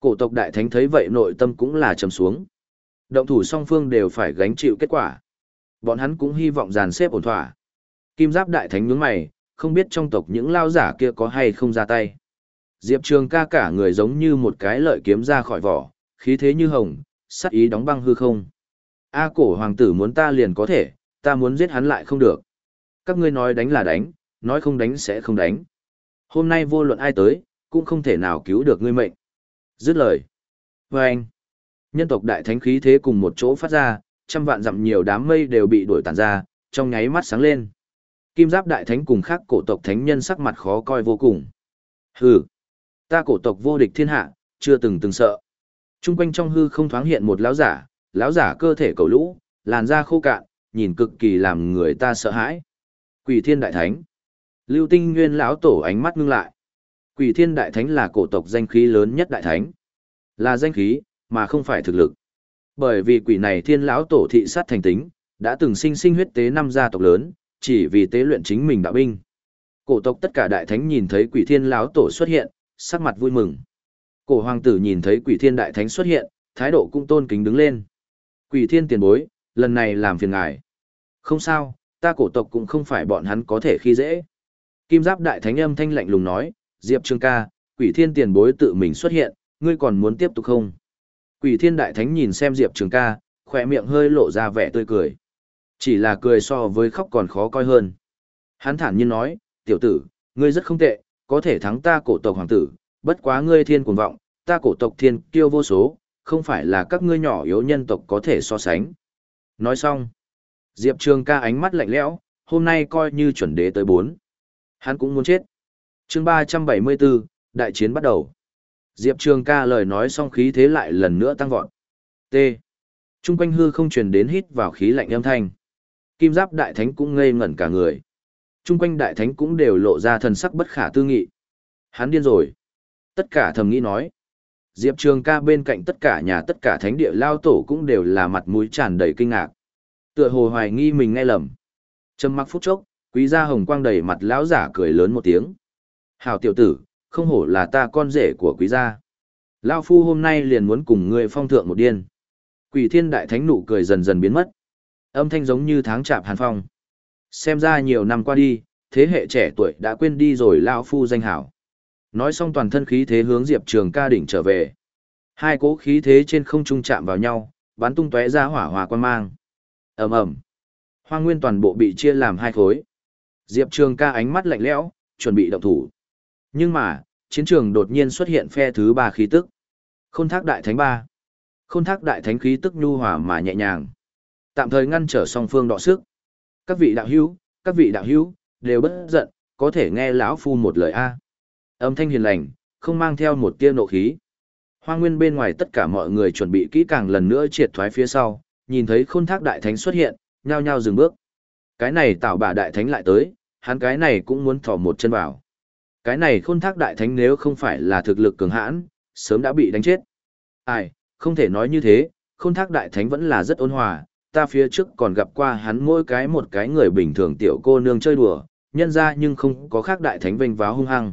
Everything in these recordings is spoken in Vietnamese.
Cổ tộc đại thánh thấy vậy nội tâm cũng là trầm xuống. Động thủ song phương đều phải gánh chịu kết quả. Bọn hắn cũng hy vọng dàn xếp ổn thỏa. Kim giáp đại thánh nhướng mày, không biết trong tộc những lao giả kia có hay không ra tay. Diệp Trường ca cả người giống như một cái lợi kiếm ra khỏi vỏ, khí thế như hồng, sắc ý đóng băng hư không. A cổ hoàng tử muốn ta liền có thể, ta muốn giết hắn lại không được. Các ngươi nói đánh là đánh, nói không đánh sẽ không đánh. Hôm nay vô luận ai tới, cũng không thể nào cứu được ngươi mệnh. Dứt lời. Và anh, nhân tộc đại thánh khí thế cùng một chỗ phát ra, trăm vạn dặm nhiều đám mây đều bị đuổi tàn ra, trong nháy mắt sáng lên. Kim giáp đại thánh cùng khác cổ tộc thánh nhân sắc mặt khó coi vô cùng. Hừ, ta cổ tộc vô địch thiên hạ, chưa từng từng sợ. Trung quanh trong hư không thoáng hiện một lão giả, lão giả cơ thể cầu lũ, làn da khô cạn, nhìn cực kỳ làm người ta sợ hãi. Quỷ Thiên Đại Thánh. Lưu Tinh Nguyên lão tổ ánh mắt ngưng lại. Quỷ Thiên Đại Thánh là cổ tộc danh khí lớn nhất đại thánh. Là danh khí, mà không phải thực lực. Bởi vì quỷ này Thiên lão tổ thị sát thành tính, đã từng sinh sinh huyết tế năm gia tộc lớn, chỉ vì tế luyện chính mình đạo binh. Cổ tộc tất cả đại thánh nhìn thấy Quỷ Thiên lão tổ xuất hiện, sắc mặt vui mừng. Cổ hoàng tử nhìn thấy Quỷ Thiên đại thánh xuất hiện, thái độ cũng tôn kính đứng lên. Quỷ Thiên tiền bối, lần này làm phiền ngài. Không sao, ta cổ tộc cũng không phải bọn hắn có thể khi dễ. Kim giáp đại thánh âm thanh lạnh lùng nói, Diệp Trường ca, quỷ thiên tiền bối tự mình xuất hiện, ngươi còn muốn tiếp tục không? Quỷ thiên đại thánh nhìn xem Diệp Trường ca, khỏe miệng hơi lộ ra vẻ tươi cười. Chỉ là cười so với khóc còn khó coi hơn. Hắn thản nhiên nói, tiểu tử, ngươi rất không tệ, có thể thắng ta cổ tộc hoàng tử, bất quá ngươi thiên cuồng vọng, ta cổ tộc thiên kiêu vô số, không phải là các ngươi nhỏ yếu nhân tộc có thể so sánh. Nói xong, Diệp Trường ca ánh mắt lạnh lẽo, hôm nay coi như chuẩn đế tới bốn. Hắn cũng muốn chết chương 374, đại chiến bắt đầu. Diệp Trường ca lời nói xong khí thế lại lần nữa tăng vọt. T. Trung quanh hư không truyền đến hít vào khí lạnh âm thanh. Kim giáp đại thánh cũng ngây ngẩn cả người. Trung quanh đại thánh cũng đều lộ ra thần sắc bất khả tư nghị. Hắn điên rồi. Tất cả thầm nghĩ nói. Diệp Trường ca bên cạnh tất cả nhà tất cả thánh địa lao tổ cũng đều là mặt mũi tràn đầy kinh ngạc. Tựa hồ hoài nghi mình nghe lầm. Trầm mặc phút chốc, quý gia hồng quang đầy mặt lão giả cười lớn một tiếng. Hảo tiểu tử, không hổ là ta con rể của quý gia. Lao phu hôm nay liền muốn cùng ngươi phong thượng một điên. Quỷ thiên đại thánh nụ cười dần dần biến mất. Âm thanh giống như tháng chạp hàn phong. Xem ra nhiều năm qua đi, thế hệ trẻ tuổi đã quên đi rồi Lao phu danh hảo. Nói xong toàn thân khí thế hướng Diệp Trường ca đỉnh trở về. Hai cỗ khí thế trên không trung chạm vào nhau, bắn tung tóe ra hỏa hòa quan mang ầm ầm hoa nguyên toàn bộ bị chia làm hai khối diệp trường ca ánh mắt lạnh lẽo chuẩn bị động thủ nhưng mà chiến trường đột nhiên xuất hiện phe thứ ba khí tức. Khôn thác đại thánh ba. Khôn thác đại thánh khí tức nhu hòa mà nhẹ nhàng. Tạm thời ngăn trở song phương đọ sức. Các vị đạo hữu các vị đạo hữu đều bất giận có thể nghe lão phu một lời a. Âm thanh hiền lành không mang theo một tia nộ khí. Hoang nguyên bên ngoài tất cả mọi người chuẩn bị kỹ càng lần nữa triệt thoái phía sau nhìn thấy khôn thác đại thánh xuất hiện, nhao nhao dừng bước. Cái này tạo bà đại thánh lại tới, hắn cái này cũng muốn thỏ một chân vào. Cái này khôn thác đại thánh nếu không phải là thực lực cường hãn, sớm đã bị đánh chết. Ai, không thể nói như thế, khôn thác đại thánh vẫn là rất ôn hòa, ta phía trước còn gặp qua hắn mỗi cái một cái người bình thường tiểu cô nương chơi đùa, nhân ra nhưng không có khác đại thánh vênh váo hung hăng.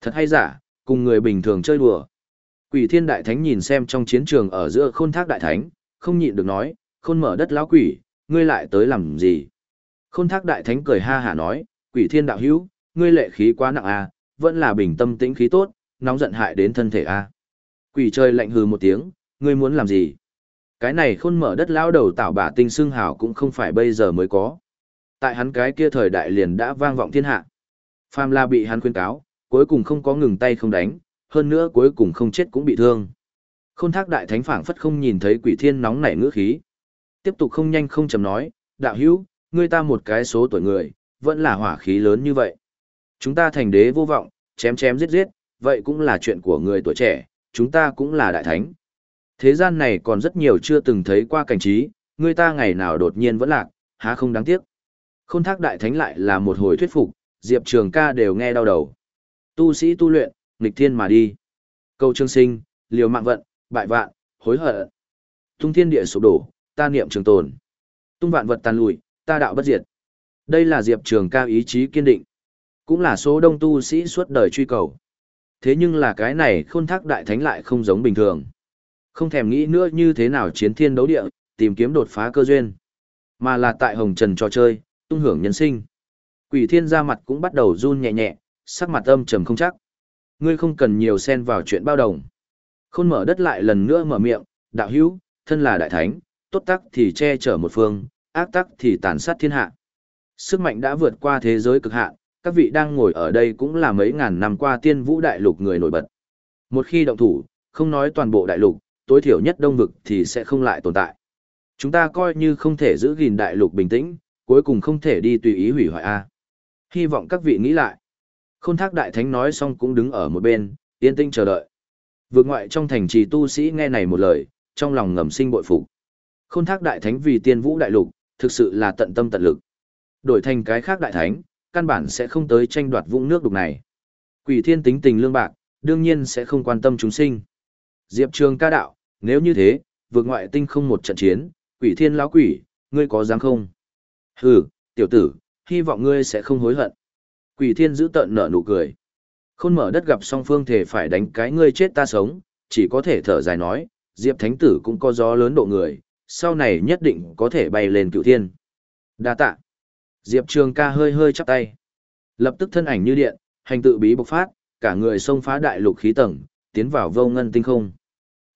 Thật hay giả, cùng người bình thường chơi đùa. Quỷ thiên đại thánh nhìn xem trong chiến trường ở giữa khôn thác đại thánh, không nhịn được nói, khôn mở đất lão quỷ, ngươi lại tới làm gì? Khôn thác đại thánh cười ha hả nói, quỷ thiên đạo hữu, ngươi lệ khí quá nặng à, vẫn là bình tâm tĩnh khí tốt, nóng giận hại đến thân thể à. Quỷ trời lạnh hừ một tiếng, ngươi muốn làm gì? Cái này khôn mở đất lão đầu tạo bả tinh xương hào cũng không phải bây giờ mới có. Tại hắn cái kia thời đại liền đã vang vọng thiên hạ. Phàm la bị hắn khuyên cáo, cuối cùng không có ngừng tay không đánh, hơn nữa cuối cùng không chết cũng bị thương. Khôn thác đại thánh phảng phất không nhìn thấy quỷ thiên nóng nảy ngữ khí. Tiếp tục không nhanh không chầm nói, đạo hữu, ngươi ta một cái số tuổi người, vẫn là hỏa khí lớn như vậy. Chúng ta thành đế vô vọng, chém chém giết giết, vậy cũng là chuyện của người tuổi trẻ, chúng ta cũng là đại thánh. Thế gian này còn rất nhiều chưa từng thấy qua cảnh trí, người ta ngày nào đột nhiên vẫn lạc, há không đáng tiếc. Khôn thác đại thánh lại là một hồi thuyết phục, Diệp Trường ca đều nghe đau đầu. Tu sĩ tu luyện, nghịch thiên mà đi. Câu trương sinh, liều mạng vận, bại vạn, hối hận. Tung thiên địa sụp đổ, ta niệm trường tồn. Tung vạn vật tàn lùi, ta đạo bất diệt. Đây là Diệp Trường ca ý chí kiên định. Cũng là số đông tu sĩ suốt đời truy cầu. Thế nhưng là cái này khôn thác đại thánh lại không giống bình thường. Không thèm nghĩ nữa như thế nào chiến thiên đấu địa, tìm kiếm đột phá cơ duyên. Mà là tại hồng trần trò chơi, tung hưởng nhân sinh. Quỷ thiên ra mặt cũng bắt đầu run nhẹ nhẹ, sắc mặt âm trầm không chắc. Ngươi không cần nhiều xen vào chuyện bao đồng. Khôn mở đất lại lần nữa mở miệng, đạo hữu, thân là đại thánh, tốt tắc thì che chở một phương, ác tắc thì tàn sát thiên hạ. Sức mạnh đã vượt qua thế giới cực hạn, các vị đang ngồi ở đây cũng là mấy ngàn năm qua tiên vũ đại lục người nổi bật. Một khi động thủ, không nói toàn bộ đại lục, tối thiểu nhất đông vực thì sẽ không lại tồn tại. Chúng ta coi như không thể giữ gìn đại lục bình tĩnh, cuối cùng không thể đi tùy ý hủy hoại A. Hy vọng các vị nghĩ lại. Khôn thác đại thánh nói xong cũng đứng ở một bên, yên tĩnh chờ đợi. Vượt ngoại trong thành trì tu sĩ nghe này một lời, trong lòng ngầm sinh bội phục. Khôn thác đại thánh vì tiên vũ đại lục, thực sự là tận tâm tận lực. Đổi thành cái khác đại thánh, căn bản sẽ không tới tranh đoạt vũng nước đục này. Quỷ thiên tính tình lương bạc, đương nhiên sẽ không quan tâm chúng sinh. Diệp Trường ca đạo, nếu như thế, vượt ngoại tinh không một trận chiến, quỷ thiên lão quỷ, ngươi có dám không? Hừ, tiểu tử, hy vọng ngươi sẽ không hối hận. Quỷ thiên giữ tận nở nụ cười. Khôn mở đất gặp song phương thể phải đánh cái ngươi chết ta sống, chỉ có thể thở dài nói, Diệp Thánh Tử cũng có gió lớn độ người, sau này nhất định có thể bay lên cựu thiên. Đa tạ. Diệp Trường ca hơi hơi chắp tay. Lập tức thân ảnh như điện, hành tự bí bộc phát, cả người xông phá đại lục khí tầng, tiến vào vô ngân tinh không.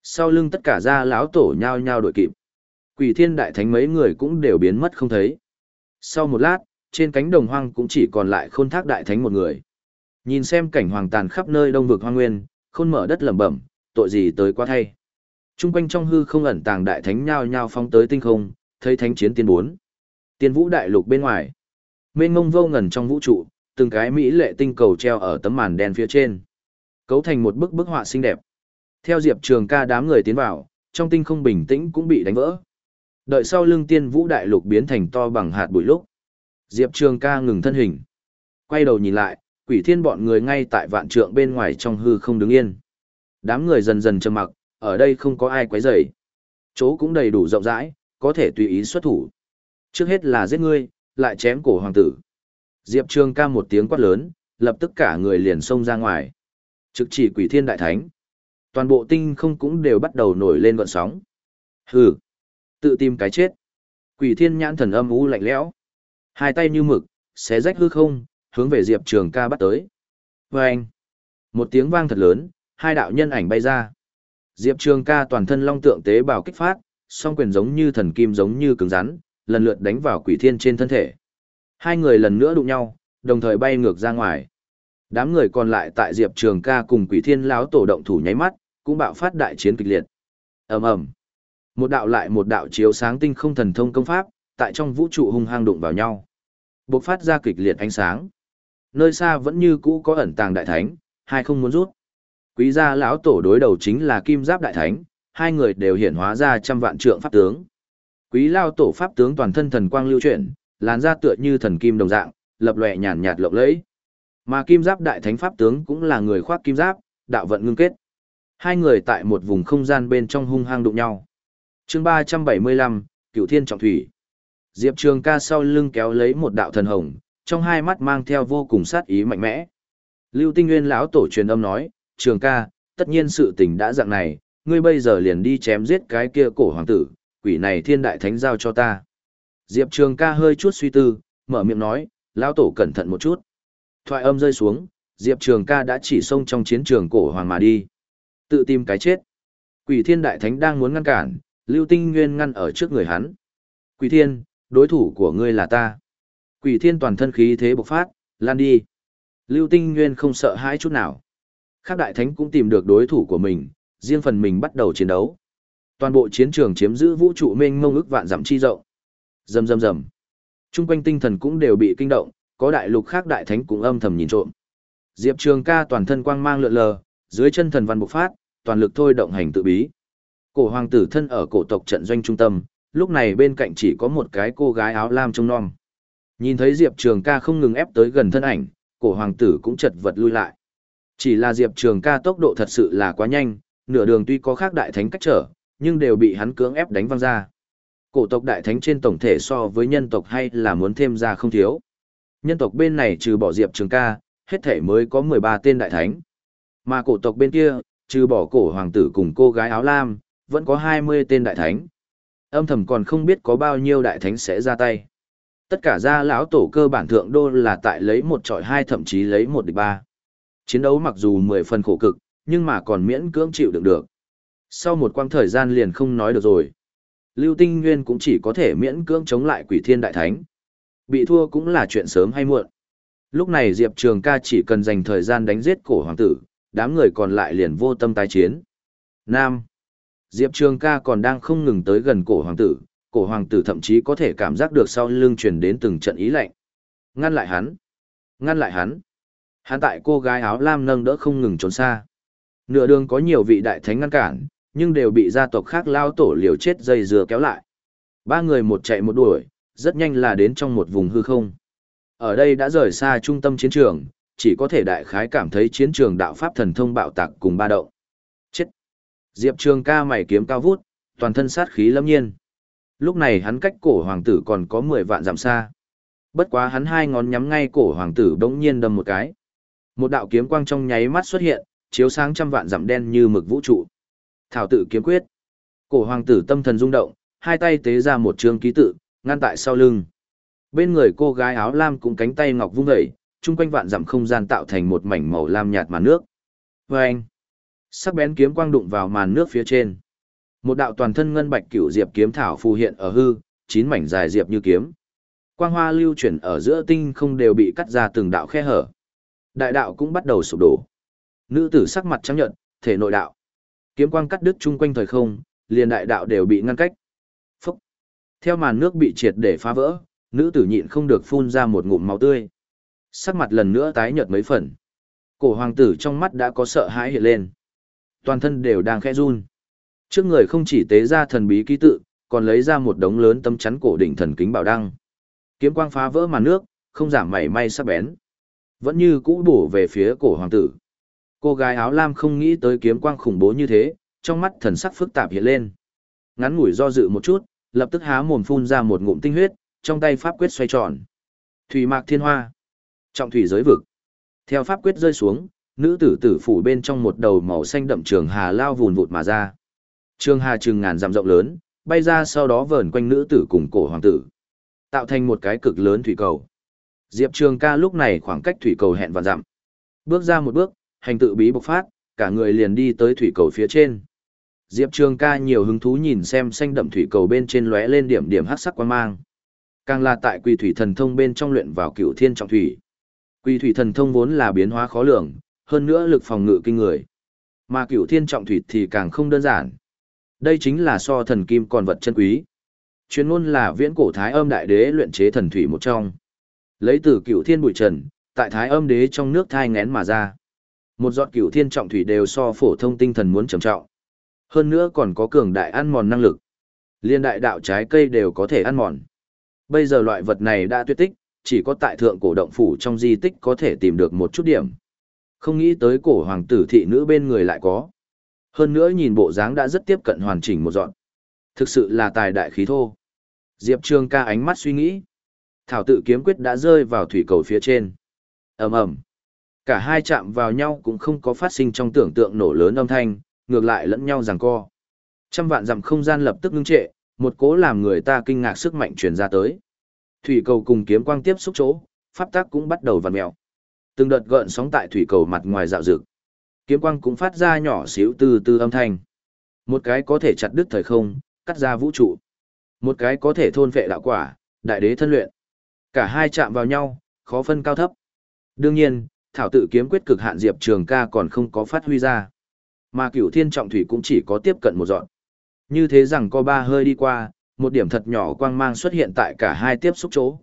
Sau lưng tất cả ra lão tổ nhao nhao đội kịp. Quỷ thiên đại thánh mấy người cũng đều biến mất không thấy. Sau một lát, trên cánh đồng hoang cũng chỉ còn lại khôn thác đại thánh một người. Nhìn xem cảnh hoàng tàn khắp nơi đông vực hoang nguyên, khôn mở đất lẩm bẩm, tội gì tới quá thay. Trung quanh trong hư không ẩn tàng đại thánh nhao nhao phóng tới tinh không, thấy thánh chiến tiên bốn. Tiên vũ đại lục bên ngoài. Mênh mông vô ngần trong vũ trụ, từng cái mỹ lệ tinh cầu treo ở tấm màn đen phía trên. Cấu thành một bức bức họa xinh đẹp. Theo Diệp Trường ca đám người tiến vào, trong tinh không bình tĩnh cũng bị đánh vỡ. Đợi sau lưng tiên vũ đại lục biến thành to bằng hạt bụi lúc. Diệp Trường ca ngừng thân hình. Quay đầu nhìn lại, quỷ thiên bọn người ngay tại vạn trượng bên ngoài trong hư không đứng yên. Đám người dần dần trầm mặc, ở đây không có ai quấy rầy. Chỗ cũng đầy đủ rộng rãi, có thể tùy ý xuất thủ. Trước hết là giết ngươi, lại chém cổ hoàng tử. Diệp Trường ca một tiếng quát lớn, lập tức cả người liền xông ra ngoài. Trực chỉ quỷ thiên đại thánh. Toàn bộ tinh không cũng đều bắt đầu nổi lên gọn sóng. Hừ, tự tìm cái chết. Quỷ thiên nhãn thần âm u lạnh lẽo. Hai tay như mực, xé rách hư không, hướng về Diệp Trường ca bắt tới. Vâng! Một tiếng vang thật lớn, hai đạo nhân ảnh bay ra. Diệp Trường ca toàn thân long tượng tế bào kích phát, song quyền giống như thần kim giống như cứng rắn, lần lượt đánh vào quỷ thiên trên thân thể. Hai người lần nữa đụng nhau, đồng thời bay ngược ra ngoài. Đám người còn lại tại Diệp Trường ca cùng quỷ thiên lão tổ động thủ nháy mắt, cũng bạo phát đại chiến kịch liệt. ầm ầm Một đạo lại một đạo chiếu sáng tinh không thần thông công pháp, tại trong vũ trụ hung hăng đụng vào nhau. Bộc phát ra kịch liệt ánh sáng. Nơi xa vẫn như cũ có ẩn tàng đại thánh, hai không muốn rút. Quý gia lão tổ đối đầu chính là Kim Giáp đại thánh, hai người đều hiện hóa ra trăm vạn trượng pháp tướng. Quý lao tổ pháp tướng toàn thân thần quang lưu chuyển, làn da tựa như thần kim đồng dạng, lập lòe nhàn nhạt lộng lẫy. Mà Kim Giáp đại thánh pháp tướng cũng là người khoác kim giáp, đạo vận ngưng kết. Hai người tại một vùng không gian bên trong hung hăng đụng nhau. Chương ba trăm bảy mươi lăm, Cửu Thiên trọng thủy. Diệp Trường Ca sau lưng kéo lấy một đạo thần hồng, trong hai mắt mang theo vô cùng sát ý mạnh mẽ. Lưu Tinh Nguyên lão tổ truyền âm nói, "Trường Ca, tất nhiên sự tình đã dạng này, ngươi bây giờ liền đi chém giết cái kia cổ hoàng tử, quỷ này thiên đại thánh giao cho ta." Diệp Trường Ca hơi chút suy tư, mở miệng nói, "Lão tổ cẩn thận một chút." Thoại âm rơi xuống, Diệp Trường Ca đã chỉ xông trong chiến trường cổ hoàng mà đi. Tự tìm cái chết. Quỷ Thiên Đại Thánh đang muốn ngăn cản, Lưu Tinh Nguyên ngăn ở trước người hắn. Quỷ Thiên, đối thủ của ngươi là ta. Quỷ Thiên toàn thân khí thế bộc phát, lan đi. Lưu Tinh Nguyên không sợ hãi chút nào. Khác Đại Thánh cũng tìm được đối thủ của mình, riêng phần mình bắt đầu chiến đấu. Toàn bộ chiến trường chiếm giữ vũ trụ mênh mông ức vạn dặm chi rộng. Rầm rầm rầm. Trung quanh tinh thần cũng đều bị kinh động, có đại lục khác đại thánh cũng âm thầm nhìn trộm. Diệp Trường Ca toàn thân quang mang lượn lờ, dưới chân thần văn bộc phát, toàn lực thôi động hành tự bí. Cổ hoàng tử thân ở cổ tộc trận doanh trung tâm, lúc này bên cạnh chỉ có một cái cô gái áo lam trông non. Nhìn thấy Diệp Trường ca không ngừng ép tới gần thân ảnh, cổ hoàng tử cũng chật vật lui lại. Chỉ là Diệp Trường ca tốc độ thật sự là quá nhanh, nửa đường tuy có khác đại thánh cách trở, nhưng đều bị hắn cưỡng ép đánh văng ra. Cổ tộc đại thánh trên tổng thể so với nhân tộc hay là muốn thêm ra không thiếu. Nhân tộc bên này trừ bỏ Diệp Trường ca, hết thể mới có 13 tên đại thánh. Mà cổ tộc bên kia, trừ bỏ cổ hoàng tử cùng cô gái áo lam, vẫn có 20 tên đại thánh. Âm thầm còn không biết có bao nhiêu đại thánh sẽ ra tay. Tất cả gia lão tổ cơ bản thượng đô là tại lấy một trọi hai thậm chí lấy một địch ba. Chiến đấu mặc dù 10 phần khổ cực, nhưng mà còn miễn cưỡng chịu đựng được. Sau một quãng thời gian liền không nói được rồi. Lưu Tinh Nguyên cũng chỉ có thể miễn cưỡng chống lại quỷ thiên đại thánh. Bị thua cũng là chuyện sớm hay muộn. Lúc này Diệp Trường ca chỉ cần dành thời gian đánh giết cổ hoàng tử, đám người còn lại liền vô tâm tái chiến. Nam. Diệp Trường ca còn đang không ngừng tới gần cổ hoàng tử, cổ hoàng tử thậm chí có thể cảm giác được sau lưng truyền đến từng trận ý lạnh. Ngăn lại hắn. Ngăn lại hắn. Hắn tại cô gái áo lam nâng đỡ không ngừng trốn xa. Nửa đường có nhiều vị đại thánh ngăn cản, nhưng đều bị gia tộc khác lao tổ liều chết dây dừa kéo lại. Ba người một chạy một đuổi, rất nhanh là đến trong một vùng hư không. Ở đây đã rời xa trung tâm chiến trường, chỉ có thể đại khái cảm thấy chiến trường đạo pháp thần thông bạo tạc cùng ba động. Chết! Diệp Trường ca mày kiếm cao vút, toàn thân sát khí lâm nhiên. Lúc này hắn cách cổ hoàng tử còn có 10 vạn dặm xa. Bất quá hắn hai ngón nhắm ngay cổ hoàng tử bỗng nhiên đâm một cái. Một đạo kiếm quang trong nháy mắt xuất hiện, chiếu sáng trăm vạn dặm đen như mực vũ trụ. Thảo tự kiếm quyết. Cổ hoàng tử tâm thần rung động, hai tay tế ra một trường ký tự, ngăn tại sau lưng. Bên người cô gái áo lam cũng cánh tay ngọc vung dậy, chung quanh vạn dặm không gian tạo thành một mảnh màu lam nhạt màn nước. Và anh, sắc bén kiếm quang đụng vào màn nước phía trên. Một đạo toàn thân ngân bạch cửu diệp kiếm thảo phù hiện ở hư, chín mảnh dài diệp như kiếm. Quang hoa lưu chuyển ở giữa tinh không đều bị cắt ra từng đạo khe hở. Đại đạo cũng bắt đầu sụp đổ. Nữ tử sắc mặt trắng nhợt, thể nội đạo. Kiếm quang cắt đứt chung quanh thời không, liền đại đạo đều bị ngăn cách. Phúc. Theo màn nước bị triệt để phá vỡ, nữ tử nhịn không được phun ra một ngụm máu tươi. Sắc mặt lần nữa tái nhợt mấy phần. Cổ hoàng tử trong mắt đã có sợ hãi hiện lên. Toàn thân đều đang khẽ run. Trước người không chỉ tế ra thần bí ký tự, còn lấy ra một đống lớn tâm chắn cổ đỉnh thần kính bảo đăng. Kiếm quang phá vỡ màn nước, không giảm mảy may sắc bén. Vẫn như cũ bổ về phía cổ hoàng tử. Cô gái áo lam không nghĩ tới kiếm quang khủng bố như thế, trong mắt thần sắc phức tạp hiện lên. Ngắn ngủi do dự một chút, lập tức há mồm phun ra một ngụm tinh huyết, trong tay pháp quyết xoay tròn. Thủy mạc thiên hoa. Trọng thủy giới vực. Theo pháp quyết rơi xuống, nữ tử tử phủ bên trong một đầu màu xanh đậm trường hà lao vùn vụt mà ra. Trường hà trường ngàn dặm rộng lớn, bay ra sau đó vờn quanh nữ tử cùng cổ hoàng tử. Tạo thành một cái cực lớn thủy cầu. Diệp Trường ca lúc này khoảng cách thủy cầu hẹn và dặm. Bước ra một bước, hành tự bí bộc phát, cả người liền đi tới thủy cầu phía trên. Diệp Trường ca nhiều hứng thú nhìn xem xanh đậm thủy cầu bên trên lóe lên điểm điểm hắc sắc quan mang. Càng là tại quỳ thủy thần thông bên trong luyện vào cựu thiên trọng thủy. Quỳ thủy thần thông vốn là biến hóa khó lường, hơn nữa lực phòng ngự kinh người. Mà cựu thiên trọng thủy thì càng không đơn giản. Đây chính là so thần kim còn vật chân quý. Chuyên ngôn là viễn cổ thái âm đại đế luyện chế thần thủy một trong. Lấy từ cựu thiên bụi trần, tại thái âm đế trong nước thai ngén mà ra. Một giọt cửu thiên trọng thủy đều so phổ thông tinh thần muốn trầm trọng. Hơn nữa còn có cường đại ăn mòn năng lực. Liên đại đạo trái cây đều có thể ăn mòn. Bây giờ loại vật này đã tuyệt tích, chỉ có tại thượng cổ động phủ trong di tích có thể tìm được một chút điểm. Không nghĩ tới cổ hoàng tử thị nữ bên người lại có. Hơn nữa nhìn bộ dáng đã rất tiếp cận hoàn chỉnh một dọn. Thực sự là tài đại khí thô. Diệp Trường ca ánh mắt suy nghĩ. Thảo tự kiếm quyết đã rơi vào thủy cầu phía trên. ầm ầm Cả hai chạm vào nhau cũng không có phát sinh trong tưởng tượng nổ lớn âm thanh, ngược lại lẫn nhau giằng co. Trăm vạn dặm không gian lập tức ngưng trệ, một cố làm người ta kinh ngạc sức mạnh truyền ra tới. Thủy cầu cùng kiếm quang tiếp xúc chỗ, pháp tác cũng bắt đầu vặn mèo. Từng đợt gợn sóng tại thủy cầu mặt ngoài dạo dực. Kiếm quang cũng phát ra nhỏ xíu từ từ âm thanh. Một cái có thể chặt đứt thời không, cắt ra vũ trụ. Một cái có thể thôn vệ đạo quả, đại đế thân luyện. Cả hai chạm vào nhau, khó phân cao thấp. Đương nhiên, thảo tự kiếm quyết cực hạn diệp trường ca còn không có phát huy ra. Mà cửu thiên trọng thủy cũng chỉ có tiếp cận một dọn. Như thế rằng có ba hơi đi qua, một điểm thật nhỏ quang mang xuất hiện tại cả hai tiếp xúc chỗ.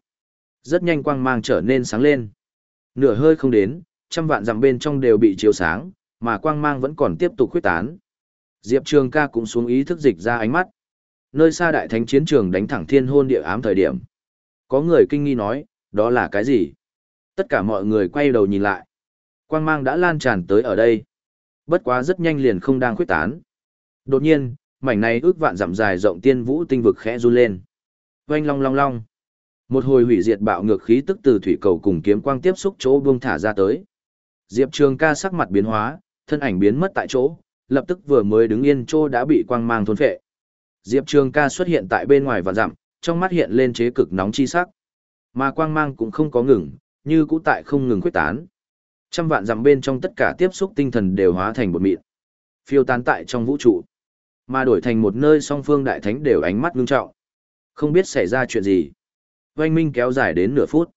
Rất nhanh quang mang trở nên sáng lên. Nửa hơi không đến, trăm vạn dặm bên trong đều bị chiếu sáng, mà quang mang vẫn còn tiếp tục khuyết tán. Diệp trường ca cũng xuống ý thức dịch ra ánh mắt. Nơi xa đại thánh chiến trường đánh thẳng thiên hôn địa ám thời điểm. Có người kinh nghi nói, đó là cái gì? Tất cả mọi người quay đầu nhìn lại. Quang mang đã lan tràn tới ở đây. Bất quá rất nhanh liền không đang khuyết tán. Đột nhiên, mảnh này ước vạn dặm dài rộng tiên vũ tinh vực khẽ run lên. Oanh long long long. Một hồi hủy diệt bạo ngược khí tức từ thủy cầu cùng kiếm quang tiếp xúc chỗ buông thả ra tới. Diệp Trường ca sắc mặt biến hóa, thân ảnh biến mất tại chỗ, lập tức vừa mới đứng yên chỗ đã bị quang mang thôn phệ. Diệp Trường ca xuất hiện tại bên ngoài và dặm, trong mắt hiện lên chế cực nóng chi sắc. Mà quang mang cũng không có ngừng, như cũ tại không ngừng quyết tán. Trăm vạn dặm bên trong tất cả tiếp xúc tinh thần đều hóa thành một mịn. Phiêu tán tại trong vũ trụ. Mà đổi thành một nơi song phương đại thánh đều ánh mắt ngưng trọng. Không biết xảy ra chuyện gì. Oanh minh kéo dài đến nửa phút.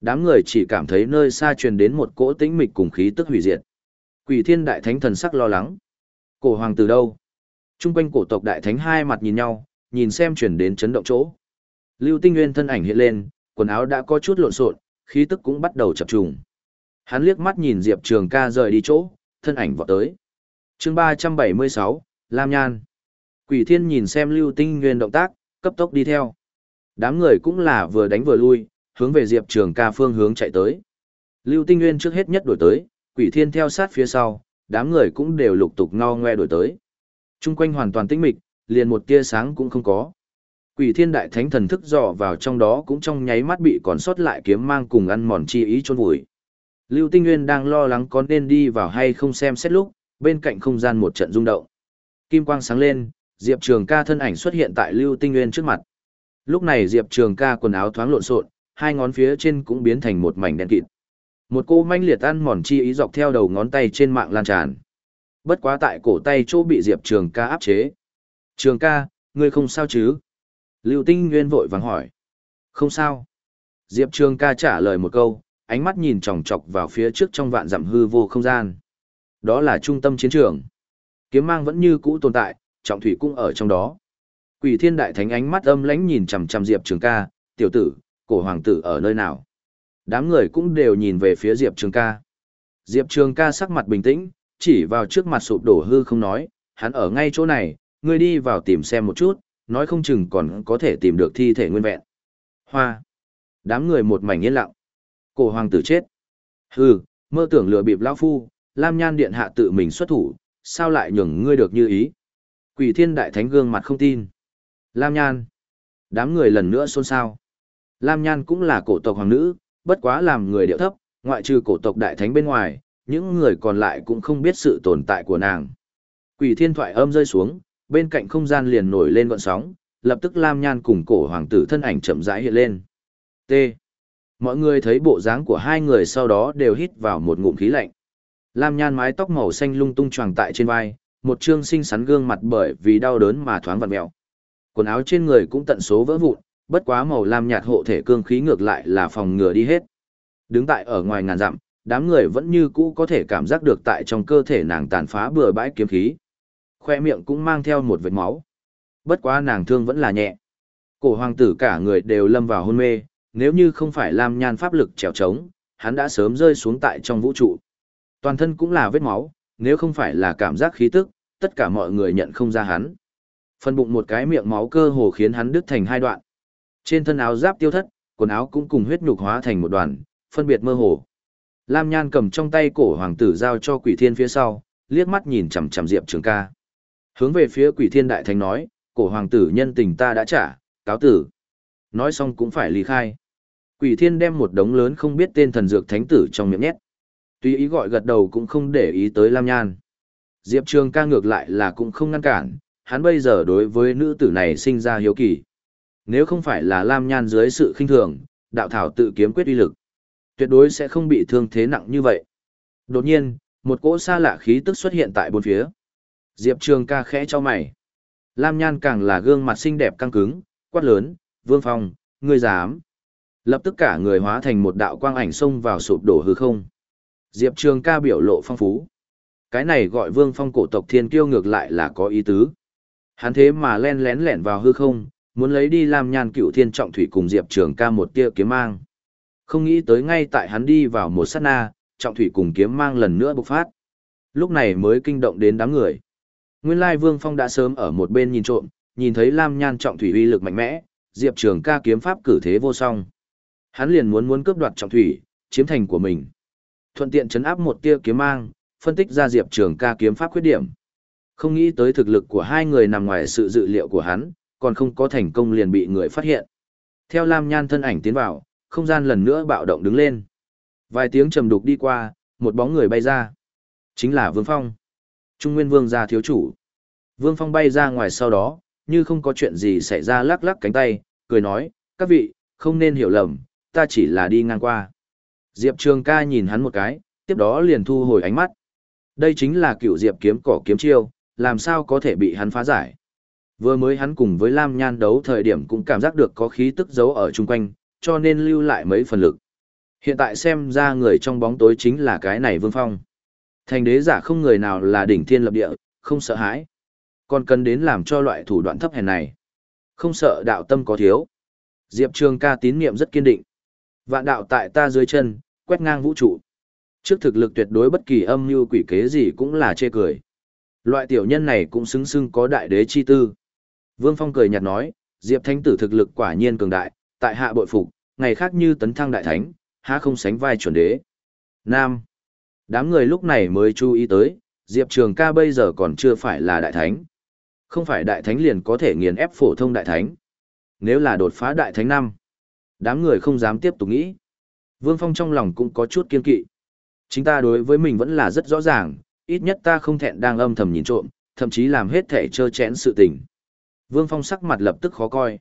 Đám người chỉ cảm thấy nơi xa truyền đến một cỗ tĩnh mịch cùng khí tức hủy diệt. Quỷ thiên đại thánh thần sắc lo lắng. Cổ hoàng từ đâu? Trung quanh cổ tộc đại thánh hai mặt nhìn nhau, nhìn xem chuyển đến chấn động chỗ. Lưu Tinh Nguyên thân ảnh hiện lên, quần áo đã có chút lộn xộn, khí tức cũng bắt đầu chập trùng. Hắn liếc mắt nhìn Diệp Trường ca rời đi chỗ, thân ảnh vọt tới. chương 376, Lam Nhan. Quỷ thiên nhìn xem Lưu Tinh Nguyên động tác, cấp tốc đi theo. Đám người cũng là vừa đánh vừa lui, hướng về Diệp Trường ca phương hướng chạy tới. Lưu Tinh Nguyên trước hết nhất đổi tới, quỷ thiên theo sát phía sau, đám người cũng đều lục tục no ngoe đổi tới. Trung quanh hoàn toàn tĩnh mịch, liền một tia sáng cũng không có. Quỷ thiên đại thánh thần thức dò vào trong đó cũng trong nháy mắt bị còn sót lại kiếm mang cùng ăn mòn chi ý chôn vùi. Lưu Tinh Nguyên đang lo lắng có nên đi vào hay không xem xét lúc, bên cạnh không gian một trận rung động. Kim quang sáng lên, Diệp Trường ca thân ảnh xuất hiện tại Lưu Tinh Nguyên trước mặt. Lúc này Diệp Trường ca quần áo thoáng lộn xộn, hai ngón phía trên cũng biến thành một mảnh đen kịt. Một cô manh liệt ăn mòn chi ý dọc theo đầu ngón tay trên mạng lan tràn. Bất quá tại cổ tay chỗ bị Diệp Trường ca áp chế. Trường ca, ngươi không sao chứ? Lưu Tinh Nguyên vội vàng hỏi. Không sao. Diệp Trường ca trả lời một câu, ánh mắt nhìn chòng chọc vào phía trước trong vạn dặm hư vô không gian. Đó là trung tâm chiến trường. Kiếm mang vẫn như cũ tồn tại, trọng thủy cũng ở trong đó. Quỷ thiên đại thánh ánh mắt âm lãnh nhìn chằm chằm Diệp Trường ca, tiểu tử, cổ hoàng tử ở nơi nào? Đám người cũng đều nhìn về phía Diệp Trường ca. Diệp Trường ca sắc mặt bình tĩnh, chỉ vào trước mặt sụp đổ hư không nói, hắn ở ngay chỗ này, ngươi đi vào tìm xem một chút, nói không chừng còn có thể tìm được thi thể nguyên vẹn. Hoa. Đám người một mảnh yên lặng. Cổ hoàng tử chết. Hừ, mơ tưởng lừa bịp lão phu, Lam Nhan điện hạ tự mình xuất thủ, sao lại nhường ngươi được như ý? Quỷ Thiên đại thánh gương mặt không tin. Lam Nhan. Đám người lần nữa xôn xao. Lam Nhan cũng là cổ tộc hoàng nữ, bất quá làm người điệu thấp, ngoại trừ cổ tộc đại thánh bên ngoài, những người còn lại cũng không biết sự tồn tại của nàng. Quỷ thiên thoại âm rơi xuống, bên cạnh không gian liền nổi lên gọn sóng, lập tức Lam Nhan cùng cổ hoàng tử thân ảnh chậm rãi hiện lên. T. Mọi người thấy bộ dáng của hai người sau đó đều hít vào một ngụm khí lạnh. Lam Nhan mái tóc màu xanh lung tung choàng tại trên vai, một trương xinh xắn gương mặt bởi vì đau đớn mà thoáng vặn mèo. Quần áo trên người cũng tận số vỡ vụn, bất quá màu lam nhạt hộ thể cương khí ngược lại là phòng ngừa đi hết. Đứng tại ở ngoài ngàn dặm, đám người vẫn như cũ có thể cảm giác được tại trong cơ thể nàng tàn phá bừa bãi kiếm khí. Khoe miệng cũng mang theo một vệt máu. Bất quá nàng thương vẫn là nhẹ. Cổ hoàng tử cả người đều lâm vào hôn mê, nếu như không phải lam nhan pháp lực trèo trống, hắn đã sớm rơi xuống tại trong vũ trụ. Toàn thân cũng là vết máu, nếu không phải là cảm giác khí tức, tất cả mọi người nhận không ra hắn. Phân bụng một cái miệng máu cơ hồ khiến hắn đứt thành hai đoạn. Trên thân áo giáp tiêu thất, quần áo cũng cùng huyết nhục hóa thành một đoàn, phân biệt mơ hồ. Lam Nhan cầm trong tay cổ hoàng tử giao cho quỷ thiên phía sau, liếc mắt nhìn chằm chằm Diệp Trường ca. Hướng về phía quỷ thiên đại thánh nói, cổ hoàng tử nhân tình ta đã trả, cáo tử. Nói xong cũng phải ly khai. Quỷ thiên đem một đống lớn không biết tên thần dược thánh tử trong miệng nhét. Tuy ý gọi gật đầu cũng không để ý tới Lam Nhan. Diệp Trường ca ngược lại là cũng không ngăn cản, hắn bây giờ đối với nữ tử này sinh ra hiếu kỳ. Nếu không phải là Lam Nhan dưới sự khinh thường, đạo thảo tự kiếm quyết uy lực, tuyệt đối sẽ không bị thương thế nặng như vậy. Đột nhiên, một cỗ xa lạ khí tức xuất hiện tại bốn phía. Diệp Trường ca khẽ cho mày. Lam Nhan càng là gương mặt xinh đẹp căng cứng, quát lớn, Vương Phong, ngươi dám. Lập tức cả người hóa thành một đạo quang ảnh xông vào sụp đổ hư không. Diệp Trường ca biểu lộ phong phú. Cái này gọi Vương Phong cổ tộc thiên kiêu ngược lại là có ý tứ. Hắn thế mà len lén lẻn vào hư không, muốn lấy đi Lam Nhan cựu thiên trọng thủy cùng Diệp Trường ca một tia kiếm mang. Không nghĩ tới ngay tại hắn đi vào một sát na, trọng thủy cùng kiếm mang lần nữa bộc phát. Lúc này mới kinh động đến đám người. Nguyên lai Vương Phong đã sớm ở một bên nhìn trộm, nhìn thấy Lam Nhan trọng thủy uy lực mạnh mẽ, Diệp Trường ca kiếm pháp cử thế vô song. Hắn liền muốn muốn cướp đoạt trọng thủy, chiếm thành của mình. Thuận tiện chấn áp một tia kiếm mang, phân tích ra Diệp Trường ca kiếm pháp khuyết điểm. Không nghĩ tới thực lực của hai người nằm ngoài sự dự liệu của hắn, còn không có thành công liền bị người phát hiện. Theo Lam Nhan thân ảnh tiến vào, không gian lần nữa bạo động đứng lên. Vài tiếng trầm đục đi qua, một bóng người bay ra. Chính là Vương Phong. Trung Nguyên Vương gia thiếu chủ. Vương Phong bay ra ngoài sau đó, như không có chuyện gì xảy ra lắc lắc cánh tay, cười nói, các vị, không nên hiểu lầm, ta chỉ là đi ngang qua. Diệp Trường ca nhìn hắn một cái, tiếp đó liền thu hồi ánh mắt. Đây chính là cựu Diệp kiếm cỏ kiếm chiêu, làm sao có thể bị hắn phá giải. Vừa mới hắn cùng với Lam Nhan đấu thời điểm cũng cảm giác được có khí tức giấu ở chung quanh, cho nên lưu lại mấy phần lực. Hiện tại xem ra người trong bóng tối chính là cái này Vương Phong. Thành đế giả không người nào là đỉnh thiên lập địa, không sợ hãi. Còn cần đến làm cho loại thủ đoạn thấp hèn này. Không sợ đạo tâm có thiếu. Diệp Trường ca tín niệm rất kiên định. Vạn đạo tại ta dưới chân, quét ngang vũ trụ. Trước thực lực tuyệt đối bất kỳ âm mưu quỷ kế gì cũng là chê cười. Loại tiểu nhân này cũng xứng xưng có đại đế chi tư. Vương Phong cười nhạt nói, Diệp Thánh tử thực lực quả nhiên cường đại, tại hạ bội phục, ngày khác như tấn thăng đại thánh, há không sánh vai chuẩn đế. Nam. Đám người lúc này mới chú ý tới, Diệp Trường ca bây giờ còn chưa phải là đại thánh. Không phải đại thánh liền có thể nghiền ép phổ thông đại thánh. Nếu là đột phá đại thánh năm, đám người không dám tiếp tục nghĩ. Vương Phong trong lòng cũng có chút kiên kỵ. Chính ta đối với mình vẫn là rất rõ ràng, ít nhất ta không thẹn đang âm thầm nhìn trộm, thậm chí làm hết thể trơ chẽn sự tình. Vương Phong sắc mặt lập tức khó coi.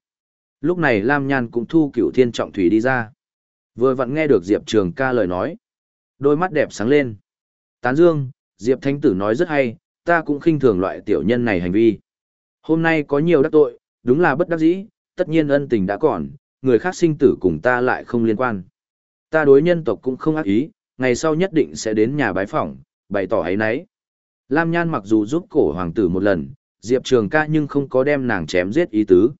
Lúc này Lam Nhan cũng thu cửu thiên trọng thủy đi ra. Vừa vặn nghe được Diệp Trường ca lời nói. Đôi mắt đẹp sáng lên. Tán dương, Diệp Thánh Tử nói rất hay, ta cũng khinh thường loại tiểu nhân này hành vi. Hôm nay có nhiều đắc tội, đúng là bất đắc dĩ, tất nhiên ân tình đã còn, người khác sinh tử cùng ta lại không liên quan. Ta đối nhân tộc cũng không ác ý, ngày sau nhất định sẽ đến nhà bái phỏng, bày tỏ ấy nấy. Lam Nhan mặc dù giúp cổ hoàng tử một lần, Diệp Trường ca nhưng không có đem nàng chém giết ý tứ.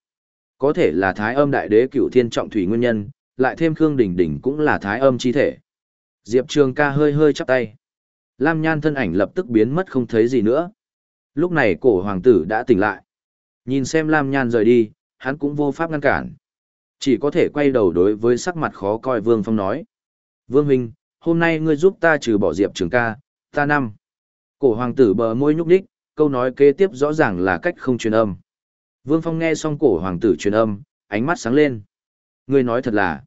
Có thể là thái âm đại đế cửu thiên trọng thủy nguyên nhân, lại thêm Khương Đình Đình cũng là thái âm chi thể. Diệp Trường ca hơi hơi chắp tay. Lam Nhan thân ảnh lập tức biến mất không thấy gì nữa. Lúc này cổ hoàng tử đã tỉnh lại. Nhìn xem Lam Nhan rời đi, hắn cũng vô pháp ngăn cản. Chỉ có thể quay đầu đối với sắc mặt khó coi Vương Phong nói. Vương Huynh, hôm nay ngươi giúp ta trừ bỏ Diệp Trường ca, ta năm. Cổ hoàng tử bờ môi nhúc đích, câu nói kế tiếp rõ ràng là cách không truyền âm. Vương Phong nghe xong cổ hoàng tử truyền âm, ánh mắt sáng lên. Ngươi nói thật là.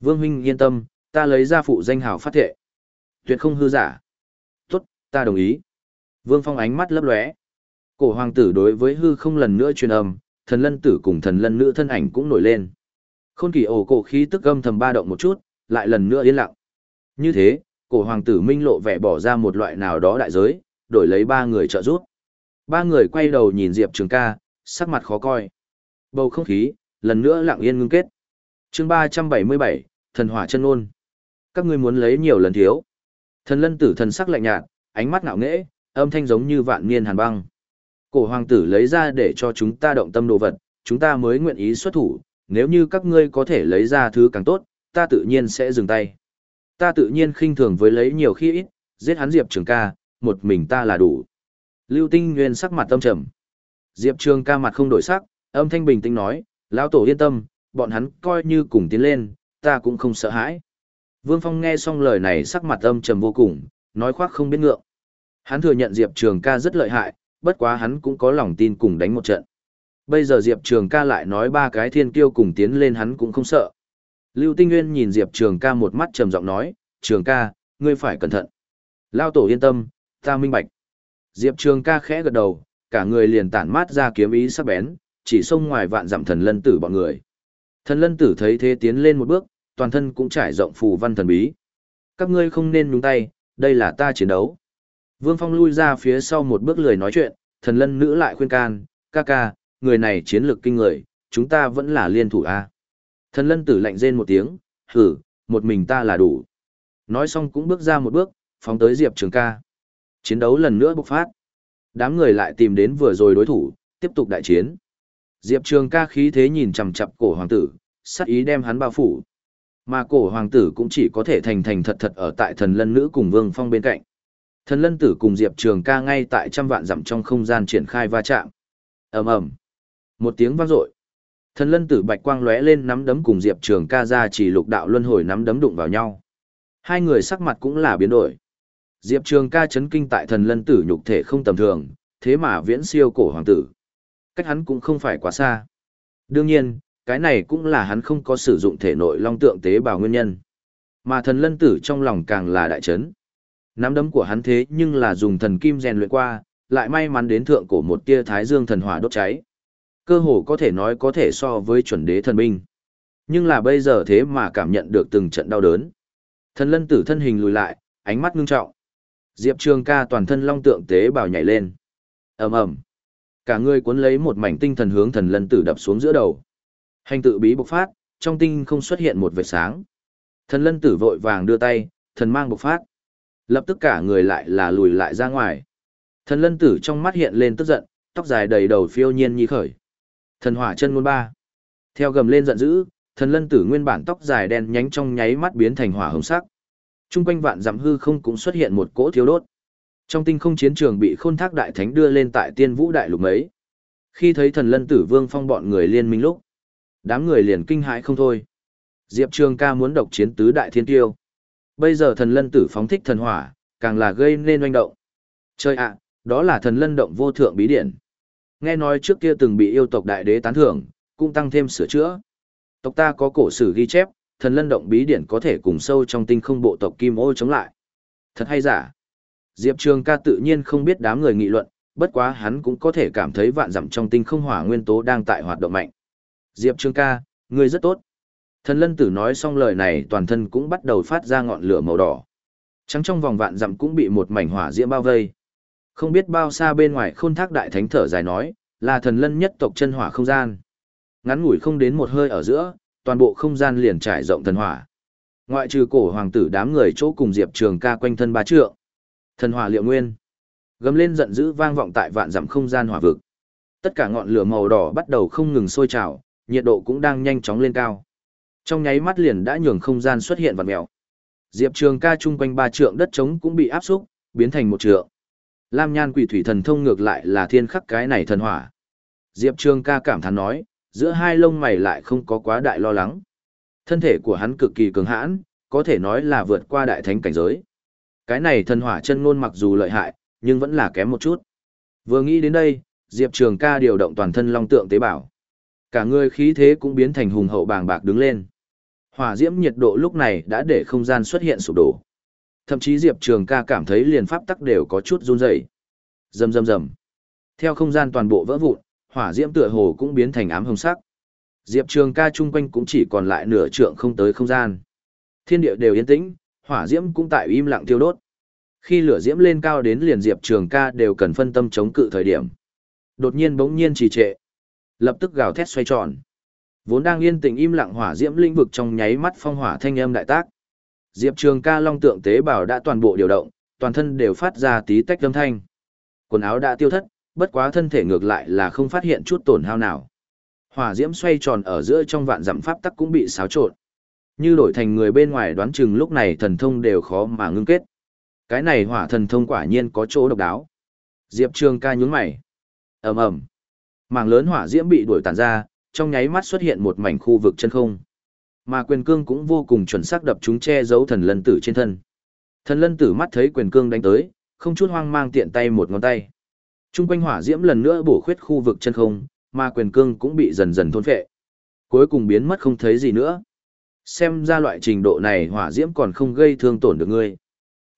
Vương Huynh yên tâm, ta lấy ra phụ danh hào phát thệ. Tuyệt không hư giả. Tốt, ta đồng ý. Vương Phong ánh mắt lấp lóe. Cổ hoàng tử đối với hư không lần nữa truyền âm, thần lân tử cùng thần lân nữ thân ảnh cũng nổi lên. Khôn kỳ ổ cổ khí tức âm thầm ba động một chút, lại lần nữa yên lặng. Như thế, cổ hoàng tử minh lộ vẻ bỏ ra một loại nào đó đại giới, đổi lấy ba người trợ giúp. Ba người quay đầu nhìn Diệp Trường ca, sắc mặt khó coi. Bầu không khí, lần nữa lặng yên ngưng kết. chương ba trăm bảy mươi bảy, thần hỏa chân ôn. Các ngươi muốn lấy nhiều lần thiếu. Thần lân tử thần sắc lạnh nhạt, ánh mắt ngạo nghễ, âm thanh giống như vạn niên hàn băng. Cổ hoàng tử lấy ra để cho chúng ta động tâm đồ vật, chúng ta mới nguyện ý xuất thủ, nếu như các ngươi có thể lấy ra thứ càng tốt, ta tự nhiên sẽ dừng tay. Ta tự nhiên khinh thường với lấy nhiều khi ít, giết hắn Diệp Trường ca, một mình ta là đủ. Lưu Tinh Nguyên sắc mặt tâm trầm. Diệp Trường ca mặt không đổi sắc, âm thanh bình tĩnh nói, lão tổ yên tâm, bọn hắn coi như cùng tiến lên, ta cũng không sợ hãi. Vương Phong nghe xong lời này sắc mặt âm trầm vô cùng, nói khoác không biết ngượng. Hắn thừa nhận Diệp Trường ca rất lợi hại, bất quá hắn cũng có lòng tin cùng đánh một trận. Bây giờ Diệp Trường ca lại nói ba cái thiên kiêu cùng tiến lên hắn cũng không sợ. Lưu Tinh Nguyên nhìn Diệp Trường ca một mắt trầm giọng nói, Trường ca, ngươi phải cẩn thận. Lao tổ yên tâm, ta minh bạch. Diệp Trường ca khẽ gật đầu, cả người liền tản mát ra kiếm ý sắc bén, chỉ xông ngoài vạn dặm thần lân tử bọn người. Thần lân tử thấy thế tiến lên một bước, toàn thân cũng trải rộng phù văn thần bí. Các ngươi không nên nhúng tay, đây là ta chiến đấu. Vương Phong lui ra phía sau một bước lười nói chuyện, thần lân nữ lại khuyên can, ca ca, người này chiến lược kinh người, chúng ta vẫn là liên thủ a. Thần lân tử lạnh rên một tiếng, hử, một mình ta là đủ. Nói xong cũng bước ra một bước, phóng tới Diệp Trường ca. Chiến đấu lần nữa bộc phát. Đám người lại tìm đến vừa rồi đối thủ, tiếp tục đại chiến. Diệp Trường ca khí thế nhìn chằm chằm cổ hoàng tử, sát ý đem hắn bao phủ. Mà cổ hoàng tử cũng chỉ có thể thành thành thật thật ở tại thần lân nữ cùng vương phong bên cạnh. Thần lân tử cùng Diệp Trường ca ngay tại trăm vạn dặm trong không gian triển khai va chạm. ầm ầm Một tiếng vang dội Thần lân tử bạch quang lóe lên nắm đấm cùng Diệp Trường ca ra chỉ lục đạo luân hồi nắm đấm đụng vào nhau. Hai người sắc mặt cũng là biến đổi. Diệp Trường ca chấn kinh tại thần lân tử nhục thể không tầm thường, thế mà viễn siêu cổ hoàng tử. Cách hắn cũng không phải quá xa. Đương nhiên, cái này cũng là hắn không có sử dụng thể nội long tượng tế bào nguyên nhân. Mà thần lân tử trong lòng càng là đại chấn. Nắm đấm của hắn thế nhưng là dùng thần kim rèn luyện qua, lại may mắn đến thượng cổ một tia thái dương thần hỏa đốt cháy. Cơ hồ có thể nói có thể so với chuẩn đế thần binh. Nhưng là bây giờ thế mà cảm nhận được từng trận đau đớn. Thần lân tử thân hình lùi lại, ánh mắt ngưng trọng. Diệp Trường ca toàn thân long tượng tế bào nhảy lên. ầm ầm Cả người cuốn lấy một mảnh tinh thần hướng thần lân tử đập xuống giữa đầu. Hành tự bí bộc phát, trong tinh không xuất hiện một vệt sáng. Thần lân tử vội vàng đưa tay, thần mang bộc phát. Lập tức cả người lại là lùi lại ra ngoài. Thần lân tử trong mắt hiện lên tức giận, tóc dài đầy đầu phiêu nhiên nhi khởi. Thần hỏa chân ngôn ba. Theo gầm lên giận dữ, thần lân tử nguyên bản tóc dài đen nhánh trong nháy mắt biến thành hỏa hồng sắc. Trung quanh vạn dặm hư không cũng xuất hiện một cỗ thiếu đốt. Trong tinh không chiến trường bị khôn thác đại thánh đưa lên tại tiên vũ đại lục ấy. Khi thấy thần lân tử vương phong bọn người liên minh lúc, đám người liền kinh hãi không thôi. Diệp Trường ca muốn độc chiến tứ đại thiên tiêu. Bây giờ thần lân tử phóng thích thần hỏa, càng là gây nên oanh động. Chơi ạ, đó là thần lân động vô thượng bí điển. Nghe nói trước kia từng bị yêu tộc đại đế tán thưởng, cũng tăng thêm sửa chữa. Tộc ta có cổ sử ghi chép, thần lân động bí điển có thể cùng sâu trong tinh không bộ tộc kim ô chống lại. Thật hay giả? Diệp Trường ca tự nhiên không biết đám người nghị luận, bất quá hắn cũng có thể cảm thấy vạn dặm trong tinh không hỏa nguyên tố đang tại hoạt động mạnh. Diệp Trường ca, ngươi rất tốt. Thần lân tử nói xong lời này toàn thân cũng bắt đầu phát ra ngọn lửa màu đỏ. Trắng trong vòng vạn dặm cũng bị một mảnh hỏa diễm bao vây. Không biết bao xa bên ngoài khôn thác đại thánh thở dài nói, là thần lân nhất tộc chân hỏa không gian. Ngắn ngủi không đến một hơi ở giữa, toàn bộ không gian liền trải rộng thần hỏa. Ngoại trừ cổ hoàng tử đám người chỗ cùng Diệp Trường ca quanh thân ba trượng. Thần hỏa liệu nguyên. Gầm lên giận dữ vang vọng tại vạn dặm không gian hỏa vực. Tất cả ngọn lửa màu đỏ bắt đầu không ngừng sôi trào, nhiệt độ cũng đang nhanh chóng lên cao. Trong nháy mắt liền đã nhường không gian xuất hiện vật mèo. Diệp Trường ca chung quanh ba trượng đất trống cũng bị áp xúc, biến thành một trượng. Lam Nhan Quỷ Thủy Thần Thông ngược lại là thiên khắc cái này thần hỏa. Diệp Trường ca cảm thán nói, giữa hai lông mày lại không có quá đại lo lắng. Thân thể của hắn cực kỳ cường hãn, có thể nói là vượt qua đại thánh cảnh giới. Cái này thần hỏa chân ngôn mặc dù lợi hại, nhưng vẫn là kém một chút. Vừa nghĩ đến đây, Diệp Trường ca điều động toàn thân long tượng tế bào. Cả người khí thế cũng biến thành hùng hậu bàng bạc đứng lên. Hỏa diễm nhiệt độ lúc này đã để không gian xuất hiện sụp đổ. Thậm chí Diệp Trường ca cảm thấy liền pháp tắc đều có chút run rẩy. Rầm rầm rầm. Theo không gian toàn bộ vỡ vụn, hỏa diễm tựa hồ cũng biến thành ám hồng sắc. Diệp Trường ca chung quanh cũng chỉ còn lại nửa trượng không tới không gian. Thiên địa đều yên tĩnh, hỏa diễm cũng tại im lặng tiêu đốt. Khi lửa diễm lên cao đến liền Diệp Trường ca đều cần phân tâm chống cự thời điểm. Đột nhiên bỗng nhiên trì trệ. Lập tức gào thét xoay tròn. Vốn đang yên tĩnh im lặng hỏa diễm lĩnh vực trong nháy mắt phong hỏa thanh âm đại tác. Diệp Trường ca long tượng tế bào đã toàn bộ điều động, toàn thân đều phát ra tí tách âm thanh. Quần áo đã tiêu thất, bất quá thân thể ngược lại là không phát hiện chút tổn hao nào. Hỏa diễm xoay tròn ở giữa trong vạn dặm pháp tắc cũng bị xáo trộn. Như đổi thành người bên ngoài đoán chừng lúc này thần thông đều khó mà ngưng kết. Cái này hỏa thần thông quả nhiên có chỗ độc đáo. Diệp Trường ca nhún mày. ầm ầm Mảng lớn hỏa diễm bị đuổi tàn ra, trong nháy mắt xuất hiện một mảnh khu vực chân không. Mà quyền cương cũng vô cùng chuẩn xác đập chúng che giấu thần lân tử trên thân. Thần lân tử mắt thấy quyền cương đánh tới, không chút hoang mang tiện tay một ngón tay. Trung quanh hỏa diễm lần nữa bổ khuyết khu vực chân không, mà quyền cương cũng bị dần dần thôn phệ. Cuối cùng biến mất không thấy gì nữa. Xem ra loại trình độ này hỏa diễm còn không gây thương tổn được ngươi.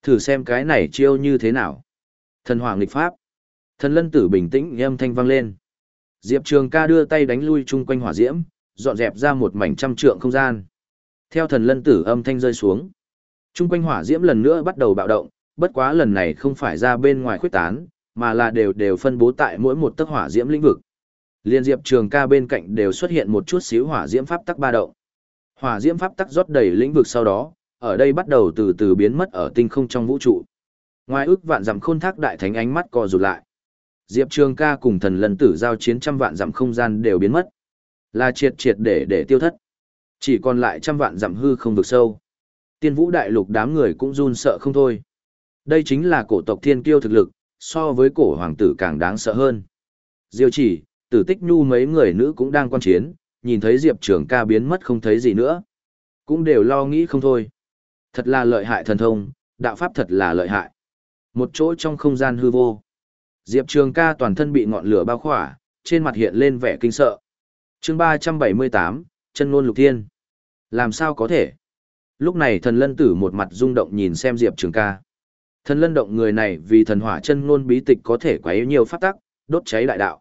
Thử xem cái này chiêu như thế nào. Thần hỏa nghịch pháp. Thần lân tử bình tĩnh âm thanh vang lên. Diệp Trường ca đưa tay đánh lui chung quanh hỏa diễm, dọn dẹp ra một mảnh trăm trượng không gian. Theo thần lân tử âm thanh rơi xuống. Chung quanh hỏa diễm lần nữa bắt đầu bạo động, bất quá lần này không phải ra bên ngoài khuyết tán, mà là đều đều phân bố tại mỗi một tấc hỏa diễm lĩnh vực. Liên diệp trường ca bên cạnh đều xuất hiện một chút xíu hỏa diễm pháp tắc ba động. Hỏa diễm pháp tắc rót đầy lĩnh vực sau đó, ở đây bắt đầu từ từ biến mất ở tinh không trong vũ trụ. Ngoài ước vạn dặm khôn thác đại thánh ánh mắt co rụt lại. Diệp Trường ca cùng thần lần tử giao chiến trăm vạn dặm không gian đều biến mất. Là triệt triệt để để tiêu thất. Chỉ còn lại trăm vạn dặm hư không vực sâu. Tiên vũ đại lục đám người cũng run sợ không thôi. Đây chính là cổ tộc thiên kiêu thực lực, so với cổ hoàng tử càng đáng sợ hơn. Diêu chỉ, tử tích nhu mấy người nữ cũng đang quan chiến, nhìn thấy Diệp Trường ca biến mất không thấy gì nữa. Cũng đều lo nghĩ không thôi. Thật là lợi hại thần thông, đạo pháp thật là lợi hại. Một chỗ trong không gian hư vô. Diệp Trường ca toàn thân bị ngọn lửa bao khỏa, trên mặt hiện lên vẻ kinh sợ. chương 378, chân ngôn lục thiên. Làm sao có thể? Lúc này thần lân tử một mặt rung động nhìn xem Diệp Trường ca. Thần lân động người này vì thần hỏa chân ngôn bí tịch có thể quấy nhiều pháp tắc, đốt cháy đại đạo.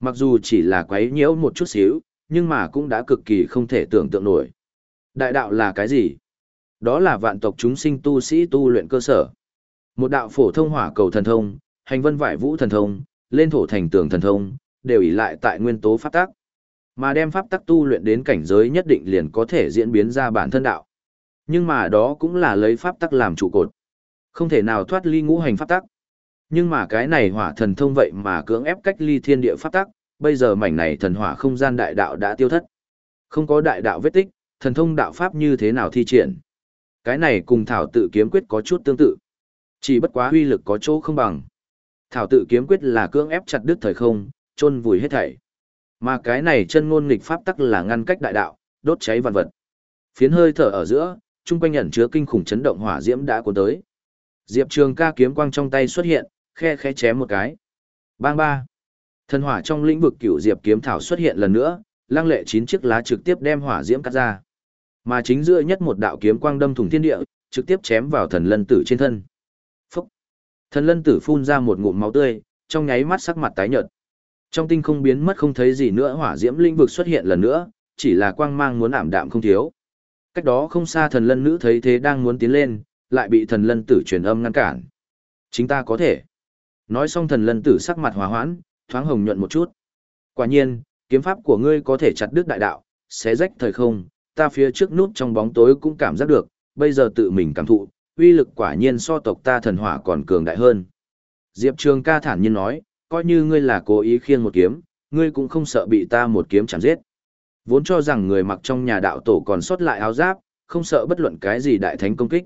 Mặc dù chỉ là quấy nhiễu một chút xíu, nhưng mà cũng đã cực kỳ không thể tưởng tượng nổi. Đại đạo là cái gì? Đó là vạn tộc chúng sinh tu sĩ tu luyện cơ sở. Một đạo phổ thông hỏa cầu thần thông, hành vân vải vũ thần thông, lên thổ thành tường thần thông, đều ỷ lại tại nguyên tố pháp tắc. Mà đem pháp tắc tu luyện đến cảnh giới nhất định liền có thể diễn biến ra bản thân đạo. Nhưng mà đó cũng là lấy pháp tắc làm trụ cột. Không thể nào thoát ly ngũ hành pháp tắc. Nhưng mà cái này hỏa thần thông vậy mà cưỡng ép cách ly thiên địa pháp tắc, bây giờ mảnh này thần hỏa không gian đại đạo đã tiêu thất. Không có đại đạo vết tích, thần thông đạo pháp như thế nào thi triển. Cái này cùng thảo tự kiếm quyết có chút tương tự. Chỉ bất quá huy lực có chỗ không bằng. Thảo tự kiếm quyết là cưỡng ép chặt đứt thời không, chôn vùi hết thảy. Mà cái này chân ngôn nghịch pháp tắc là ngăn cách đại đạo, đốt cháy vạn vật. Phiến hơi thở ở giữa, trung quanh ẩn chứa kinh khủng chấn động hỏa diễm đã cuốn tới. Diệp Trường Ca kiếm quang trong tay xuất hiện, khe khẽ chém một cái. Bang ba. Thần hỏa trong lĩnh vực cựu diệp kiếm thảo xuất hiện lần nữa, lăng lệ chín chiếc lá trực tiếp đem hỏa diễm cắt ra. Mà chính giữa nhất một đạo kiếm quang đâm thủng thiên địa, trực tiếp chém vào thần lân tử trên thân. Thần lân tử phun ra một ngụm máu tươi, trong nháy mắt sắc mặt tái nhợt. Trong tinh không biến mất không thấy gì nữa hỏa diễm lĩnh vực xuất hiện lần nữa, chỉ là quang mang muốn ảm đạm không thiếu. Cách đó không xa thần lân nữ thấy thế đang muốn tiến lên, lại bị thần lân tử truyền âm ngăn cản. Chính ta có thể. Nói xong thần lân tử sắc mặt hòa hoãn, thoáng hồng nhuận một chút. Quả nhiên, kiếm pháp của ngươi có thể chặt đứt đại đạo, xé rách thời không, ta phía trước nút trong bóng tối cũng cảm giác được, bây giờ tự mình cảm thụ, uy lực quả nhiên so tộc ta thần hỏa còn cường đại hơn. Diệp Trường ca thản nhiên nói, coi như ngươi là cố ý khiêng một kiếm, ngươi cũng không sợ bị ta một kiếm chạm giết. Vốn cho rằng người mặc trong nhà đạo tổ còn sót lại áo giáp, không sợ bất luận cái gì đại thánh công kích.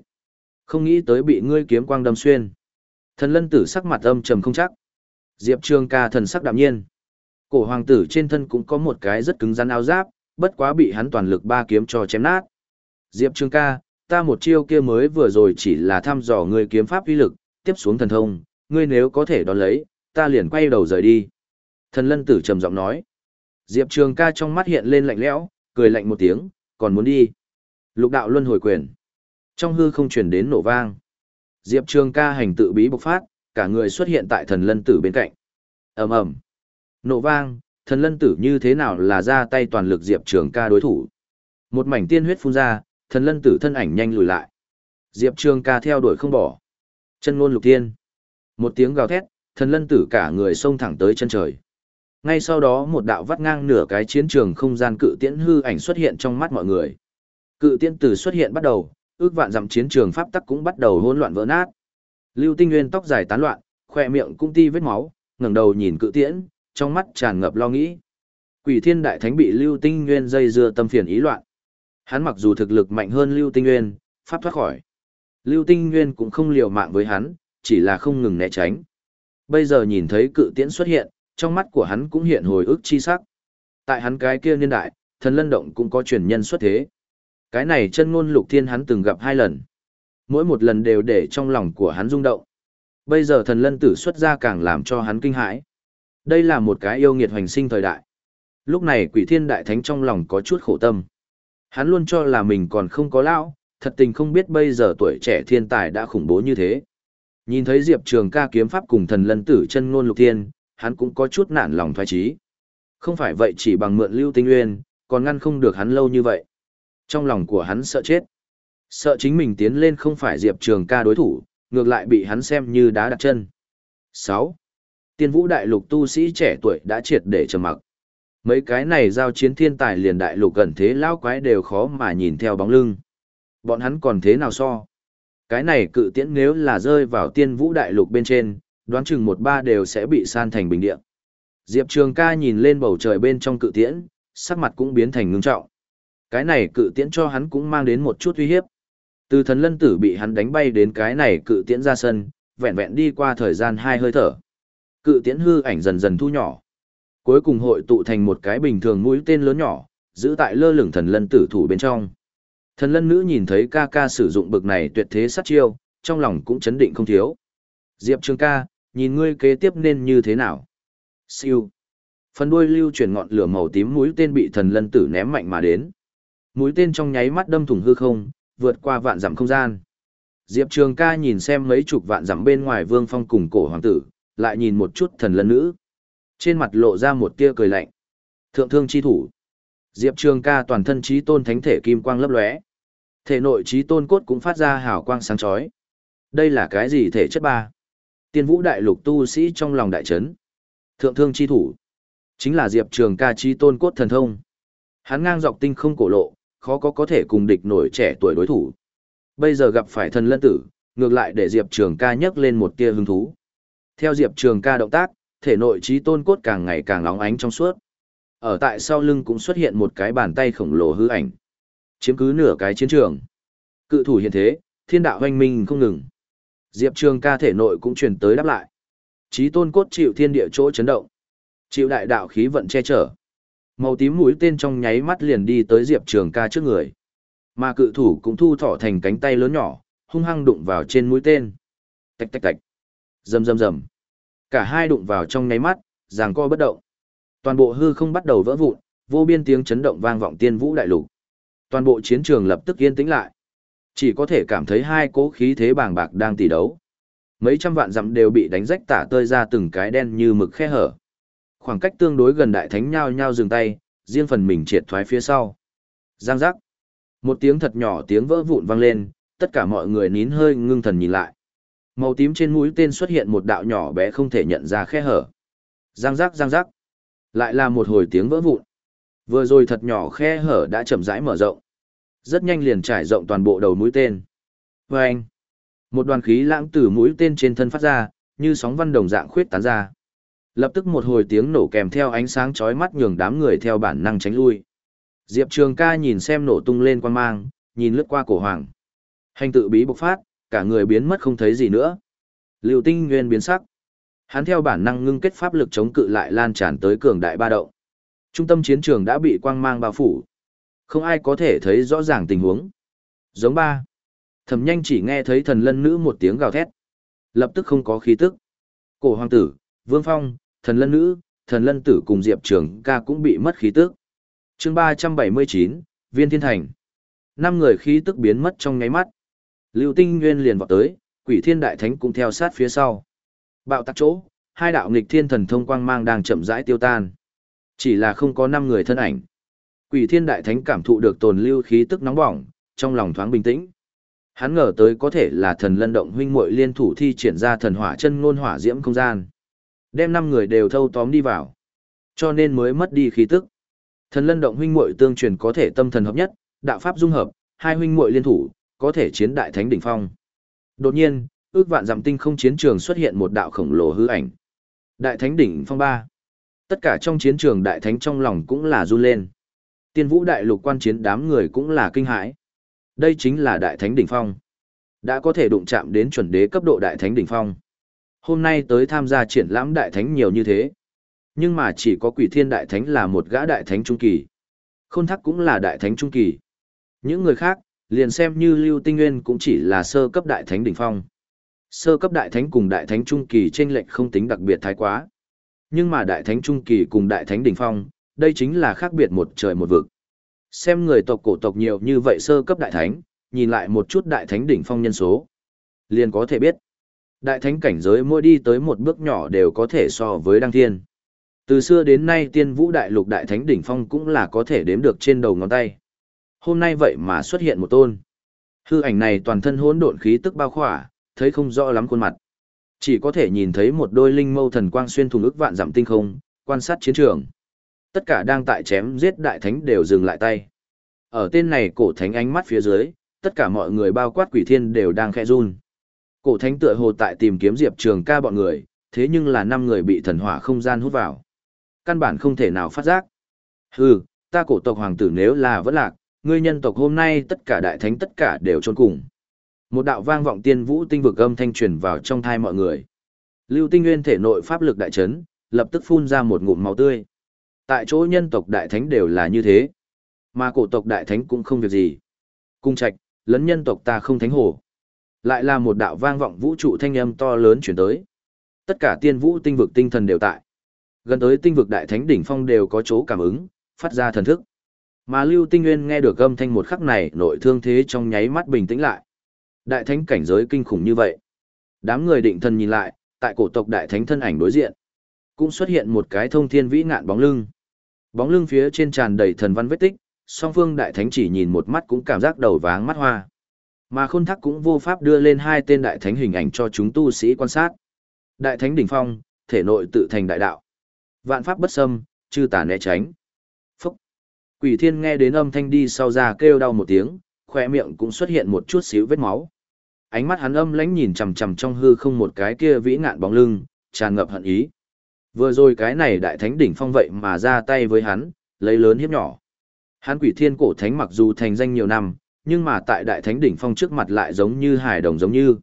Không nghĩ tới bị ngươi kiếm quang đâm xuyên. Thần lân tử sắc mặt âm trầm không chắc. Diệp Trường ca thần sắc đạm nhiên. Cổ hoàng tử trên thân cũng có một cái rất cứng rắn áo giáp, bất quá bị hắn toàn lực ba kiếm cho chém nát. Diệp Trường ca, ta một chiêu kia mới vừa rồi chỉ là thăm dò ngươi kiếm pháp uy lực, tiếp xuống thần thông, ngươi nếu có thể đón lấy, ta liền quay đầu rời đi. Thần lân tử trầm giọng nói. Diệp Trường ca trong mắt hiện lên lạnh lẽo, cười lạnh một tiếng, còn muốn đi. Lục đạo luân hồi quyền. Trong hư không truyền đến nổ vang. Diệp Trường ca hành tự bí bộc phát, cả người xuất hiện tại thần lân tử bên cạnh. ầm ầm Nổ vang, thần lân tử như thế nào là ra tay toàn lực Diệp Trường ca đối thủ. Một mảnh tiên huyết phun ra, thần lân tử thân ảnh nhanh lùi lại. Diệp Trường ca theo đuổi không bỏ. Chân ngôn lục Thiên, Một tiếng gào thét, thần lân tử cả người xông thẳng tới chân trời. Ngay sau đó một đạo vắt ngang nửa cái chiến trường không gian cự tiễn hư ảnh xuất hiện trong mắt mọi người. Cự tiễn Tử xuất hiện bắt đầu, ước vạn dặm chiến trường pháp tắc cũng bắt đầu hỗn loạn vỡ nát. Lưu Tinh Nguyên tóc dài tán loạn, khoe miệng cũng ti vết máu, ngẩng đầu nhìn cự tiễn, trong mắt tràn ngập lo nghĩ. Quỷ Thiên Đại Thánh bị Lưu Tinh Nguyên dây dưa tâm phiền ý loạn. Hắn mặc dù thực lực mạnh hơn Lưu Tinh Nguyên, pháp thoát khỏi. Lưu Tinh Nguyên cũng không liều mạng với hắn, chỉ là không ngừng né tránh. Bây giờ nhìn thấy cự tiễn xuất hiện, trong mắt của hắn cũng hiện hồi ức chi sắc. Tại hắn cái kia niên đại, thần lân động cũng có truyền nhân xuất thế. Cái này chân ngôn lục thiên hắn từng gặp hai lần. Mỗi một lần đều để trong lòng của hắn rung động. Bây giờ thần lân tử xuất ra càng làm cho hắn kinh hãi. Đây là một cái yêu nghiệt hoành sinh thời đại. Lúc này quỷ thiên đại thánh trong lòng có chút khổ tâm. Hắn luôn cho là mình còn không có lão, thật tình không biết bây giờ tuổi trẻ thiên tài đã khủng bố như thế. Nhìn thấy Diệp Trường ca kiếm pháp cùng thần lân tử chân ngôn lục thiên, hắn cũng có chút nản lòng thoái trí. Không phải vậy chỉ bằng mượn lưu tinh nguyên, còn ngăn không được hắn lâu như vậy. Trong lòng của hắn sợ chết. Sợ chính mình tiến lên không phải Diệp Trường ca đối thủ, ngược lại bị hắn xem như đá đặt chân. 6. Tiên vũ đại lục tu sĩ trẻ tuổi đã triệt để trầm mặc. Mấy cái này giao chiến thiên tài liền đại lục gần thế lão quái đều khó mà nhìn theo bóng lưng. Bọn hắn còn thế nào so? Cái này cự tiễn nếu là rơi vào tiên vũ đại lục bên trên, đoán chừng một ba đều sẽ bị san thành bình địa. Diệp Trường ca nhìn lên bầu trời bên trong cự tiễn, sắc mặt cũng biến thành ngưng trọng. Cái này cự tiễn cho hắn cũng mang đến một chút uy hiếp. Từ thần lân tử bị hắn đánh bay đến cái này cự tiễn ra sân, vẹn vẹn đi qua thời gian hai hơi thở. Cự tiễn hư ảnh dần dần thu nhỏ. Cuối cùng hội tụ thành một cái bình thường mũi tên lớn nhỏ, giữ tại lơ lửng thần lân tử thủ bên trong. Thần lân nữ nhìn thấy ca ca sử dụng bực này tuyệt thế sát chiêu, trong lòng cũng chấn định không thiếu. Diệp Trường ca, nhìn ngươi kế tiếp nên như thế nào? Siêu. Phần đuôi lưu chuyển ngọn lửa màu tím mũi tên bị thần lân tử ném mạnh mà đến. Mũi tên trong nháy mắt đâm thủng hư không, vượt qua vạn dặm không gian. Diệp Trường ca nhìn xem mấy chục vạn dặm bên ngoài vương phong cùng cổ hoàng tử, lại nhìn một chút thần lân nữ. Trên mặt lộ ra một tia cười lạnh. Thượng thương chi thủ. Diệp Trường ca toàn thân trí tôn thánh thể kim quang lấp lóe. Thể nội trí tôn cốt cũng phát ra hào quang sáng chói. Đây là cái gì thể chất ba? Tiên vũ đại lục tu sĩ trong lòng đại trấn. Thượng thương chi thủ. Chính là Diệp Trường ca trí tôn cốt thần thông. Hắn ngang dọc tinh không cổ lộ, khó có có thể cùng địch nổi trẻ tuổi đối thủ. Bây giờ gặp phải thần lân tử, ngược lại để Diệp Trường ca nhấc lên một tia hứng thú. Theo Diệp Trường ca động tác, thể nội trí tôn cốt càng ngày càng óng ánh trong suốt. Ở tại sau lưng cũng xuất hiện một cái bàn tay khổng lồ hư ảnh. Chiếm cứ nửa cái chiến trường. Cự thủ hiện thế, thiên đạo hoanh minh không ngừng. Diệp Trường ca thể nội cũng truyền tới đáp lại. Trí tôn cốt chịu thiên địa chỗ chấn động. Chịu đại đạo khí vận che chở. Màu tím mũi tên trong nháy mắt liền đi tới Diệp Trường ca trước người. Mà cự thủ cũng thu thỏ thành cánh tay lớn nhỏ, hung hăng đụng vào trên mũi tên. Tạch tạch tạch. Rầm rầm rầm. Cả hai đụng vào trong nháy mắt, giằng co bất động. Toàn bộ hư không bắt đầu vỡ vụn, vô biên tiếng chấn động vang vọng tiên vũ đại lục. Toàn bộ chiến trường lập tức yên tĩnh lại. Chỉ có thể cảm thấy hai cỗ khí thế bàng bạc đang tỷ đấu. Mấy trăm vạn dặm đều bị đánh rách tả tơi ra từng cái đen như mực khe hở. Khoảng cách tương đối gần đại thánh nhao nhao dừng tay, riêng phần mình triệt thoái phía sau. Giang giác. Một tiếng thật nhỏ tiếng vỡ vụn vang lên, tất cả mọi người nín hơi ngưng thần nhìn lại. Màu tím trên mũi tên xuất hiện một đạo nhỏ bé không thể nhận ra khe hở. Giang giác giang giác. Lại là một hồi tiếng vỡ vụn. Vừa rồi thật nhỏ khe hở đã chậm rãi mở rộng. Rất nhanh liền trải rộng toàn bộ đầu mũi tên. Và anh. Một đoàn khí lãng từ mũi tên trên thân phát ra, như sóng văn đồng dạng khuyết tán ra. Lập tức một hồi tiếng nổ kèm theo ánh sáng chói mắt nhường đám người theo bản năng tránh lui. Diệp Trường ca nhìn xem nổ tung lên quan mang, nhìn lướt qua cổ hoàng. Hành tự bí bộc phát, cả người biến mất không thấy gì nữa. Lưu tinh nguyên biến sắc. Hắn theo bản năng ngưng kết pháp lực chống cự lại lan tràn tới cường đại ba động. Trung tâm chiến trường đã bị quang mang bao phủ. Không ai có thể thấy rõ ràng tình huống. Giống ba. Thẩm nhanh chỉ nghe thấy thần lân nữ một tiếng gào thét. Lập tức không có khí tức. Cổ hoàng tử, vương phong, thần lân nữ, thần lân tử cùng diệp trường ca cũng bị mất khí tức. chương ba trăm bảy mươi chín viên thiên thành. Năm người khí tức biến mất trong nháy mắt. Lưu tinh nguyên liền vọt tới, quỷ thiên đại thánh cũng theo sát phía sau. Bạo tắc chỗ, hai đạo nghịch thiên thần thông quang mang đang chậm rãi tiêu tan. Chỉ là không có năm người thân ảnh. Quỷ thiên đại thánh cảm thụ được tồn lưu khí tức nóng bỏng, trong lòng thoáng bình tĩnh. Hắn ngờ tới có thể là thần lân động huynh muội liên thủ thi triển ra thần hỏa chân ngôn hỏa diễm không gian. Đem năm người đều thâu tóm đi vào. Cho nên mới mất đi khí tức. Thần lân động huynh muội tương truyền có thể tâm thần hợp nhất, đạo pháp dung hợp, hai huynh muội liên thủ, có thể chiến đại thánh đỉnh phong. Đột nhiên, ước vạn dặm tinh không chiến trường xuất hiện một đạo khổng lồ hư ảnh. Đại thánh đỉnh phong ba. Tất cả trong chiến trường đại thánh trong lòng cũng là run lên. Tiên vũ đại lục quan chiến đám người cũng là kinh hãi. Đây chính là đại thánh đỉnh phong. Đã có thể đụng chạm đến chuẩn đế cấp độ đại thánh đỉnh phong. Hôm nay tới tham gia triển lãm đại thánh nhiều như thế. Nhưng mà chỉ có quỷ thiên đại thánh là một gã đại thánh trung kỳ. Khôn thắc cũng là đại thánh trung kỳ. Những người khác, liền xem như Lưu Tinh Nguyên cũng chỉ là sơ cấp đại thánh đỉnh phong. Sơ cấp đại thánh cùng đại thánh trung kỳ trên lệch không tính đặc biệt thái quá. Nhưng mà đại thánh trung kỳ cùng đại thánh đỉnh phong, đây chính là khác biệt một trời một vực. Xem người tộc cổ tộc nhiều như vậy sơ cấp đại thánh, nhìn lại một chút đại thánh đỉnh phong nhân số. Liền có thể biết, đại thánh cảnh giới mỗi đi tới một bước nhỏ đều có thể so với đăng thiên. Từ xưa đến nay tiên vũ đại lục đại thánh đỉnh phong cũng là có thể đếm được trên đầu ngón tay. Hôm nay vậy mà xuất hiện một tôn. Hư ảnh này toàn thân hỗn độn khí tức bao khỏa, thấy không rõ lắm khuôn mặt. Chỉ có thể nhìn thấy một đôi linh mâu thần quang xuyên thủng ức vạn dặm tinh không, quan sát chiến trường. Tất cả đang tại chém giết đại thánh đều dừng lại tay. Ở tên này cổ thánh ánh mắt phía dưới, tất cả mọi người bao quát quỷ thiên đều đang khẽ run. Cổ thánh tựa hồ tại tìm kiếm Diệp Trường ca bọn người, thế nhưng là năm người bị thần hỏa không gian hút vào. Căn bản không thể nào phát giác. Hừ, ta cổ tộc hoàng tử nếu là vẫn lạc, ngươi nhân tộc hôm nay tất cả đại thánh tất cả đều trốn cùng. Một đạo vang vọng tiên vũ tinh vực âm thanh truyền vào trong thai mọi người. Lưu Tinh Nguyên thể nội pháp lực đại chấn, lập tức phun ra một ngụm máu tươi. Tại chỗ nhân tộc đại thánh đều là như thế, mà cổ tộc đại thánh cũng không việc gì. Cung trạch, lấn nhân tộc ta không thánh hồ. Lại là một đạo vang vọng vũ trụ thanh âm to lớn chuyển tới. Tất cả tiên vũ tinh vực tinh thần đều tại. Gần tới tinh vực đại thánh đỉnh phong đều có chỗ cảm ứng, phát ra thần thức. Mà Lưu Tinh Nguyên nghe được âm thanh một khắc này nội thương thế trong nháy mắt bình tĩnh lại. Đại thánh cảnh giới kinh khủng như vậy. Đám người định thần nhìn lại, tại cổ tộc đại thánh thân ảnh đối diện, cũng xuất hiện một cái thông thiên vĩ ngạn bóng lưng. Bóng lưng phía trên tràn đầy thần văn vết tích, song phương đại thánh chỉ nhìn một mắt cũng cảm giác đầu váng mắt hoa. Mà khôn thắc cũng vô pháp đưa lên hai tên đại thánh hình ảnh cho chúng tu sĩ quan sát. Đại thánh đỉnh phong, thể nội tự thành đại đạo. Vạn pháp bất xâm, chư tà né tránh. Quỷ thiên nghe đến âm thanh đi sau ra kêu đau một tiếng, khoe miệng cũng xuất hiện một chút xíu vết máu. Ánh mắt hắn âm lãnh nhìn chằm chằm trong hư không một cái kia vĩ ngạn bóng lưng, tràn ngập hận ý. Vừa rồi cái này đại thánh đỉnh phong vậy mà ra tay với hắn, lấy lớn hiếp nhỏ. Hắn quỷ thiên cổ thánh mặc dù thành danh nhiều năm, nhưng mà tại đại thánh đỉnh phong trước mặt lại giống như hài đồng giống như.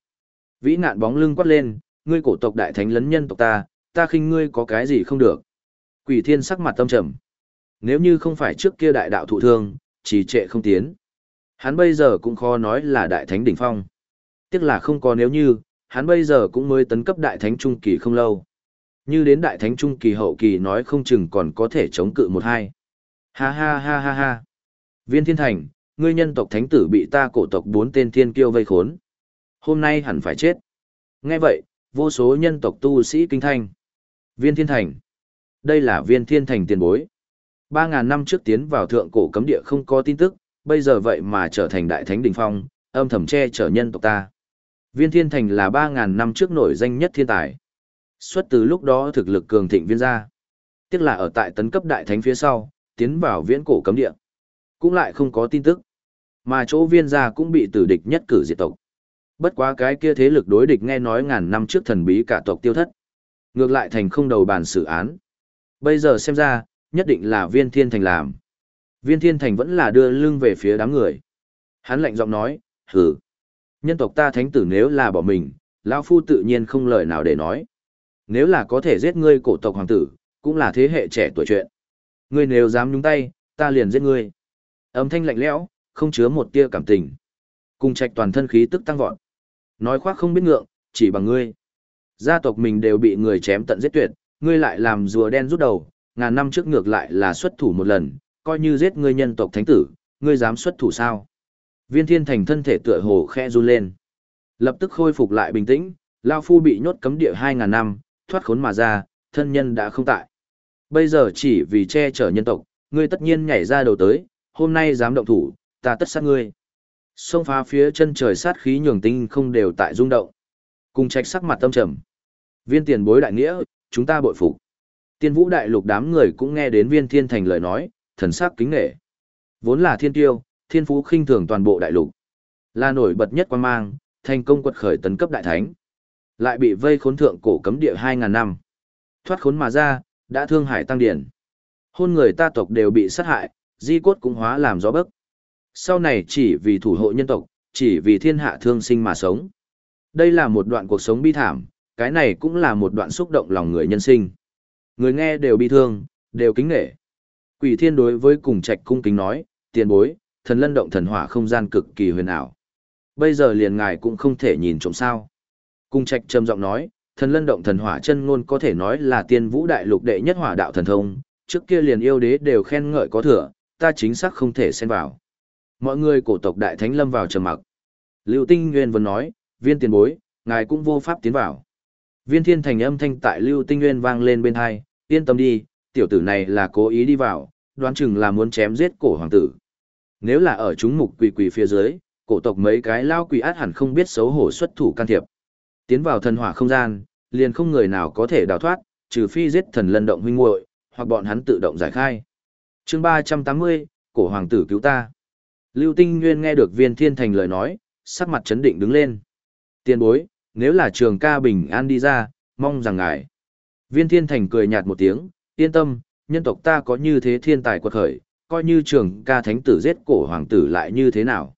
Vĩ ngạn bóng lưng quát lên, ngươi cổ tộc đại thánh lấn nhân tộc ta, ta khinh ngươi có cái gì không được. Quỷ thiên sắc mặt tâm trầm. Nếu như không phải trước kia đại đạo thụ thương, trì trệ không tiến. Hắn bây giờ cũng khó nói là đại thánh đỉnh phong. Tiếc là không có nếu như, hắn bây giờ cũng mới tấn cấp đại thánh trung kỳ không lâu. Như đến đại thánh trung kỳ hậu kỳ nói không chừng còn có thể chống cự một hai. Ha ha ha ha ha. Viên thiên thành, ngươi nhân tộc thánh tử bị ta cổ tộc bốn tên thiên kiêu vây khốn. Hôm nay hẳn phải chết. Nghe vậy, vô số nhân tộc tu sĩ kinh thanh. Viên thiên thành. Đây là viên thiên thành tiền bối. Ba ngàn năm trước tiến vào thượng cổ cấm địa không có tin tức, bây giờ vậy mà trở thành đại thánh đỉnh phong, âm thầm che chở nhân tộc ta. Viên thiên thành là ba ngàn năm trước nổi danh nhất thiên tài. Xuất từ lúc đó thực lực cường thịnh viên gia. Tiếc là ở tại tấn cấp đại thánh phía sau, tiến vào viễn cổ cấm địa. Cũng lại không có tin tức. Mà chỗ viên gia cũng bị tử địch nhất cử diệt tộc. Bất quá cái kia thế lực đối địch nghe nói ngàn năm trước thần bí cả tộc tiêu thất. Ngược lại thành không đầu bàn xử án. Bây giờ xem ra, nhất định là viên thiên thành làm. Viên thiên thành vẫn là đưa lưng về phía đám người. Hắn lạnh giọng nói, hử. Nhân tộc ta thánh tử nếu là bỏ mình, lão phu tự nhiên không lời nào để nói. Nếu là có thể giết ngươi cổ tộc hoàng tử, cũng là thế hệ trẻ tuổi chuyện. Ngươi nếu dám nhúng tay, ta liền giết ngươi. Âm thanh lạnh lẽo, không chứa một tia cảm tình. Cùng trạch toàn thân khí tức tăng vọt. Nói khoác không biết ngượng, chỉ bằng ngươi. Gia tộc mình đều bị người chém tận giết tuyệt, ngươi lại làm rùa đen rút đầu, ngàn năm trước ngược lại là xuất thủ một lần, coi như giết ngươi nhân tộc thánh tử, ngươi dám xuất thủ sao? Viên thiên thành thân thể tựa hồ khẽ run lên. Lập tức khôi phục lại bình tĩnh, Lao Phu bị nhốt cấm địa hai ngàn năm, thoát khốn mà ra, thân nhân đã không tại. Bây giờ chỉ vì che chở nhân tộc, ngươi tất nhiên nhảy ra đầu tới, hôm nay dám động thủ, ta tất sát ngươi. Xông phá phía chân trời sát khí nhường tinh không đều tại rung động. Cùng trách sắc mặt tâm trầm. Viên tiền bối đại nghĩa, chúng ta bội phục. Tiên vũ đại lục đám người cũng nghe đến viên thiên thành lời nói, thần sắc kính nghệ. Vốn là thiên tiêu, thiên phú khinh thường toàn bộ đại lục. Là nổi bật nhất quan mang, thành công quật khởi tấn cấp đại thánh. Lại bị vây khốn thượng cổ cấm địa 2.000 năm. Thoát khốn mà ra, đã thương hải tăng điển. Hôn người ta tộc đều bị sát hại, di cốt cũng hóa làm gió bấc. Sau này chỉ vì thủ hộ nhân tộc, chỉ vì thiên hạ thương sinh mà sống. Đây là một đoạn cuộc sống bi thảm, cái này cũng là một đoạn xúc động lòng người nhân sinh. Người nghe đều bị thương, đều kính nghệ. Quỷ thiên đối với cùng trạch cung kính nói, tiền bối, thần lân động thần hỏa không gian cực kỳ huyền ảo. Bây giờ liền ngài cũng không thể nhìn trộm sao. Cung trạch trầm giọng nói, thần lân động thần hỏa chân ngôn có thể nói là tiên vũ đại lục đệ nhất hỏa đạo thần thông, trước kia liền yêu đế đều khen ngợi có thừa, ta chính xác không thể xen vào. Mọi người cổ tộc đại thánh lâm vào trầm mặc. Lưu Tinh Nguyên vẫn nói, viên tiền bối, ngài cũng vô pháp tiến vào. Viên thiên thành âm thanh tại Lưu Tinh Nguyên vang lên bên hai, yên tâm đi, tiểu tử này là cố ý đi vào, đoán chừng là muốn chém giết cổ hoàng tử. Nếu là ở chúng mục quỷ quỷ phía dưới, cổ tộc mấy cái lao quỷ át hẳn không biết xấu hổ xuất thủ can thiệp. Tiến vào thần hỏa không gian, liền không người nào có thể đào thoát, trừ phi giết thần lân động huynh muội, hoặc bọn hắn tự động giải khai. Chương 380, cổ hoàng tử cứu ta. Lưu Tinh Nguyên nghe được Viên Thiên Thành lời nói, sắc mặt chấn định đứng lên. Tiên bối, nếu là trường ca bình an đi ra, mong rằng ngài. Viên Thiên Thành cười nhạt một tiếng, yên tâm, nhân tộc ta có như thế thiên tài quật khởi, coi như trường ca thánh tử giết cổ hoàng tử lại như thế nào.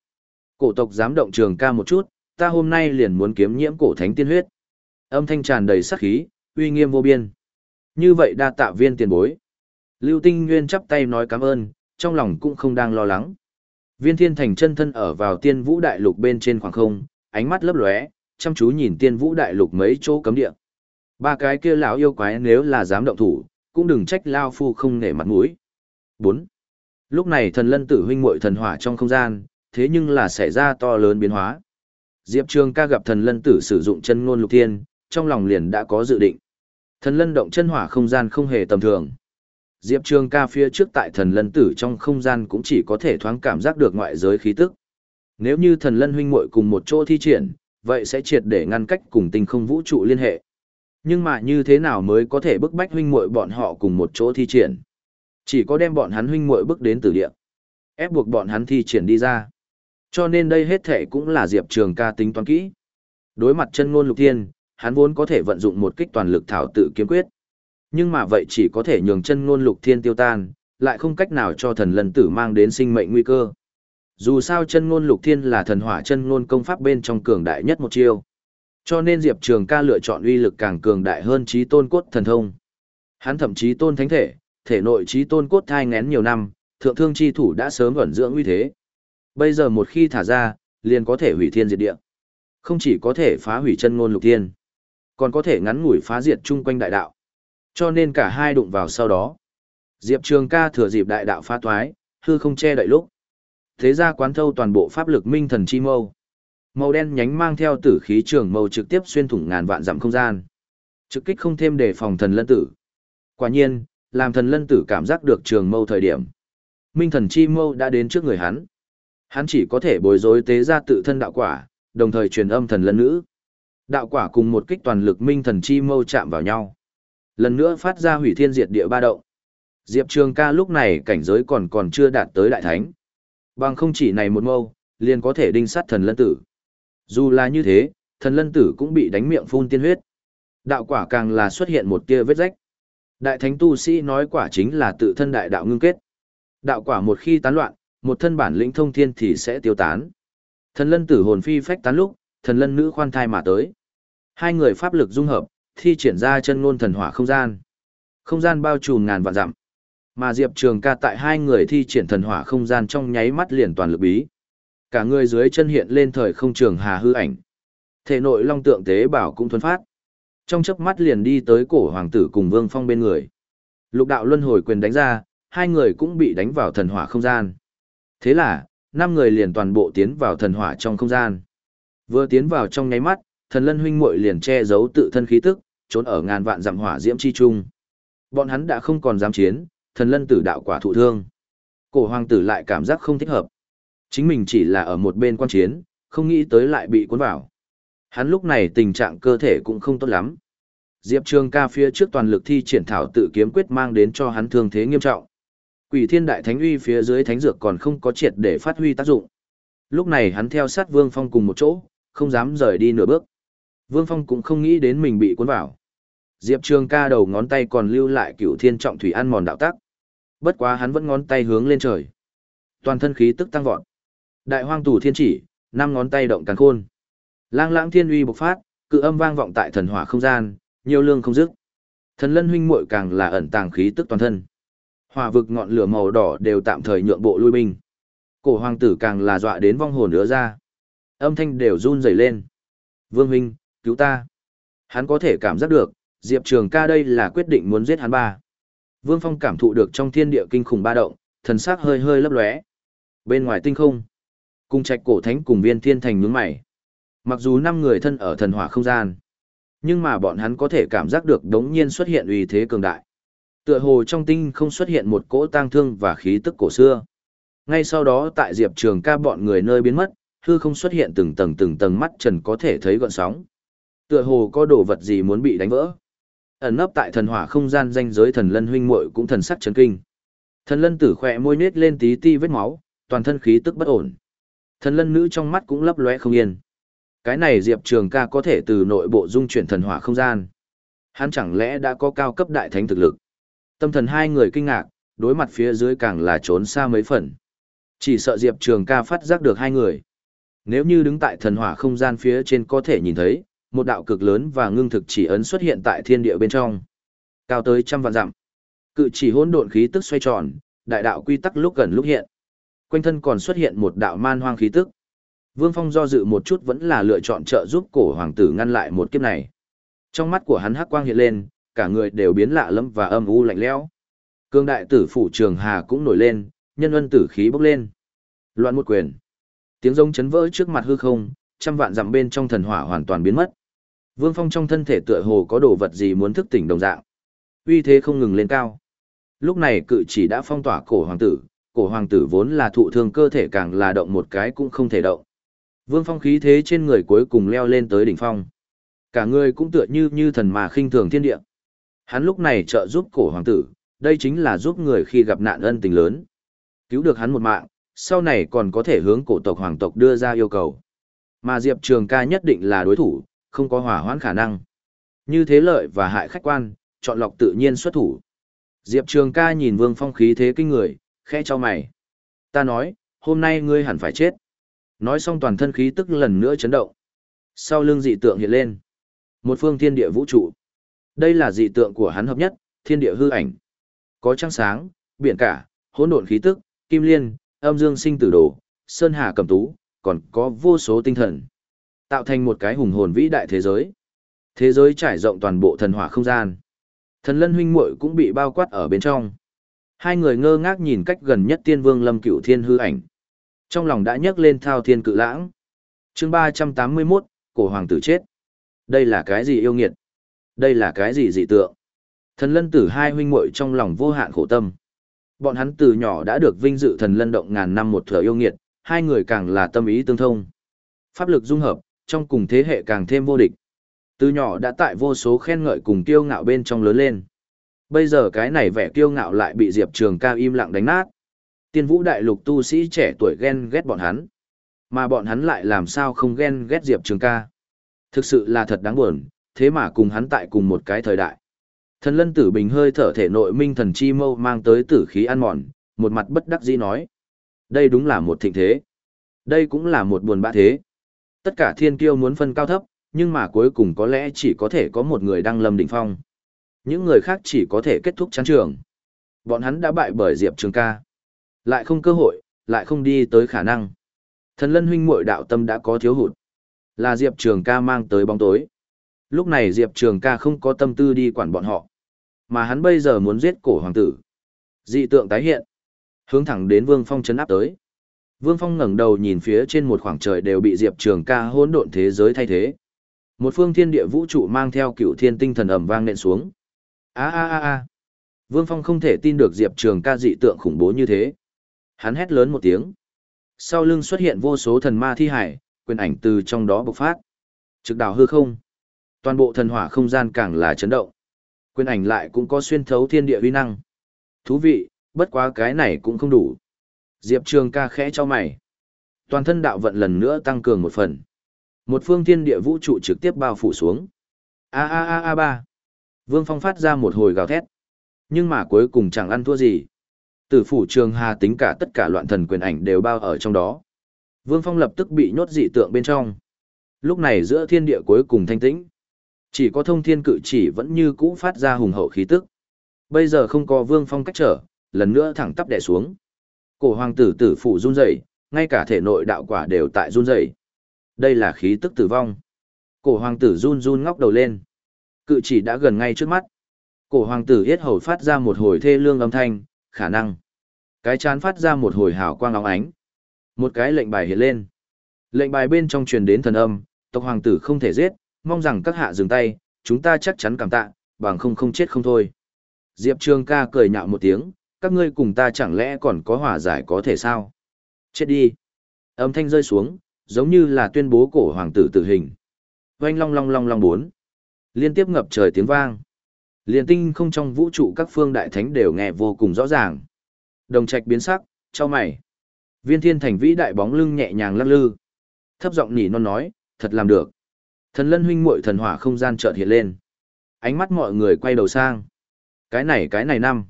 Cổ tộc dám động trường ca một chút, ta hôm nay liền muốn kiếm nhiễm cổ thánh tiên huyết. Âm thanh tràn đầy sát khí, uy nghiêm vô biên. Như vậy đa tạ viên tiền bối. Lưu Tinh Nguyên chắp tay nói cảm ơn, trong lòng cũng không đang lo lắng. Viên Thiên Thành chân thân ở vào Tiên Vũ Đại Lục bên trên khoảng không, ánh mắt lấp lóe, chăm chú nhìn Tiên Vũ Đại Lục mấy chỗ cấm địa. Ba cái kia lão yêu quái nếu là dám động thủ, cũng đừng trách lao phu không nể mặt mũi. 4. Lúc này thần lân tử huynh muội thần hỏa trong không gian, thế nhưng là xảy ra to lớn biến hóa. Diệp Trường ca gặp thần lân tử sử dụng chân ngôn lục thiên, trong lòng liền đã có dự định. Thần lân động chân hỏa không gian không hề tầm thường. Diệp Trường ca phía trước tại thần lân tử trong không gian cũng chỉ có thể thoáng cảm giác được ngoại giới khí tức. Nếu như thần lân huynh muội cùng một chỗ thi triển, vậy sẽ triệt để ngăn cách cùng tinh không vũ trụ liên hệ. Nhưng mà như thế nào mới có thể bức bách huynh muội bọn họ cùng một chỗ thi triển? Chỉ có đem bọn hắn huynh muội bước đến tử địa, ép buộc bọn hắn thi triển đi ra. Cho nên đây hết thể cũng là Diệp Trường ca tính toán kỹ. Đối mặt chân ngôn lục thiên, hắn vốn có thể vận dụng một kích toàn lực thảo tự kiếm quyết. Nhưng mà vậy chỉ có thể nhường chân ngôn lục thiên tiêu tan, lại không cách nào cho thần lân tử mang đến sinh mệnh nguy cơ. Dù sao chân ngôn lục thiên là thần hỏa chân ngôn công pháp bên trong cường đại nhất một chiêu. Cho nên Diệp Trường ca lựa chọn uy lực càng cường đại hơn trí tôn cốt thần thông. Hắn thậm chí tôn thánh thể, thể nội trí tôn cốt thai ngén nhiều năm, thượng thương chi thủ đã sớm ẩn dưỡng uy thế. Bây giờ một khi thả ra, liền có thể hủy thiên diệt địa. Không chỉ có thể phá hủy chân ngôn lục thiên, còn có thể ngắn ngủi phá diệt chung quanh đại đạo. Cho nên cả hai đụng vào sau đó. Diệp Trường ca thừa dịp đại đạo phá toái, hư không che đậy lúc. Thế ra quán thâu toàn bộ pháp lực minh thần chi mâu. Màu đen nhánh mang theo tử khí trường mâu trực tiếp xuyên thủng ngàn vạn dặm không gian. Trực kích không thêm để phòng thần lân tử. Quả nhiên, làm thần lân tử cảm giác được trường mâu thời điểm. Minh thần chi mâu đã đến trước người hắn. Hắn chỉ có thể bồi dối tế ra tự thân đạo quả, đồng thời truyền âm thần lân nữ. Đạo quả cùng một kích toàn lực minh thần chi mâu chạm vào nhau. Lần nữa phát ra hủy thiên diệt địa ba động. Diệp Trường ca lúc này cảnh giới còn còn chưa đạt tới đại thánh. Bằng không chỉ này một mâu, liền có thể đinh sát thần lân tử. Dù là như thế, thần lân tử cũng bị đánh miệng phun tiên huyết. Đạo quả càng là xuất hiện một tia vết rách. Đại thánh tu sĩ nói quả chính là tự thân đại đạo ngưng kết. Đạo quả một khi tán loạn, một thân bản lĩnh thông thiên thì sẽ tiêu tán. Thần lân tử hồn phi phách tán lúc, thần lân nữ khoan thai mà tới. Hai người pháp lực dung hợp, thi triển ra chân ngôn thần hỏa không gian. Không gian bao trùm ngàn vạn dặm. Mà Diệp Trường ca tại hai người thi triển thần hỏa không gian trong nháy mắt liền toàn lực bí. Cả người dưới chân hiện lên thời không trường hà hư ảnh. Thể nội long tượng tế bảo cũng thuần phát. Trong chớp mắt liền đi tới cổ hoàng tử cùng Vương Phong bên người. Lục đạo luân hồi quyền đánh ra, hai người cũng bị đánh vào thần hỏa không gian. Thế là, năm người liền toàn bộ tiến vào thần hỏa trong không gian. Vừa tiến vào trong nháy mắt, thần lân huynh muội liền che giấu tự thân khí tức, trốn ở ngàn vạn dặm hỏa diễm chi trung. Bọn hắn đã không còn dám chiến, thần lân tử đạo quả thụ thương. Cổ hoàng tử lại cảm giác không thích hợp. Chính mình chỉ là ở một bên quan chiến, không nghĩ tới lại bị cuốn vào. Hắn lúc này tình trạng cơ thể cũng không tốt lắm. Diệp Trường ca phía trước toàn lực thi triển thảo tự kiếm quyết mang đến cho hắn thương thế nghiêm trọng. Quỷ thiên đại thánh uy phía dưới thánh dược còn không có triệt để phát huy tác dụng. Lúc này hắn theo sát Vương Phong cùng một chỗ, không dám rời đi nửa bước. Vương Phong cũng không nghĩ đến mình bị cuốn vào. Diệp Trường ca đầu ngón tay còn lưu lại cửu thiên trọng thủy ăn mòn đạo tắc. Bất quá hắn vẫn ngón tay hướng lên trời. Toàn thân khí tức tăng vọt. Đại hoang tù thiên chỉ, năm ngón tay động càng khôn. Lang lãng thiên uy bộc phát, cự âm vang vọng tại thần hỏa không gian, nhiều lương không dứt. Thần lân huynh muội càng là ẩn tàng khí tức toàn thân. Hỏa vực ngọn lửa màu đỏ đều tạm thời nhượng bộ lui binh. Cổ hoàng tử càng là dọa đến vong hồn nữa ra. Âm thanh đều run rẩy lên. Vương huynh, cứu ta. Hắn có thể cảm giác được, Diệp Trường ca đây là quyết định muốn giết hắn ba. Vương Phong cảm thụ được trong thiên địa kinh khủng ba động, thần sắc hơi hơi lấp lóe. Bên ngoài tinh không, cung trạch cổ thánh cùng viên thiên thành nhướng mày. Mặc dù năm người thân ở thần hỏa không gian, nhưng mà bọn hắn có thể cảm giác được đống nhiên xuất hiện uy thế cường đại. Tựa hồ trong tinh không xuất hiện một cỗ tang thương và khí tức cổ xưa. Ngay sau đó tại Diệp Trường ca bọn người nơi biến mất, hư không xuất hiện từng tầng từng tầng mắt trần có thể thấy gọn sóng. Tựa hồ có đồ vật gì muốn bị đánh vỡ. Ẩn nấp tại thần hỏa không gian danh giới thần lân huynh muội cũng thần sắc chấn kinh. Thần lân tử khỏe môi nết lên tí ti vết máu, toàn thân khí tức bất ổn. Thần lân nữ trong mắt cũng lấp lóe không yên. Cái này Diệp Trường ca có thể từ nội bộ dung chuyển thần hỏa không gian. Hắn chẳng lẽ đã có cao cấp đại thánh thực lực. Tâm thần hai người kinh ngạc, đối mặt phía dưới càng là trốn xa mấy phần. Chỉ sợ Diệp Trường ca phát giác được hai người. Nếu như đứng tại thần hỏa không gian phía trên có thể nhìn thấy, một đạo cực lớn và ngưng thực chỉ ấn xuất hiện tại thiên địa bên trong. Cao tới trăm vạn dặm. Cự chỉ hỗn độn khí tức xoay tròn, đại đạo quy tắc lúc gần lúc hiện. Quanh thân còn xuất hiện một đạo man hoang khí tức. Vương Phong do dự một chút vẫn là lựa chọn trợ giúp cổ hoàng tử ngăn lại một kiếp này. Trong mắt của hắn hắc quang hiện lên, cả người đều biến lạ lẫm và âm u lạnh lẽo. Cương đại tử phủ trường hà cũng nổi lên, nhân ân tử khí bốc lên. Loạn một quyền. Tiếng rống chấn vỡ trước mặt hư không, trăm vạn dặm bên trong thần hỏa hoàn toàn biến mất. Vương Phong trong thân thể tựa hồ có đồ vật gì muốn thức tỉnh đồng dạng. Uy thế không ngừng lên cao. Lúc này cự chỉ đã phong tỏa cổ hoàng tử, cổ hoàng tử vốn là thụ thương cơ thể càng là động một cái cũng không thể động. Vương Phong khí thế trên người cuối cùng leo lên tới đỉnh phong. Cả người cũng tựa như như thần mà khinh thường thiên địa. Hắn lúc này trợ giúp cổ hoàng tử, đây chính là giúp người khi gặp nạn ân tình lớn. Cứu được hắn một mạng, sau này còn có thể hướng cổ tộc hoàng tộc đưa ra yêu cầu. Mà Diệp Trường ca nhất định là đối thủ, không có hỏa hoãn khả năng. Như thế lợi và hại khách quan, chọn lọc tự nhiên xuất thủ. Diệp Trường ca nhìn Vương Phong khí thế kinh người, khẽ cho mày. Ta nói, hôm nay ngươi hẳn phải chết. Nói xong toàn thân khí tức lần nữa chấn động. Sau lưng dị tượng hiện lên. Một phương thiên địa vũ trụ. Đây là dị tượng của hắn hợp nhất, thiên địa hư ảnh. Có trăng sáng, biển cả, hỗn độn khí tức, kim liên, âm dương sinh tử đồ, sơn hà cầm tú, còn có vô số tinh thần. Tạo thành một cái hùng hồn vĩ đại thế giới. Thế giới trải rộng toàn bộ thần hỏa không gian. Thần lân huynh muội cũng bị bao quát ở bên trong. Hai người ngơ ngác nhìn cách gần nhất tiên vương lâm cửu thiên hư ảnh. Trong lòng đã nhấc lên thao thiên cự lãng. chương ba trăm tám mươi 381, cổ hoàng tử chết. Đây là cái gì yêu nghiệt? Đây là cái gì dị tượng? Thần lân tử hai huynh muội trong lòng vô hạn khổ tâm. Bọn hắn từ nhỏ đã được vinh dự thần lân động ngàn năm một thừa yêu nghiệt, hai người càng là tâm ý tương thông. Pháp lực dung hợp, trong cùng thế hệ càng thêm vô địch. Từ nhỏ đã tại vô số khen ngợi cùng kiêu ngạo bên trong lớn lên. Bây giờ cái này vẻ kiêu ngạo lại bị Diệp Trường ca im lặng đánh nát. Tiên vũ đại lục tu sĩ trẻ tuổi ghen ghét bọn hắn. Mà bọn hắn lại làm sao không ghen ghét Diệp Trường ca. Thực sự là thật đáng buồn, thế mà cùng hắn tại cùng một cái thời đại. Thần lân tử bình hơi thở thể nội minh thần chi mâu mang tới tử khí ăn mòn, một mặt bất đắc dĩ nói. Đây đúng là một thịnh thế. Đây cũng là một buồn bã thế. Tất cả thiên kiêu muốn phân cao thấp, nhưng mà cuối cùng có lẽ chỉ có thể có một người đang lâm đỉnh phong. Những người khác chỉ có thể kết thúc chán trường. Bọn hắn đã bại bởi Diệp Trường ca. Lại không cơ hội, lại không đi tới khả năng. Thần lân huynh muội đạo tâm đã có thiếu hụt. Là Diệp Trường ca mang tới bóng tối. Lúc này Diệp Trường ca không có tâm tư đi quản bọn họ. Mà hắn bây giờ muốn giết cổ hoàng tử. Dị tượng tái hiện. Hướng thẳng đến Vương Phong chấn áp tới. Vương Phong ngẩng đầu nhìn phía trên một khoảng trời đều bị Diệp Trường ca hỗn độn thế giới thay thế. Một phương thiên địa vũ trụ mang theo cựu thiên tinh thần ầm vang nện xuống. A a a a. Vương Phong không thể tin được Diệp Trường ca dị tượng khủng bố như thế. Hắn hét lớn một tiếng. Sau lưng xuất hiện vô số thần ma thi hải, quyền ảnh từ trong đó bộc phát. Trực đảo hư không. Toàn bộ thần hỏa không gian càng là chấn động. Quyền ảnh lại cũng có xuyên thấu thiên địa uy năng. Thú vị, bất quá cái này cũng không đủ. Diệp Trường ca khẽ cho mày. Toàn thân đạo vận lần nữa tăng cường một phần. Một phương thiên địa vũ trụ trực tiếp bao phủ xuống. A a a a ba. Vương Phong phát ra một hồi gào thét. Nhưng mà cuối cùng chẳng ăn thua gì. Tử phủ trường hà tính cả tất cả loạn thần quyền ảnh đều bao ở trong đó. Vương Phong lập tức bị nhốt dị tượng bên trong. Lúc này giữa thiên địa cuối cùng thanh tĩnh. Chỉ có thông thiên cự chỉ vẫn như cũ phát ra hùng hậu khí tức. Bây giờ không có Vương Phong cách trở, lần nữa thẳng tắp đè xuống. Cổ hoàng tử tử phủ run rẩy, ngay cả thể nội đạo quả đều tại run rẩy. Đây là khí tức tử vong. Cổ hoàng tử run run ngóc đầu lên. Cự chỉ đã gần ngay trước mắt. Cổ hoàng tử yết hầu phát ra một hồi thê lương âm thanh, khả năng. Cái chán phát ra một hồi hào quang óng ánh. Một cái lệnh bài hiện lên. Lệnh bài bên trong truyền đến thần âm, tộc hoàng tử không thể giết, mong rằng các hạ dừng tay, chúng ta chắc chắn cảm tạ, bằng không không chết không thôi. Diệp Trường ca cười nhạo một tiếng, các ngươi cùng ta chẳng lẽ còn có hòa giải có thể sao? Chết đi. Âm thanh rơi xuống, giống như là tuyên bố cổ hoàng tử tử hình. Oanh long long long long bốn. Liên tiếp ngập trời tiếng vang. Liên tinh không trong vũ trụ các phương đại thánh đều nghe vô cùng rõ ràng. Đồng trạch biến sắc, cho mày. Viên thiên thành vĩ đại bóng lưng nhẹ nhàng lắc lư. Thấp giọng nỉ non nói, thật làm được. Thần lân huynh muội thần hỏa không gian chợt hiện lên. Ánh mắt mọi người quay đầu sang. Cái này cái này năm.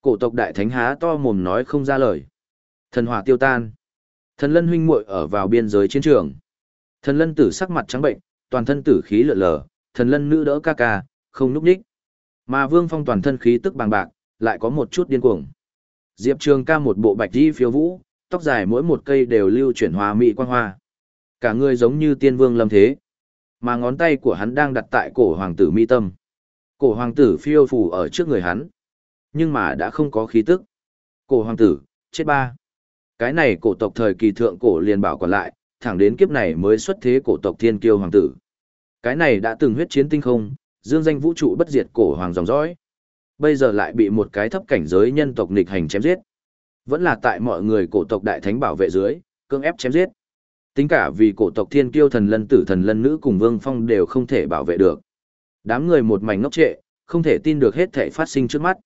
Cổ tộc đại thánh há to mồm nói không ra lời. Thần hỏa tiêu tan. Thần lân huynh muội ở vào biên giới chiến trường. Thần lân tử sắc mặt trắng bệnh, toàn thân tử khí lượn lờ, thần lân nữ đỡ ca ca, không núp đích. Mà vương phong toàn thân khí tức bằng bạc, lại có một chút điên cuồng. Diệp Trường ca một bộ bạch đi phiêu vũ, tóc dài mỗi một cây đều lưu chuyển hòa mỹ quang hoa. Cả người giống như tiên vương lâm thế. Mà ngón tay của hắn đang đặt tại cổ hoàng tử mi tâm. Cổ hoàng tử phiêu phù ở trước người hắn. Nhưng mà đã không có khí tức. Cổ hoàng tử, chết ba. Cái này cổ tộc thời kỳ thượng cổ liền bảo còn lại, thẳng đến kiếp này mới xuất thế cổ tộc thiên kiêu hoàng tử. Cái này đã từng huyết chiến tinh không, dương danh vũ trụ bất diệt cổ hoàng dòng dõi. Bây giờ lại bị một cái thấp cảnh giới nhân tộc nghịch hành chém giết. Vẫn là tại mọi người cổ tộc đại thánh bảo vệ dưới, cưỡng ép chém giết. Tính cả vì cổ tộc thiên kiêu thần lân tử thần lân nữ cùng vương phong đều không thể bảo vệ được. Đám người một mảnh ngốc trệ, không thể tin được hết thể phát sinh trước mắt.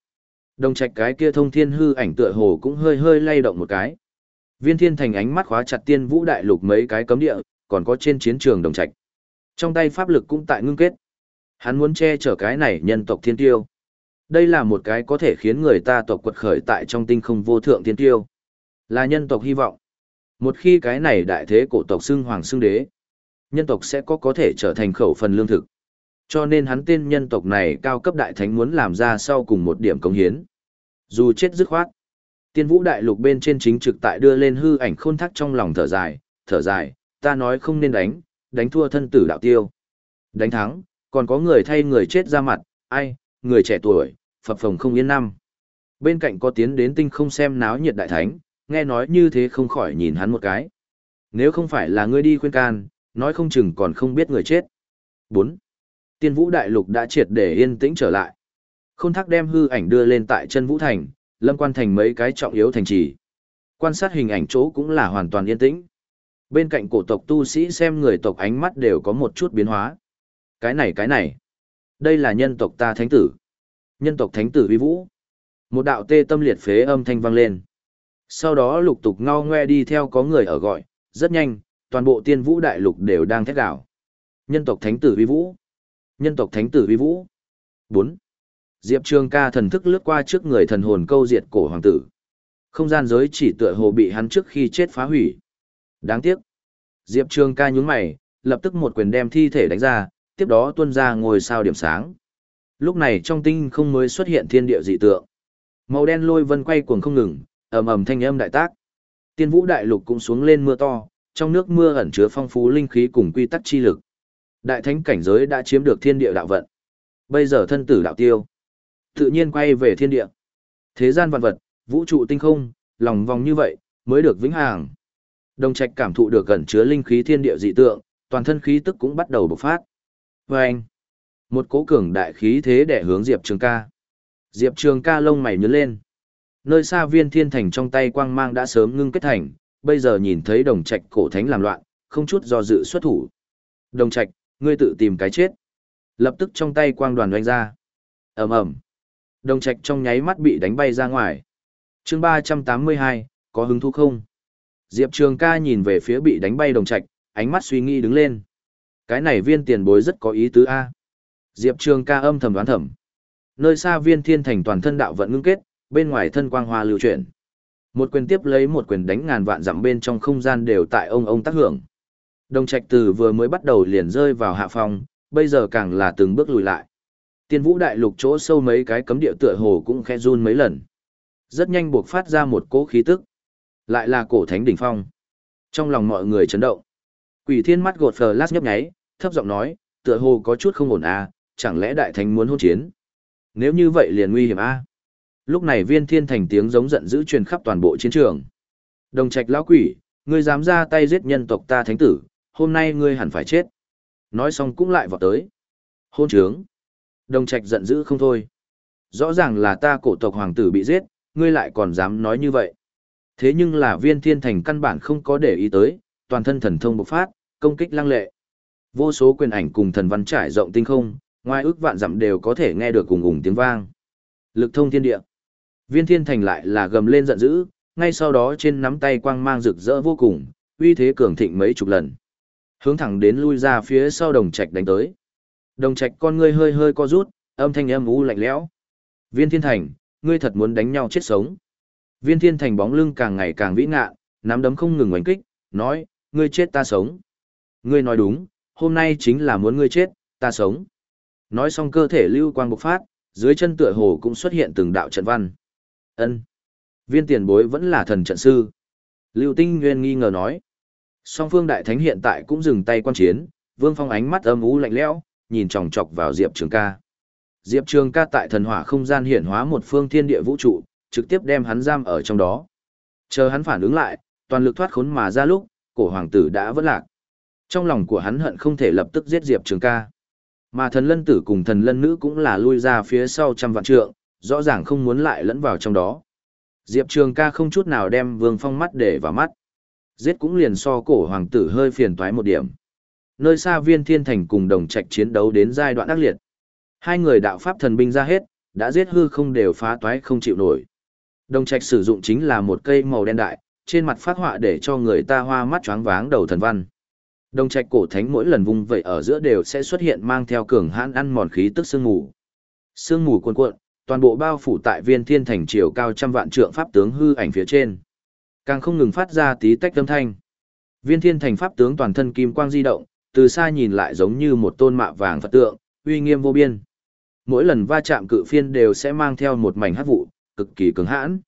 Đồng trạch cái kia thông thiên hư ảnh tựa hồ cũng hơi hơi lay động một cái. Viên thiên thành ánh mắt khóa chặt tiên vũ đại lục mấy cái cấm địa, còn có trên chiến trường đồng trạch. Trong tay pháp lực cũng tại ngưng kết. Hắn muốn che chở cái này nhân tộc thiên tiêu. Đây là một cái có thể khiến người ta tộc quật khởi tại trong tinh không vô thượng thiên tiêu. Là nhân tộc hy vọng. Một khi cái này đại thế cổ tộc xưng hoàng xưng đế, nhân tộc sẽ có có thể trở thành khẩu phần lương thực. Cho nên hắn tên nhân tộc này cao cấp đại thánh muốn làm ra sau cùng một điểm công hiến. Dù chết dứt khoát. Tiên vũ đại lục bên trên chính trực tại đưa lên hư ảnh khôn thắc trong lòng thở dài, thở dài, ta nói không nên đánh, đánh thua thân tử đạo tiêu. Đánh thắng, còn có người thay người chết ra mặt, ai, người trẻ tuổi, phập phồng không yên năm. Bên cạnh có tiến đến tinh không xem náo nhiệt đại thánh, nghe nói như thế không khỏi nhìn hắn một cái. Nếu không phải là ngươi đi khuyên can, nói không chừng còn không biết người chết. 4. Tiên vũ đại lục đã triệt để yên tĩnh trở lại. Khôn thác đem hư ảnh đưa lên tại chân vũ thành, lâm quan thành mấy cái trọng yếu thành trì. Quan sát hình ảnh chỗ cũng là hoàn toàn yên tĩnh. Bên cạnh cổ tộc tu sĩ xem người tộc ánh mắt đều có một chút biến hóa. Cái này cái này. Đây là nhân tộc ta thánh tử. Nhân tộc thánh tử vi vũ. Một đạo tê tâm liệt phế âm thanh vang lên. Sau đó lục tục ngao ngoe đi theo có người ở gọi, rất nhanh, toàn bộ tiên vũ đại lục đều đang thét đảo. Nhân tộc thánh tử vi vũ. Nhân tộc thánh tử vi vũ. 4. Diệp Trường ca thần thức lướt qua trước người thần hồn câu diệt cổ hoàng tử. Không gian giới chỉ tựa hồ bị hắn trước khi chết phá hủy. Đáng tiếc. Diệp Trường ca nhún mày, lập tức một quyền đem thi thể đánh ra, tiếp đó tuôn ra ngồi sao điểm sáng. Lúc này trong tinh không mới xuất hiện thiên địa dị tượng. Màu đen lôi vân quay cuồng không ngừng, ầm ầm thanh âm đại tác. Tiên vũ đại lục cũng xuống lên mưa to, trong nước mưa ẩn chứa phong phú linh khí cùng quy tắc chi lực. Đại thánh cảnh giới đã chiếm được thiên địa đạo vận. Bây giờ thân tử đạo tiêu, tự nhiên quay về thiên địa. Thế gian vạn vật, vũ trụ tinh không, lòng vòng như vậy, mới được vĩnh hằng. Đồng trạch cảm thụ được gần chứa linh khí thiên địa dị tượng, toàn thân khí tức cũng bắt đầu bộc phát. Và anh, một cố cường đại khí thế để hướng Diệp Trường ca. Diệp Trường ca lông mày nhớ lên. Nơi xa viên thiên thành trong tay quang mang đã sớm ngưng kết thành, bây giờ nhìn thấy đồng trạch cổ thánh làm loạn, không chút do dự xuất thủ. Đồng trạch, ngươi tự tìm cái chết. Lập tức trong tay quang đoàn doanh ra. ầm ầm Đồng trạch trong nháy mắt bị đánh bay ra ngoài. chương ba trăm tám mươi hai có hứng thú không? Diệp Trường ca nhìn về phía bị đánh bay đồng trạch, ánh mắt suy nghĩ đứng lên. Cái này viên tiền bối rất có ý tứ A. Diệp Trường ca âm thầm đoán thầm. Nơi xa viên thiên thành toàn thân đạo vận ngưng kết, bên ngoài thân quang hoa lưu chuyển. Một quyền tiếp lấy một quyền đánh ngàn vạn dặm bên trong không gian đều tại ông ông tác hưởng. Đồng trạch từ vừa mới bắt đầu liền rơi vào hạ phòng, bây giờ càng là từng bước lùi lại. Tiên vũ đại lục chỗ sâu mấy cái cấm địa tựa hồ cũng khẽ run mấy lần. Rất nhanh buộc phát ra một cỗ khí tức. Lại là cổ thánh đỉnh phong. Trong lòng mọi người chấn động. Quỷ thiên mắt gột phờ lát nhấp nháy, thấp giọng nói, tựa hồ có chút không ổn à, chẳng lẽ đại thánh muốn hôn chiến? Nếu như vậy liền nguy hiểm a. À? Lúc này viên thiên thành tiếng giống giận dữ truyền khắp toàn bộ chiến trường. Đồng trạch lão quỷ, ngươi dám ra tay giết nhân tộc ta thánh tử, hôm nay ngươi hẳn phải chết. Nói xong cũng lại vọt tới. Hôn trướng. Đồng trạch giận dữ không thôi. Rõ ràng là ta cổ tộc hoàng tử bị giết, ngươi lại còn dám nói như vậy. Thế nhưng là viên thiên thành căn bản không có để ý tới, toàn thân thần thông bộc phát, công kích lăng lệ. Vô số quyền ảnh cùng thần văn trải rộng tinh không, ngoài ước vạn dặm đều có thể nghe được cùng ủng tiếng vang. Lực thông thiên địa. Viên thiên thành lại là gầm lên giận dữ, ngay sau đó trên nắm tay quang mang rực rỡ vô cùng, uy thế cường thịnh mấy chục lần. Hướng thẳng đến lui ra phía sau đồng trạch đánh tới. Đồng trạch con ngươi hơi hơi co rút, âm thanh âm u lạnh lẽo. Viên thiên thành, ngươi thật muốn đánh nhau chết sống. Viên thiên thành bóng lưng càng ngày càng vĩ ngạ, nắm đấm không ngừng oánh kích, nói, ngươi chết ta sống. Ngươi nói đúng, hôm nay chính là muốn ngươi chết, ta sống. Nói xong cơ thể lưu quang bộc phát, dưới chân tựa hồ cũng xuất hiện từng đạo trận văn. Ân, Viên tiền bối vẫn là thần trận sư. Lưu Tinh Nguyên nghi ngờ nói. Song phương đại thánh hiện tại cũng dừng tay quan chiến, Vương Phong ánh mắt âm u lạnh lẽo, nhìn chòng chọc vào Diệp Trường ca. Diệp Trường ca tại thần hỏa không gian hiển hóa một phương thiên địa vũ trụ, trực tiếp đem hắn giam ở trong đó. Chờ hắn phản ứng lại, toàn lực thoát khốn mà ra lúc, cổ hoàng tử đã vỡ lạc. Trong lòng của hắn hận không thể lập tức giết Diệp Trường ca. Mà thần lân tử cùng thần lân nữ cũng là lui ra phía sau trăm vạn trượng, rõ ràng không muốn lại lẫn vào trong đó. Diệp Trường ca không chút nào đem Vương Phong mắt để vào mắt. Giết cũng liền so cổ hoàng tử hơi phiền toái một điểm. Nơi xa viên thiên thành cùng đồng trạch chiến đấu đến giai đoạn ác liệt. Hai người đạo pháp thần binh ra hết, đã giết hư không đều phá toái không chịu nổi. Đồng trạch sử dụng chính là một cây màu đen đại, trên mặt phát họa để cho người ta hoa mắt choáng váng đầu thần văn. Đồng trạch cổ thánh mỗi lần vung vậy ở giữa đều sẽ xuất hiện mang theo cường hãn ăn mòn khí tức sương mù. Sương mù cuồn cuộn, toàn bộ bao phủ tại viên thiên thành chiều cao trăm vạn trượng pháp tướng hư ảnh phía trên. Càng không ngừng phát ra tí tách âm thanh. Viên thiên thành pháp tướng toàn thân kim quang di động, từ xa nhìn lại giống như một tôn mạ vàng Phật tượng, uy nghiêm vô biên. Mỗi lần va chạm cự phiên đều sẽ mang theo một mảnh hắc vụ, cực kỳ cứng hãn.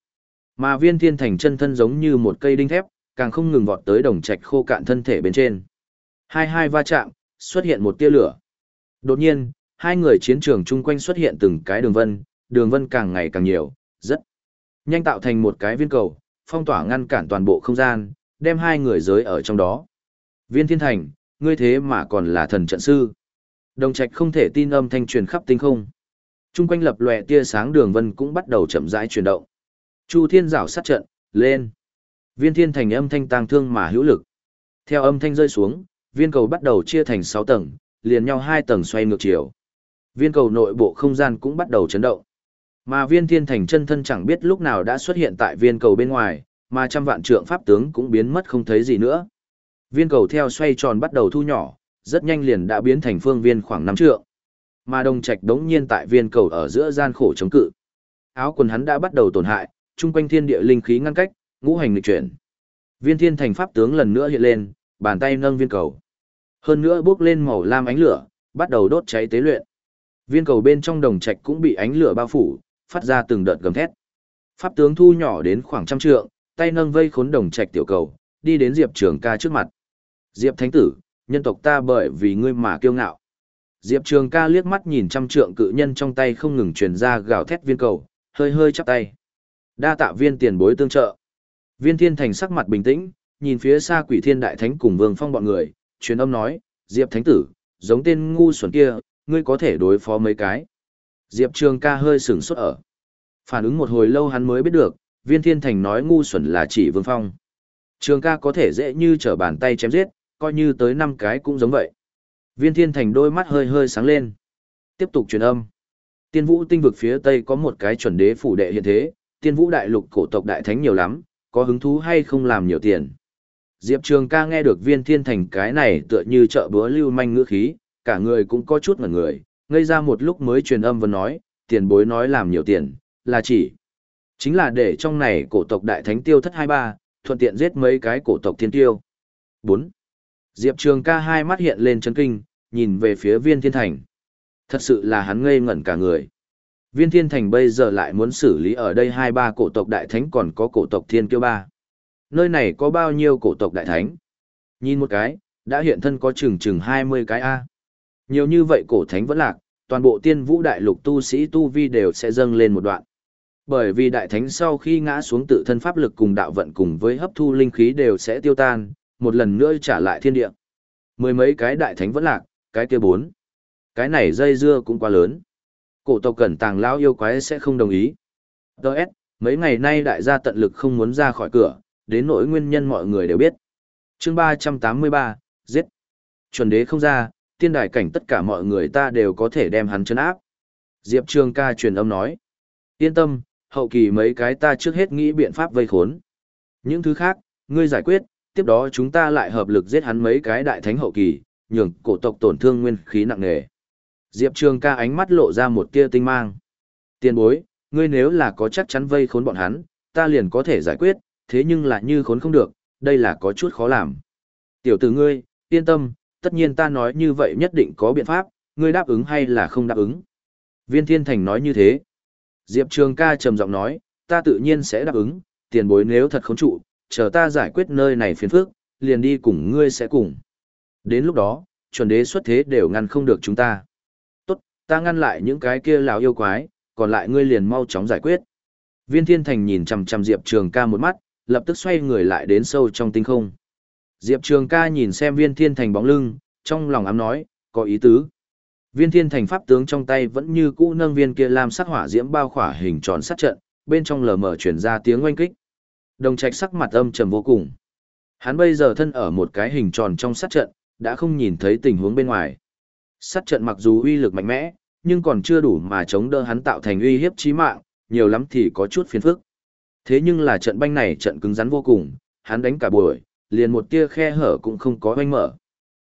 Mà viên thiên thành chân thân giống như một cây đinh thép, càng không ngừng vọt tới đồng trạch khô cạn thân thể bên trên. Hai hai va chạm, xuất hiện một tia lửa. Đột nhiên, hai người chiến trường chung quanh xuất hiện từng cái đường vân, đường vân càng ngày càng nhiều, rất nhanh tạo thành một cái viên cầu, phong tỏa ngăn cản toàn bộ không gian, đem hai người giới ở trong đó. Viên thiên thành, ngươi thế mà còn là thần trận sư. Đồng trạch không thể tin âm thanh truyền khắp tinh không. Trung quanh lập lòe tia sáng đường vân cũng bắt đầu chậm rãi chuyển động. Chu thiên rảo sát trận, lên. Viên thiên thành âm thanh tang thương mà hữu lực. Theo âm thanh rơi xuống, viên cầu bắt đầu chia thành 6 tầng, liền nhau hai tầng xoay ngược chiều. Viên cầu nội bộ không gian cũng bắt đầu chấn động. Mà viên thiên thành chân thân chẳng biết lúc nào đã xuất hiện tại viên cầu bên ngoài, mà trăm vạn trượng pháp tướng cũng biến mất không thấy gì nữa. Viên cầu theo xoay tròn bắt đầu thu nhỏ, rất nhanh liền đã biến thành phương viên khoảng 5 trượng. Mà đồng trạch đống nhiên tại viên cầu ở giữa gian khổ chống cự. Áo quần hắn đã bắt đầu tổn hại, chung quanh thiên địa linh khí ngăn cách, ngũ hành lịch chuyển. Viên thiên thành pháp tướng lần nữa hiện lên, bàn tay nâng viên cầu. Hơn nữa bước lên màu lam ánh lửa, bắt đầu đốt cháy tế luyện. Viên cầu bên trong đồng trạch cũng bị ánh lửa bao phủ, phát ra từng đợt gầm thét. Pháp tướng thu nhỏ đến khoảng trăm trượng, tay nâng vây khốn đồng trạch tiểu cầu, đi đến Diệp Trường ca trước mặt. Diệp Thánh Tử, nhân tộc ta bởi vì ngươi mà kiêu ngạo. Diệp Trường ca liếc mắt nhìn trăm trượng cự nhân trong tay không ngừng truyền ra gào thét viên cầu, hơi hơi chắp tay. Đa tạ viên tiền bối tương trợ. Viên thiên thành sắc mặt bình tĩnh, nhìn phía xa quỷ thiên đại thánh cùng vương phong bọn người, truyền âm nói, Diệp Thánh Tử, giống tên ngu xuẩn kia, ngươi có thể đối phó mấy cái. Diệp Trường ca hơi sửng sốt ở. Phản ứng một hồi lâu hắn mới biết được, viên thiên thành nói ngu xuẩn là chỉ vương phong. Trường ca có thể dễ như trở bàn tay chém giết, coi như tới năm cái cũng giống vậy. Viên thiên thành đôi mắt hơi hơi sáng lên. Tiếp tục truyền âm. Tiên vũ tinh vực phía tây có một cái chuẩn đế phủ đệ hiện thế, tiên vũ đại lục cổ tộc đại thánh nhiều lắm, có hứng thú hay không làm nhiều tiền. Diệp Trường ca nghe được viên thiên thành cái này tựa như chợ búa lưu manh ngữ khí, cả người cũng có chút ngẩn người, ngây ra một lúc mới truyền âm và nói, tiền bối nói làm nhiều tiền, là chỉ. Chính là để trong này cổ tộc đại thánh tiêu thất hai ba, thuận tiện giết mấy cái cổ tộc thiên tiêu. 4. Diệp Trường ca hai mắt hiện lên chấn kinh, nhìn về phía viên thiên thành. Thật sự là hắn ngây ngẩn cả người. Viên thiên thành bây giờ lại muốn xử lý ở đây hai ba cổ tộc đại thánh còn có cổ tộc thiên kiêu ba. Nơi này có bao nhiêu cổ tộc đại thánh? Nhìn một cái, đã hiện thân có chừng chừng 20 cái A. Nhiều như vậy cổ thánh vẫn lạc, toàn bộ tiên vũ đại lục tu sĩ tu vi đều sẽ dâng lên một đoạn. Bởi vì đại thánh sau khi ngã xuống tự thân pháp lực cùng đạo vận cùng với hấp thu linh khí đều sẽ tiêu tan, một lần nữa trả lại thiên địa. Mười mấy cái đại thánh vẫn lạc, cái kia bốn. Cái này dây dưa cũng quá lớn. Cổ tộc cẩn tàng lão yêu quái sẽ không đồng ý. Đợt, mấy ngày nay đại gia tận lực không muốn ra khỏi cửa, đến nỗi nguyên nhân mọi người đều biết. chương 383, giết. Chuẩn đế không ra, tiên đài cảnh tất cả mọi người ta đều có thể đem hắn chấn áp. Diệp Trường ca truyền âm nói. Yên tâm, hậu kỳ mấy cái ta trước hết nghĩ biện pháp vây khốn. Những thứ khác, ngươi giải quyết, tiếp đó chúng ta lại hợp lực giết hắn mấy cái đại thánh hậu kỳ, nhường cổ tộc tổn thương nguyên khí nặng nề. Diệp Trường ca ánh mắt lộ ra một tia tinh mang. Tiền bối, ngươi nếu là có chắc chắn vây khốn bọn hắn, ta liền có thể giải quyết, thế nhưng là như khốn không được, đây là có chút khó làm. Tiểu tử ngươi, yên tâm, tất nhiên ta nói như vậy nhất định có biện pháp, ngươi đáp ứng hay là không đáp ứng. Viên Thiên Thành nói như thế. Diệp Trường ca trầm giọng nói, ta tự nhiên sẽ đáp ứng, tiền bối nếu thật khốn trụ, chờ ta giải quyết nơi này phiền phức, liền đi cùng ngươi sẽ cùng. Đến lúc đó, chuẩn đế xuất thế đều ngăn không được chúng ta. Tốt, ta ngăn lại những cái kia lão yêu quái, còn lại ngươi liền mau chóng giải quyết. Viên Thiên Thành nhìn chằm chằm Diệp Trường ca một mắt, lập tức xoay người lại đến sâu trong tinh không. Diệp Trường ca nhìn xem viên thiên thành bóng lưng, trong lòng ám nói, có ý tứ. Viên thiên thành pháp tướng trong tay vẫn như cũ nâng viên kia làm sắc hỏa diễm bao khỏa hình tròn sát trận, bên trong lờ mờ chuyển ra tiếng oanh kích. Đồng trạch sắc mặt âm trầm vô cùng. Hắn bây giờ thân ở một cái hình tròn trong sát trận, đã không nhìn thấy tình huống bên ngoài. Sát trận mặc dù uy lực mạnh mẽ, nhưng còn chưa đủ mà chống đỡ hắn tạo thành uy hiếp chí mạng, nhiều lắm thì có chút phiền phức. Thế nhưng là trận banh này trận cứng rắn vô cùng, hắn đánh cả buổi, liền một tia khe hở cũng không có oanh mở.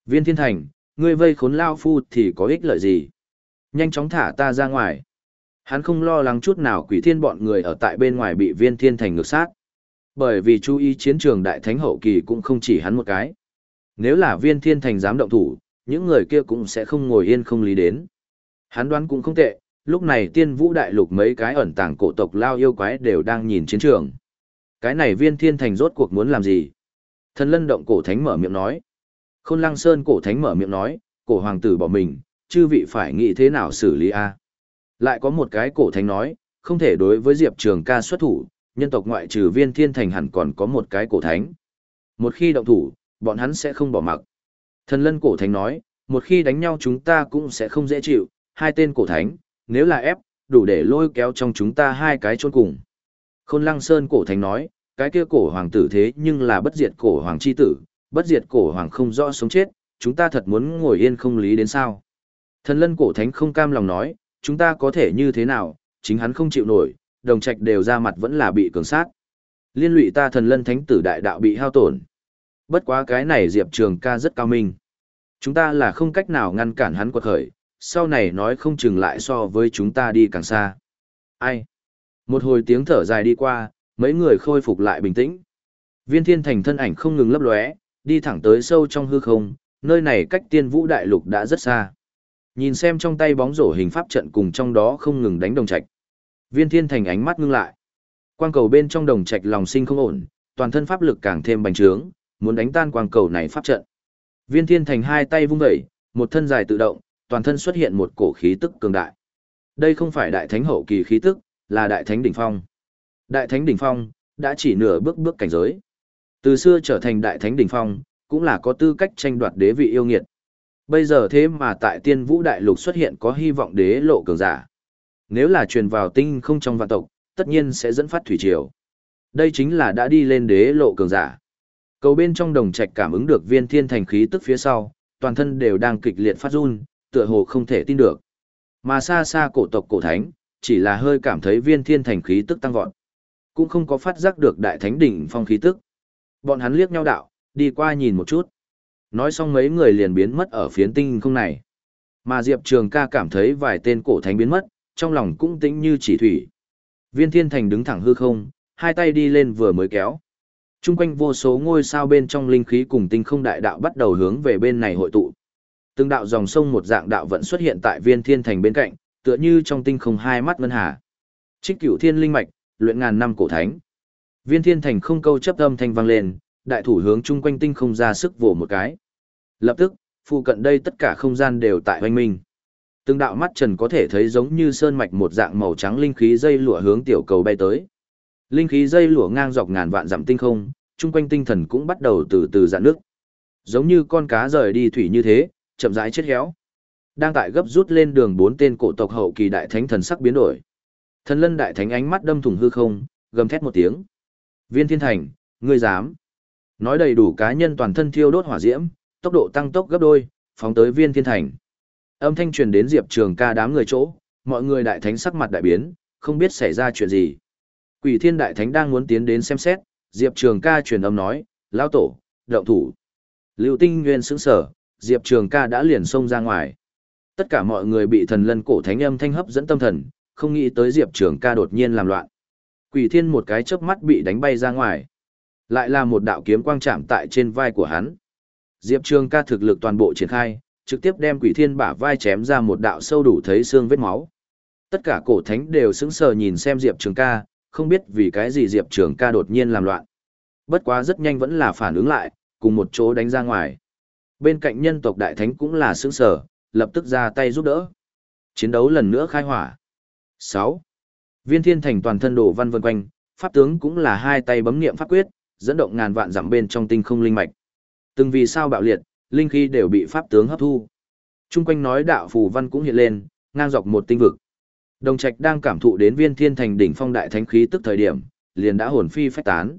Viên thiên thành, ngươi vây khốn lao phu thì có ích lợi gì? Nhanh chóng thả ta ra ngoài. Hắn không lo lắng chút nào quỷ thiên bọn người ở tại bên ngoài bị viên thiên thành ngược sát. Bởi vì chú ý chiến trường đại thánh hậu kỳ cũng không chỉ hắn một cái. Nếu là viên thiên thành dám động thủ, những người kia cũng sẽ không ngồi yên không lý đến. Hắn đoán cũng không tệ, lúc này tiên vũ đại lục mấy cái ẩn tàng cổ tộc lao yêu quái đều đang nhìn chiến trường. Cái này viên thiên thành rốt cuộc muốn làm gì? Thần lân động cổ thánh mở miệng nói. Khôn lăng sơn cổ thánh mở miệng nói, cổ hoàng tử bỏ mình, chư vị phải nghĩ thế nào xử lý a Lại có một cái cổ thánh nói, không thể đối với Diệp Trường ca xuất thủ, nhân tộc ngoại trừ viên thiên thành hẳn còn có một cái cổ thánh. Một khi động thủ, bọn hắn sẽ không bỏ mặc. Thần lân cổ thánh nói, một khi đánh nhau chúng ta cũng sẽ không dễ chịu, hai tên cổ thánh, nếu là ép, đủ để lôi kéo trong chúng ta hai cái chôn cùng. Khôn lăng sơn cổ thánh nói, cái kia cổ hoàng tử thế nhưng là bất diệt cổ hoàng chi tử, bất diệt cổ hoàng không rõ sống chết, chúng ta thật muốn ngồi yên không lý đến sao. Thần lân cổ thánh không cam lòng nói, chúng ta có thể như thế nào, chính hắn không chịu nổi, đồng trạch đều ra mặt vẫn là bị cường sát. Liên lụy ta thần lân thánh tử đại đạo bị hao tổn. Bất quá cái này Diệp Trường ca rất cao minh. Chúng ta là không cách nào ngăn cản hắn quật khởi, sau này nói không chừng lại so với chúng ta đi càng xa. Ai? Một hồi tiếng thở dài đi qua, mấy người khôi phục lại bình tĩnh. Viên thiên thành thân ảnh không ngừng lấp lóe, đi thẳng tới sâu trong hư không, nơi này cách tiên vũ đại lục đã rất xa. Nhìn xem trong tay bóng rổ hình pháp trận cùng trong đó không ngừng đánh đồng trạch. Viên thiên thành ánh mắt ngưng lại. Quang cầu bên trong đồng trạch lòng sinh không ổn, toàn thân pháp lực càng thêm bành trướng, muốn đánh tan quang cầu này pháp trận. Viên thiên thành hai tay vung vẩy, một thân dài tự động, toàn thân xuất hiện một cổ khí tức cường đại. Đây không phải đại thánh hậu kỳ khí tức, là đại thánh đỉnh phong. Đại thánh đỉnh phong, đã chỉ nửa bước bước cảnh giới. Từ xưa trở thành đại thánh đỉnh phong, cũng là có tư cách tranh đoạt đế vị yêu nghiệt. Bây giờ thế mà tại tiên vũ đại lục xuất hiện có hy vọng đế lộ cường giả. Nếu là truyền vào tinh không trong vạn tộc, tất nhiên sẽ dẫn phát thủy triều. Đây chính là đã đi lên đế lộ cường giả. Cầu bên trong đồng trạch cảm ứng được viên thiên thành khí tức phía sau, toàn thân đều đang kịch liệt phát run, tựa hồ không thể tin được. Mà xa xa cổ tộc cổ thánh, chỉ là hơi cảm thấy viên thiên thành khí tức tăng vọt. Cũng không có phát giác được đại thánh đỉnh phong khí tức. Bọn hắn liếc nhau đạo, đi qua nhìn một chút. Nói xong mấy người liền biến mất ở phiến tinh không này. Mà Diệp Trường ca cảm thấy vài tên cổ thánh biến mất, trong lòng cũng tĩnh như chỉ thủy. Viên thiên thành đứng thẳng hư không, hai tay đi lên vừa mới kéo. Trung quanh vô số ngôi sao bên trong linh khí cùng tinh không đại đạo bắt đầu hướng về bên này hội tụ. Từng đạo dòng sông một dạng đạo vẫn xuất hiện tại viên thiên thành bên cạnh, tựa như trong tinh không hai mắt ngân hà. Trích cửu thiên linh mạch, luyện ngàn năm cổ thánh. Viên thiên thành không câu chấp âm thanh vang lên, đại thủ hướng chung quanh tinh không ra sức vồ một cái. Lập tức, phụ cận đây tất cả không gian đều tại hoanh minh. Từng đạo mắt trần có thể thấy giống như sơn mạch một dạng màu trắng linh khí dây lụa hướng tiểu cầu bay tới. Linh khí dây lụa ngang dọc ngàn vạn dặm tinh không, chung quanh tinh thần cũng bắt đầu từ từ dạn nước. Giống như con cá rời đi thủy như thế, chậm rãi chết héo. Đang tại gấp rút lên đường bốn tên cổ tộc hậu kỳ đại thánh thần sắc biến đổi. Thần lân đại thánh ánh mắt đâm thủng hư không, gầm thét một tiếng. Viên thiên thành, ngươi dám. Nói đầy đủ cá nhân toàn thân thiêu đốt hỏa diễm, tốc độ tăng tốc gấp đôi, phóng tới viên thiên thành. Âm thanh truyền đến Diệp Trường ca đám người chỗ, mọi người đại thánh sắc mặt đại biến, không biết xảy ra chuyện gì. Quỷ thiên đại thánh đang muốn tiến đến xem xét, Diệp Trường ca truyền âm nói, lao tổ, động thủ. Lưu tinh nguyên sững sở, Diệp Trường ca đã liền xông ra ngoài. Tất cả mọi người bị thần lân cổ thánh âm thanh hấp dẫn tâm thần, không nghĩ tới Diệp Trường ca đột nhiên làm loạn. Quỷ thiên một cái chớp mắt bị đánh bay ra ngoài. Lại là một đạo kiếm quang chạm tại trên vai của hắn. Diệp Trường ca thực lực toàn bộ triển khai, trực tiếp đem quỷ thiên bả vai chém ra một đạo sâu đủ thấy xương vết máu. Tất cả cổ thánh đều sững sờ nhìn xem Diệp Trường ca, không biết vì cái gì Diệp Trường ca đột nhiên làm loạn. Bất quá rất nhanh vẫn là phản ứng lại, cùng một chỗ đánh ra ngoài. Bên cạnh nhân tộc đại thánh cũng là sững sờ, lập tức ra tay giúp đỡ. Chiến đấu lần nữa khai hỏa. 6. Viên thiên thành toàn thân đổ văn vân quanh, pháp tướng cũng là hai tay bấm niệm pháp quyết, dẫn động ngàn vạn dặm bên trong tinh không linh mạch. Từng vì sao bạo liệt, linh khí đều bị pháp tướng hấp thu. Trung quanh nói đạo phù văn cũng hiện lên, ngang dọc một tinh vực. Đồng Trạch đang cảm thụ đến Viên Thiên Thành đỉnh phong đại thánh khí tức thời điểm, liền đã hồn phi phách tán.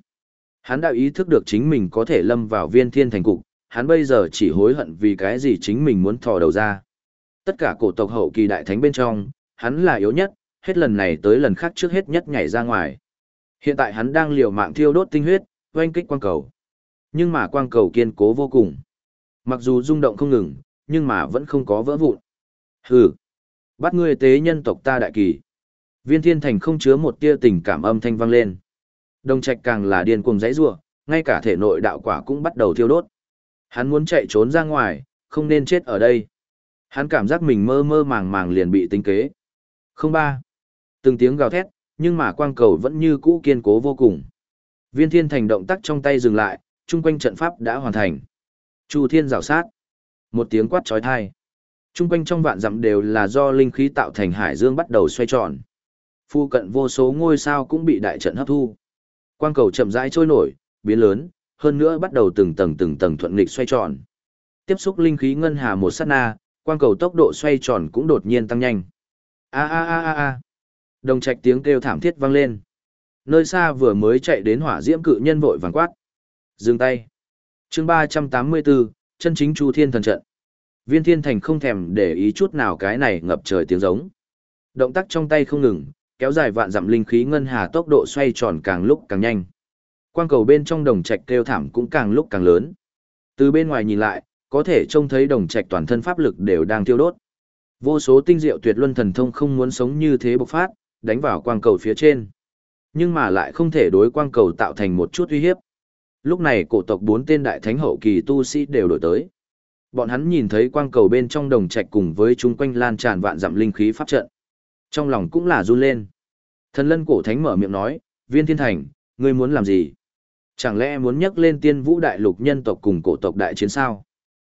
Hắn đã ý thức được chính mình có thể lâm vào Viên Thiên Thành cục, hắn bây giờ chỉ hối hận vì cái gì chính mình muốn thò đầu ra. Tất cả cổ tộc hậu kỳ đại thánh bên trong, hắn là yếu nhất, hết lần này tới lần khác trước hết nhất nhảy ra ngoài. Hiện tại hắn đang liều mạng thiêu đốt tinh huyết, oanh kích quang cầu. Nhưng mà quang cầu kiên cố vô cùng. Mặc dù rung động không ngừng, nhưng mà vẫn không có vỡ vụn. Hừ, bắt ngươi tế nhân tộc ta đại kỳ. Viên thiên thành không chứa một tia tình cảm âm thanh vang lên. Đồng trạch càng là điên cuồng dãy rủa, ngay cả thể nội đạo quả cũng bắt đầu thiêu đốt. Hắn muốn chạy trốn ra ngoài, không nên chết ở đây. Hắn cảm giác mình mơ mơ màng màng liền bị tính kế. Không ba. Từng tiếng gào thét, nhưng mà quang cầu vẫn như cũ kiên cố vô cùng. Viên thiên thành động tác trong tay dừng lại, chung quanh trận pháp đã hoàn thành. Chu thiên rào sát. Một tiếng quát trói thai. Trung quanh trong vạn dặm đều là do linh khí tạo thành hải dương bắt đầu xoay tròn. Phu cận vô số ngôi sao cũng bị đại trận hấp thu. Quang cầu chậm rãi trôi nổi, biến lớn, hơn nữa bắt đầu từng tầng từng tầng thuận nghịch xoay tròn. Tiếp xúc linh khí ngân hà một sát na, quang cầu tốc độ xoay tròn cũng đột nhiên tăng nhanh. A a a a a. Đồng trạch tiếng kêu thảm thiết vang lên. Nơi xa vừa mới chạy đến hỏa diễm cự nhân vội vàng quát. Dừng tay chương 384, chân chính Chu Thiên thần trận. Viên Thiên Thành không thèm để ý chút nào cái này ngập trời tiếng giống. Động tác trong tay không ngừng, kéo dài vạn dặm linh khí ngân hà tốc độ xoay tròn càng lúc càng nhanh. Quang cầu bên trong đồng trạch kêu thảm cũng càng lúc càng lớn. Từ bên ngoài nhìn lại, có thể trông thấy đồng trạch toàn thân pháp lực đều đang tiêu đốt. Vô số tinh diệu tuyệt luân thần thông không muốn sống như thế bộc phát, đánh vào quang cầu phía trên. Nhưng mà lại không thể đối quang cầu tạo thành một chút uy hiếp. Lúc này cổ tộc bốn tên đại thánh hậu kỳ tu sĩ đều đổi tới. Bọn hắn nhìn thấy quang cầu bên trong đồng trạch cùng với chúng quanh lan tràn vạn dặm linh khí pháp trận. Trong lòng cũng là run lên. Thần lân cổ thánh mở miệng nói, viên thiên thành, ngươi muốn làm gì? Chẳng lẽ muốn nhắc lên tiên vũ đại lục nhân tộc cùng cổ tộc đại chiến sao?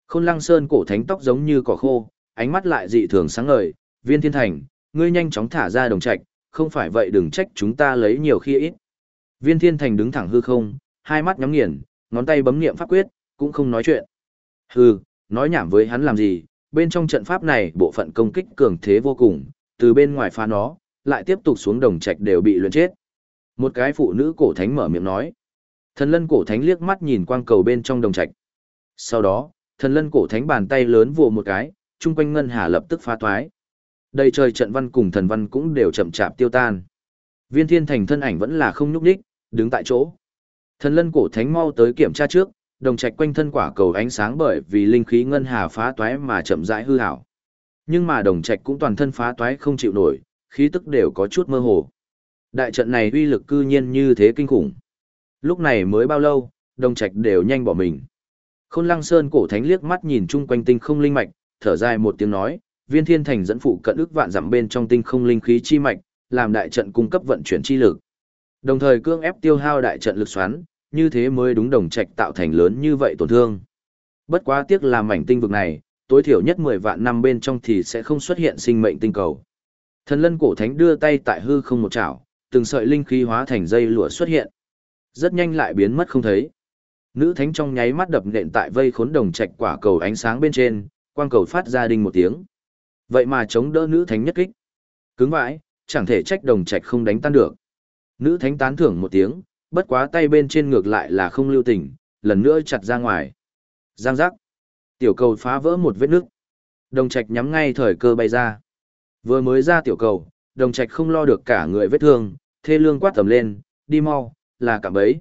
Khôn lăng sơn cổ thánh tóc giống như cỏ khô, ánh mắt lại dị thường sáng ngời, viên thiên thành, ngươi nhanh chóng thả ra đồng trạch, không phải vậy đừng trách chúng ta lấy nhiều khi ít. Viên thiên thành đứng thẳng hư không, hai mắt nhắm nghiền, ngón tay bấm niệm pháp quyết, cũng không nói chuyện. Hừ, nói nhảm với hắn làm gì, bên trong trận pháp này bộ phận công kích cường thế vô cùng, từ bên ngoài phá nó, lại tiếp tục xuống đồng trạch đều bị luyện chết. Một cái phụ nữ cổ thánh mở miệng nói. Thần lân cổ thánh liếc mắt nhìn quang cầu bên trong đồng trạch. Sau đó, thần lân cổ thánh bàn tay lớn vồ một cái, chung quanh ngân hà lập tức phá toái. Đây trời trận văn cùng thần văn cũng đều chậm chạp tiêu tan. Viên thiên thành thân ảnh vẫn là không nhúc đích, đứng tại chỗ. Thần lân cổ thánh mau tới kiểm tra trước, đồng trạch quanh thân quả cầu ánh sáng bởi vì linh khí ngân hà phá toái mà chậm rãi hư hảo. Nhưng mà đồng trạch cũng toàn thân phá toái không chịu nổi, khí tức đều có chút mơ hồ. Đại trận này uy lực cư nhiên như thế kinh khủng. Lúc này mới bao lâu, đồng trạch đều nhanh bỏ mình. Khôn lăng sơn cổ thánh liếc mắt nhìn chung quanh tinh không linh mạch, thở dài một tiếng nói, viên thiên thành dẫn phụ cận ức vạn dặm bên trong tinh không linh khí chi mạch, làm đại trận cung cấp vận chuyển chi lực. Đồng thời cương ép tiêu hao đại trận lực xoắn, như thế mới đúng đồng trạch tạo thành lớn như vậy tổn thương. Bất quá tiếc là mảnh tinh vực này, tối thiểu nhất 10 vạn năm bên trong thì sẽ không xuất hiện sinh mệnh tinh cầu. Thần lân cổ thánh đưa tay tại hư không một chảo, từng sợi linh khí hóa thành dây lụa xuất hiện. Rất nhanh lại biến mất không thấy. Nữ thánh trong nháy mắt đập nện tại vây khốn đồng trạch quả cầu ánh sáng bên trên, quang cầu phát ra đinh một tiếng. Vậy mà chống đỡ nữ thánh nhất kích. Cứng vãi, chẳng thể trách đồng trạch không đánh tan được. Nữ thánh tán thưởng một tiếng, bất quá tay bên trên ngược lại là không lưu tình, lần nữa chặt ra ngoài. Giang giác. Tiểu cầu phá vỡ một vết nước. Đồng trạch nhắm ngay thời cơ bay ra. Vừa mới ra tiểu cầu, đồng trạch không lo được cả người vết thương, thê lương quát tầm lên, đi mau, là cả bấy.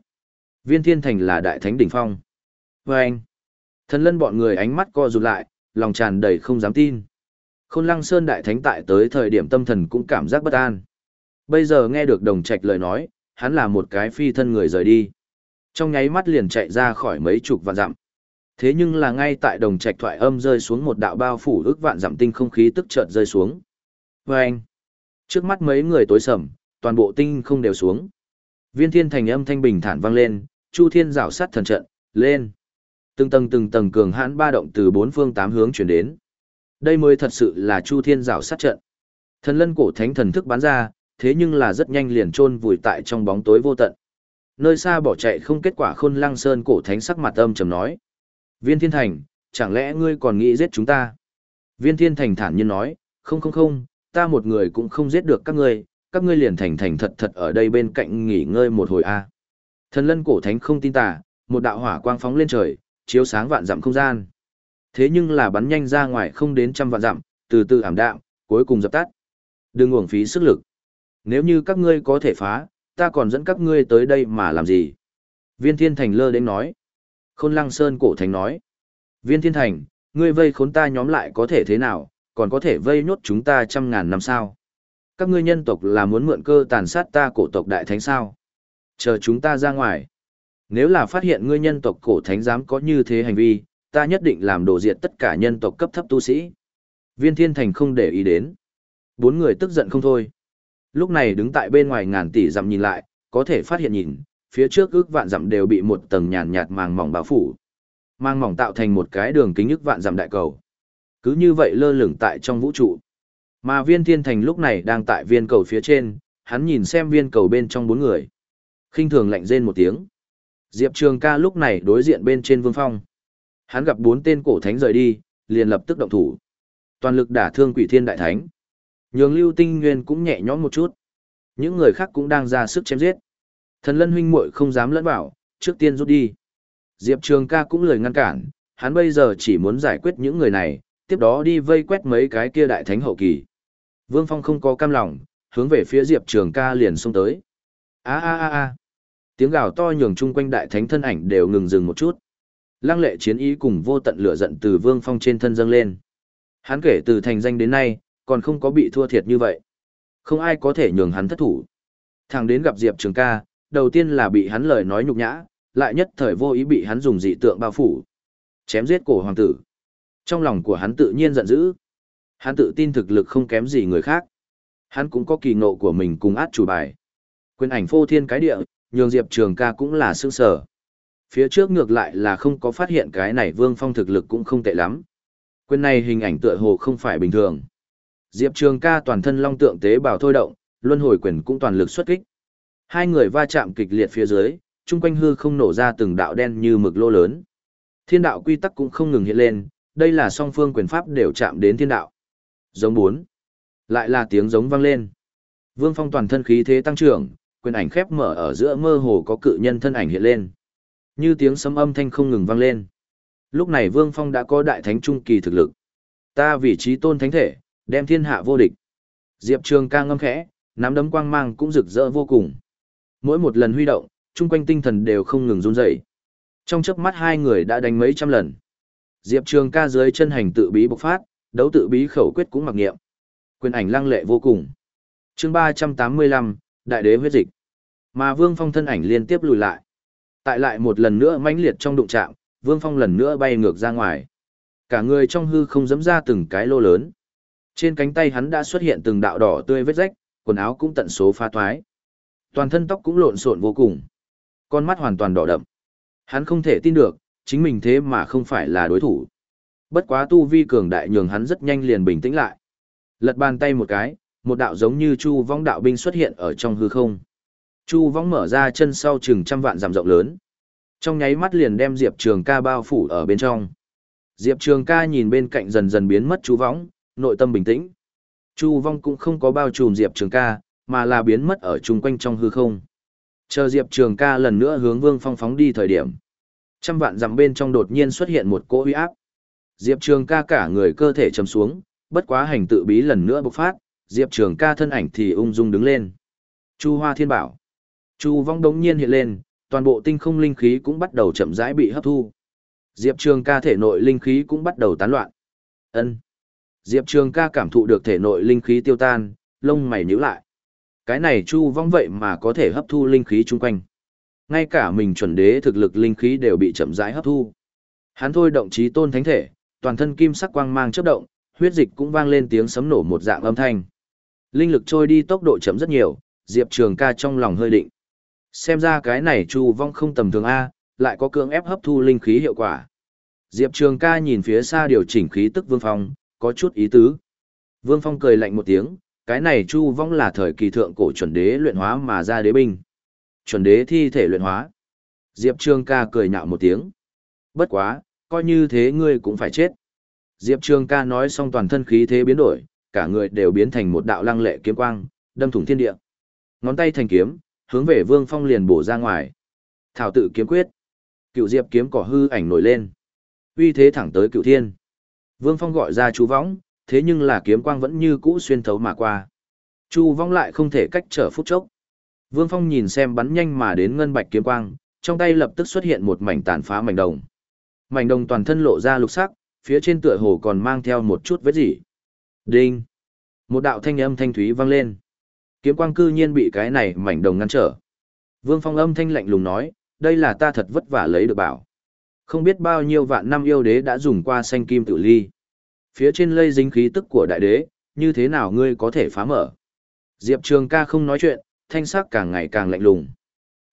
Viên thiên thành là đại thánh đỉnh phong. Và anh. Thần lân bọn người ánh mắt co rụt lại, lòng tràn đầy không dám tin. Khôn lăng sơn đại thánh tại tới thời điểm tâm thần cũng cảm giác bất an. Bây giờ nghe được đồng trạch lời nói, hắn là một cái phi thân người rời đi. Trong nháy mắt liền chạy ra khỏi mấy chục vạn dặm. Thế nhưng là ngay tại đồng trạch thoại âm rơi xuống một đạo bao phủ ước vạn dặm tinh không khí tức chợt rơi xuống. Và anh, trước mắt mấy người tối sầm, toàn bộ tinh không đều xuống. Viên thiên thành âm thanh bình thản vang lên, chu thiên rảo sát thần trận, lên. Từng tầng từng tầng cường hãn ba động từ bốn phương tám hướng chuyển đến. Đây mới thật sự là chu thiên rảo sát trận. Thần lân cổ thánh thần thức bắn ra, thế nhưng là rất nhanh liền chôn vùi tại trong bóng tối vô tận. Nơi xa bỏ chạy không kết quả khôn lăng sơn cổ thánh sắc mặt âm trầm nói. Viên Thiên Thành, chẳng lẽ ngươi còn nghĩ giết chúng ta? Viên Thiên Thành thản nhiên nói, không không không, ta một người cũng không giết được các ngươi, các ngươi liền thành thành thật thật ở đây bên cạnh nghỉ ngơi một hồi a. À. Thần lân cổ thánh không tin tà, một đạo hỏa quang phóng lên trời, chiếu sáng vạn dặm không gian. Thế nhưng là bắn nhanh ra ngoài không đến trăm vạn dặm, từ từ ảm đạm, cuối cùng dập tắt. Đừng uổng phí sức lực. Nếu như các ngươi có thể phá, ta còn dẫn các ngươi tới đây mà làm gì? Viên Thiên Thành lơ đến nói. Khôn Lăng Sơn cổ thành nói. Viên Thiên Thành, ngươi vây khốn ta nhóm lại có thể thế nào, còn có thể vây nhốt chúng ta trăm ngàn năm sao? Các ngươi nhân tộc là muốn mượn cơ tàn sát ta cổ tộc đại thánh sao? Chờ chúng ta ra ngoài. Nếu là phát hiện ngươi nhân tộc cổ thánh dám có như thế hành vi, ta nhất định làm đổ diệt tất cả nhân tộc cấp thấp tu sĩ. Viên Thiên Thành không để ý đến. Bốn người tức giận không thôi. Lúc này đứng tại bên ngoài ngàn tỷ dặm nhìn lại, có thể phát hiện nhìn, phía trước ước vạn dặm đều bị một tầng nhàn nhạt màng mỏng bao phủ. Màng mỏng tạo thành một cái đường kính ước vạn dặm đại cầu. Cứ như vậy lơ lửng tại trong vũ trụ. Mà viên thiên thành lúc này đang tại viên cầu phía trên, hắn nhìn xem viên cầu bên trong bốn người. khinh thường lạnh rên một tiếng. Diệp Trường ca lúc này đối diện bên trên vương phong. Hắn gặp bốn tên cổ thánh rời đi, liền lập tức động thủ. Toàn lực đả thương quỷ thiên đại thánh. Nhường lưu tinh nguyên cũng nhẹ nhõm một chút. Những người khác cũng đang ra sức chém giết. Thần lân huynh muội không dám lẫn vào, trước tiên rút đi. Diệp Trường ca cũng lời ngăn cản, hắn bây giờ chỉ muốn giải quyết những người này, tiếp đó đi vây quét mấy cái kia đại thánh hậu kỳ. Vương Phong không có cam lòng, hướng về phía Diệp Trường ca liền xông tới. a a a a Tiếng gào to nhường chung quanh đại thánh thân ảnh đều ngừng dừng một chút. Lăng lệ chiến ý cùng vô tận lửa giận từ Vương Phong trên thân dâng lên. Hắn kể từ thành danh đến nay, còn không có bị thua thiệt như vậy. Không ai có thể nhường hắn thất thủ. Thằng đến gặp Diệp Trường ca, đầu tiên là bị hắn lời nói nhục nhã, lại nhất thời vô ý bị hắn dùng dị tượng bao phủ. Chém giết cổ hoàng tử. Trong lòng của hắn tự nhiên giận dữ. Hắn tự tin thực lực không kém gì người khác. Hắn cũng có kỳ ngộ của mình cùng át chủ bài. Quyền ảnh phô thiên cái địa, nhường Diệp Trường ca cũng là sương sở. Phía trước ngược lại là không có phát hiện cái này Vương Phong thực lực cũng không tệ lắm. Quyền này hình ảnh tựa hồ không phải bình thường. Diệp Trường ca toàn thân long tượng tế bào thôi động, luân hồi quyền cũng toàn lực xuất kích. Hai người va chạm kịch liệt phía dưới, chung quanh hư không nổ ra từng đạo đen như mực lô lớn. Thiên đạo quy tắc cũng không ngừng hiện lên, đây là song phương quyền pháp đều chạm đến thiên đạo. Giống bốn. Lại là tiếng giống vang lên. Vương Phong toàn thân khí thế tăng trưởng, quyền ảnh khép mở ở giữa mơ hồ có cự nhân thân ảnh hiện lên. Như tiếng sấm âm thanh không ngừng vang lên. Lúc này Vương Phong đã có đại thánh trung kỳ thực lực. Ta vị trí tôn thánh thể, đem thiên hạ vô địch. Diệp Trường ca ngâm khẽ, nắm đấm quang mang cũng rực rỡ vô cùng. Mỗi một lần huy động, chung quanh tinh thần đều không ngừng run dậy. Trong chớp mắt hai người đã đánh mấy trăm lần. Diệp Trường ca dưới chân hành tự bí bộc phát, đấu tự bí khẩu quyết cũng mặc nghiệm. Quyền ảnh lăng lệ vô cùng. chương 385, Đại đế huyết dịch. Mà Vương Phong thân ảnh liên tiếp lùi lại. Tại lại một lần nữa mãnh liệt trong đụng chạm, Vương Phong lần nữa bay ngược ra ngoài. Cả người trong hư không dẫm ra từng cái lô lớn. Trên cánh tay hắn đã xuất hiện từng đạo đỏ tươi vết rách, quần áo cũng tận số pha thoái. Toàn thân tóc cũng lộn xộn vô cùng. Con mắt hoàn toàn đỏ đậm. Hắn không thể tin được, chính mình thế mà không phải là đối thủ. Bất quá tu vi cường đại nhường hắn rất nhanh liền bình tĩnh lại. Lật bàn tay một cái, một đạo giống như chu vong đạo binh xuất hiện ở trong hư không. Chu vong mở ra chân sau chừng trăm vạn giảm rộng lớn. Trong nháy mắt liền đem Diệp Trường ca bao phủ ở bên trong. Diệp Trường ca nhìn bên cạnh dần dần biến mất chu vong, nội tâm bình tĩnh. Chu vong cũng không có bao trùm Diệp Trường ca, mà là biến mất ở chung quanh trong hư không. Chờ Diệp Trường ca lần nữa hướng Vương Phong phóng đi thời điểm. Trăm vạn dặm bên trong đột nhiên xuất hiện một cỗ uy áp. Diệp Trường ca cả người cơ thể chầm xuống, bất quá hành tự bí lần nữa bộc phát, Diệp Trường ca thân ảnh thì ung dung đứng lên. Chu Hoa Thiên Bảo. Chu Vong đống nhiên hiện lên, toàn bộ tinh không linh khí cũng bắt đầu chậm rãi bị hấp thu. Diệp Trường ca thể nội linh khí cũng bắt đầu tán loạn. Ân. Diệp Trường ca cảm thụ được thể nội linh khí tiêu tan, lông mày nhíu lại. Cái này Chu Vong vậy mà có thể hấp thu linh khí chung quanh. Ngay cả mình chuẩn đế thực lực linh khí đều bị chậm rãi hấp thu. Hắn thôi động chí tôn thánh thể, toàn thân kim sắc quang mang chớp động, huyết dịch cũng vang lên tiếng sấm nổ một dạng âm thanh. Linh lực trôi đi tốc độ chậm rất nhiều, Diệp Trường ca trong lòng hơi định. Xem ra cái này Chu Vong không tầm thường A, lại có cưỡng ép hấp thu linh khí hiệu quả. Diệp Trường ca nhìn phía xa điều chỉnh khí tức Vương Phong, có chút ý tứ. Vương Phong cười lạnh một tiếng, cái này Chu Vong là thời kỳ thượng cổ chuẩn đế luyện hóa mà ra đế binh. Chuẩn đế thi thể luyện hóa. Diệp Trương ca cười nhạo một tiếng. Bất quá, coi như thế ngươi cũng phải chết. Diệp Trương ca nói xong toàn thân khí thế biến đổi, cả người đều biến thành một đạo lăng lệ kiếm quang, đâm thủng thiên địa. Ngón tay thành kiếm, hướng về Vương Phong liền bổ ra ngoài. Thảo tự kiếm quyết. Cựu Diệp kiếm cỏ hư ảnh nổi lên. Uy thế thẳng tới Cựu Thiên. Vương Phong gọi ra chú võng, thế nhưng là kiếm quang vẫn như cũ xuyên thấu mà qua. Chu vong lại không thể cách trở phút chốc. Vương Phong nhìn xem bắn nhanh mà đến ngân bạch kiếm quang, trong tay lập tức xuất hiện một mảnh tàn phá mảnh đồng. Mảnh đồng toàn thân lộ ra lục sắc, phía trên tựa hồ còn mang theo một chút vết gì. Đinh! Một đạo thanh âm thanh thúy vang lên. Kiếm quang cư nhiên bị cái này mảnh đồng ngăn trở. Vương Phong âm thanh lạnh lùng nói, đây là ta thật vất vả lấy được bảo. Không biết bao nhiêu vạn năm yêu đế đã dùng qua xanh kim tự ly. Phía trên lây dính khí tức của đại đế, như thế nào ngươi có thể phá mở? Diệp Trường ca không nói chuyện, thanh sắc càng ngày càng lạnh lùng.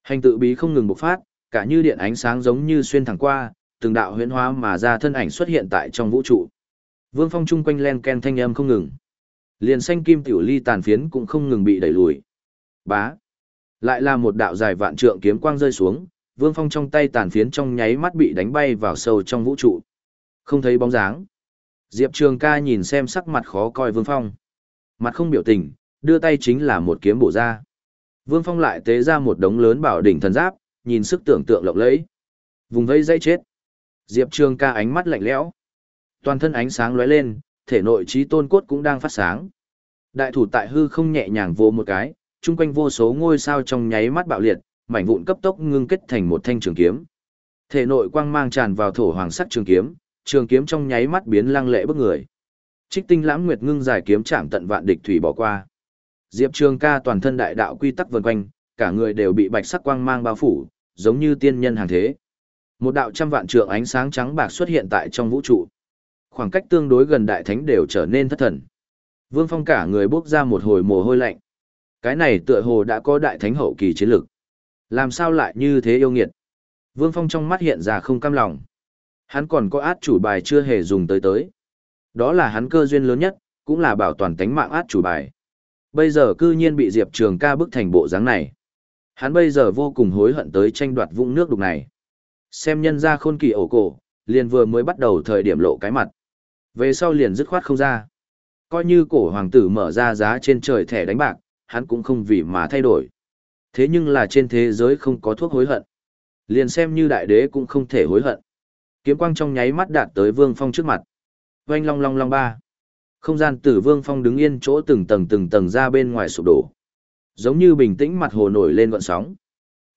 Hành tự bí không ngừng bộc phát, cả như điện ánh sáng giống như xuyên thẳng qua, từng đạo huyễn hóa mà ra thân ảnh xuất hiện tại trong vũ trụ. Vương Phong chung quanh len ken thanh âm không ngừng. Liền xanh kim tiểu ly tàn phiến cũng không ngừng bị đẩy lùi. Bá. Lại là một đạo dài vạn trượng kiếm quang rơi xuống, Vương Phong trong tay tàn phiến trong nháy mắt bị đánh bay vào sâu trong vũ trụ. Không thấy bóng dáng. Diệp Trường ca nhìn xem sắc mặt khó coi Vương Phong. Mặt không biểu tình, đưa tay chính là một kiếm bổ ra. Vương Phong lại tế ra một đống lớn bảo đỉnh thần giáp, nhìn sức tưởng tượng lộng lẫy. Vùng vây dây chết. Diệp Trường ca ánh mắt lạnh lẽo. Toàn thân ánh sáng lóe lên, thể nội trí tôn cốt cũng đang phát sáng. Đại thủ tại hư không nhẹ nhàng vô một cái, chung quanh vô số ngôi sao trong nháy mắt bạo liệt, mảnh vụn cấp tốc ngưng kết thành một thanh trường kiếm. Thể nội quang mang tràn vào thổ hoàng sắc trường kiếm, trường kiếm trong nháy mắt biến lăng lệ bức người. Trích tinh lãng nguyệt ngưng giải kiếm chạm tận vạn địch thủy bỏ qua. Diệp Trường ca toàn thân đại đạo quy tắc vần quanh, cả người đều bị bạch sắc quang mang bao phủ, giống như tiên nhân hàng thế. Một đạo trăm vạn trượng ánh sáng trắng bạc xuất hiện tại trong vũ trụ. Khoảng cách tương đối gần đại thánh đều trở nên thất thần. Vương Phong cả người bốc ra một hồi mồ hôi lạnh. Cái này tựa hồ đã có đại thánh hậu kỳ chiến lực. Làm sao lại như thế yêu nghiệt? Vương Phong trong mắt hiện ra không cam lòng. Hắn còn có át chủ bài chưa hề dùng tới tới. Đó là hắn cơ duyên lớn nhất, cũng là bảo toàn tánh mạng át chủ bài. Bây giờ cư nhiên bị Diệp Trường ca bức thành bộ dáng này. Hắn bây giờ vô cùng hối hận tới tranh đoạt vũng nước đục này. Xem nhân ra khôn kỳ ổ cổ, liền vừa mới bắt đầu thời điểm lộ cái mặt. Về sau liền dứt khoát không ra. Coi như cổ hoàng tử mở ra giá trên trời thẻ đánh bạc, hắn cũng không vì mà thay đổi. Thế nhưng là trên thế giới không có thuốc hối hận. Liền xem như đại đế cũng không thể hối hận. Kiếm quang trong nháy mắt đạt tới Vương Phong trước mặt. Oanh long long long ba. Không gian tử Vương Phong đứng yên chỗ từng tầng từng tầng ra bên ngoài sụp đổ. Giống như bình tĩnh mặt hồ nổi lên gọn sóng.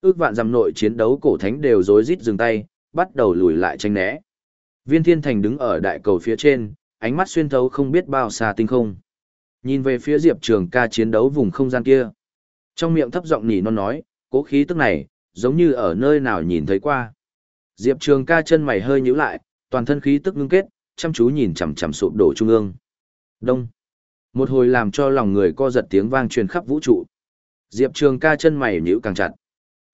Ước vạn dằm nội chiến đấu cổ thánh đều rối rít dừng tay, bắt đầu lùi lại tranh né. Viên Thiên Thành đứng ở đại cầu phía trên, ánh mắt xuyên thấu không biết bao xa tinh không. Nhìn về phía Diệp Trường ca chiến đấu vùng không gian kia. Trong miệng thấp giọng nỉ non nói, cố khí tức này, giống như ở nơi nào nhìn thấy qua. Diệp Trường ca chân mày hơi nhíu lại, toàn thân khí tức ngưng kết, chăm chú nhìn chằm chằm sụp đổ trung ương. Đông. Một hồi làm cho lòng người co giật tiếng vang truyền khắp vũ trụ. Diệp Trường ca chân mày nhíu càng chặt.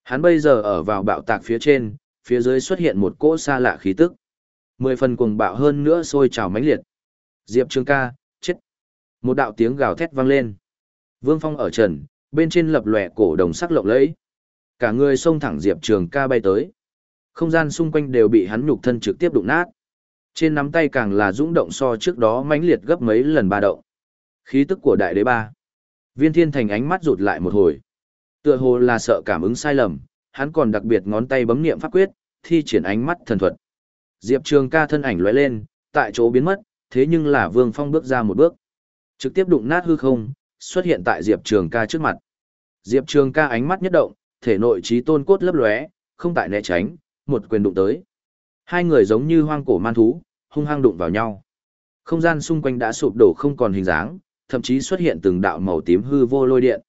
Hắn bây giờ ở vào bạo tạc phía trên, phía dưới xuất hiện một cỗ xa lạ khí tức. Mười phần cuồng bạo hơn nữa sôi trào mãnh liệt. Diệp Trường ca, chết. Một đạo tiếng gào thét vang lên. Vương Phong ở trần, bên trên lập lòe cổ đồng sắc lộng lẫy. Cả người xông thẳng Diệp Trường ca bay tới. Không gian xung quanh đều bị hắn nhục thân trực tiếp đụng nát. Trên nắm tay càng là dũng động so trước đó mãnh liệt gấp mấy lần ba động. Khí tức của đại đế ba. Viên thiên thành ánh mắt rụt lại một hồi. Tựa hồ là sợ cảm ứng sai lầm, hắn còn đặc biệt ngón tay bấm niệm pháp quyết, thi triển ánh mắt thần thuật. Diệp Trường ca thân ảnh lóe lên, tại chỗ biến mất, thế nhưng là Vương Phong bước ra một bước. Trực tiếp đụng nát hư không, xuất hiện tại Diệp Trường ca trước mặt. Diệp Trường ca ánh mắt nhất động, thể nội trí tôn cốt lấp lóe, không tại né tránh, một quyền đụng tới. Hai người giống như hoang cổ man thú, hung hăng đụng vào nhau. Không gian xung quanh đã sụp đổ không còn hình dáng, thậm chí xuất hiện từng đạo màu tím hư vô lôi điện.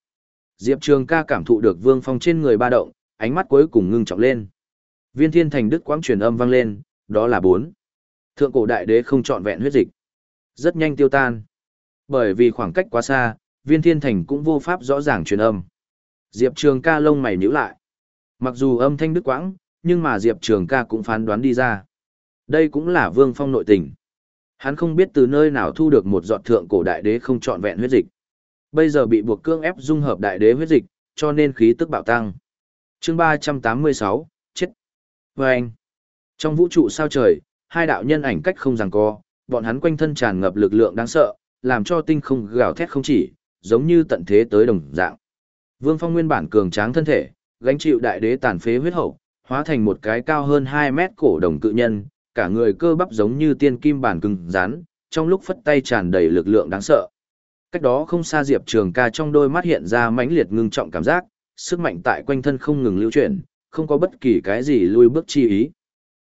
Diệp Trường ca cảm thụ được Vương Phong trên người ba động, ánh mắt cuối cùng ngưng trọng lên. Viên Thiên Thành Đức quãng truyền âm vang lên, đó là bốn. Thượng cổ đại đế không chọn vẹn huyết dịch. Rất nhanh tiêu tan. Bởi vì khoảng cách quá xa, Viên Thiên Thành cũng vô pháp rõ ràng truyền âm. Diệp Trường ca lông mày nhíu lại. Mặc dù âm thanh đức quãng, nhưng mà Diệp Trường ca cũng phán đoán đi ra. Đây cũng là Vương Phong nội tình. Hắn không biết từ nơi nào thu được một giọt thượng cổ đại đế không trọn vẹn huyết dịch. Bây giờ bị buộc cương ép dung hợp đại đế huyết dịch, cho nên khí tức bạo tăng. chương 386, chết. Và anh, trong vũ trụ sao trời, hai đạo nhân ảnh cách không giằng co, bọn hắn quanh thân tràn ngập lực lượng đáng sợ, làm cho tinh không gào thét không chỉ, giống như tận thế tới đồng dạng. Vương Phong nguyên bản cường tráng thân thể, gánh chịu đại đế tàn phế huyết hậu, hóa thành một cái cao hơn 2 mét cổ đồng cự nhân, cả người cơ bắp giống như tiên kim bản cứng rắn, trong lúc phất tay tràn đầy lực lượng đáng sợ. Cách đó không xa Diệp Trường ca trong đôi mắt hiện ra mãnh liệt ngưng trọng cảm giác, sức mạnh tại quanh thân không ngừng lưu chuyển, không có bất kỳ cái gì lui bước chi ý.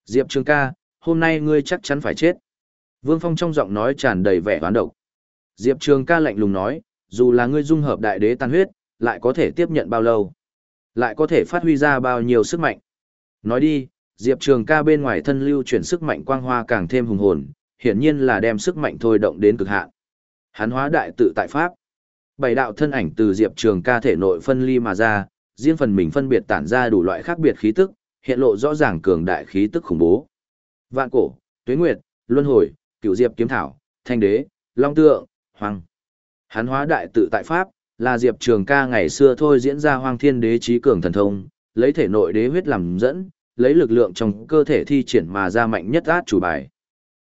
Diệp Trường ca, hôm nay ngươi chắc chắn phải chết. Vương Phong trong giọng nói tràn đầy vẻ hoán độc. Diệp Trường ca lạnh lùng nói, dù là ngươi dung hợp đại đế tan huyết, lại có thể tiếp nhận bao lâu? Lại có thể phát huy ra bao nhiêu sức mạnh? Nói đi, Diệp Trường ca bên ngoài thân lưu chuyển sức mạnh quang hoa càng thêm hùng hồn, hiển nhiên là đem sức mạnh thôi động đến cực hạn. Hắn hóa đại tự tại pháp. Bảy đạo thân ảnh từ Diệp Trường ca thể nội phân ly mà ra, riêng phần mình phân biệt tản ra đủ loại khác biệt khí tức, hiện lộ rõ ràng cường đại khí tức khủng bố. Vạn cổ, Tuyết Nguyệt, Luân Hồi, Cửu Diệp Kiếm Thảo, Thanh Đế, Long Tượng, Hoàng. Hắn hóa đại tự tại pháp, là Diệp Trường ca ngày xưa thôi diễn ra Hoang Thiên Đế trí cường thần thông, lấy thể nội đế huyết làm dẫn, lấy lực lượng trong cơ thể thi triển mà ra mạnh nhất át chủ bài.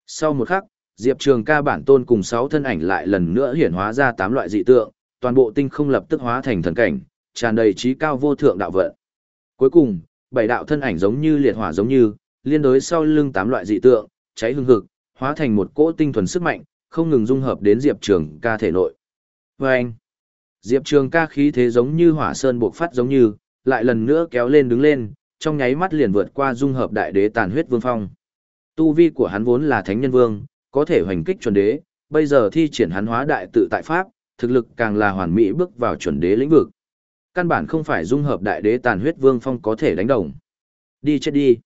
Sau một khắc, Diệp Trường ca bản tôn cùng sáu thân ảnh lại lần nữa hiển hóa ra tám loại dị tượng, toàn bộ tinh không lập tức hóa thành thần cảnh, tràn đầy trí cao vô thượng đạo vận. Cuối cùng, bảy đạo thân ảnh giống như liệt hỏa giống như, liên đối sau lưng tám loại dị tượng, cháy hương hực, hóa thành một cỗ tinh thuần sức mạnh, không ngừng dung hợp đến Diệp Trường ca thể nội. Và anh, Diệp Trường ca khí thế giống như hỏa sơn buộc phát giống như, lại lần nữa kéo lên đứng lên, trong nháy mắt liền vượt qua dung hợp đại đế tàn huyết vương phong. Tu vi của hắn vốn là thánh nhân vương, có thể hoành kích chuẩn đế, bây giờ thi triển hắn hóa đại tự tại pháp, thực lực càng là hoàn mỹ bước vào chuẩn đế lĩnh vực. Căn bản không phải dung hợp đại đế tàn huyết vương phong có thể đánh đồng. Đi chết đi.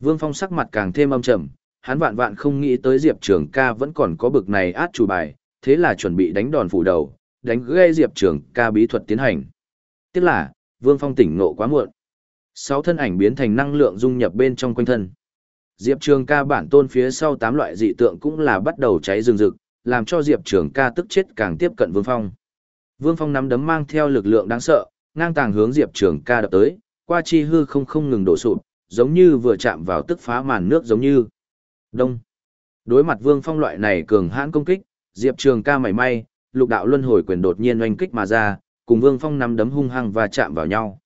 Vương phong sắc mặt càng thêm âm trầm, hắn vạn vạn không nghĩ tới Diệp Trường ca vẫn còn có bực này át chủ bài, thế là chuẩn bị đánh đòn phủ đầu, đánh gây Diệp Trường ca bí thuật tiến hành. Tiếc là, Vương Phong tỉnh ngộ quá muộn. Sáu thân ảnh biến thành năng lượng dung nhập bên trong quanh thân. Diệp Trường ca bản tôn phía sau tám loại dị tượng cũng là bắt đầu cháy rừng rực, làm cho Diệp Trường ca tức chết càng tiếp cận Vương Phong. Vương Phong nắm đấm mang theo lực lượng đáng sợ, ngang tàng hướng Diệp Trường ca đập tới, qua chi hư không không ngừng đổ sụp, giống như vừa chạm vào tức phá màn nước giống như. Đông. Đối mặt Vương Phong loại này cường hãn công kích, Diệp Trường ca mảy may, lục đạo luân hồi quyền đột nhiên oanh kích mà ra, cùng Vương Phong nắm đấm hung hăng và chạm vào nhau.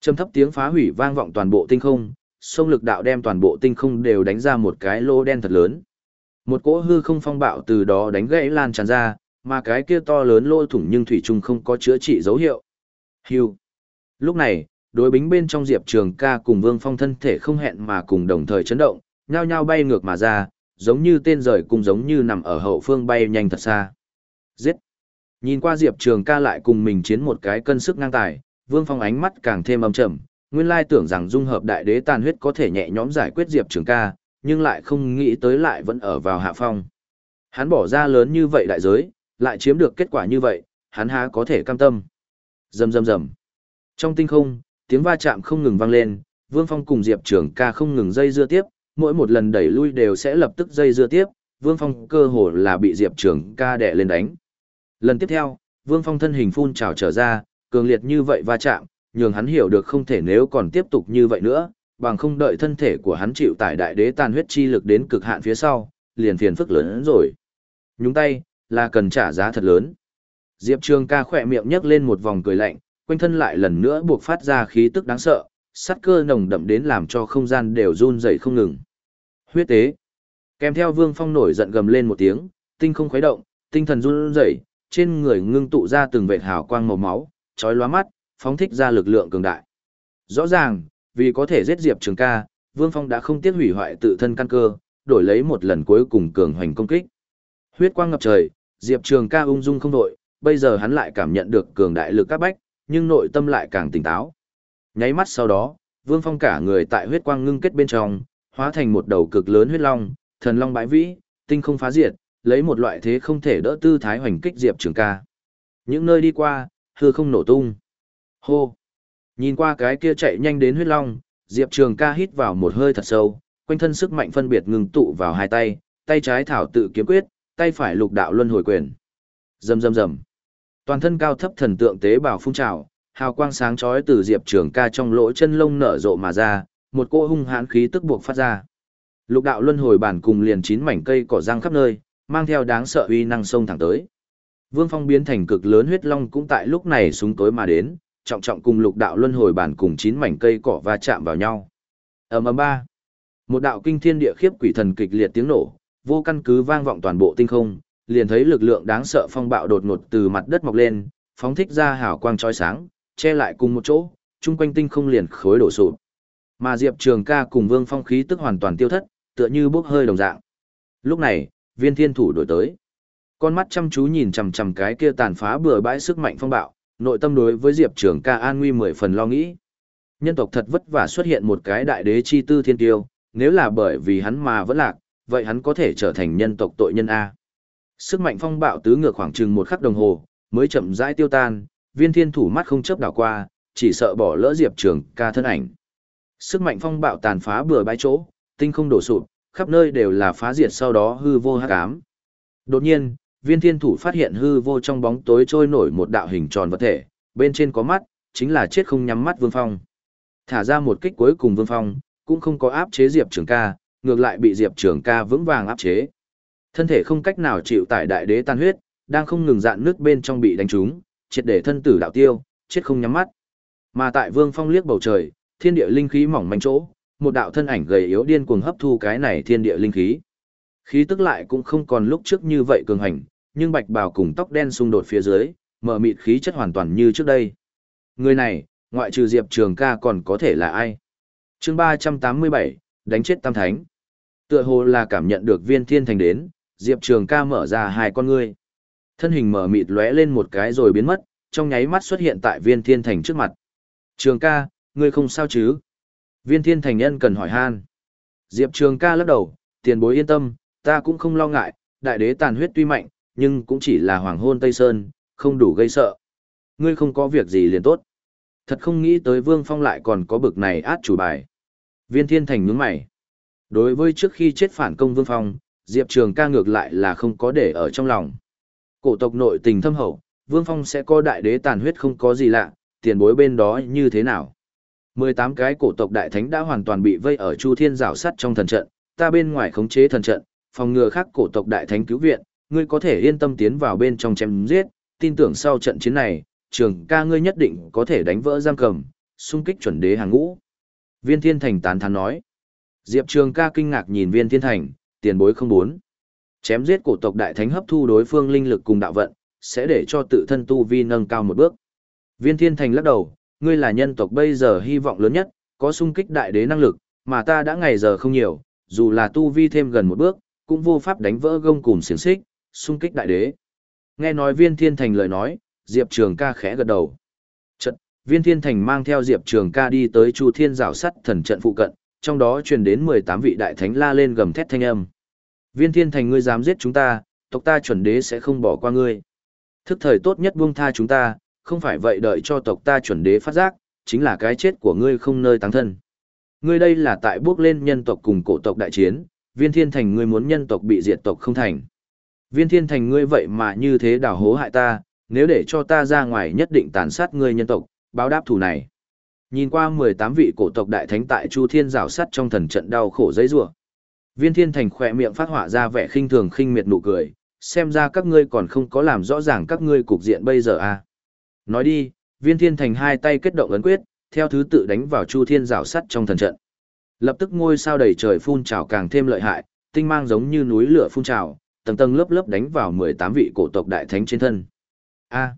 Trầm thấp tiếng phá hủy vang vọng toàn bộ tinh không, sông lực đạo đem toàn bộ tinh không đều đánh ra một cái lô đen thật lớn. Một cỗ hư không phong bạo từ đó đánh gãy lan tràn ra, mà cái kia to lớn lô thủng nhưng thủy chung không có chữa trị dấu hiệu. Hưu. Lúc này, đối bính bên trong Diệp Trường ca cùng Vương Phong thân thể không hẹn mà cùng đồng thời chấn động, nhao nhao bay ngược mà ra, giống như tên rời cùng giống như nằm ở hậu phương bay nhanh thật xa. Giết! Nhìn qua Diệp Trường ca lại cùng mình chiến một cái cân sức ngang tài, Vương Phong ánh mắt càng thêm âm trầm, nguyên lai tưởng rằng dung hợp đại đế tàn huyết có thể nhẹ nhõm giải quyết Diệp Trường ca, nhưng lại không nghĩ tới lại vẫn ở vào hạ phong. Hắn bỏ ra lớn như vậy đại giới, lại chiếm được kết quả như vậy, hắn há có thể cam tâm. Rầm rầm rầm. Trong tinh không, tiếng va chạm không ngừng vang lên, Vương Phong cùng Diệp Trường ca không ngừng dây dưa tiếp, mỗi một lần đẩy lui đều sẽ lập tức dây dưa tiếp, Vương Phong cơ hồ là bị Diệp Trường ca đè lên đánh. Lần tiếp theo, Vương Phong thân hình phun trào trở ra, cường liệt như vậy va chạm, nhường hắn hiểu được không thể nếu còn tiếp tục như vậy nữa, bằng không đợi thân thể của hắn chịu tải đại đế tàn huyết chi lực đến cực hạn phía sau, liền phiền phức lớn hơn rồi. Nhúng tay, là cần trả giá thật lớn. Diệp Trường ca khỏe miệng nhấc lên một vòng cười lạnh, quanh thân lại lần nữa buộc phát ra khí tức đáng sợ, sắt cơ nồng đậm đến làm cho không gian đều run rẩy không ngừng. Huyết tế. Kèm theo Vương Phong nổi giận gầm lên một tiếng, tinh không khuấy động, tinh thần run rẩy, trên người ngưng tụ ra từng vệt hào quang màu máu, chói lóa mắt, phóng thích ra lực lượng cường đại. Rõ ràng, vì có thể giết Diệp Trường Ca, Vương Phong đã không tiếc hủy hoại tự thân căn cơ, đổi lấy một lần cuối cùng cường hoành công kích. Huyết quang ngập trời, Diệp Trường Ca ung dung không đội, bây giờ hắn lại cảm nhận được cường đại lực các bách, nhưng nội tâm lại càng tỉnh táo. Nháy mắt sau đó, Vương Phong cả người tại huyết quang ngưng kết bên trong, hóa thành một đầu cực lớn huyết long, thần long bãi vĩ, tinh không phá diệt, lấy một loại thế không thể đỡ tư thái hoành kích Diệp Trường Ca. Những nơi đi qua, hư không nổ tung. Hô! Nhìn qua cái kia chạy nhanh đến huyết long, Diệp Trường ca hít vào một hơi thật sâu, quanh thân sức mạnh phân biệt ngừng tụ vào hai tay, tay trái thảo tự kiếm quyết, tay phải lục đạo luân hồi quyền. Rầm rầm rầm. Toàn thân cao thấp thần tượng tế bào phun trào, hào quang sáng chói từ Diệp Trường ca trong lỗ chân lông nở rộ mà ra, một cô hung hãn khí tức buộc phát ra. Lục đạo luân hồi bản cùng liền chín mảnh cây cỏ răng khắp nơi, mang theo đáng sợ uy năng sông thẳng tới. Vương Phong biến thành cực lớn huyết long cũng tại lúc này xuống tối mà đến, trọng trọng cùng lục đạo luân hồi bản cùng chín mảnh cây cỏ va chạm vào nhau. Ầm ầm ba. Một đạo kinh thiên địa khiếp quỷ thần kịch liệt tiếng nổ, vô căn cứ vang vọng toàn bộ tinh không, liền thấy lực lượng đáng sợ phong bạo đột ngột từ mặt đất mọc lên, phóng thích ra hào quang chói sáng, che lại cùng một chỗ, chung quanh tinh không liền khối đổ sụp. Mà Diệp Trường Ca cùng Vương Phong khí tức hoàn toàn tiêu thất, tựa như bốc hơi đồng dạng. Lúc này, Viên Thiên Thủ đổi tới. Con mắt chăm chú nhìn chằm chằm cái kia tàn phá bừa bãi sức mạnh phong bạo, nội tâm đối với Diệp Trường Ca an nguy mười phần lo nghĩ. Nhân tộc thật vất vả xuất hiện một cái đại đế chi tư thiên tiêu, nếu là bởi vì hắn mà vẫn lạc, vậy hắn có thể trở thành nhân tộc tội nhân A. Sức mạnh phong bạo tứ ngược khoảng chừng một khắc đồng hồ, mới chậm rãi tiêu tan, viên thiên thủ mắt không chớp đảo qua, chỉ sợ bỏ lỡ Diệp Trường ca thân ảnh. Sức mạnh phong bạo tàn phá bừa bãi chỗ, tinh không đổ sụp, khắp nơi đều là phá diệt sau đó hư vô hắc ám. Đột nhiên, viên thiên thủ phát hiện hư vô trong bóng tối trôi nổi một đạo hình tròn vật thể, bên trên có mắt, chính là chết không nhắm mắt Vương Phong. Thả ra một kích cuối cùng Vương Phong, cũng không có áp chế Diệp Trường ca, ngược lại bị Diệp Trường ca vững vàng áp chế. Thân thể không cách nào chịu tải đại đế tan huyết, đang không ngừng dạn nước bên trong bị đánh trúng, triệt để thân tử đạo tiêu, chết không nhắm mắt. Mà tại Vương Phong liếc bầu trời, thiên địa linh khí mỏng manh chỗ, một đạo thân ảnh gầy yếu điên cuồng hấp thu cái này thiên địa linh khí. Khí tức lại cũng không còn lúc trước như vậy cường hành, nhưng bạch bào cùng tóc đen xung đột phía dưới, mở mịt khí chất hoàn toàn như trước đây. Người này, ngoại trừ Diệp Trường ca còn có thể là ai? chương 387, đánh chết Tam Thánh. Tựa hồ là cảm nhận được viên thiên thành đến, Diệp Trường ca mở ra hai con ngươi. Thân hình mở mịt lóe lên một cái rồi biến mất, trong nháy mắt xuất hiện tại viên thiên thành trước mặt. Trường ca, ngươi không sao chứ? Viên thiên thành nhân cần hỏi han. Diệp Trường ca lắc đầu, tiền bối yên tâm, ta cũng không lo ngại, đại đế tàn huyết tuy mạnh, nhưng cũng chỉ là hoàng hôn Tây Sơn, không đủ gây sợ. Ngươi không có việc gì liền tốt. Thật không nghĩ tới Vương Phong lại còn có bực này át chủ bài. Viên thiên thành nhướng mày. Đối với trước khi chết phản công Vương Phong, Diệp Trường ca ngược lại là không có để ở trong lòng. Cổ tộc nội tình thâm hậu, Vương Phong sẽ có đại đế tàn huyết không có gì lạ, tiền bối bên đó như thế nào. 18 cái cổ tộc đại thánh đã hoàn toàn bị vây ở Chu Thiên rào sắt trong thần trận, ta bên ngoài khống chế thần trận, phòng ngừa khác cổ tộc đại thánh cứu viện, ngươi có thể yên tâm tiến vào bên trong chém giết, tin tưởng sau trận chiến này, trường ca ngươi nhất định có thể đánh vỡ giam cầm, xung kích chuẩn đế hàng ngũ. Viên Thiên Thành tán thán nói. Diệp Trường ca kinh ngạc nhìn Viên Thiên Thành, tiền bối không bốn. Chém giết cổ tộc đại thánh hấp thu đối phương linh lực cùng đạo vận, sẽ để cho tự thân tu vi nâng cao một bước. Viên Thiên Thành lắc đầu, ngươi là nhân tộc bây giờ hy vọng lớn nhất, có sung kích đại đế năng lực, mà ta đã ngày giờ không nhiều, dù là tu vi thêm gần một bước, cũng vô pháp đánh vỡ gông cùng xiềng xích, sung kích đại đế. Nghe nói Viên Thiên Thành lời nói, Diệp Trường ca khẽ gật đầu. Trận, Viên Thiên Thành mang theo Diệp Trường ca đi tới Chu Thiên rào sắt thần trận phụ cận, trong đó truyền đến 18 vị đại thánh la lên gầm thét thanh âm. Viên thiên thành ngươi dám giết chúng ta, tộc ta chuẩn đế sẽ không bỏ qua ngươi. Thức thời tốt nhất buông tha chúng ta, không phải vậy đợi cho tộc ta chuẩn đế phát giác, chính là cái chết của ngươi không nơi tăng thân. Ngươi đây là tại bước lên nhân tộc cùng cổ tộc đại chiến, viên thiên thành ngươi muốn nhân tộc bị diệt tộc không thành. Viên thiên thành ngươi vậy mà như thế đào hố hại ta, nếu để cho ta ra ngoài nhất định tàn sát ngươi nhân tộc, báo đáp thù này. Nhìn qua 18 vị cổ tộc đại thánh tại Chu Thiên rào sắt trong thần trận đau khổ dây rủa. Viên Thiên Thành khỏe miệng phát họa ra vẻ khinh thường khinh miệt nụ cười, xem ra các ngươi còn không có làm rõ ràng các ngươi cục diện bây giờ à. Nói đi, Viên Thiên Thành hai tay kết động ấn quyết, theo thứ tự đánh vào Chu Thiên rào sắt trong thần trận. Lập tức ngôi sao đầy trời phun trào càng thêm lợi hại, tinh mang giống như núi lửa phun trào, tầng tầng lớp lớp đánh vào 18 vị cổ tộc đại thánh trên thân. A.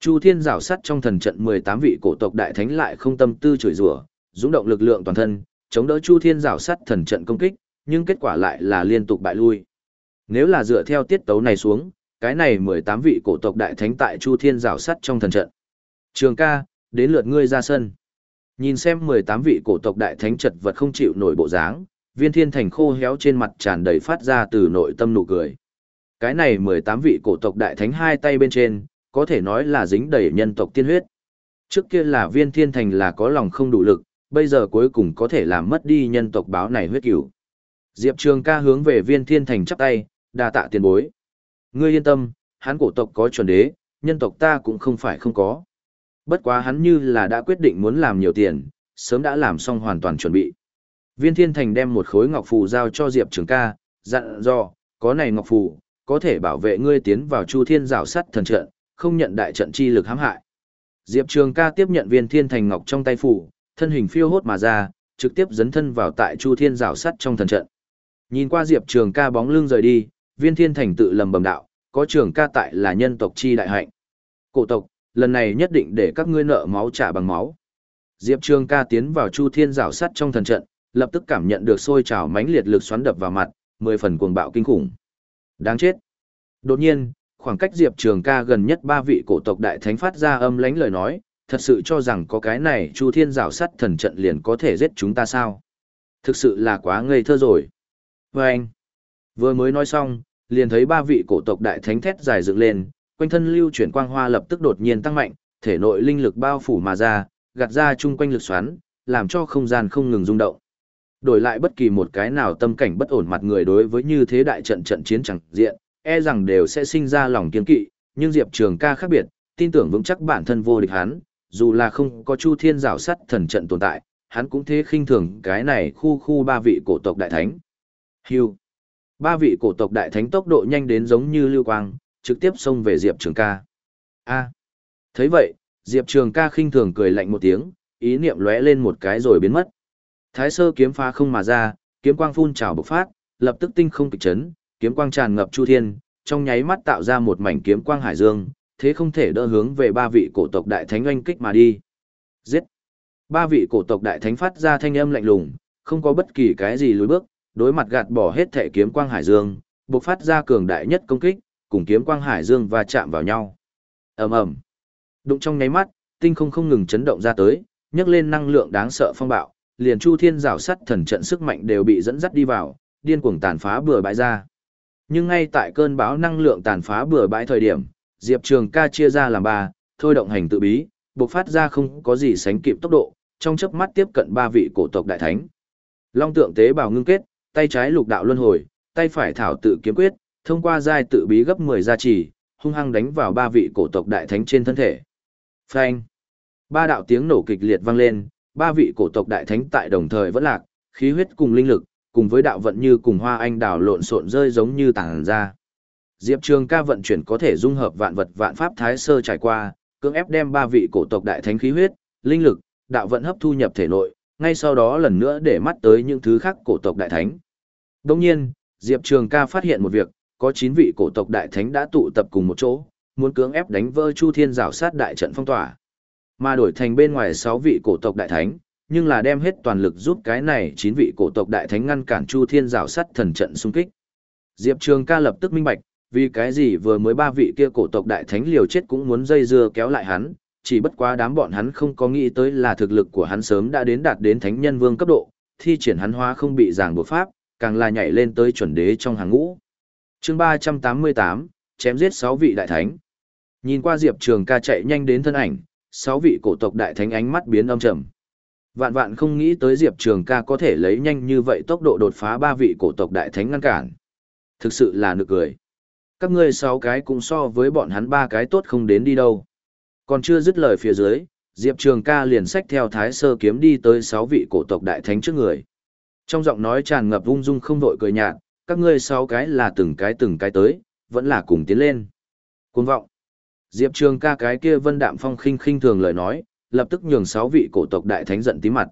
Chu Thiên rào sắt trong thần trận 18 vị cổ tộc đại thánh lại không tâm tư chửi rủa, dũng động lực lượng toàn thân, chống đỡ Chu Thiên rào sắt thần trận công kích, nhưng kết quả lại là liên tục bại lui. Nếu là dựa theo tiết tấu này xuống, cái này 18 vị cổ tộc đại thánh tại Chu Thiên rào sắt trong thần trận. Trường ca, đến lượt ngươi ra sân. Nhìn xem 18 vị cổ tộc đại thánh chật vật không chịu nổi bộ dáng, viên thiên thành khô héo trên mặt tràn đầy phát ra từ nội tâm nụ cười. Cái này 18 vị cổ tộc đại thánh hai tay bên trên, có thể nói là dính đầy nhân tộc tiên huyết. Trước kia là viên thiên thành là có lòng không đủ lực, bây giờ cuối cùng có thể làm mất đi nhân tộc báo này huyết cửu. Diệp Trường ca hướng về viên thiên thành chắp tay, đa tạ tiền bối. Ngươi yên tâm, hắn cổ tộc có chuẩn đế, nhân tộc ta cũng không phải không có. Bất quá hắn như là đã quyết định muốn làm nhiều tiền, sớm đã làm xong hoàn toàn chuẩn bị. Viên Thiên Thành đem một khối ngọc phù giao cho Diệp Trường ca, dặn dò, có này ngọc phù, có thể bảo vệ ngươi tiến vào Chu Thiên rào sắt thần trận, không nhận đại trận chi lực hãm hại. Diệp Trường ca tiếp nhận viên Thiên Thành ngọc trong tay phủ, thân hình phiêu hốt mà ra, trực tiếp dấn thân vào tại Chu Thiên rào sắt trong thần trận. Nhìn qua Diệp Trường ca bóng lưng rời đi, viên Thiên Thành tự lầm bầm đạo, có trường ca tại là nhân tộc chi đại hạnh. Cổ tộc, lần này nhất định để các ngươi nợ máu trả bằng máu. Diệp Trường ca tiến vào Chu Thiên rào sắt trong thần trận, lập tức cảm nhận được sôi trào mãnh liệt lực xoắn đập vào mặt, mười phần cuồng bạo kinh khủng. Đáng chết. Đột nhiên, khoảng cách Diệp Trường ca gần nhất ba vị cổ tộc đại thánh phát ra âm lánh lời nói, thật sự cho rằng có cái này Chu Thiên rào sắt thần trận liền có thể giết chúng ta sao? Thực sự là quá ngây thơ rồi. Và anh, vừa mới nói xong, liền thấy ba vị cổ tộc đại thánh thét dài dựng lên, quanh thân lưu chuyển quang hoa lập tức đột nhiên tăng mạnh, thể nội linh lực bao phủ mà ra, gạt ra chung quanh lực xoắn, làm cho không gian không ngừng rung động. Đổi lại bất kỳ một cái nào tâm cảnh bất ổn mặt người đối với như thế đại trận trận chiến chẳng diện, e rằng đều sẽ sinh ra lòng kiên kỵ, nhưng Diệp Trường ca khác biệt, tin tưởng vững chắc bản thân vô địch hắn, dù là không có Chu Thiên rào sắt thần trận tồn tại, hắn cũng thế khinh thường cái này khu khu ba vị cổ tộc đại thánh. Hưu. Ba vị cổ tộc đại thánh tốc độ nhanh đến giống như lưu quang, trực tiếp xông về Diệp Trường ca. A. Thấy vậy, Diệp Trường ca khinh thường cười lạnh một tiếng, ý niệm lóe lên một cái rồi biến mất. Thái sơ kiếm phá không mà ra, kiếm quang phun trào bộc phát, lập tức tinh không kịch chấn, kiếm quang tràn ngập chu thiên, trong nháy mắt tạo ra một mảnh kiếm quang hải dương, thế không thể đỡ hướng về ba vị cổ tộc đại thánh oanh kích mà đi. Giết! Ba vị cổ tộc đại thánh phát ra thanh âm lạnh lùng, không có bất kỳ cái gì lùi bước, đối mặt gạt bỏ hết thể kiếm quang hải dương, bộc phát ra cường đại nhất công kích, cùng kiếm quang hải dương va chạm vào nhau. Ầm ầm. Đụng trong nháy mắt, tinh không không ngừng chấn động ra tới, nhấc lên năng lượng đáng sợ phong bạo, liền Chu Thiên rào sắt thần trận sức mạnh đều bị dẫn dắt đi vào, điên cuồng tàn phá bừa bãi ra. Nhưng ngay tại cơn bão năng lượng tàn phá bừa bãi thời điểm, Diệp Trường ca chia ra làm ba, thôi động hành tự bí, bộc phát ra không có gì sánh kịp tốc độ, trong chớp mắt tiếp cận ba vị cổ tộc đại thánh. Long tượng tế bào ngưng kết, tay trái lục đạo luân hồi, tay phải thảo tự kiếm quyết, thông qua giai tự bí gấp 10 gia trì, hung hăng đánh vào ba vị cổ tộc đại thánh trên thân thể. Phanh! Ba đạo tiếng nổ kịch liệt vang lên, ba vị cổ tộc đại thánh tại đồng thời vẫn lạc, khí huyết cùng linh lực, cùng với đạo vận như cùng hoa anh đào lộn xộn rơi giống như tảng ra. Diệp Trường ca vận chuyển có thể dung hợp vạn vật vạn pháp thái sơ trải qua, cưỡng ép đem ba vị cổ tộc đại thánh khí huyết, linh lực, đạo vận hấp thu nhập thể nội, ngay sau đó lần nữa để mắt tới những thứ khác cổ tộc đại thánh. Đồng nhiên, Diệp Trường ca phát hiện một việc, có 9 vị cổ tộc đại thánh đã tụ tập cùng một chỗ, muốn cưỡng ép đánh vỡ Chu Thiên rào sát đại trận phong tỏa. Mà đổi thành bên ngoài 6 vị cổ tộc đại thánh, nhưng là đem hết toàn lực giúp cái này 9 vị cổ tộc đại thánh ngăn cản Chu Thiên rào sát thần trận xung kích. Diệp Trường ca lập tức minh bạch, vì cái gì vừa mới ba vị kia cổ tộc đại thánh liều chết cũng muốn dây dưa kéo lại hắn, chỉ bất quá đám bọn hắn không có nghĩ tới là thực lực của hắn sớm đã đến đạt đến thánh nhân vương cấp độ, thi triển hắn hóa không bị giảng buộc pháp, càng là nhảy lên tới chuẩn đế trong hàng ngũ. chương 388, chém giết 6 vị đại thánh. Nhìn qua Diệp Trường ca chạy nhanh đến thân ảnh, 6 vị cổ tộc đại thánh ánh mắt biến âm trầm. Vạn vạn không nghĩ tới Diệp Trường ca có thể lấy nhanh như vậy tốc độ đột phá ba vị cổ tộc đại thánh ngăn cản. Thực sự là nực cười. Các ngươi sáu cái cũng so với bọn hắn ba cái tốt không đến đi đâu. Còn chưa dứt lời phía dưới, Diệp Trường ca liền sách theo thái sơ kiếm đi tới sáu vị cổ tộc đại thánh trước người. Trong giọng nói tràn ngập ung dung không vội cười nhạt, các ngươi sáu cái là từng cái từng cái tới, vẫn là cùng tiến lên. Cuồng vọng. Diệp Trường ca cái kia vân đạm phong khinh khinh thường lời nói, lập tức nhường sáu vị cổ tộc đại thánh giận tí mặt.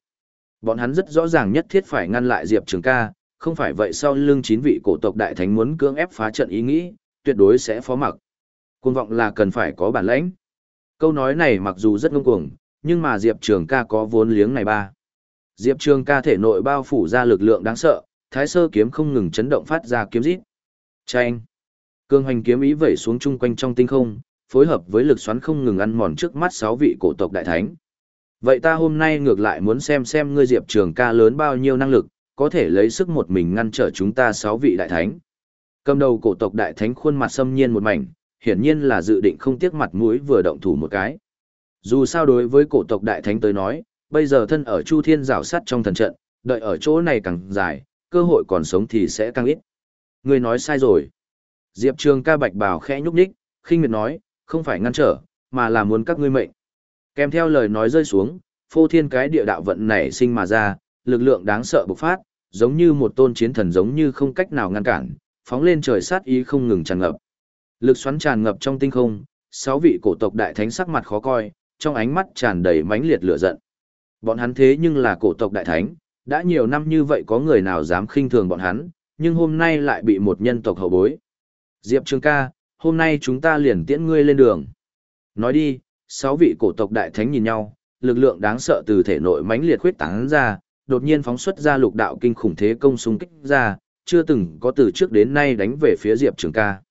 Bọn hắn rất rõ ràng nhất thiết phải ngăn lại Diệp Trường ca, không phải vậy sau lưng chín vị cổ tộc đại thánh muốn cưỡng ép phá trận ý nghĩ, tuyệt đối sẽ phó mặc. Cuồng vọng là cần phải có bản lãnh. Câu nói này mặc dù rất ngông cuồng, nhưng mà Diệp Trường ca có vốn liếng này ba. Diệp Trường ca thể nội bao phủ ra lực lượng đáng sợ, thái sơ kiếm không ngừng chấn động phát ra kiếm rít. Chanh! Cương hoành kiếm ý vẩy xuống chung quanh trong tinh không, phối hợp với lực xoắn không ngừng ăn mòn trước mắt sáu vị cổ tộc đại thánh. Vậy ta hôm nay ngược lại muốn xem xem ngươi Diệp Trường ca lớn bao nhiêu năng lực, có thể lấy sức một mình ngăn trở chúng ta sáu vị đại thánh. Cầm đầu cổ tộc đại thánh khuôn mặt xâm nhiên một mảnh, hiển nhiên là dự định không tiếc mặt mũi vừa động thủ một cái. Dù sao đối với cổ tộc đại thánh tới nói, bây giờ thân ở Chu Thiên rào sắt trong thần trận, đợi ở chỗ này càng dài, cơ hội còn sống thì sẽ càng ít. Ngươi nói sai rồi. Diệp Trường ca bạch bào khẽ nhúc nhích, khinh miệt nói, không phải ngăn trở, mà là muốn các ngươi mệnh. Kèm theo lời nói rơi xuống, phô thiên cái địa đạo vận nảy sinh mà ra, lực lượng đáng sợ bộc phát, giống như một tôn chiến thần giống như không cách nào ngăn cản, phóng lên trời sát ý không ngừng tràn ngập. Lực xoắn tràn ngập trong tinh không, sáu vị cổ tộc đại thánh sắc mặt khó coi, trong ánh mắt tràn đầy mãnh liệt lửa giận. Bọn hắn thế nhưng là cổ tộc đại thánh, đã nhiều năm như vậy có người nào dám khinh thường bọn hắn, nhưng hôm nay lại bị một nhân tộc hậu bối. Diệp Trường ca, hôm nay chúng ta liền tiễn ngươi lên đường. Nói đi, sáu vị cổ tộc đại thánh nhìn nhau, lực lượng đáng sợ từ thể nội mãnh liệt khuyết tán ra, đột nhiên phóng xuất ra lục đạo kinh khủng thế công xung kích ra, chưa từng có từ trước đến nay đánh về phía Diệp Trường ca.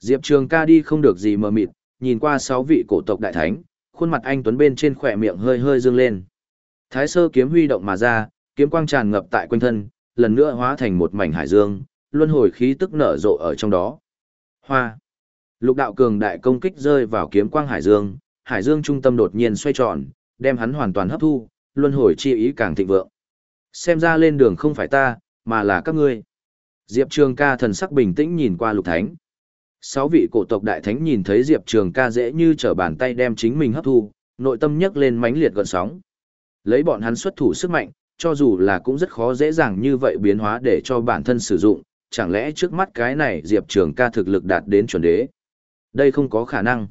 Diệp Trường ca đi không được gì mờ mịt, nhìn qua sáu vị cổ tộc đại thánh, khuôn mặt anh tuấn bên trên khỏe miệng hơi hơi dương lên. Thái sơ kiếm huy động mà ra, kiếm quang tràn ngập tại quanh thân, lần nữa hóa thành một mảnh hải dương, luân hồi khí tức nở rộ ở trong đó. Hoa. Lục đạo cường đại công kích rơi vào kiếm quang hải dương, hải dương trung tâm đột nhiên xoay tròn, đem hắn hoàn toàn hấp thu, luân hồi chi ý càng thịnh vượng. Xem ra lên đường không phải ta, mà là các ngươi. Diệp Trường ca thần sắc bình tĩnh nhìn qua lục thánh. Sáu vị cổ tộc đại thánh nhìn thấy Diệp Trường ca dễ như trở bàn tay đem chính mình hấp thu, nội tâm nhấc lên mãnh liệt gợn sóng. Lấy bọn hắn xuất thủ sức mạnh, cho dù là cũng rất khó dễ dàng như vậy biến hóa để cho bản thân sử dụng, chẳng lẽ trước mắt cái này Diệp Trường ca thực lực đạt đến chuẩn đế. Đây không có khả năng.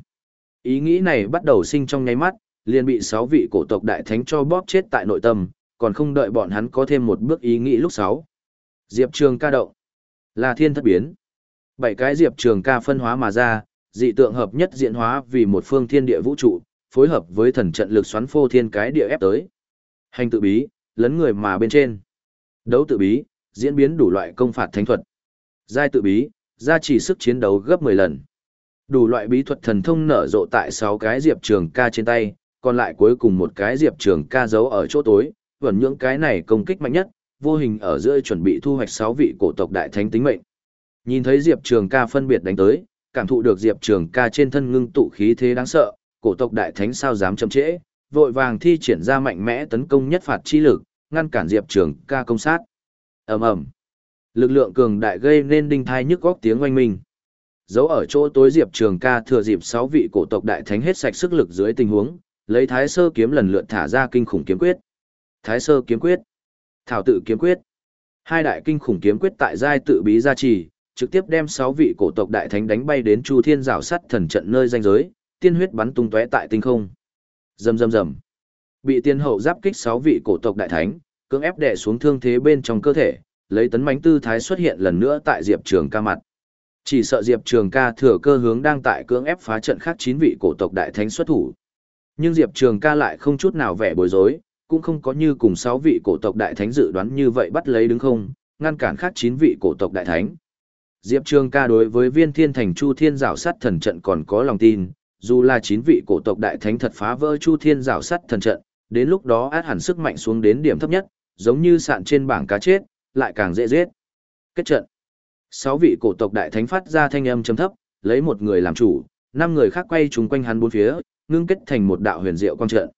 Ý nghĩ này bắt đầu sinh trong nháy mắt, liền bị sáu vị cổ tộc đại thánh cho bóp chết tại nội tâm, còn không đợi bọn hắn có thêm một bước ý nghĩ lúc sáu. Diệp Trường ca động. Là thiên thất biến. Bảy cái Diệp Trường ca phân hóa mà ra, dị tượng hợp nhất diễn hóa vì một phương thiên địa vũ trụ, phối hợp với thần trận lực xoắn phô thiên cái địa ép tới. Hành tự bí, lấn người mà bên trên. Đấu tự bí, diễn biến đủ loại công phạt thánh thuật. Giai tự bí, gia trì sức chiến đấu gấp 10 lần. Đủ loại bí thuật thần thông nở rộ tại 6 cái diệp trường ca trên tay, còn lại cuối cùng một cái diệp trường ca giấu ở chỗ tối, vẫn những cái này công kích mạnh nhất, vô hình ở giữa chuẩn bị thu hoạch 6 vị cổ tộc đại thánh tính mệnh. Nhìn thấy diệp trường ca phân biệt đánh tới, cảm thụ được diệp trường ca trên thân ngưng tụ khí thế đáng sợ, cổ tộc đại thánh sao dám chậm trễ, vội vàng thi triển ra mạnh mẽ tấn công nhất phạt chi lực, ngăn cản Diệp Trường ca công sát. ầm ầm Lực lượng cường đại gây nên đinh thai nhức góc tiếng oanh minh. Giấu ở chỗ tối Diệp Trường ca thừa dịp sáu vị cổ tộc đại thánh hết sạch sức lực dưới tình huống, lấy Thái Sơ kiếm lần lượt thả ra kinh khủng kiếm quyết. Thái Sơ kiếm quyết, Thảo tự kiếm quyết. Hai đại kinh khủng kiếm quyết tại giai tự bí gia trì, trực tiếp đem sáu vị cổ tộc đại thánh đánh bay đến Chu Thiên Giảo sắt thần trận nơi danh giới, tiên huyết bắn tung tóe tại tinh không. Rầm rầm rầm. Bị tiên hậu giáp kích 6 vị cổ tộc đại thánh, cưỡng ép đè xuống thương thế bên trong cơ thể, lấy tấn mãnh tư thái xuất hiện lần nữa tại Diệp Trường ca mặt. Chỉ sợ Diệp Trường ca thừa cơ hướng đang tại cưỡng ép phá trận khác 9 vị cổ tộc đại thánh xuất thủ. Nhưng Diệp Trường ca lại không chút nào vẻ bối rối, cũng không có như cùng 6 vị cổ tộc đại thánh dự đoán như vậy bắt lấy đứng không, ngăn cản khác 9 vị cổ tộc đại thánh. Diệp Trường ca đối với viên thiên thành chu thiên rào sát thần trận còn có lòng tin, dù là chín vị cổ tộc đại thánh thật phá vỡ chu thiên rào sắt thần trận, đến lúc đó át hẳn sức mạnh xuống đến điểm thấp nhất, giống như sạn trên bảng cá chết, lại càng dễ giết. Kết trận. Sáu vị cổ tộc đại thánh phát ra thanh âm trầm thấp, lấy một người làm chủ, năm người khác quay chúng quanh hắn bốn phía, ngưng kết thành một đạo huyền diệu quang trận.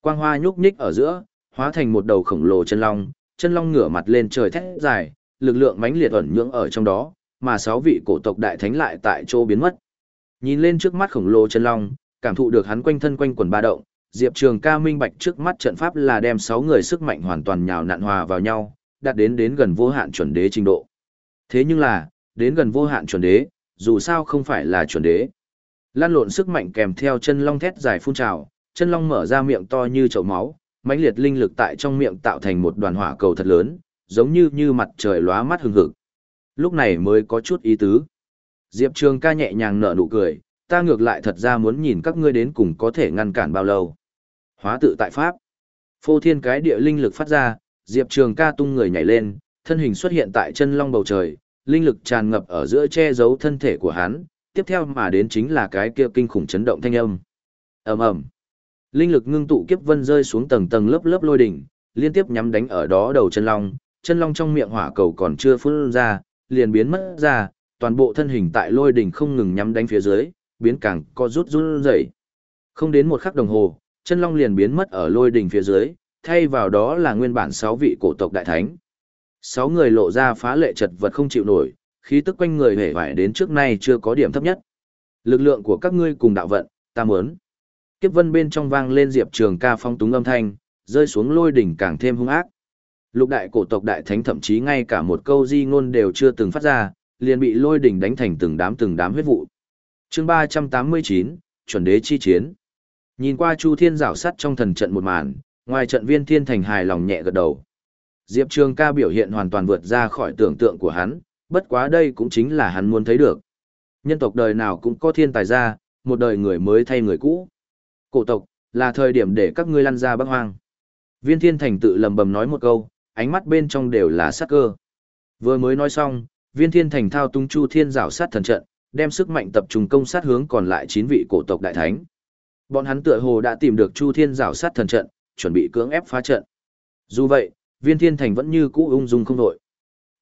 Quang hoa nhúc nhích ở giữa, hóa thành một đầu khổng lồ chân long, chân long ngửa mặt lên trời thét dài, lực lượng mãnh liệt ẩn nhưỡng ở trong đó, mà sáu vị cổ tộc đại thánh lại tại chỗ biến mất. Nhìn lên trước mắt khổng lồ chân long, cảm thụ được hắn quanh thân quanh quần ba động, Diệp Trường ca minh bạch trước mắt trận pháp là đem 6 người sức mạnh hoàn toàn nhào nặn hòa vào nhau, đạt đến đến gần vô hạn chuẩn đế trình độ. Thế nhưng là, đến gần vô hạn chuẩn đế, dù sao không phải là chuẩn đế. Lan lộn sức mạnh kèm theo chân long thét dài phun trào, chân long mở ra miệng to như chậu máu, mãnh liệt linh lực tại trong miệng tạo thành một đoàn hỏa cầu thật lớn, giống như như mặt trời lóa mắt hừng hực. Lúc này mới có chút ý tứ. Diệp Trường ca nhẹ nhàng nở nụ cười, ta ngược lại thật ra muốn nhìn các ngươi đến cùng có thể ngăn cản bao lâu. Hóa tự tại Pháp. Phô thiên cái địa linh lực phát ra, Diệp Trường ca tung người nhảy lên, thân hình xuất hiện tại chân long bầu trời, linh lực tràn ngập ở giữa che giấu thân thể của hắn, tiếp theo mà đến chính là cái kia kinh khủng chấn động thanh âm. ầm ầm, Linh lực ngưng tụ kiếp vân rơi xuống tầng tầng lớp lớp lôi đỉnh, liên tiếp nhắm đánh ở đó đầu chân long, chân long trong miệng hỏa cầu còn chưa phun ra, liền biến mất ra, toàn bộ thân hình tại lôi đỉnh không ngừng nhắm đánh phía dưới, biến càng co rút run rẩy. Không đến một khắc đồng hồ, chân long liền biến mất ở lôi đỉnh phía dưới, thay vào đó là nguyên bản sáu vị cổ tộc đại thánh. Sáu người lộ ra phá lệ chật vật không chịu nổi, khí tức quanh người hề vải đến trước nay chưa có điểm thấp nhất. Lực lượng của các ngươi cùng đạo vận, ta muốn. Kiếp vân bên trong vang lên diệp trường ca phong túng âm thanh, rơi xuống lôi đỉnh càng thêm hung ác. Lục đại cổ tộc đại thánh thậm chí ngay cả một câu di ngôn đều chưa từng phát ra, liền bị lôi đỉnh đánh thành từng đám từng đám huyết vụ. chương 389, chuẩn đế chi chiến. Nhìn qua Chu Thiên rảo sắt trong thần trận một màn, ngoài trận viên thiên thành hài lòng nhẹ gật đầu. Diệp Trường ca biểu hiện hoàn toàn vượt ra khỏi tưởng tượng của hắn, bất quá đây cũng chính là hắn muốn thấy được. Nhân tộc đời nào cũng có thiên tài ra, một đời người mới thay người cũ. Cổ tộc, là thời điểm để các ngươi lăn ra bắc hoang. Viên thiên thành tự lầm bầm nói một câu, ánh mắt bên trong đều là sắc cơ. Vừa mới nói xong, viên thiên thành thao tung chu thiên rào sát thần trận, đem sức mạnh tập trung công sát hướng còn lại chín vị cổ tộc đại thánh. Bọn hắn tựa hồ đã tìm được chu thiên rào sát thần trận, chuẩn bị cưỡng ép phá trận. Dù vậy, viên thiên thành vẫn như cũ ung dung không đội.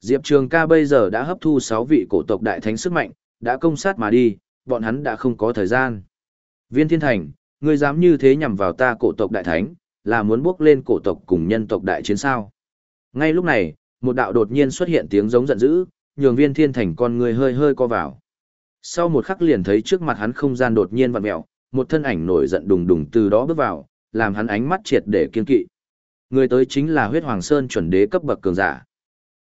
Diệp Trường ca bây giờ đã hấp thu 6 vị cổ tộc đại thánh sức mạnh, đã công sát mà đi, bọn hắn đã không có thời gian. Viên thiên thành, ngươi dám như thế nhằm vào ta cổ tộc đại thánh, là muốn bước lên cổ tộc cùng nhân tộc đại chiến sao. Ngay lúc này, một đạo đột nhiên xuất hiện tiếng giống giận dữ, nhường viên thiên thành con người hơi hơi co vào. Sau một khắc liền thấy trước mặt hắn không gian đột nhiên vặn mẹo, một thân ảnh nổi giận đùng đùng từ đó bước vào, làm hắn ánh mắt triệt để kiên kỵ. Người tới chính là huyết hoàng sơn chuẩn đế cấp bậc cường giả.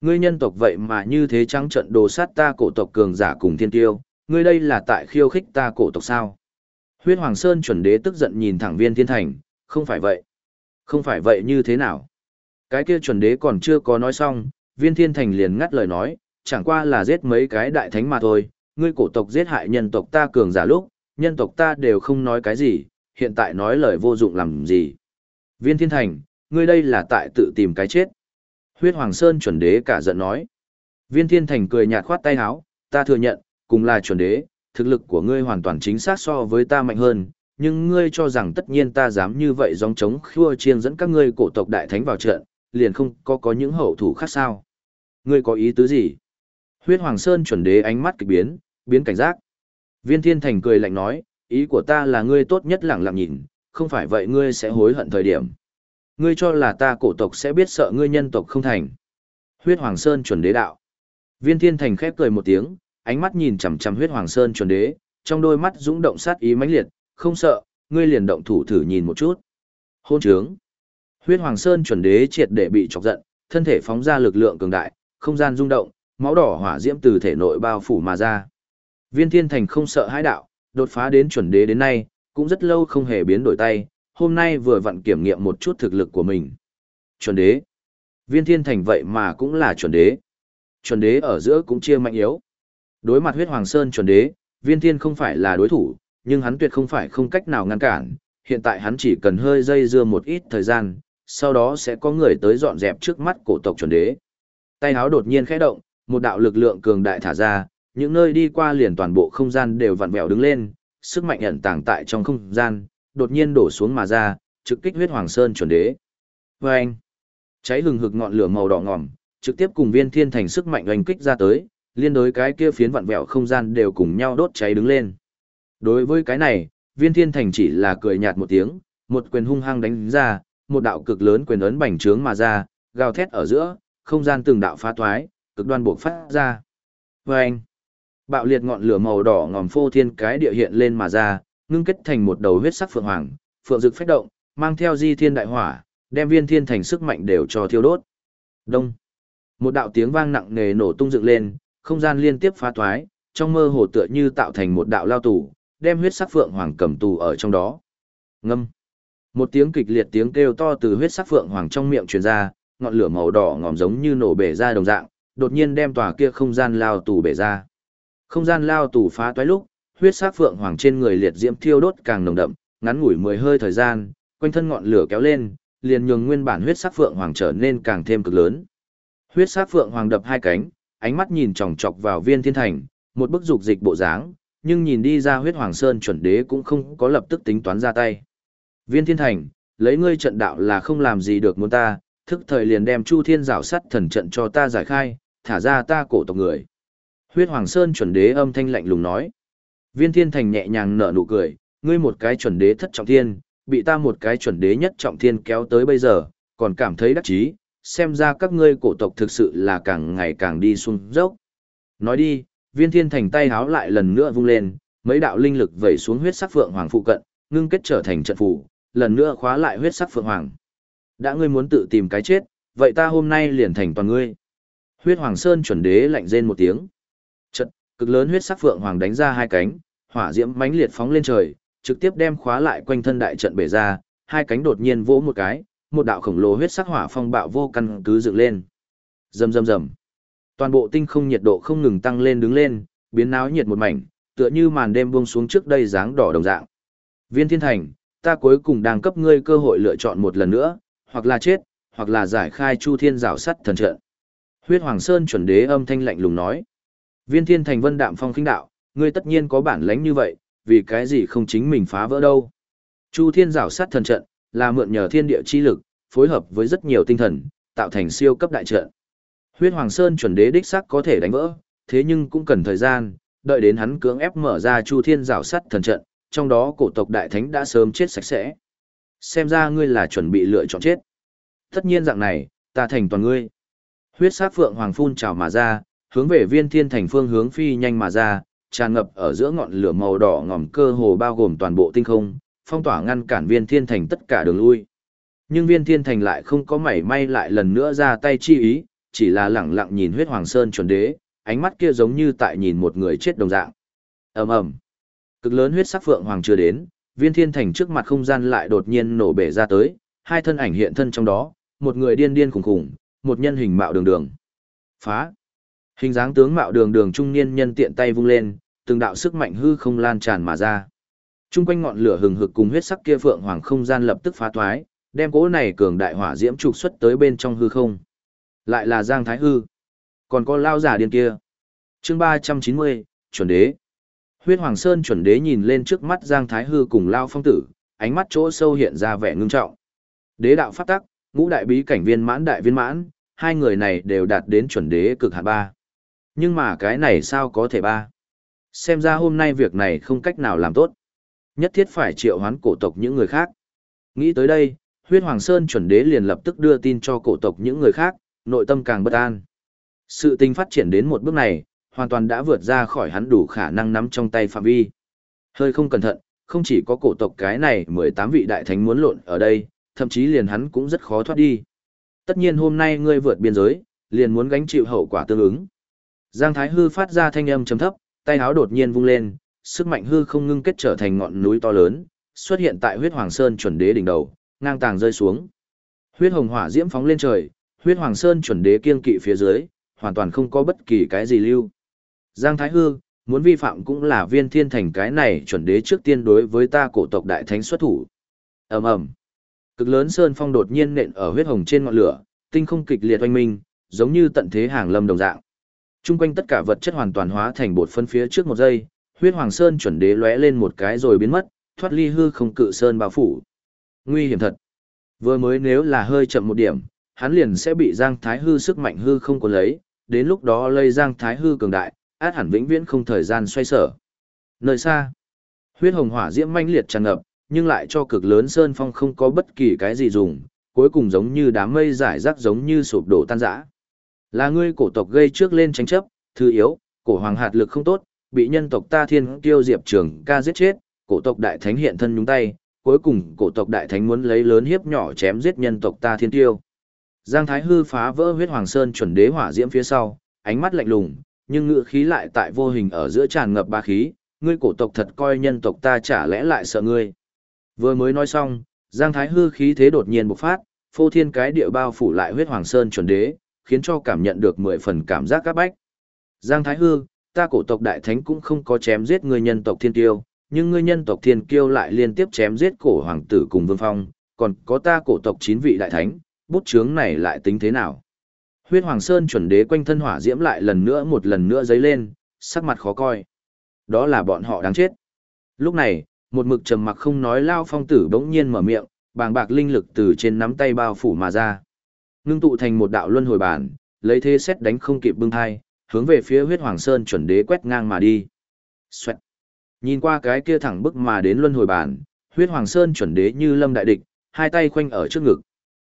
Ngươi nhân tộc vậy mà như thế trắng trận đồ sát ta cổ tộc cường giả cùng thiên tiêu, ngươi đây là tại khiêu khích ta cổ tộc sao? Huyết Hoàng Sơn chuẩn đế tức giận nhìn thẳng viên thiên thành, không phải vậy. Không phải vậy như thế nào? Cái kia chuẩn đế còn chưa có nói xong, viên thiên thành liền ngắt lời nói, chẳng qua là giết mấy cái đại thánh mà thôi, ngươi cổ tộc giết hại nhân tộc ta cường giả lúc, nhân tộc ta đều không nói cái gì, hiện tại nói lời vô dụng làm gì. Viên thiên thành, ngươi đây là tại tự tìm cái chết. Huyết Hoàng Sơn chuẩn đế cả giận nói. Viên thiên thành cười nhạt khoát tay áo, ta thừa nhận, cùng là chuẩn đế, thực lực của ngươi hoàn toàn chính xác so với ta mạnh hơn, nhưng ngươi cho rằng tất nhiên ta dám như vậy dòng chống khua chiên dẫn các ngươi cổ tộc đại thánh vào trận, liền không có có những hậu thủ khác sao. Ngươi có ý tứ gì? Huyết Hoàng Sơn chuẩn đế ánh mắt kịch biến, biến cảnh giác. Viên Thiên Thành cười lạnh nói, ý của ta là ngươi tốt nhất lặng lặng nhìn, không phải vậy ngươi sẽ hối hận thời điểm. Ngươi cho là ta cổ tộc sẽ biết sợ ngươi nhân tộc không thành. Huyết Hoàng Sơn chuẩn đế đạo. Viên Thiên Thành khép cười một tiếng, ánh mắt nhìn chằm chằm huyết hoàng sơn chuẩn đế, trong đôi mắt dũng động sát ý mãnh liệt, không sợ, ngươi liền động thủ thử nhìn một chút. Hôn trướng. Huyết hoàng sơn chuẩn đế triệt để bị chọc giận, thân thể phóng ra lực lượng cường đại, không gian rung động, máu đỏ hỏa diễm từ thể nội bao phủ mà ra. Viên Thiên Thành không sợ hãi đạo, đột phá đến chuẩn đế đến nay, cũng rất lâu không hề biến đổi tay, hôm nay vừa vặn kiểm nghiệm một chút thực lực của mình. Chuẩn đế. Viên Thiên Thành vậy mà cũng là chuẩn đế. Chuẩn đế ở giữa cũng chia mạnh yếu. Đối mặt huyết hoàng sơn chuẩn đế, viên thiên không phải là đối thủ, nhưng hắn tuyệt không phải không cách nào ngăn cản, hiện tại hắn chỉ cần hơi dây dưa một ít thời gian, sau đó sẽ có người tới dọn dẹp trước mắt cổ tộc chuẩn đế. Tay háo đột nhiên khẽ động, một đạo lực lượng cường đại thả ra, những nơi đi qua liền toàn bộ không gian đều vặn vẹo đứng lên, sức mạnh ẩn tàng tại trong không gian, đột nhiên đổ xuống mà ra, trực kích huyết hoàng sơn chuẩn đế. Và anh, cháy hừng hực ngọn lửa màu đỏ ngòm, trực tiếp cùng viên thiên thành sức mạnh oanh kích ra tới, liên đối cái kia phiến vặn vẹo không gian đều cùng nhau đốt cháy đứng lên. Đối với cái này, viên thiên thành chỉ là cười nhạt một tiếng, một quyền hung hăng đánh ra, một đạo cực lớn quyền ấn bành trướng mà ra, gào thét ở giữa, không gian từng đạo phá thoái, cực đoan buộc phát ra. Và anh, bạo liệt ngọn lửa màu đỏ ngòm phô thiên cái địa hiện lên mà ra, ngưng kết thành một đầu huyết sắc phượng hoàng, phượng rực phách động, mang theo di thiên đại hỏa, đem viên thiên thành sức mạnh đều cho thiêu đốt. Đông. Một đạo tiếng vang nặng nề nổ tung dựng lên, không gian liên tiếp phá thoái, trong mơ hồ tựa như tạo thành một đạo lao tù, đem huyết sắc phượng hoàng cầm tù ở trong đó. Ngâm. Một tiếng kịch liệt tiếng kêu to từ huyết sắc phượng hoàng trong miệng truyền ra, ngọn lửa màu đỏ ngòm giống như nổ bể ra đồng dạng, đột nhiên đem tòa kia không gian lao tù bể ra. Không gian lao tù phá toái lúc, huyết sắc phượng hoàng trên người liệt diễm thiêu đốt càng nồng đậm, ngắn ngủi mười hơi thời gian, quanh thân ngọn lửa kéo lên, liền nhường nguyên bản huyết sắc phượng hoàng trở nên càng thêm cực lớn. Huyết sắc phượng hoàng đập hai cánh, ánh mắt nhìn chòng chọc vào viên thiên thành, một bức dục dịch bộ dáng, nhưng nhìn đi ra huyết hoàng sơn chuẩn đế cũng không có lập tức tính toán ra tay. Viên thiên thành, lấy ngươi trận đạo là không làm gì được muốn ta, thức thời liền đem chu thiên rào sắt thần trận cho ta giải khai, thả ra ta cổ tộc người. Huyết hoàng sơn chuẩn đế âm thanh lạnh lùng nói. Viên thiên thành nhẹ nhàng nở nụ cười, ngươi một cái chuẩn đế thất trọng thiên, bị ta một cái chuẩn đế nhất trọng thiên kéo tới bây giờ, còn cảm thấy đắc chí, xem ra các ngươi cổ tộc thực sự là càng ngày càng đi xuống dốc. Nói đi, viên thiên thành tay háo lại lần nữa vung lên, mấy đạo linh lực vẩy xuống huyết sắc phượng hoàng phụ cận, ngưng kết trở thành trận phủ, lần nữa khóa lại huyết sắc phượng hoàng. Đã ngươi muốn tự tìm cái chết, vậy ta hôm nay liền thành toàn ngươi. Huyết Hoàng Sơn chuẩn đế lạnh rên một tiếng. Chật, cực lớn huyết sắc phượng hoàng đánh ra hai cánh, hỏa diễm mãnh liệt phóng lên trời, trực tiếp đem khóa lại quanh thân đại trận bể ra, hai cánh đột nhiên vỗ một cái, một đạo khổng lồ huyết sắc hỏa phong bạo vô căn cứ dựng lên. Rầm rầm rầm. Toàn bộ tinh không nhiệt độ không ngừng tăng lên đứng lên, biến náo nhiệt một mảnh, tựa như màn đêm buông xuống trước đây dáng đỏ đồng dạng. Viên Thiên Thành, ta cuối cùng đang cấp ngươi cơ hội lựa chọn một lần nữa, hoặc là chết, hoặc là giải khai Chu Thiên Giảo sắt thần trận. Huyết Hoàng Sơn chuẩn đế âm thanh lạnh lùng nói. Viên Thiên Thành vân đạm phong khinh đạo, ngươi tất nhiên có bản lãnh như vậy, vì cái gì không chính mình phá vỡ đâu. Chu Thiên rào sắt thần trận, là mượn nhờ thiên địa chi lực, phối hợp với rất nhiều tinh thần, tạo thành siêu cấp đại trận. Huyết Hoàng Sơn chuẩn đế đích sắc có thể đánh vỡ, thế nhưng cũng cần thời gian, đợi đến hắn cưỡng ép mở ra Chu Thiên rào sắt thần trận, trong đó cổ tộc đại thánh đã sớm chết sạch sẽ. Xem ra ngươi là chuẩn bị lựa chọn chết. Tất nhiên dạng này, ta thành toàn ngươi. Huyết sát phượng hoàng phun trào mà ra, hướng về viên thiên thành phương hướng phi nhanh mà ra, tràn ngập ở giữa ngọn lửa màu đỏ ngòm cơ hồ bao gồm toàn bộ tinh không, phong tỏa ngăn cản viên thiên thành tất cả đường lui. Nhưng viên thiên thành lại không có mảy may lại lần nữa ra tay chi ý, chỉ là lẳng lặng nhìn huyết hoàng sơn chuẩn đế, ánh mắt kia giống như tại nhìn một người chết đồng dạng. ầm ầm, cực lớn huyết sắc phượng hoàng chưa đến, viên thiên thành trước mặt không gian lại đột nhiên nổ bể ra tới, hai thân ảnh hiện thân trong đó, một người điên điên khủng khủng, một nhân hình mạo đường đường. Phá! Hình dáng tướng mạo đường đường trung niên nhân tiện tay vung lên, từng đạo sức mạnh hư không lan tràn mà ra. Trung quanh ngọn lửa hừng hực cùng huyết sắc kia phượng hoàng không gian lập tức phá toái, đem cỗ này cường đại hỏa diễm trục xuất tới bên trong hư không. Lại là Giang Thái Hư. Còn có lao giả điên kia. Chương 390, chuẩn đế. Huyết Hoàng Sơn chuẩn đế nhìn lên trước mắt Giang Thái Hư cùng lao phong tử, ánh mắt chỗ sâu hiện ra vẻ ngưng trọng. Đế đạo pháp tắc, ngũ đại bí cảnh viên mãn đại viên mãn, hai người này đều đạt đến chuẩn đế cực hạn ba. Nhưng mà cái này sao có thể ba? Xem ra hôm nay việc này không cách nào làm tốt. Nhất thiết phải triệu hoán cổ tộc những người khác. Nghĩ tới đây, huyết hoàng sơn chuẩn đế liền lập tức đưa tin cho cổ tộc những người khác, nội tâm càng bất an. Sự tình phát triển đến một bước này, hoàn toàn đã vượt ra khỏi hắn đủ khả năng nắm trong tay phạm vi. Hơi không cẩn thận, không chỉ có cổ tộc cái này 18 vị đại thánh muốn lộn ở đây, thậm chí liền hắn cũng rất khó thoát đi. Tất nhiên hôm nay ngươi vượt biên giới, liền muốn gánh chịu hậu quả tương ứng. Giang Thái Hư phát ra thanh âm trầm thấp, tay áo đột nhiên vung lên, sức mạnh hư không ngưng kết trở thành ngọn núi to lớn, xuất hiện tại huyết hoàng sơn chuẩn đế đỉnh đầu, ngang tàng rơi xuống. Huyết hồng hỏa diễm phóng lên trời, huyết hoàng sơn chuẩn đế kiên kỵ phía dưới, hoàn toàn không có bất kỳ cái gì lưu. Giang Thái Hư, muốn vi phạm cũng là viên thiên thành cái này chuẩn đế trước tiên đối với ta cổ tộc đại thánh xuất thủ. ầm ầm Cực lớn sơn phong đột nhiên nện ở huyết hồng trên ngọn lửa, tinh không kịch liệt oanh minh, giống như tận thế hàng lâm đồng dạng. Trung quanh tất cả vật chất hoàn toàn hóa thành bột phân phía trước một giây, huyết hoàng sơn chuẩn đế lóe lên một cái rồi biến mất, thoát ly hư không cự sơn bao phủ. Nguy hiểm thật. Vừa mới nếu là hơi chậm một điểm, hắn liền sẽ bị Giang Thái hư sức mạnh hư không có lấy, đến lúc đó lây Giang Thái hư cường đại, át hẳn vĩnh viễn không thời gian xoay sở. Nơi xa, huyết hồng hỏa diễm manh liệt tràn ngập, nhưng lại cho cực lớn sơn phong không có bất kỳ cái gì dùng, cuối cùng giống như đám mây giải rác giống như sụp đổ tan rã. Là ngươi cổ tộc gây trước lên tranh chấp, thứ yếu, cổ hoàng hạt lực không tốt, bị nhân tộc ta thiên tiêu diệp trường ca giết chết, cổ tộc đại thánh hiện thân nhúng tay, cuối cùng cổ tộc đại thánh muốn lấy lớn hiếp nhỏ chém giết nhân tộc ta thiên tiêu. Giang Thái Hư phá vỡ huyết hoàng sơn chuẩn đế hỏa diễm phía sau, ánh mắt lạnh lùng, nhưng ngựa khí lại tại vô hình ở giữa tràn ngập ba khí, ngươi cổ tộc thật coi nhân tộc ta chả lẽ lại sợ ngươi. Vừa mới nói xong, Giang Thái Hư khí thế đột nhiên bộc phát, phô thiên cái địa bao phủ lại huyết hoàng sơn chuẩn đế, khiến cho cảm nhận được mười phần cảm giác các bách. Giang Thái Hư, ta cổ tộc đại thánh cũng không có chém giết người nhân tộc thiên kiêu, nhưng ngươi nhân tộc thiên kiêu lại liên tiếp chém giết cổ hoàng tử cùng vương phong, còn có ta cổ tộc chín vị đại thánh, bút chướng này lại tính thế nào? Huyết Hoàng Sơn chuẩn đế quanh thân hỏa diễm lại lần nữa một lần nữa dấy lên, sắc mặt khó coi. Đó là bọn họ đáng chết. Lúc này, một mực trầm mặc không nói lao phong tử bỗng nhiên mở miệng, bàng bạc linh lực từ trên nắm tay bao phủ mà ra. Ngưng tụ thành một đạo luân hồi bản, lấy thế xét đánh không kịp bưng thai, hướng về phía huyết hoàng sơn chuẩn đế quét ngang mà đi. Xoẹt. Nhìn qua cái kia thẳng bức mà đến luân hồi bản, huyết hoàng sơn chuẩn đế như lâm đại địch, hai tay khoanh ở trước ngực.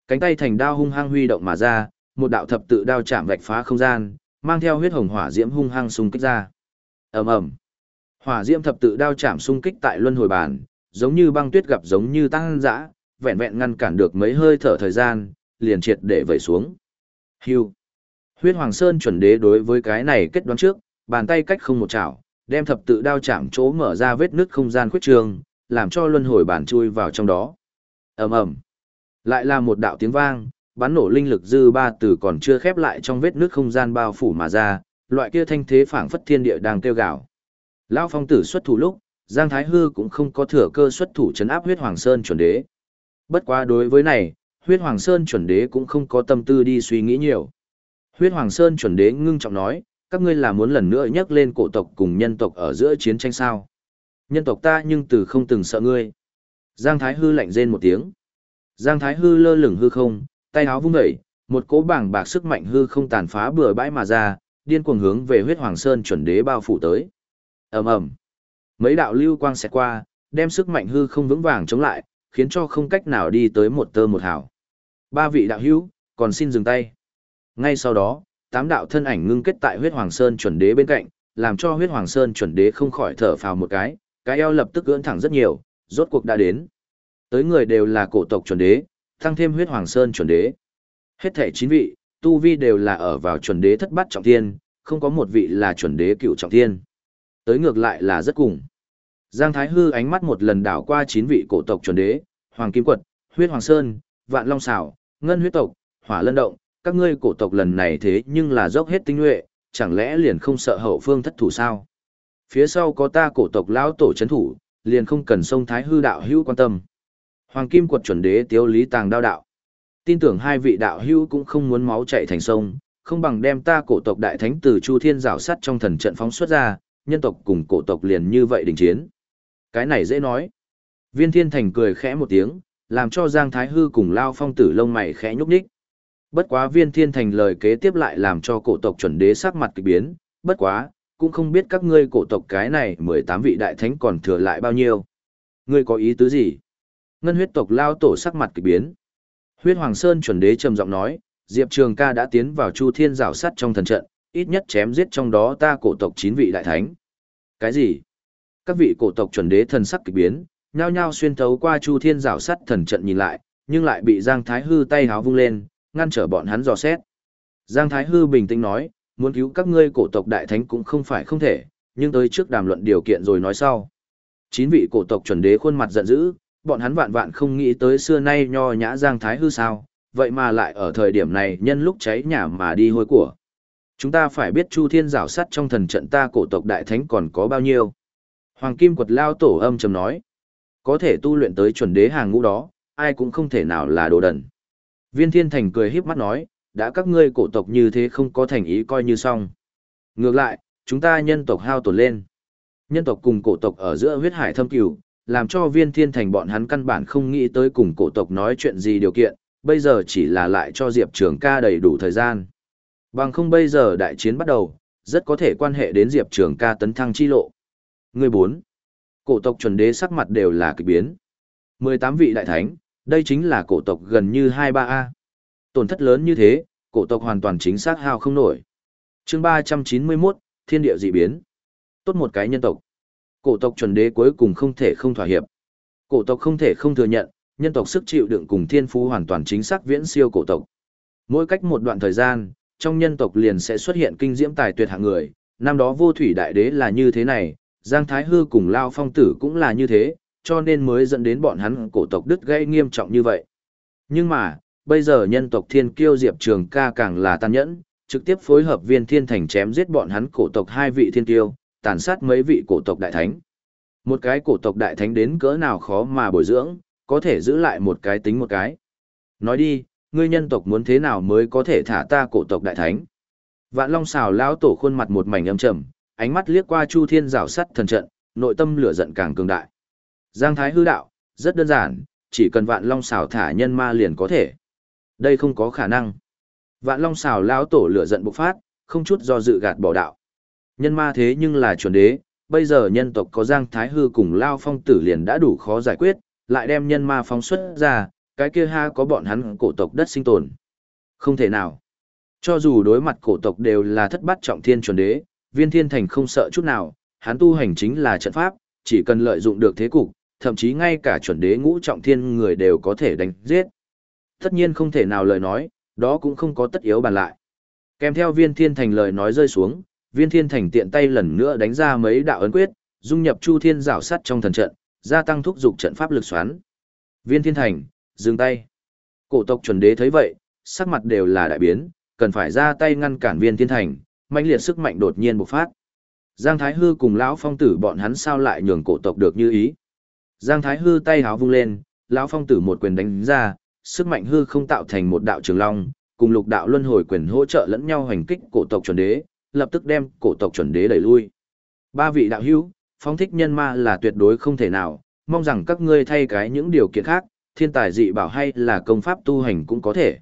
Cánh tay thành đao hung hăng huy động mà ra, một đạo thập tự đao chạm vạch phá không gian, mang theo huyết hồng hỏa diễm hung hăng xung kích ra. Ầm ầm. Hỏa diễm thập tự đao chạm xung kích tại luân hồi bàn, giống như băng tuyết gặp giống như tăng dã, vẹn vẹn ngăn cản được mấy hơi thở thời gian, liền triệt để vẩy xuống. Hưu. Huyết Hoàng Sơn chuẩn đế đối với cái này kết đoán trước, bàn tay cách không một chảo, đem thập tự đao chạm chỗ mở ra vết nứt không gian khuyết trường, làm cho luân hồi bàn chui vào trong đó. ầm ầm, lại là một đạo tiếng vang, bắn nổ linh lực dư ba từ còn chưa khép lại trong vết nứt không gian bao phủ mà ra, loại kia thanh thế phảng phất thiên địa đang kêu gào. Lão phong tử xuất thủ lúc, Giang Thái Hư cũng không có thừa cơ xuất thủ chấn áp huyết hoàng sơn chuẩn đế. Bất quá đối với này, huyết hoàng sơn chuẩn đế cũng không có tâm tư đi suy nghĩ nhiều. Huyết hoàng sơn chuẩn đế ngưng trọng nói, các ngươi là muốn lần nữa nhắc lên cổ tộc cùng nhân tộc ở giữa chiến tranh sao. Nhân tộc ta nhưng từ không từng sợ ngươi. Giang Thái Hư lạnh rên một tiếng. Giang Thái Hư lơ lửng hư không, tay áo vung dậy, một cỗ bảng bạc sức mạnh hư không tàn phá bừa bãi mà ra, điên cuồng hướng về huyết hoàng sơn chuẩn đế bao phủ tới ầm ầm, mấy đạo lưu quang xẹt qua, đem sức mạnh hư không vững vàng chống lại, khiến cho không cách nào đi tới một tơ một hào. Ba vị đạo hữu, còn xin dừng tay. Ngay sau đó, tám đạo thân ảnh ngưng kết tại huyết hoàng sơn chuẩn đế bên cạnh, làm cho huyết hoàng sơn chuẩn đế không khỏi thở phào một cái, cái eo lập tức ưỡn thẳng rất nhiều, rốt cuộc đã đến. Tới người đều là cổ tộc chuẩn đế, tăng thêm huyết hoàng sơn chuẩn đế. Hết thể chín vị, tu vi đều là ở vào chuẩn đế thất bát trọng thiên, không có một vị là chuẩn đế cựu trọng thiên. Tới ngược lại là rất cùng. Giang Thái Hư ánh mắt một lần đảo qua chín vị cổ tộc chuẩn đế, Hoàng Kim Quật, Huyết Hoàng Sơn, Vạn Long Xảo, Ngân Huyết Tộc, Hỏa Lân Động, các ngươi cổ tộc lần này thế nhưng là dốc hết tinh nhuệ, chẳng lẽ liền không sợ hậu phương thất thủ sao? Phía sau có ta cổ tộc lão tổ chấn thủ, liền không cần sông Thái Hư đạo hữu quan tâm. Hoàng Kim Quật chuẩn đế Tiêu lý tàng đao đạo. Tin tưởng hai vị đạo hữu cũng không muốn máu chảy thành sông, không bằng đem ta cổ tộc đại thánh từ Chu Thiên rào sắt trong thần trận phóng xuất ra, nhân tộc cùng cổ tộc liền như vậy đình chiến. Cái này dễ nói. Viên Thiên Thành cười khẽ một tiếng, làm cho Giang Thái Hư cùng Lao Phong Tử lông mày khẽ nhúc nhích. Bất quá Viên Thiên Thành lời kế tiếp lại làm cho cổ tộc chuẩn đế sắc mặt kỳ biến, bất quá, cũng không biết các ngươi cổ tộc cái này 18 vị đại thánh còn thừa lại bao nhiêu. Ngươi có ý tứ gì? Ngân huyết tộc lao tổ sắc mặt kỳ biến. Huyết Hoàng Sơn chuẩn đế trầm giọng nói, Diệp Trường ca đã tiến vào Chu Thiên rào sắt trong thần trận, ít nhất chém giết trong đó ta cổ tộc chín vị đại thánh. Cái gì? Các vị cổ tộc chuẩn đế thần sắc kỳ biến, nhao nhao xuyên thấu qua Chu Thiên rào sắt thần trận nhìn lại, nhưng lại bị Giang Thái Hư tay háo vung lên, ngăn trở bọn hắn dò xét. Giang Thái Hư bình tĩnh nói, muốn cứu các ngươi cổ tộc đại thánh cũng không phải không thể, nhưng tới trước đàm luận điều kiện rồi nói sau. Chín vị cổ tộc chuẩn đế khuôn mặt giận dữ, bọn hắn vạn vạn không nghĩ tới xưa nay nho nhã Giang Thái Hư sao, vậy mà lại ở thời điểm này nhân lúc cháy nhà mà đi hôi của. Chúng ta phải biết Chu Thiên rảo sắt trong thần trận ta cổ tộc đại thánh còn có bao nhiêu. Hoàng Kim quật lao tổ âm trầm nói, có thể tu luyện tới chuẩn đế hàng ngũ đó, ai cũng không thể nào là đồ đần. Viên Thiên Thành cười híp mắt nói, đã các ngươi cổ tộc như thế không có thành ý coi như xong. Ngược lại, chúng ta nhân tộc hao tổn lên. Nhân tộc cùng cổ tộc ở giữa huyết hải thâm cửu, làm cho viên thiên thành bọn hắn căn bản không nghĩ tới cùng cổ tộc nói chuyện gì điều kiện, bây giờ chỉ là lại cho Diệp Trường ca đầy đủ thời gian. Bằng không bây giờ đại chiến bắt đầu, rất có thể quan hệ đến Diệp Trường ca tấn thăng chi lộ. Người 4. Cổ tộc chuẩn đế sắc mặt đều là kỳ biến. 18 vị đại thánh, đây chính là cổ tộc gần như 23A. Tổn thất lớn như thế, cổ tộc hoàn toàn chính xác hao không nổi. chương 391, Thiên địa dị biến. Tốt một cái nhân tộc. Cổ tộc chuẩn đế cuối cùng không thể không thỏa hiệp. Cổ tộc không thể không thừa nhận, nhân tộc sức chịu đựng cùng thiên phú hoàn toàn chính xác viễn siêu cổ tộc. Mỗi cách một đoạn thời gian, trong nhân tộc liền sẽ xuất hiện kinh diễm tài tuyệt hạng người, năm đó vô thủy đại đế là như thế này, Giang Thái Hư cùng Lao Phong Tử cũng là như thế, cho nên mới dẫn đến bọn hắn cổ tộc đứt gây nghiêm trọng như vậy. Nhưng mà, bây giờ nhân tộc thiên kiêu Diệp Trường ca càng là tàn nhẫn, trực tiếp phối hợp viên thiên thành chém giết bọn hắn cổ tộc hai vị thiên kiêu, tàn sát mấy vị cổ tộc đại thánh. Một cái cổ tộc đại thánh đến cỡ nào khó mà bồi dưỡng, có thể giữ lại một cái tính một cái. Nói đi, ngươi nhân tộc muốn thế nào mới có thể thả ta cổ tộc đại thánh? Vạn Long xào lão tổ khuôn mặt một mảnh âm trầm, ánh mắt liếc qua Chu Thiên rào sắt thần trận, nội tâm lửa giận càng cường đại. Giang Thái hư đạo, rất đơn giản, chỉ cần Vạn Long xào thả nhân ma liền có thể. Đây không có khả năng. Vạn Long xào lão tổ lửa giận bộc phát, không chút do dự gạt bỏ đạo. Nhân ma thế nhưng là chuẩn đế, bây giờ nhân tộc có Giang Thái Hư cùng Lao Phong Tử liền đã đủ khó giải quyết, lại đem nhân ma phóng xuất ra, cái kia ha có bọn hắn cổ tộc đất sinh tồn. Không thể nào. Cho dù đối mặt cổ tộc đều là thất bát trọng thiên chuẩn đế, viên thiên thành không sợ chút nào, hắn tu hành chính là trận pháp, chỉ cần lợi dụng được thế cục, thậm chí ngay cả chuẩn đế ngũ trọng thiên người đều có thể đánh giết. Tất nhiên không thể nào lời nói, đó cũng không có tất yếu bàn lại. Kèm theo viên thiên thành lời nói rơi xuống, viên thiên thành tiện tay lần nữa đánh ra mấy đạo ấn quyết, dung nhập chu thiên rảo sắt trong thần trận, gia tăng thúc dục trận pháp lực xoắn. Viên thiên thành, dừng tay. Cổ tộc chuẩn đế thấy vậy, sắc mặt đều là đại biến, cần phải ra tay ngăn cản viên thiên thành, mãnh liệt sức mạnh đột nhiên bộc phát. Giang Thái Hư cùng lão phong tử bọn hắn sao lại nhường cổ tộc được như ý. Giang Thái Hư tay háo vung lên, lão phong tử một quyền đánh ra, sức mạnh hư không tạo thành một đạo trường long, cùng lục đạo luân hồi quyền hỗ trợ lẫn nhau hành kích cổ tộc chuẩn đế, lập tức đem cổ tộc chuẩn đế đẩy lui. Ba vị đạo hữu, phong thích nhân ma là tuyệt đối không thể nào, mong rằng các ngươi thay cái những điều kiện khác, thiên tài dị bảo hay là công pháp tu hành cũng có thể.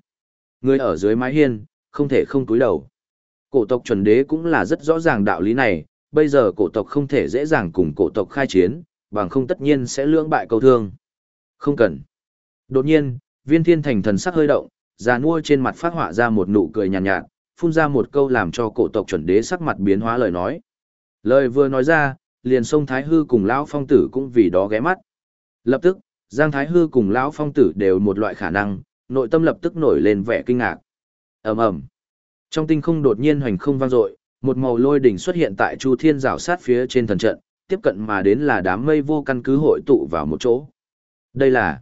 Người ở dưới mái hiên, không thể không túi đầu. Cổ tộc chuẩn đế cũng là rất rõ ràng đạo lý này, bây giờ cổ tộc không thể dễ dàng cùng cổ tộc khai chiến, bằng không tất nhiên sẽ lưỡng bại câu thương. Không cần. Đột nhiên, viên thiên thành thần sắc hơi động, già nua trên mặt phát họa ra một nụ cười nhàn nhạt, nhạt, phun ra một câu làm cho cổ tộc chuẩn đế sắc mặt biến hóa lời nói. Lời vừa nói ra, liền sông Thái Hư cùng Lão Phong Tử cũng vì đó ghé mắt. Lập tức, Giang Thái Hư cùng Lão Phong Tử đều một loại khả năng, nội tâm lập tức nổi lên vẻ kinh ngạc. ầm ầm Trong tinh không đột nhiên hoành không vang dội, một màu lôi đỉnh xuất hiện tại Chu Thiên rào sát phía trên thần trận, tiếp cận mà đến là đám mây vô căn cứ hội tụ vào một chỗ. Đây là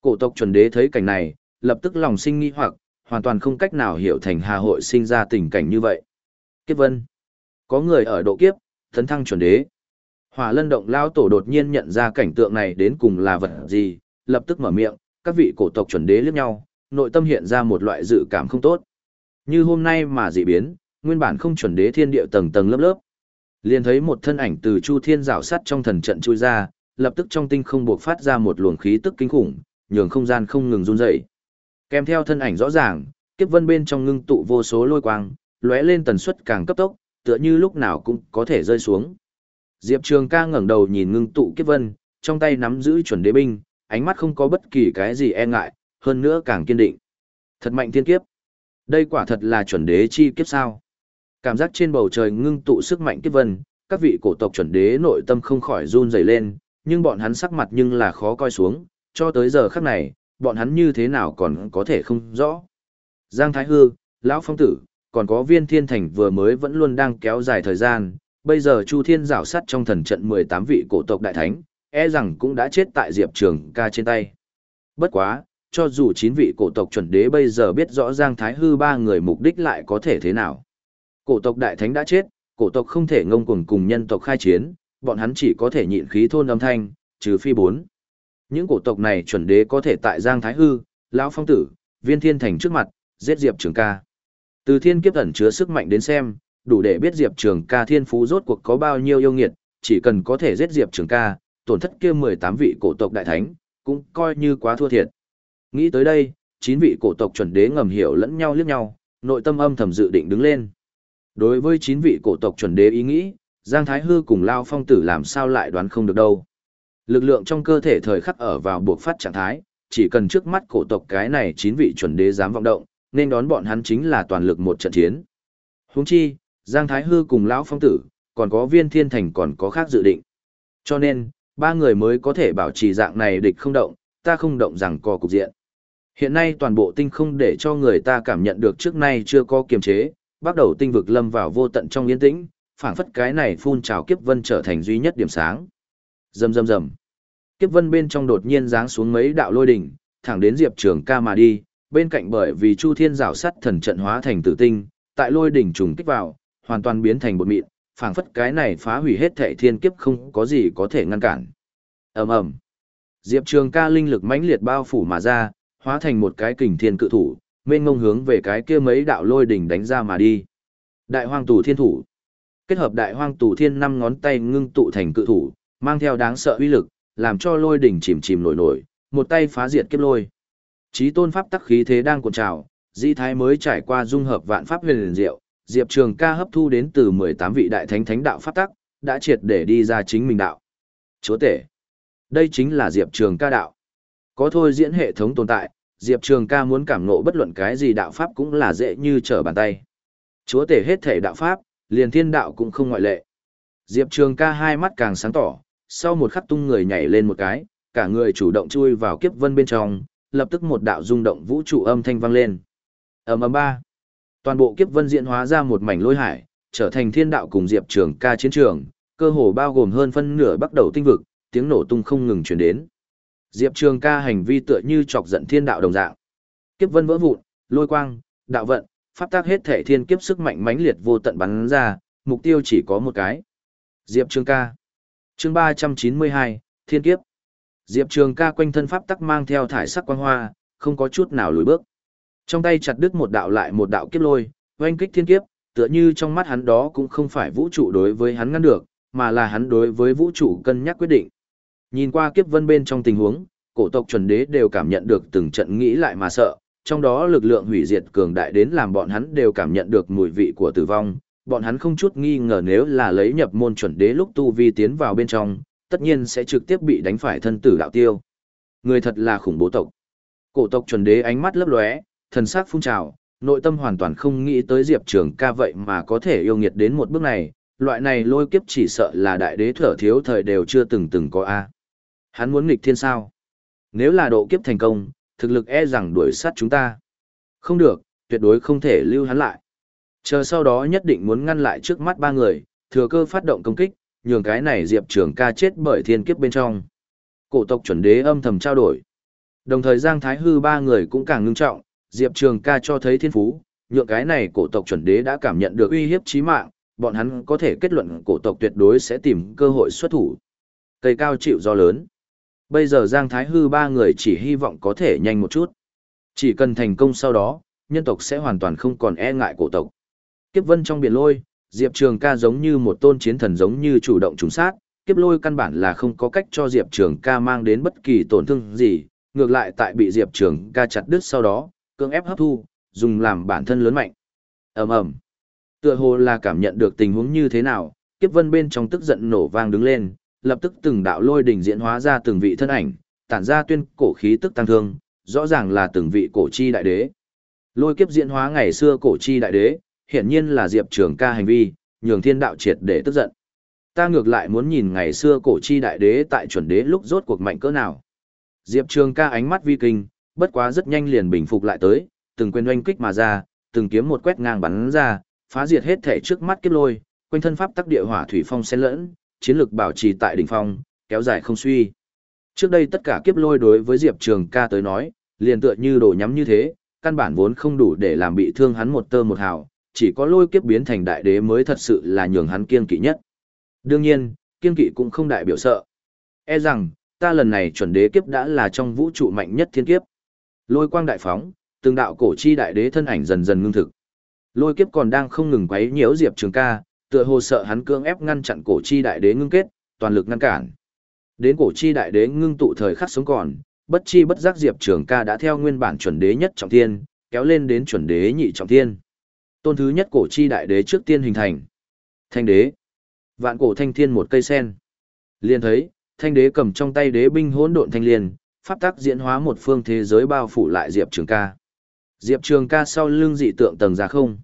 cổ tộc chuẩn đế thấy cảnh này, lập tức lòng sinh nghi hoặc, hoàn toàn không cách nào hiểu thành hà hội sinh ra tình cảnh như vậy. Kiếp vân. Có người ở độ kiếp, thấn thăng chuẩn đế. Hỏa lân động lao tổ đột nhiên nhận ra cảnh tượng này đến cùng là vật gì, lập tức mở miệng, các vị cổ tộc chuẩn đế liếc nhau, nội tâm hiện ra một loại dự cảm không tốt. Như hôm nay mà dị biến, nguyên bản không chuẩn đế thiên địa tầng tầng lớp lớp. Liền thấy một thân ảnh từ chu thiên rào sắt trong thần trận chui ra, lập tức trong tinh không buộc phát ra một luồng khí tức kinh khủng, nhường không gian không ngừng run rẩy. Kèm theo thân ảnh rõ ràng, kiếp vân bên trong ngưng tụ vô số lôi quang, lóe lên tần suất càng cấp tốc, tựa như lúc nào cũng có thể rơi xuống. Diệp Trường ca ngẩng đầu nhìn ngưng tụ kiếp vân, trong tay nắm giữ chuẩn đế binh, ánh mắt không có bất kỳ cái gì e ngại, hơn nữa càng kiên định. Thật mạnh thiên kiếp. Đây quả thật là chuẩn đế chi kiếp sao. Cảm giác trên bầu trời ngưng tụ sức mạnh kiếp vân, các vị cổ tộc chuẩn đế nội tâm không khỏi run rẩy lên, nhưng bọn hắn sắc mặt nhưng là khó coi xuống, cho tới giờ khắc này, bọn hắn như thế nào còn có thể không rõ. Giang Thái Hư, Lão Phong Tử, còn có viên thiên thành vừa mới vẫn luôn đang kéo dài thời gian, bây giờ Chu Thiên rảo sắt trong thần trận 18 vị cổ tộc đại thánh, e rằng cũng đã chết tại Diệp Trường ca trên tay. Bất quá, cho dù 9 vị cổ tộc chuẩn đế bây giờ biết rõ Giang Thái Hư ba người mục đích lại có thể thế nào. Cổ tộc đại thánh đã chết, cổ tộc không thể ngông cuồng cùng nhân tộc khai chiến, bọn hắn chỉ có thể nhịn khí thôn âm thanh, trừ phi bốn. Những cổ tộc này chuẩn đế có thể tại Giang Thái Hư, Lão Phong Tử, Viên Thiên Thành trước mặt, giết Diệp Trường ca. Từ thiên kiếp ẩn chứa sức mạnh đến xem, đủ để biết Diệp Trường ca thiên phú rốt cuộc có bao nhiêu yêu nghiệt, chỉ cần có thể giết Diệp Trường ca, tổn thất kia 18 vị cổ tộc đại thánh, cũng coi như quá thua thiệt. Nghĩ tới đây, 9 vị cổ tộc chuẩn đế ngầm hiểu lẫn nhau liếc nhau, nội tâm âm thầm dự định đứng lên. Đối với 9 vị cổ tộc chuẩn đế ý nghĩ, Giang Thái Hư cùng Lao Phong Tử làm sao lại đoán không được đâu. Lực lượng trong cơ thể thời khắc ở vào buộc phát trạng thái, chỉ cần trước mắt cổ tộc cái này 9 vị chuẩn đế dám vọng động, nên đón bọn hắn chính là toàn lực một trận chiến. Huống chi, Giang Thái Hư cùng Lão Phong Tử, còn có viên thiên thành còn có khác dự định. Cho nên, ba người mới có thể bảo trì dạng này địch không động, ta không động rằng có cục diện. Hiện nay toàn bộ tinh không để cho người ta cảm nhận được trước nay chưa có kiềm chế, bắt đầu tinh vực lâm vào vô tận trong yên tĩnh, phảng phất cái này phun trào kiếp vân trở thành duy nhất điểm sáng. Rầm rầm rầm. Kiếp vân bên trong đột nhiên giáng xuống mấy đạo lôi đỉnh, thẳng đến Diệp Trường Ca mà đi, bên cạnh bởi vì Chu Thiên rào sắt thần trận hóa thành tử tinh, tại lôi đỉnh trùng kích vào, hoàn toàn biến thành bột mịn, phảng phất cái này phá hủy hết thệ thiên kiếp không có gì có thể ngăn cản. Ầm ầm. Diệp Trường Ca linh lực mãnh liệt bao phủ mà ra, hóa thành một cái kình thiên cự thủ, mênh ngông hướng về cái kia mấy đạo lôi đỉnh đánh ra mà đi. Đại hoang tù thiên thủ. Kết hợp đại hoang tù thiên năm ngón tay ngưng tụ thành cự thủ, mang theo đáng sợ uy lực, làm cho lôi đỉnh chìm chìm nổi nổi, một tay phá diệt kiếp lôi. Chí tôn pháp tắc khí thế đang cuộn trào, di thái mới trải qua dung hợp vạn pháp huyền liền diệu, Diệp Trường ca hấp thu đến từ 18 vị đại thánh thánh đạo pháp tắc, đã triệt để đi ra chính mình đạo. Chúa tể. Đây chính là Diệp Trường ca đạo. Có thôi diễn hệ thống tồn tại, Diệp Trường ca muốn cảm ngộ bất luận cái gì đạo pháp cũng là dễ như trở bàn tay. Chúa tể hết thể đạo pháp, liền thiên đạo cũng không ngoại lệ. Diệp Trường ca hai mắt càng sáng tỏ, sau một khắc tung người nhảy lên một cái, cả người chủ động chui vào kiếp vân bên trong, lập tức một đạo rung động vũ trụ âm thanh vang lên. Ầm ầm ba. Toàn bộ kiếp vân diễn hóa ra một mảnh lôi hải, trở thành thiên đạo cùng Diệp Trường ca chiến trường, cơ hồ bao gồm hơn phân nửa bắt đầu tinh vực, tiếng nổ tung không ngừng truyền đến. Diệp Trường ca hành vi tựa như chọc giận thiên đạo đồng dạng. Kiếp vân vỡ vụn, lôi quang, đạo vận, pháp tác hết thể thiên kiếp sức mạnh mãnh liệt vô tận bắn ra, mục tiêu chỉ có một cái. Diệp Trường ca. Chương 392, Thiên kiếp. Diệp Trường ca quanh thân pháp tắc mang theo thải sắc quang hoa, không có chút nào lùi bước. Trong tay chặt đứt một đạo lại một đạo kiếp lôi, oanh kích thiên kiếp, tựa như trong mắt hắn đó cũng không phải vũ trụ đối với hắn ngăn được, mà là hắn đối với vũ trụ cân nhắc quyết định. Nhìn qua kiếp vân bên trong tình huống, cổ tộc chuẩn đế đều cảm nhận được từng trận nghĩ lại mà sợ, trong đó lực lượng hủy diệt cường đại đến làm bọn hắn đều cảm nhận được mùi vị của tử vong, bọn hắn không chút nghi ngờ nếu là lấy nhập môn chuẩn đế lúc tu vi tiến vào bên trong, tất nhiên sẽ trực tiếp bị đánh phải thân tử đạo tiêu. Người thật là khủng bố tộc. Cổ tộc chuẩn đế ánh mắt lấp lóe, thần sắc phun trào, nội tâm hoàn toàn không nghĩ tới Diệp Trường ca vậy mà có thể yêu nghiệt đến một bước này, loại này lôi kiếp chỉ sợ là đại đế thở thiếu thời đều chưa từng từng có A. Hắn muốn nghịch thiên sao? Nếu là độ kiếp thành công, thực lực e rằng đuổi sát chúng ta. Không được, tuyệt đối không thể lưu hắn lại. Chờ sau đó nhất định muốn ngăn lại trước mắt ba người, thừa cơ phát động công kích, nhường cái này Diệp Trường ca chết bởi thiên kiếp bên trong. Cổ tộc chuẩn đế âm thầm trao đổi. Đồng thời Giang Thái Hư ba người cũng càng ngưng trọng, Diệp Trường ca cho thấy thiên phú, nhượng cái này cổ tộc chuẩn đế đã cảm nhận được uy hiếp chí mạng, bọn hắn có thể kết luận cổ tộc tuyệt đối sẽ tìm cơ hội xuất thủ. Cây cao chịu do lớn. Bây giờ Giang Thái Hư ba người chỉ hy vọng có thể nhanh một chút. Chỉ cần thành công sau đó, nhân tộc sẽ hoàn toàn không còn e ngại cổ tộc. Kiếp vân trong biển lôi, Diệp Trường ca giống như một tôn chiến thần giống như chủ động trùng sát, kiếp lôi căn bản là không có cách cho Diệp Trường ca mang đến bất kỳ tổn thương gì, ngược lại tại bị Diệp Trường ca chặt đứt sau đó, cưỡng ép hấp thu, dùng làm bản thân lớn mạnh. ầm ầm Tựa hồ là cảm nhận được tình huống như thế nào, kiếp vân bên trong tức giận nổ vang đứng lên, lập tức từng đạo lôi đỉnh diễn hóa ra từng vị thân ảnh, tản ra tuyên cổ khí tức tăng thương, rõ ràng là từng vị cổ chi đại đế. Lôi kiếp diễn hóa ngày xưa cổ chi đại đế, hiển nhiên là Diệp Trường ca hành vi, nhường thiên đạo triệt để tức giận. Ta ngược lại muốn nhìn ngày xưa cổ chi đại đế tại chuẩn đế lúc rốt cuộc mạnh cỡ nào. Diệp Trường ca ánh mắt vi kinh, bất quá rất nhanh liền bình phục lại tới, từng quên oanh kích mà ra, từng kiếm một quét ngang bắn ra, phá diệt hết thể trước mắt kiếp lôi, quanh thân pháp tắc địa hỏa thủy phong xen lẫn, chiến lực bảo trì tại đỉnh phong, kéo dài không suy. Trước đây tất cả kiếp lôi đối với Diệp Trường ca tới nói, liền tựa như đồ nhắm như thế, căn bản vốn không đủ để làm bị thương hắn một tơ một hào, chỉ có lôi kiếp biến thành đại đế mới thật sự là nhường hắn kiên kỵ nhất. Đương nhiên, kiên kỵ cũng không đại biểu sợ. E rằng, ta lần này chuẩn đế kiếp đã là trong vũ trụ mạnh nhất thiên kiếp. Lôi quang đại phóng, từng đạo cổ chi đại đế thân ảnh dần dần ngưng thực. Lôi kiếp còn đang không ngừng quấy nhiễu Diệp Trường Ca, tựa hồ sợ hắn cưỡng ép ngăn chặn cổ chi đại đế ngưng kết, toàn lực ngăn cản. Đến cổ chi đại đế ngưng tụ thời khắc sống còn, bất chi bất giác Diệp Trường Ca đã theo nguyên bản chuẩn đế nhất trọng thiên, kéo lên đến chuẩn đế nhị trọng thiên. Tôn thứ nhất cổ chi đại đế trước tiên hình thành. Thanh đế. Vạn cổ thanh thiên một cây sen. Liên thấy, thanh đế cầm trong tay đế binh hỗn độn thanh liên, pháp tắc diễn hóa một phương thế giới bao phủ lại Diệp Trường Ca. Diệp Trường Ca sau lưng dị tượng tầng ra không,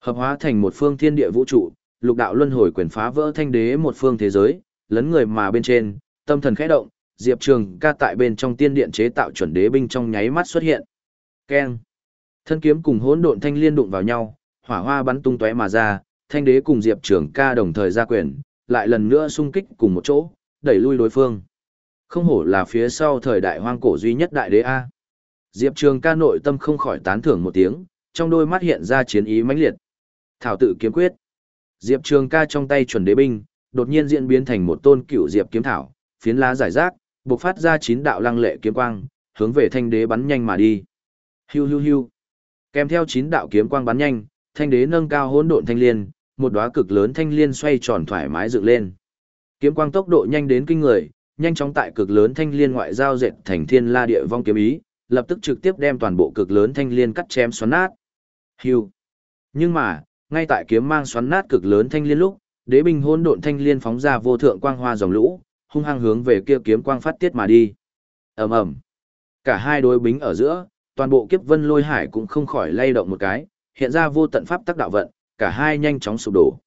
hợp hóa thành một phương thiên địa vũ trụ, lục đạo luân hồi quyền phá vỡ thanh đế một phương thế giới, lấn người mà bên trên, tâm thần khẽ động, Diệp Trường Ca tại bên trong tiên điện chế tạo chuẩn đế binh trong nháy mắt xuất hiện. Keng. Thân kiếm cùng hỗn độn thanh liên đụng vào nhau, hỏa hoa bắn tung tóe mà ra, thanh đế cùng Diệp Trường ca đồng thời ra quyền, lại lần nữa xung kích cùng một chỗ, đẩy lui đối phương. Không hổ là phía sau thời đại hoang cổ duy nhất đại đế A. Diệp Trường ca nội tâm không khỏi tán thưởng một tiếng, trong đôi mắt hiện ra chiến ý mãnh liệt. Thảo tự kiếm quyết. Diệp Trường ca trong tay chuẩn đế binh, đột nhiên diễn biến thành một tôn cựu diệp kiếm thảo, phiến lá giải rác, bộc phát ra chín đạo lăng lệ kiếm quang, hướng về thanh đế bắn nhanh mà đi. Hiu hiu hiu. Kèm theo chín đạo kiếm quang bắn nhanh, thanh đế nâng cao hỗn độn thanh liên, một đóa cực lớn thanh liên xoay tròn thoải mái dựng lên. Kiếm quang tốc độ nhanh đến kinh người, nhanh chóng tại cực lớn thanh liên ngoại giao dệt thành thiên la địa vong kiếm ý, lập tức trực tiếp đem toàn bộ cực lớn thanh liên cắt chém xoắn nát. Hưu. Nhưng mà, ngay tại kiếm mang xoắn nát cực lớn thanh liên lúc, đế binh hỗn độn thanh liên phóng ra vô thượng quang hoa dòng lũ, hung hăng hướng về kia kiếm quang phát tiết mà đi. Ầm ầm. Cả hai đối bính ở giữa, toàn bộ kiếp vân lôi hải cũng không khỏi lay động một cái, hiện ra vô tận pháp tắc đạo vận, cả hai nhanh chóng sụp đổ.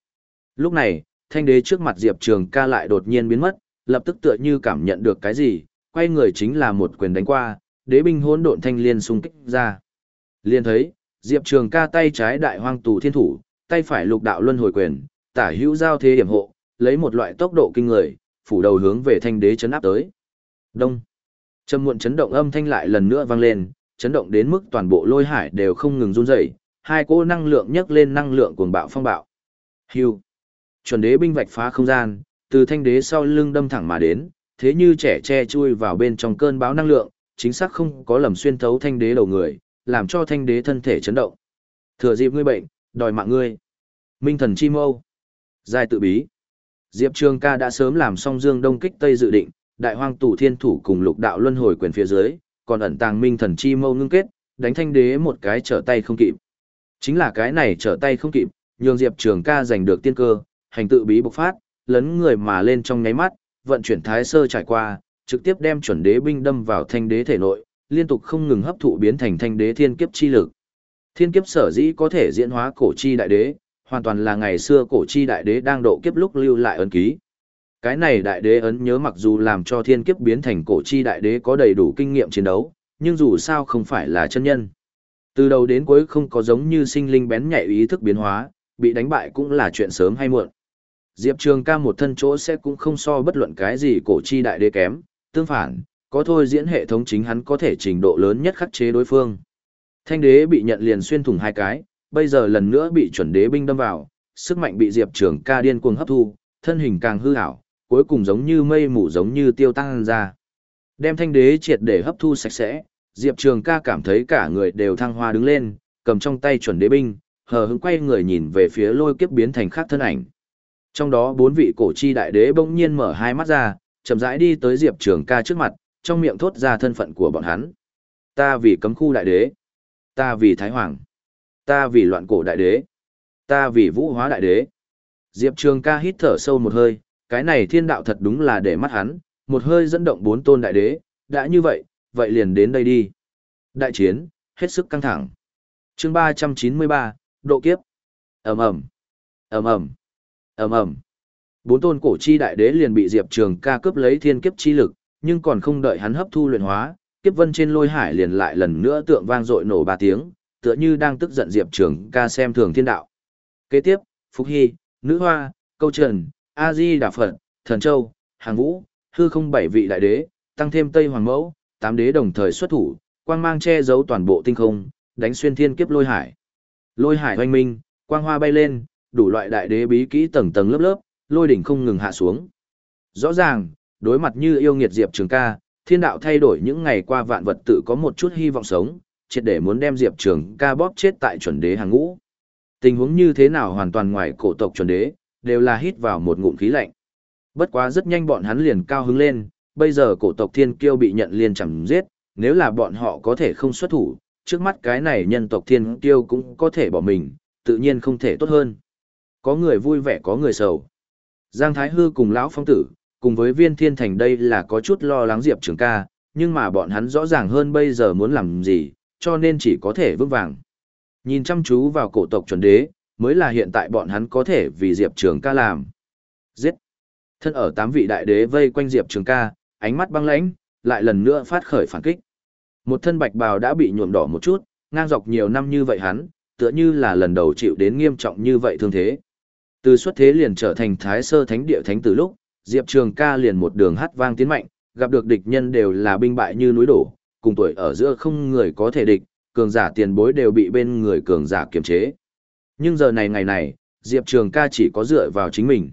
Lúc này, thanh đế trước mặt Diệp Trường ca lại đột nhiên biến mất, lập tức tựa như cảm nhận được cái gì, quay người chính là một quyền đánh qua, đế binh hỗn độn thanh liên xung kích ra. Liên thấy, Diệp Trường ca tay trái đại hoang tù thiên thủ, tay phải lục đạo luân hồi quyền, tả hữu giao thế điểm hộ, lấy một loại tốc độ kinh người, phủ đầu hướng về thanh đế chấn áp tới. Đông. Trầm muộn chấn động âm thanh lại lần nữa vang lên, chấn động đến mức toàn bộ lôi hải đều không ngừng run rẩy, hai cỗ năng lượng nhấc lên năng lượng cuồng bạo phong bạo. Hưu. Chuẩn đế binh vạch phá không gian, từ thanh đế sau lưng đâm thẳng mà đến, thế như trẻ che chui vào bên trong cơn bão năng lượng, chính xác không có lầm xuyên thấu thanh đế đầu người, làm cho thanh đế thân thể chấn động. Thừa dịp ngươi bệnh, đòi mạng ngươi. Minh thần chi mâu. Giai tự bí. Diệp Trường ca đã sớm làm xong dương đông kích tây dự định, đại hoang tủ thiên thủ cùng lục đạo luân hồi quyền phía dưới, còn ẩn tàng minh thần chi mâu ngưng kết, đánh thanh đế một cái trở tay không kịp. Chính là cái này trở tay không kịp, nhường Diệp Trường ca giành được tiên cơ, hành tự bí bộc phát, lấn người mà lên trong nháy mắt, vận chuyển thái sơ trải qua, trực tiếp đem chuẩn đế binh đâm vào thanh đế thể nội, liên tục không ngừng hấp thụ biến thành thanh đế thiên kiếp chi lực. Thiên kiếp sở dĩ có thể diễn hóa cổ chi đại đế, hoàn toàn là ngày xưa cổ chi đại đế đang độ kiếp lúc lưu lại ấn ký. Cái này đại đế ấn nhớ mặc dù làm cho thiên kiếp biến thành cổ chi đại đế có đầy đủ kinh nghiệm chiến đấu, nhưng dù sao không phải là chân nhân. Từ đầu đến cuối không có giống như sinh linh bén nhạy ý thức biến hóa, bị đánh bại cũng là chuyện sớm hay muộn. Diệp Trường ca một thân chỗ sẽ cũng không so bất luận cái gì cổ chi đại đế kém, tương phản, có thôi diễn hệ thống chính hắn có thể trình độ lớn nhất khắc chế đối phương. Thanh đế bị nhận liền xuyên thủng hai cái, bây giờ lần nữa bị chuẩn đế binh đâm vào, sức mạnh bị Diệp Trường ca điên cuồng hấp thu, thân hình càng hư ảo, cuối cùng giống như mây mù giống như tiêu tăng ra. Đem thanh đế triệt để hấp thu sạch sẽ, Diệp Trường ca cảm thấy cả người đều thăng hoa đứng lên, cầm trong tay chuẩn đế binh, hờ hững quay người nhìn về phía lôi kiếp biến thành khác thân ảnh. Trong đó bốn vị cổ chi đại đế bỗng nhiên mở hai mắt ra, chậm rãi đi tới Diệp Trường ca trước mặt, trong miệng thốt ra thân phận của bọn hắn. Ta vì cấm khu đại đế. Ta vì Thái Hoàng. Ta vì loạn cổ đại đế. Ta vì vũ hóa đại đế. Diệp Trường ca hít thở sâu một hơi, cái này thiên đạo thật đúng là để mắt hắn, một hơi dẫn động bốn tôn đại đế, đã như vậy, vậy liền đến đây đi. Đại chiến, hết sức căng thẳng. chương 393, độ kiếp. ầm ầm ầm ầm ầm ầm Bốn tôn cổ chi đại đế liền bị Diệp Trường ca cướp lấy thiên kiếp chi lực, nhưng còn không đợi hắn hấp thu luyện hóa, kiếp vân trên lôi hải liền lại lần nữa tượng vang dội nổ ba tiếng, tựa như đang tức giận Diệp Trường ca xem thường thiên đạo. Kế tiếp, Phúc Hy, Nữ Hoa, Câu Trần, A Di Đà Phật, Thần Châu, Hàng Vũ, hư không bảy vị đại đế, tăng thêm Tây Hoàng Mẫu, tám đế đồng thời xuất thủ, quang mang che giấu toàn bộ tinh không, đánh xuyên thiên kiếp lôi hải. Lôi hải oanh minh, quang hoa bay lên, đủ loại đại đế bí kỹ tầng tầng lớp lớp, lôi đỉnh không ngừng hạ xuống. Rõ ràng, đối mặt như yêu nghiệt Diệp Trường ca, thiên đạo thay đổi những ngày qua vạn vật tự có một chút hy vọng sống, triệt để muốn đem Diệp Trường ca bóp chết tại chuẩn đế hàng ngũ. Tình huống như thế nào hoàn toàn ngoài cổ tộc chuẩn đế, đều là hít vào một ngụm khí lạnh. Bất quá rất nhanh bọn hắn liền cao hứng lên, bây giờ cổ tộc thiên kiêu bị nhận liền chẳng giết, nếu là bọn họ có thể không xuất thủ, trước mắt cái này nhân tộc thiên kiêu cũng có thể bỏ mình, tự nhiên không thể tốt hơn. Có người vui vẻ có người sầu. Giang Thái Hư cùng Lão Phong Tử, cùng với viên thiên thành đây là có chút lo lắng Diệp Trường ca, nhưng mà bọn hắn rõ ràng hơn bây giờ muốn làm gì, cho nên chỉ có thể vững vàng. Nhìn chăm chú vào cổ tộc chuẩn đế, mới là hiện tại bọn hắn có thể vì Diệp Trường ca làm. Giết! Thân ở tám vị đại đế vây quanh Diệp Trường ca, ánh mắt băng lãnh, lại lần nữa phát khởi phản kích. Một thân bạch bào đã bị nhuộm đỏ một chút, ngang dọc nhiều năm như vậy hắn, tựa như là lần đầu chịu đến nghiêm trọng như vậy thương thế. Từ xuất thế liền trở thành thái sơ thánh địa thánh từ lúc, Diệp Trường ca liền một đường hát vang tiến mạnh, gặp được địch nhân đều là binh bại như núi đổ, cùng tuổi ở giữa không người có thể địch, cường giả tiền bối đều bị bên người cường giả kiềm chế. Nhưng giờ này ngày này, Diệp Trường ca chỉ có dựa vào chính mình.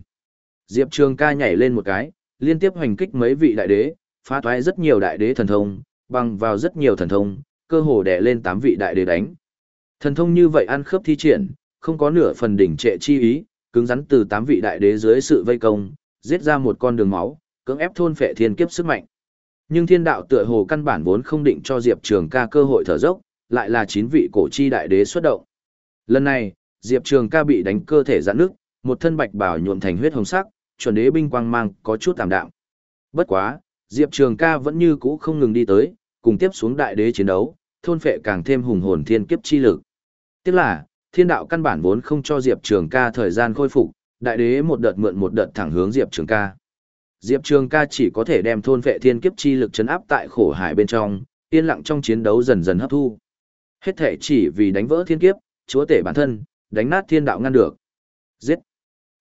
Diệp Trường ca nhảy lên một cái, liên tiếp hoành kích mấy vị đại đế, phá toái rất nhiều đại đế thần thông, bằng vào rất nhiều thần thông, cơ hồ đè lên tám vị đại đế đánh. Thần thông như vậy ăn khớp thi triển, không có nửa phần đỉnh trệ chi ý, cứng rắn từ tám vị đại đế dưới sự vây công, giết ra một con đường máu, cưỡng ép thôn phệ thiên kiếp sức mạnh. Nhưng thiên đạo tựa hồ căn bản vốn không định cho Diệp Trường ca cơ hội thở dốc, lại là chín vị cổ chi đại đế xuất động. Lần này, Diệp Trường ca bị đánh cơ thể giãn nước, một thân bạch bảo nhuộm thành huyết hồng sắc, chuẩn đế binh quang mang có chút tạm đạm. Bất quá, Diệp Trường ca vẫn như cũ không ngừng đi tới, cùng tiếp xuống đại đế chiến đấu, thôn phệ càng thêm hùng hồn thiên kiếp chi lực. Tiếc là, thiên đạo căn bản vốn không cho Diệp Trường ca thời gian khôi phục, đại đế một đợt mượn một đợt thẳng hướng Diệp Trường ca. Diệp Trường ca chỉ có thể đem thôn vệ thiên kiếp chi lực chấn áp tại khổ hải bên trong, yên lặng trong chiến đấu dần dần hấp thu. Hết thể chỉ vì đánh vỡ thiên kiếp, chúa tể bản thân, đánh nát thiên đạo ngăn được. Giết!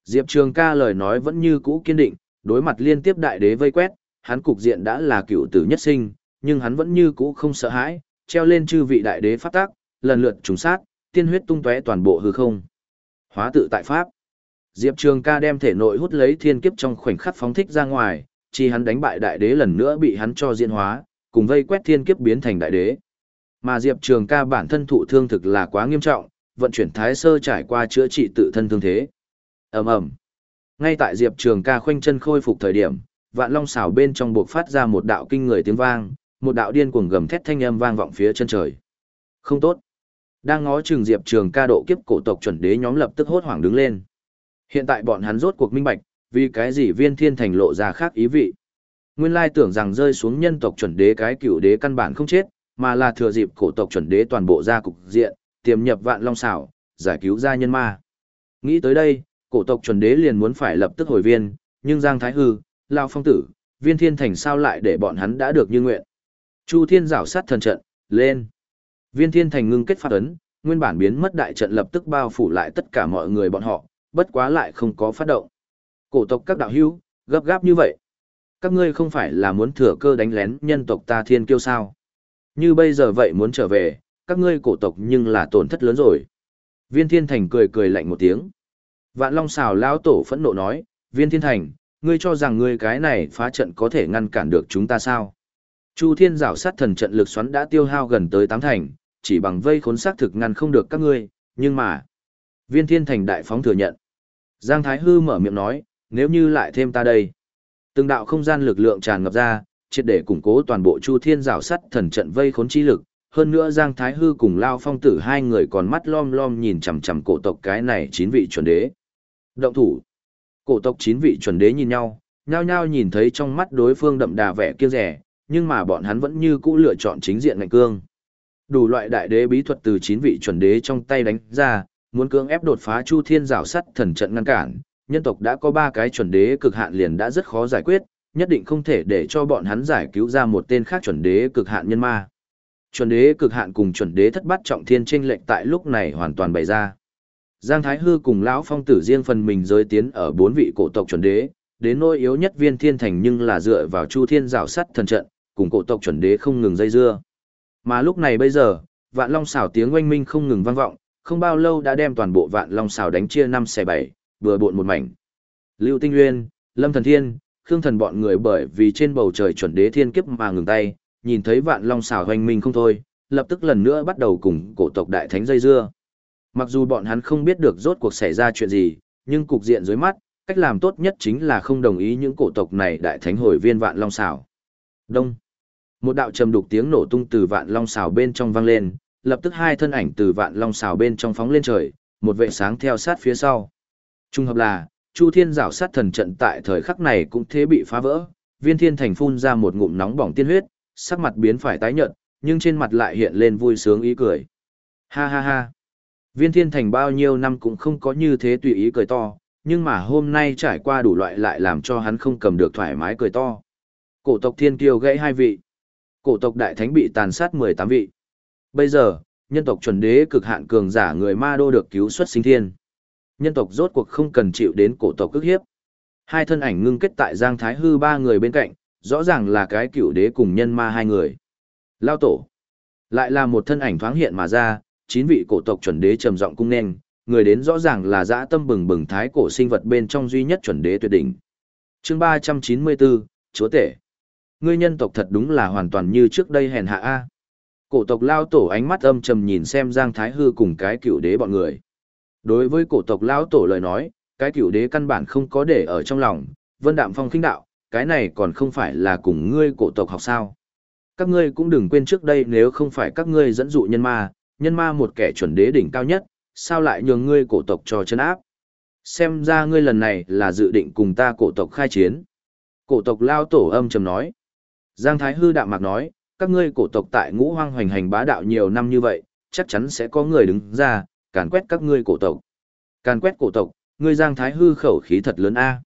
Diệp Trường ca lời nói vẫn như cũ kiên định, đối mặt liên tiếp đại đế vây quét, hắn cục diện đã là cựu tử nhất sinh, nhưng hắn vẫn như cũ không sợ hãi, treo lên chư vị đại đế phát tác, lần lượt trùng sát, tiên huyết tung tóe toàn bộ hư không. Hóa tự tại pháp. Diệp Trường ca đem thể nội hút lấy thiên kiếp trong khoảnh khắc phóng thích ra ngoài, chỉ hắn đánh bại đại đế lần nữa bị hắn cho diễn hóa, cùng vây quét thiên kiếp biến thành đại đế. Mà Diệp Trường ca bản thân thụ thương thực là quá nghiêm trọng, vận chuyển thái sơ trải qua chữa trị tự thân thương thế. ầm ầm Ngay tại Diệp Trường ca khoanh chân khôi phục thời điểm, vạn long xảo bên trong buộc phát ra một đạo kinh người tiếng vang, một đạo điên cuồng gầm thét thanh âm vang vọng phía chân trời. Không tốt. Đang ngó chừng Diệp Trường ca độ kiếp cổ tộc chuẩn đế nhóm lập tức hốt hoảng đứng lên. Hiện tại bọn hắn rốt cuộc minh bạch, vì cái gì viên thiên thành lộ ra khác ý vị. Nguyên lai tưởng rằng rơi xuống nhân tộc chuẩn đế cái cựu đế căn bản không chết, mà là thừa dịp cổ tộc chuẩn đế toàn bộ ra cục diện, tiềm nhập vạn long xảo, giải cứu gia nhân ma. Nghĩ tới đây, cổ tộc chuẩn đế liền muốn phải lập tức hồi viên, nhưng Giang Thái Hư, Lao Phong Tử, viên thiên thành sao lại để bọn hắn đã được như nguyện. Chu Thiên rảo sát thần trận, lên. Viên thiên thành ngưng kết phát ấn, nguyên bản biến mất đại trận lập tức bao phủ lại tất cả mọi người bọn họ, bất quá lại không có phát động. Cổ tộc các đạo hữu, gấp gáp như vậy. Các ngươi không phải là muốn thừa cơ đánh lén nhân tộc ta thiên kiêu sao. Như bây giờ vậy muốn trở về, các ngươi cổ tộc nhưng là tổn thất lớn rồi. Viên thiên thành cười cười lạnh một tiếng. Vạn Long xào lao tổ phẫn nộ nói, viên thiên thành, ngươi cho rằng ngươi cái này phá trận có thể ngăn cản được chúng ta sao? Chu thiên Giảo sát thần trận lực xoắn đã tiêu hao gần tới tám thành, chỉ bằng vây khốn xác thực ngăn không được các ngươi, nhưng mà... Viên thiên thành đại phóng thừa nhận. Giang Thái Hư mở miệng nói, nếu như lại thêm ta đây. Từng đạo không gian lực lượng tràn ngập ra, triệt để củng cố toàn bộ Chu Thiên Giảo sắt thần trận vây khốn chi lực, hơn nữa Giang Thái Hư cùng Lao Phong Tử hai người còn mắt lom lom nhìn chằm chằm cổ tộc cái này chín vị chuẩn đế. Động thủ. Cổ tộc chín vị chuẩn đế nhìn nhau, nhao nhao nhìn thấy trong mắt đối phương đậm đà vẻ kiêng rẻ, nhưng mà bọn hắn vẫn như cũ lựa chọn chính diện ngạnh cương. Đủ loại đại đế bí thuật từ chín vị chuẩn đế trong tay đánh ra, muốn cưỡng ép đột phá Chu Thiên rào sắt thần trận ngăn cản, nhân tộc đã có ba cái chuẩn đế cực hạn liền đã rất khó giải quyết, nhất định không thể để cho bọn hắn giải cứu ra một tên khác chuẩn đế cực hạn nhân ma. Chuẩn đế cực hạn cùng chuẩn đế thất bát trọng thiên chênh lệch tại lúc này hoàn toàn bày ra. Giang Thái Hư cùng lão phong tử riêng phần mình giới tiến ở bốn vị cổ tộc chuẩn đế, đến nỗi yếu nhất viên thiên thành nhưng là dựa vào chu thiên rào sắt thần trận, cùng cổ tộc chuẩn đế không ngừng dây dưa. Mà lúc này bây giờ, vạn long xảo tiếng oanh minh không ngừng vang vọng, không bao lâu đã đem toàn bộ vạn long xảo đánh chia năm xẻ bảy, vừa bộn một mảnh. Lưu Tinh Nguyên, Lâm Thần Thiên, Khương Thần bọn người bởi vì trên bầu trời chuẩn đế thiên kiếp mà ngừng tay, nhìn thấy vạn long xảo hoành minh không thôi, lập tức lần nữa bắt đầu cùng cổ tộc đại thánh dây dưa. Mặc dù bọn hắn không biết được rốt cuộc xảy ra chuyện gì, nhưng cục diện dưới mắt, cách làm tốt nhất chính là không đồng ý những cổ tộc này đại thánh hồi viên vạn long xảo. Đông. Một đạo trầm đục tiếng nổ tung từ vạn long xào bên trong vang lên, lập tức hai thân ảnh từ vạn long xào bên trong phóng lên trời, một vệ sáng theo sát phía sau. Trung hợp là, Chu Thiên rảo sát thần trận tại thời khắc này cũng thế bị phá vỡ, viên thiên thành phun ra một ngụm nóng bỏng tiên huyết, sắc mặt biến phải tái nhợt, nhưng trên mặt lại hiện lên vui sướng ý cười. Ha ha ha. Viên thiên thành bao nhiêu năm cũng không có như thế tùy ý cười to, nhưng mà hôm nay trải qua đủ loại lại làm cho hắn không cầm được thoải mái cười to. Cổ tộc thiên kiêu gãy hai vị. Cổ tộc đại thánh bị tàn sát 18 vị. Bây giờ, nhân tộc chuẩn đế cực hạn cường giả người ma đô được cứu xuất sinh thiên nhân tộc rốt cuộc không cần chịu đến cổ tộc cước hiếp. Hai thân ảnh ngưng kết tại Giang Thái Hư ba người bên cạnh, rõ ràng là cái cựu đế cùng nhân ma hai người. Lao tổ. Lại là một thân ảnh thoáng hiện mà ra, chín vị cổ tộc chuẩn đế trầm giọng cung nên, người đến rõ ràng là dã tâm bừng bừng thái cổ sinh vật bên trong duy nhất chuẩn đế tuyệt đỉnh. Chương 394, Chúa tể. Ngươi nhân tộc thật đúng là hoàn toàn như trước đây hèn hạ a. Cổ tộc lao tổ ánh mắt âm trầm nhìn xem Giang Thái Hư cùng cái cựu đế bọn người. Đối với cổ tộc lão tổ lời nói, cái cựu đế căn bản không có để ở trong lòng, vân đạm phong khinh đạo, cái này còn không phải là cùng ngươi cổ tộc học sao. Các ngươi cũng đừng quên trước đây nếu không phải các ngươi dẫn dụ nhân ma, nhân ma một kẻ chuẩn đế đỉnh cao nhất, sao lại nhường ngươi cổ tộc cho chân áp. Xem ra ngươi lần này là dự định cùng ta cổ tộc khai chiến. Cổ tộc lao tổ âm trầm nói. Giang Thái Hư đạm mạc nói, các ngươi cổ tộc tại ngũ hoang hoành hành bá đạo nhiều năm như vậy, chắc chắn sẽ có người đứng ra, càn quét các ngươi cổ tộc. Càn quét cổ tộc, ngươi Giang Thái hư khẩu khí thật lớn a.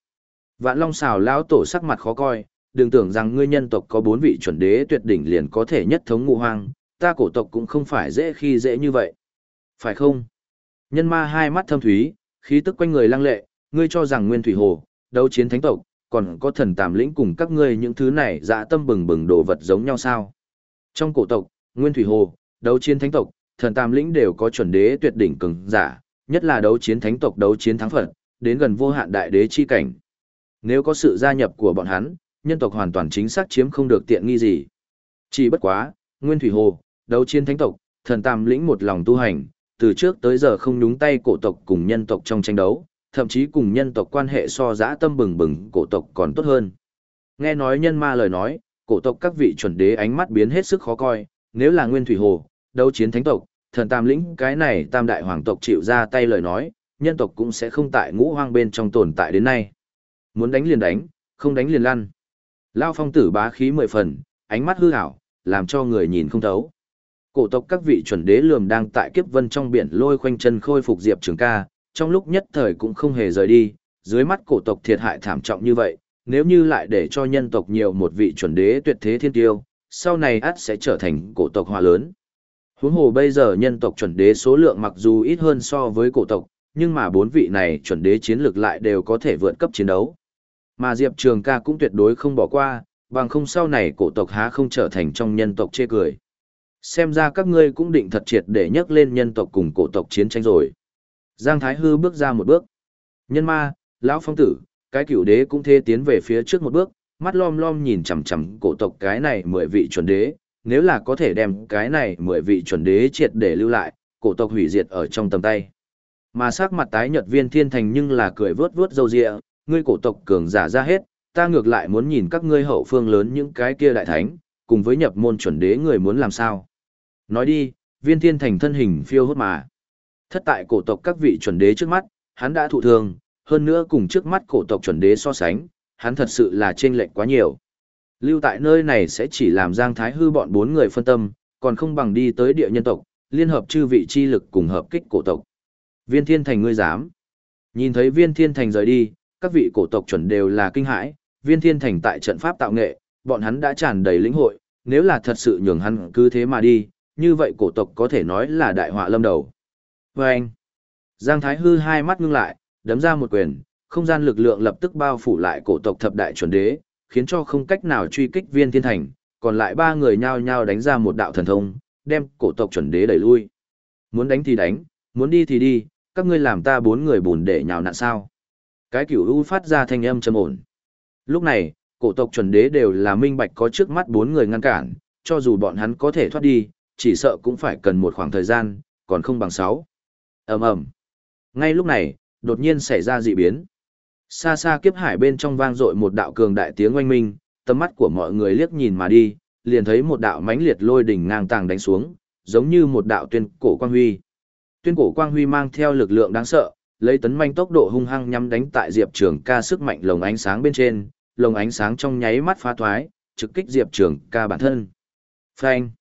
Vạn Long xào lão tổ sắc mặt khó coi, đừng tưởng rằng ngươi nhân tộc có bốn vị chuẩn đế tuyệt đỉnh liền có thể nhất thống ngũ hoang, ta cổ tộc cũng không phải dễ khi dễ như vậy. Phải không? Nhân ma hai mắt thâm thúy, khí tức quanh người lăng lệ, ngươi cho rằng nguyên thủy hồ, đấu chiến thánh tộc, còn có thần tàm lĩnh cùng các ngươi những thứ này dạ tâm bừng bừng đồ vật giống nhau sao? Trong cổ tộc, nguyên thủy hồ, đấu chiến thánh tộc, thần tam lĩnh đều có chuẩn đế tuyệt đỉnh cường giả, nhất là đấu chiến thánh tộc đấu chiến thắng Phật, đến gần vô hạn đại đế chi cảnh. Nếu có sự gia nhập của bọn hắn, nhân tộc hoàn toàn chính xác chiếm không được tiện nghi gì. Chỉ bất quá, Nguyên Thủy Hồ, đấu chiến thánh tộc, thần tam lĩnh một lòng tu hành, từ trước tới giờ không nhúng tay cổ tộc cùng nhân tộc trong tranh đấu, thậm chí cùng nhân tộc quan hệ so dã tâm bừng bừng cổ tộc còn tốt hơn. Nghe nói nhân ma lời nói, cổ tộc các vị chuẩn đế ánh mắt biến hết sức khó coi, nếu là Nguyên Thủy Hồ, đấu chiến thánh tộc, thần tam lĩnh cái này tam đại hoàng tộc chịu ra tay lời nói, nhân tộc cũng sẽ không tại ngũ hoang bên trong tồn tại đến nay. Muốn đánh liền đánh, không đánh liền lăn. Lao phong tử bá khí mười phần, ánh mắt hư ảo, làm cho người nhìn không thấu. Cổ tộc các vị chuẩn đế lườm đang tại kiếp vân trong biển lôi khoanh chân khôi phục Diệp Trường ca, trong lúc nhất thời cũng không hề rời đi, dưới mắt cổ tộc thiệt hại thảm trọng như vậy, nếu như lại để cho nhân tộc nhiều một vị chuẩn đế tuyệt thế thiên tiêu, sau này ắt sẽ trở thành cổ tộc hòa lớn. Huống hồ bây giờ nhân tộc chuẩn đế số lượng mặc dù ít hơn so với cổ tộc, nhưng mà bốn vị này chuẩn đế chiến lược lại đều có thể vượt cấp chiến đấu. Mà Diệp Trường ca cũng tuyệt đối không bỏ qua, bằng không sau này cổ tộc há không trở thành trong nhân tộc chê cười. Xem ra các ngươi cũng định thật triệt để nhắc lên nhân tộc cùng cổ tộc chiến tranh rồi. Giang Thái Hư bước ra một bước. Nhân ma, lão phong tử, cái cửu đế cũng thê tiến về phía trước một bước, mắt lom lom nhìn chằm chằm cổ tộc cái này mười vị chuẩn đế, nếu là có thể đem cái này mười vị chuẩn đế triệt để lưu lại, cổ tộc hủy diệt ở trong tầm tay. Mà sắc mặt tái nhợt viên thiên thành nhưng là cười vớt vớt râu ria, ngươi cổ tộc cường giả ra hết, ta ngược lại muốn nhìn các ngươi hậu phương lớn những cái kia đại thánh, cùng với nhập môn chuẩn đế người muốn làm sao. Nói đi, viên thiên thành thân hình phiêu hốt mà. Thất tại cổ tộc các vị chuẩn đế trước mắt, hắn đã thụ thương, hơn nữa cùng trước mắt cổ tộc chuẩn đế so sánh, hắn thật sự là chênh lệch quá nhiều. Lưu tại nơi này sẽ chỉ làm Giang Thái Hư bọn bốn người phân tâm, còn không bằng đi tới địa nhân tộc, liên hợp chư vị chi lực cùng hợp kích cổ tộc. Viên Thiên Thành ngươi dám? Nhìn thấy Viên Thiên Thành rời đi, các vị cổ tộc chuẩn đều là kinh hãi, Viên Thiên Thành tại trận pháp tạo nghệ, bọn hắn đã tràn đầy lĩnh hội, nếu là thật sự nhường hắn cứ thế mà đi, như vậy cổ tộc có thể nói là đại họa lâm đầu. Và anh, Giang Thái Hư hai mắt ngưng lại, đấm ra một quyền, không gian lực lượng lập tức bao phủ lại cổ tộc thập đại chuẩn đế, khiến cho không cách nào truy kích viên thiên thành, còn lại ba người nhao nhao đánh ra một đạo thần thông, đem cổ tộc chuẩn đế đẩy lui. Muốn đánh thì đánh, muốn đi thì đi, các ngươi làm ta bốn người bùn để nhào nặn sao. Cái kiểu u phát ra thanh âm trầm ổn. Lúc này, cổ tộc chuẩn đế đều là minh bạch có trước mắt bốn người ngăn cản, cho dù bọn hắn có thể thoát đi, chỉ sợ cũng phải cần một khoảng thời gian, còn không bằng sáu ầm ầm. Ngay lúc này, đột nhiên xảy ra dị biến. Xa xa kiếp hải bên trong vang dội một đạo cường đại tiếng oanh minh, tầm mắt của mọi người liếc nhìn mà đi, liền thấy một đạo mãnh liệt lôi đỉnh ngang tàng đánh xuống, giống như một đạo tuyên cổ quang huy. Tuyên cổ quang huy mang theo lực lượng đáng sợ, lấy tấn manh tốc độ hung hăng nhắm đánh tại Diệp Trường Ca sức mạnh lồng ánh sáng bên trên, lồng ánh sáng trong nháy mắt phá thoái, trực kích Diệp Trường Ca bản thân. Phanh.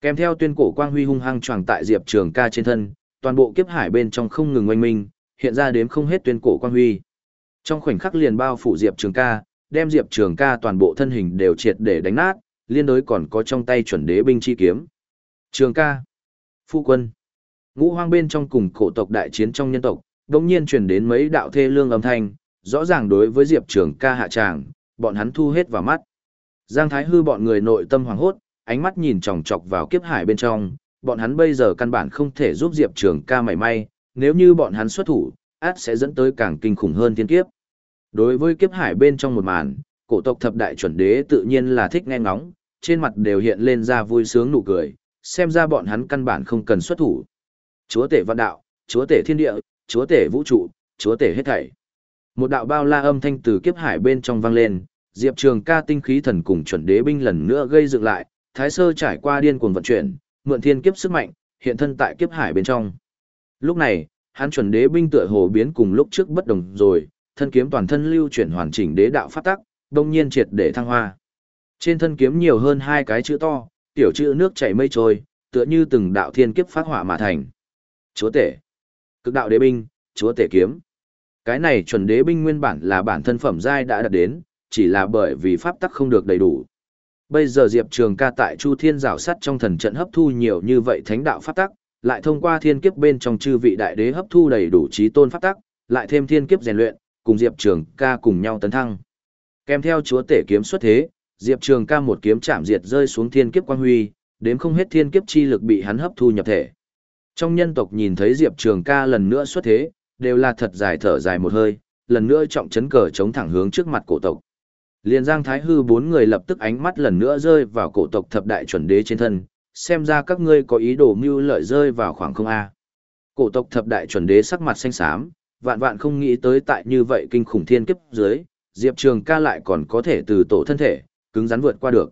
Kèm theo tuyên cổ quang huy hung hăng choàng tại Diệp Trường Ca trên thân, toàn bộ kiếp hải bên trong không ngừng oanh minh, hiện ra đếm không hết tuyên cổ quang huy. Trong khoảnh khắc liền bao phủ Diệp Trường ca, đem Diệp Trường ca toàn bộ thân hình đều triệt để đánh nát, liên đối còn có trong tay chuẩn đế binh chi kiếm. Trường ca, phu quân, ngũ hoang bên trong cùng cổ tộc đại chiến trong nhân tộc, đồng nhiên truyền đến mấy đạo thê lương âm thanh, rõ ràng đối với Diệp Trường ca hạ tràng, bọn hắn thu hết vào mắt. Giang Thái Hư bọn người nội tâm hoảng hốt, ánh mắt nhìn chòng chọc vào kiếp hải bên trong, bọn hắn bây giờ căn bản không thể giúp Diệp Trường ca mảy may, nếu như bọn hắn xuất thủ, át sẽ dẫn tới càng kinh khủng hơn thiên kiếp. Đối với kiếp hải bên trong một màn, cổ tộc thập đại chuẩn đế tự nhiên là thích nghe ngóng, trên mặt đều hiện lên ra vui sướng nụ cười, xem ra bọn hắn căn bản không cần xuất thủ. Chúa tể văn đạo, chúa tể thiên địa, chúa tể vũ trụ, chúa tể hết thảy. Một đạo bao la âm thanh từ kiếp hải bên trong vang lên, Diệp Trường ca tinh khí thần cùng chuẩn đế binh lần nữa gây dựng lại, Thái Sơ trải qua điên cuồng vận chuyển, mượn thiên kiếp sức mạnh, hiện thân tại kiếp hải bên trong. Lúc này, hắn chuẩn đế binh tựa hồ biến cùng lúc trước bất đồng rồi, thân kiếm toàn thân lưu chuyển hoàn chỉnh đế đạo pháp tắc, đông nhiên triệt để thăng hoa. Trên thân kiếm nhiều hơn hai cái chữ to, tiểu chữ nước chảy mây trôi, tựa như từng đạo thiên kiếp phát hỏa mà thành. Chúa tể, cực đạo đế binh, chúa tể kiếm. Cái này chuẩn đế binh nguyên bản là bản thân phẩm giai đã đạt đến, chỉ là bởi vì pháp tắc không được đầy đủ. Bây giờ Diệp Trường ca tại Chu Thiên rào sắt trong thần trận hấp thu nhiều như vậy thánh đạo pháp tắc, lại thông qua thiên kiếp bên trong chư vị đại đế hấp thu đầy đủ trí tôn pháp tắc, lại thêm thiên kiếp rèn luyện, cùng Diệp Trường ca cùng nhau tấn thăng. Kèm theo chúa tể kiếm xuất thế, Diệp Trường ca một kiếm chạm diệt rơi xuống thiên kiếp quang huy, đếm không hết thiên kiếp chi lực bị hắn hấp thu nhập thể. Trong nhân tộc nhìn thấy Diệp Trường ca lần nữa xuất thế, đều là thật dài thở dài một hơi, lần nữa trọng chấn cờ chống thẳng hướng trước mặt cổ tộc. Liên Giang Thái Hư bốn người lập tức ánh mắt lần nữa rơi vào cổ tộc thập đại chuẩn đế trên thân, xem ra các ngươi có ý đồ mưu lợi rơi vào khoảng không A. Cổ tộc thập đại chuẩn đế sắc mặt xanh xám, vạn vạn không nghĩ tới tại như vậy kinh khủng thiên kiếp dưới, Diệp Trường ca lại còn có thể từ tổ thân thể, cứng rắn vượt qua được.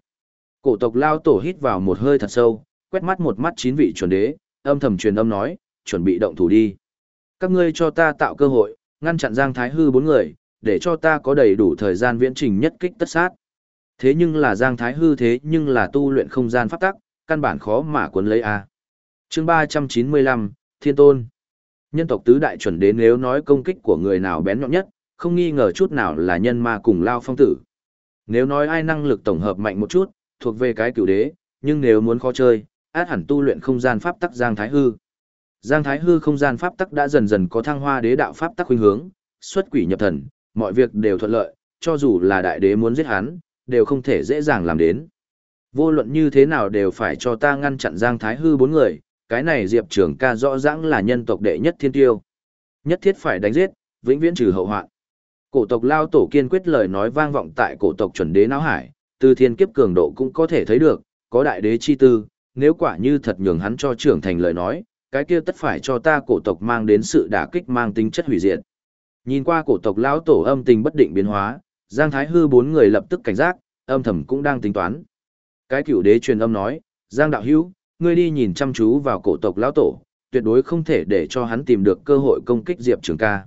Cổ tộc lao tổ hít vào một hơi thật sâu, quét mắt một mắt chín vị chuẩn đế, âm thầm truyền âm nói, chuẩn bị động thủ đi. Các ngươi cho ta tạo cơ hội, ngăn chặn Giang Thái Hư bốn người, để cho ta có đầy đủ thời gian viễn trình nhất kích tất sát. Thế nhưng là Giang Thái Hư thế nhưng là tu luyện không gian pháp tắc, căn bản khó mà cuốn lấy a. Chương 395, Thiên Tôn. Nhân tộc tứ đại chuẩn đến nếu nói công kích của người nào bén nhọn nhất, không nghi ngờ chút nào là nhân ma cùng lao phong tử. Nếu nói ai năng lực tổng hợp mạnh một chút, thuộc về cái cửu đế, nhưng nếu muốn khó chơi, át hẳn tu luyện không gian pháp tắc Giang Thái Hư. Giang Thái Hư không gian pháp tắc đã dần dần có thăng hoa đế đạo pháp tắc khuynh hướng, xuất quỷ nhập thần, mọi việc đều thuận lợi, cho dù là đại đế muốn giết hắn, đều không thể dễ dàng làm đến. Vô luận như thế nào đều phải cho ta ngăn chặn Giang Thái Hư bốn người, cái này Diệp Trường ca rõ ràng là nhân tộc đệ nhất thiên tiêu. Nhất thiết phải đánh giết, vĩnh viễn trừ hậu hoạn. Cổ tộc Lao Tổ kiên quyết lời nói vang vọng tại cổ tộc chuẩn đế não hải, từ thiên kiếp cường độ cũng có thể thấy được, có đại đế chi tư, nếu quả như thật nhường hắn cho trưởng thành lời nói, cái kia tất phải cho ta cổ tộc mang đến sự đả kích mang tính chất hủy diệt. Nhìn qua cổ tộc lão tổ âm tình bất định biến hóa, Giang Thái Hư bốn người lập tức cảnh giác, âm thầm cũng đang tính toán. Cái cựu đế truyền âm nói, Giang đạo hữu, ngươi đi nhìn chăm chú vào cổ tộc lão tổ, tuyệt đối không thể để cho hắn tìm được cơ hội công kích Diệp Trường ca.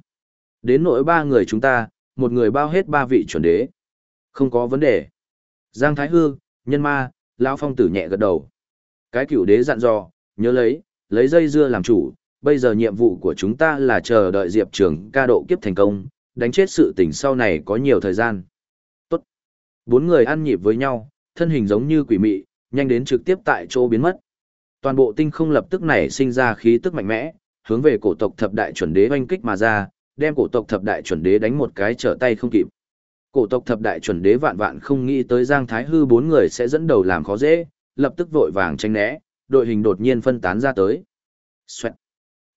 Đến nỗi ba người chúng ta, một người bao hết ba vị chuẩn đế. Không có vấn đề. Giang Thái Hư, Nhân Ma, Lão Phong tử nhẹ gật đầu. Cái cựu đế dặn dò, nhớ lấy, lấy dây dưa làm chủ, bây giờ nhiệm vụ của chúng ta là chờ đợi Diệp Trường ca độ kiếp thành công, đánh chết sự tình sau này có nhiều thời gian. Tốt. Bốn người ăn nhịp với nhau, thân hình giống như quỷ mị, nhanh đến trực tiếp tại chỗ biến mất. Toàn bộ tinh không lập tức nảy sinh ra khí tức mạnh mẽ, hướng về cổ tộc thập đại chuẩn đế oanh kích mà ra, đem cổ tộc thập đại chuẩn đế đánh một cái trở tay không kịp. Cổ tộc thập đại chuẩn đế vạn vạn không nghĩ tới Giang Thái Hư bốn người sẽ dẫn đầu làm khó dễ, lập tức vội vàng tranh né, đội hình đột nhiên phân tán ra tới. Xoẹt.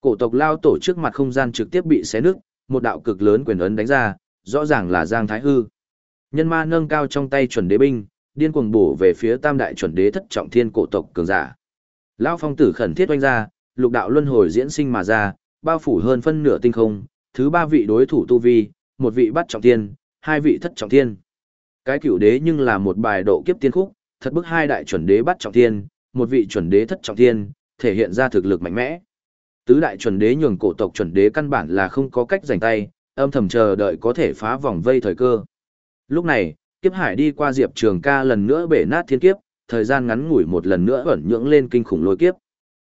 Cổ tộc lao tổ trước mặt không gian trực tiếp bị xé nứt, một đạo cực lớn quyền ấn đánh ra, rõ ràng là Giang Thái Hư. Nhân ma nâng cao trong tay chuẩn đế binh, điên cuồng bổ về phía tam đại chuẩn đế thất trọng thiên cổ tộc cường giả. Lão phong tử khẩn thiết oanh ra, lục đạo luân hồi diễn sinh mà ra, bao phủ hơn phân nửa tinh không, thứ ba vị đối thủ tu vi, một vị bắt trọng thiên, hai vị thất trọng thiên. Cái cửu đế nhưng là một bài độ kiếp tiên khúc, thật bức hai đại chuẩn đế bắt trọng thiên, một vị chuẩn đế thất trọng thiên, thể hiện ra thực lực mạnh mẽ. Tứ đại chuẩn đế nhường cổ tộc chuẩn đế căn bản là không có cách giành tay, âm thầm chờ đợi có thể phá vòng vây thời cơ. Lúc này, kiếp hải đi qua Diệp Trường ca lần nữa bể nát thiên kiếp, thời gian ngắn ngủi một lần nữa ẩn nhưỡng lên kinh khủng lôi kiếp.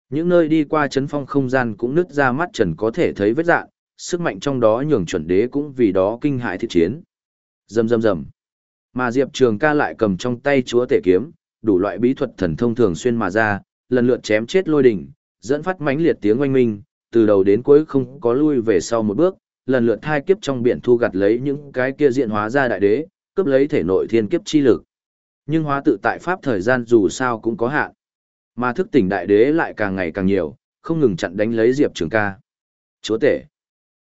Những nơi đi qua chấn phong không gian cũng nứt ra mắt trần có thể thấy vết dạng, sức mạnh trong đó nhường chuẩn đế cũng vì đó kinh hại thiết chiến. Rầm rầm rầm. Mà Diệp Trường ca lại cầm trong tay chúa tể kiếm, đủ loại bí thuật thần thông thường xuyên mà ra, lần lượt chém chết lôi đỉnh, dẫn phát mãnh liệt tiếng oanh minh, từ đầu đến cuối không có lui về sau một bước, lần lượt hai kiếp trong biển thu gặt lấy những cái kia diện hóa ra đại đế, cướp lấy thể nội thiên kiếp chi lực. Nhưng hóa tự tại pháp thời gian dù sao cũng có hạn. Mà thức tỉnh đại đế lại càng ngày càng nhiều, không ngừng chặn đánh lấy Diệp Trường ca. Chúa tể.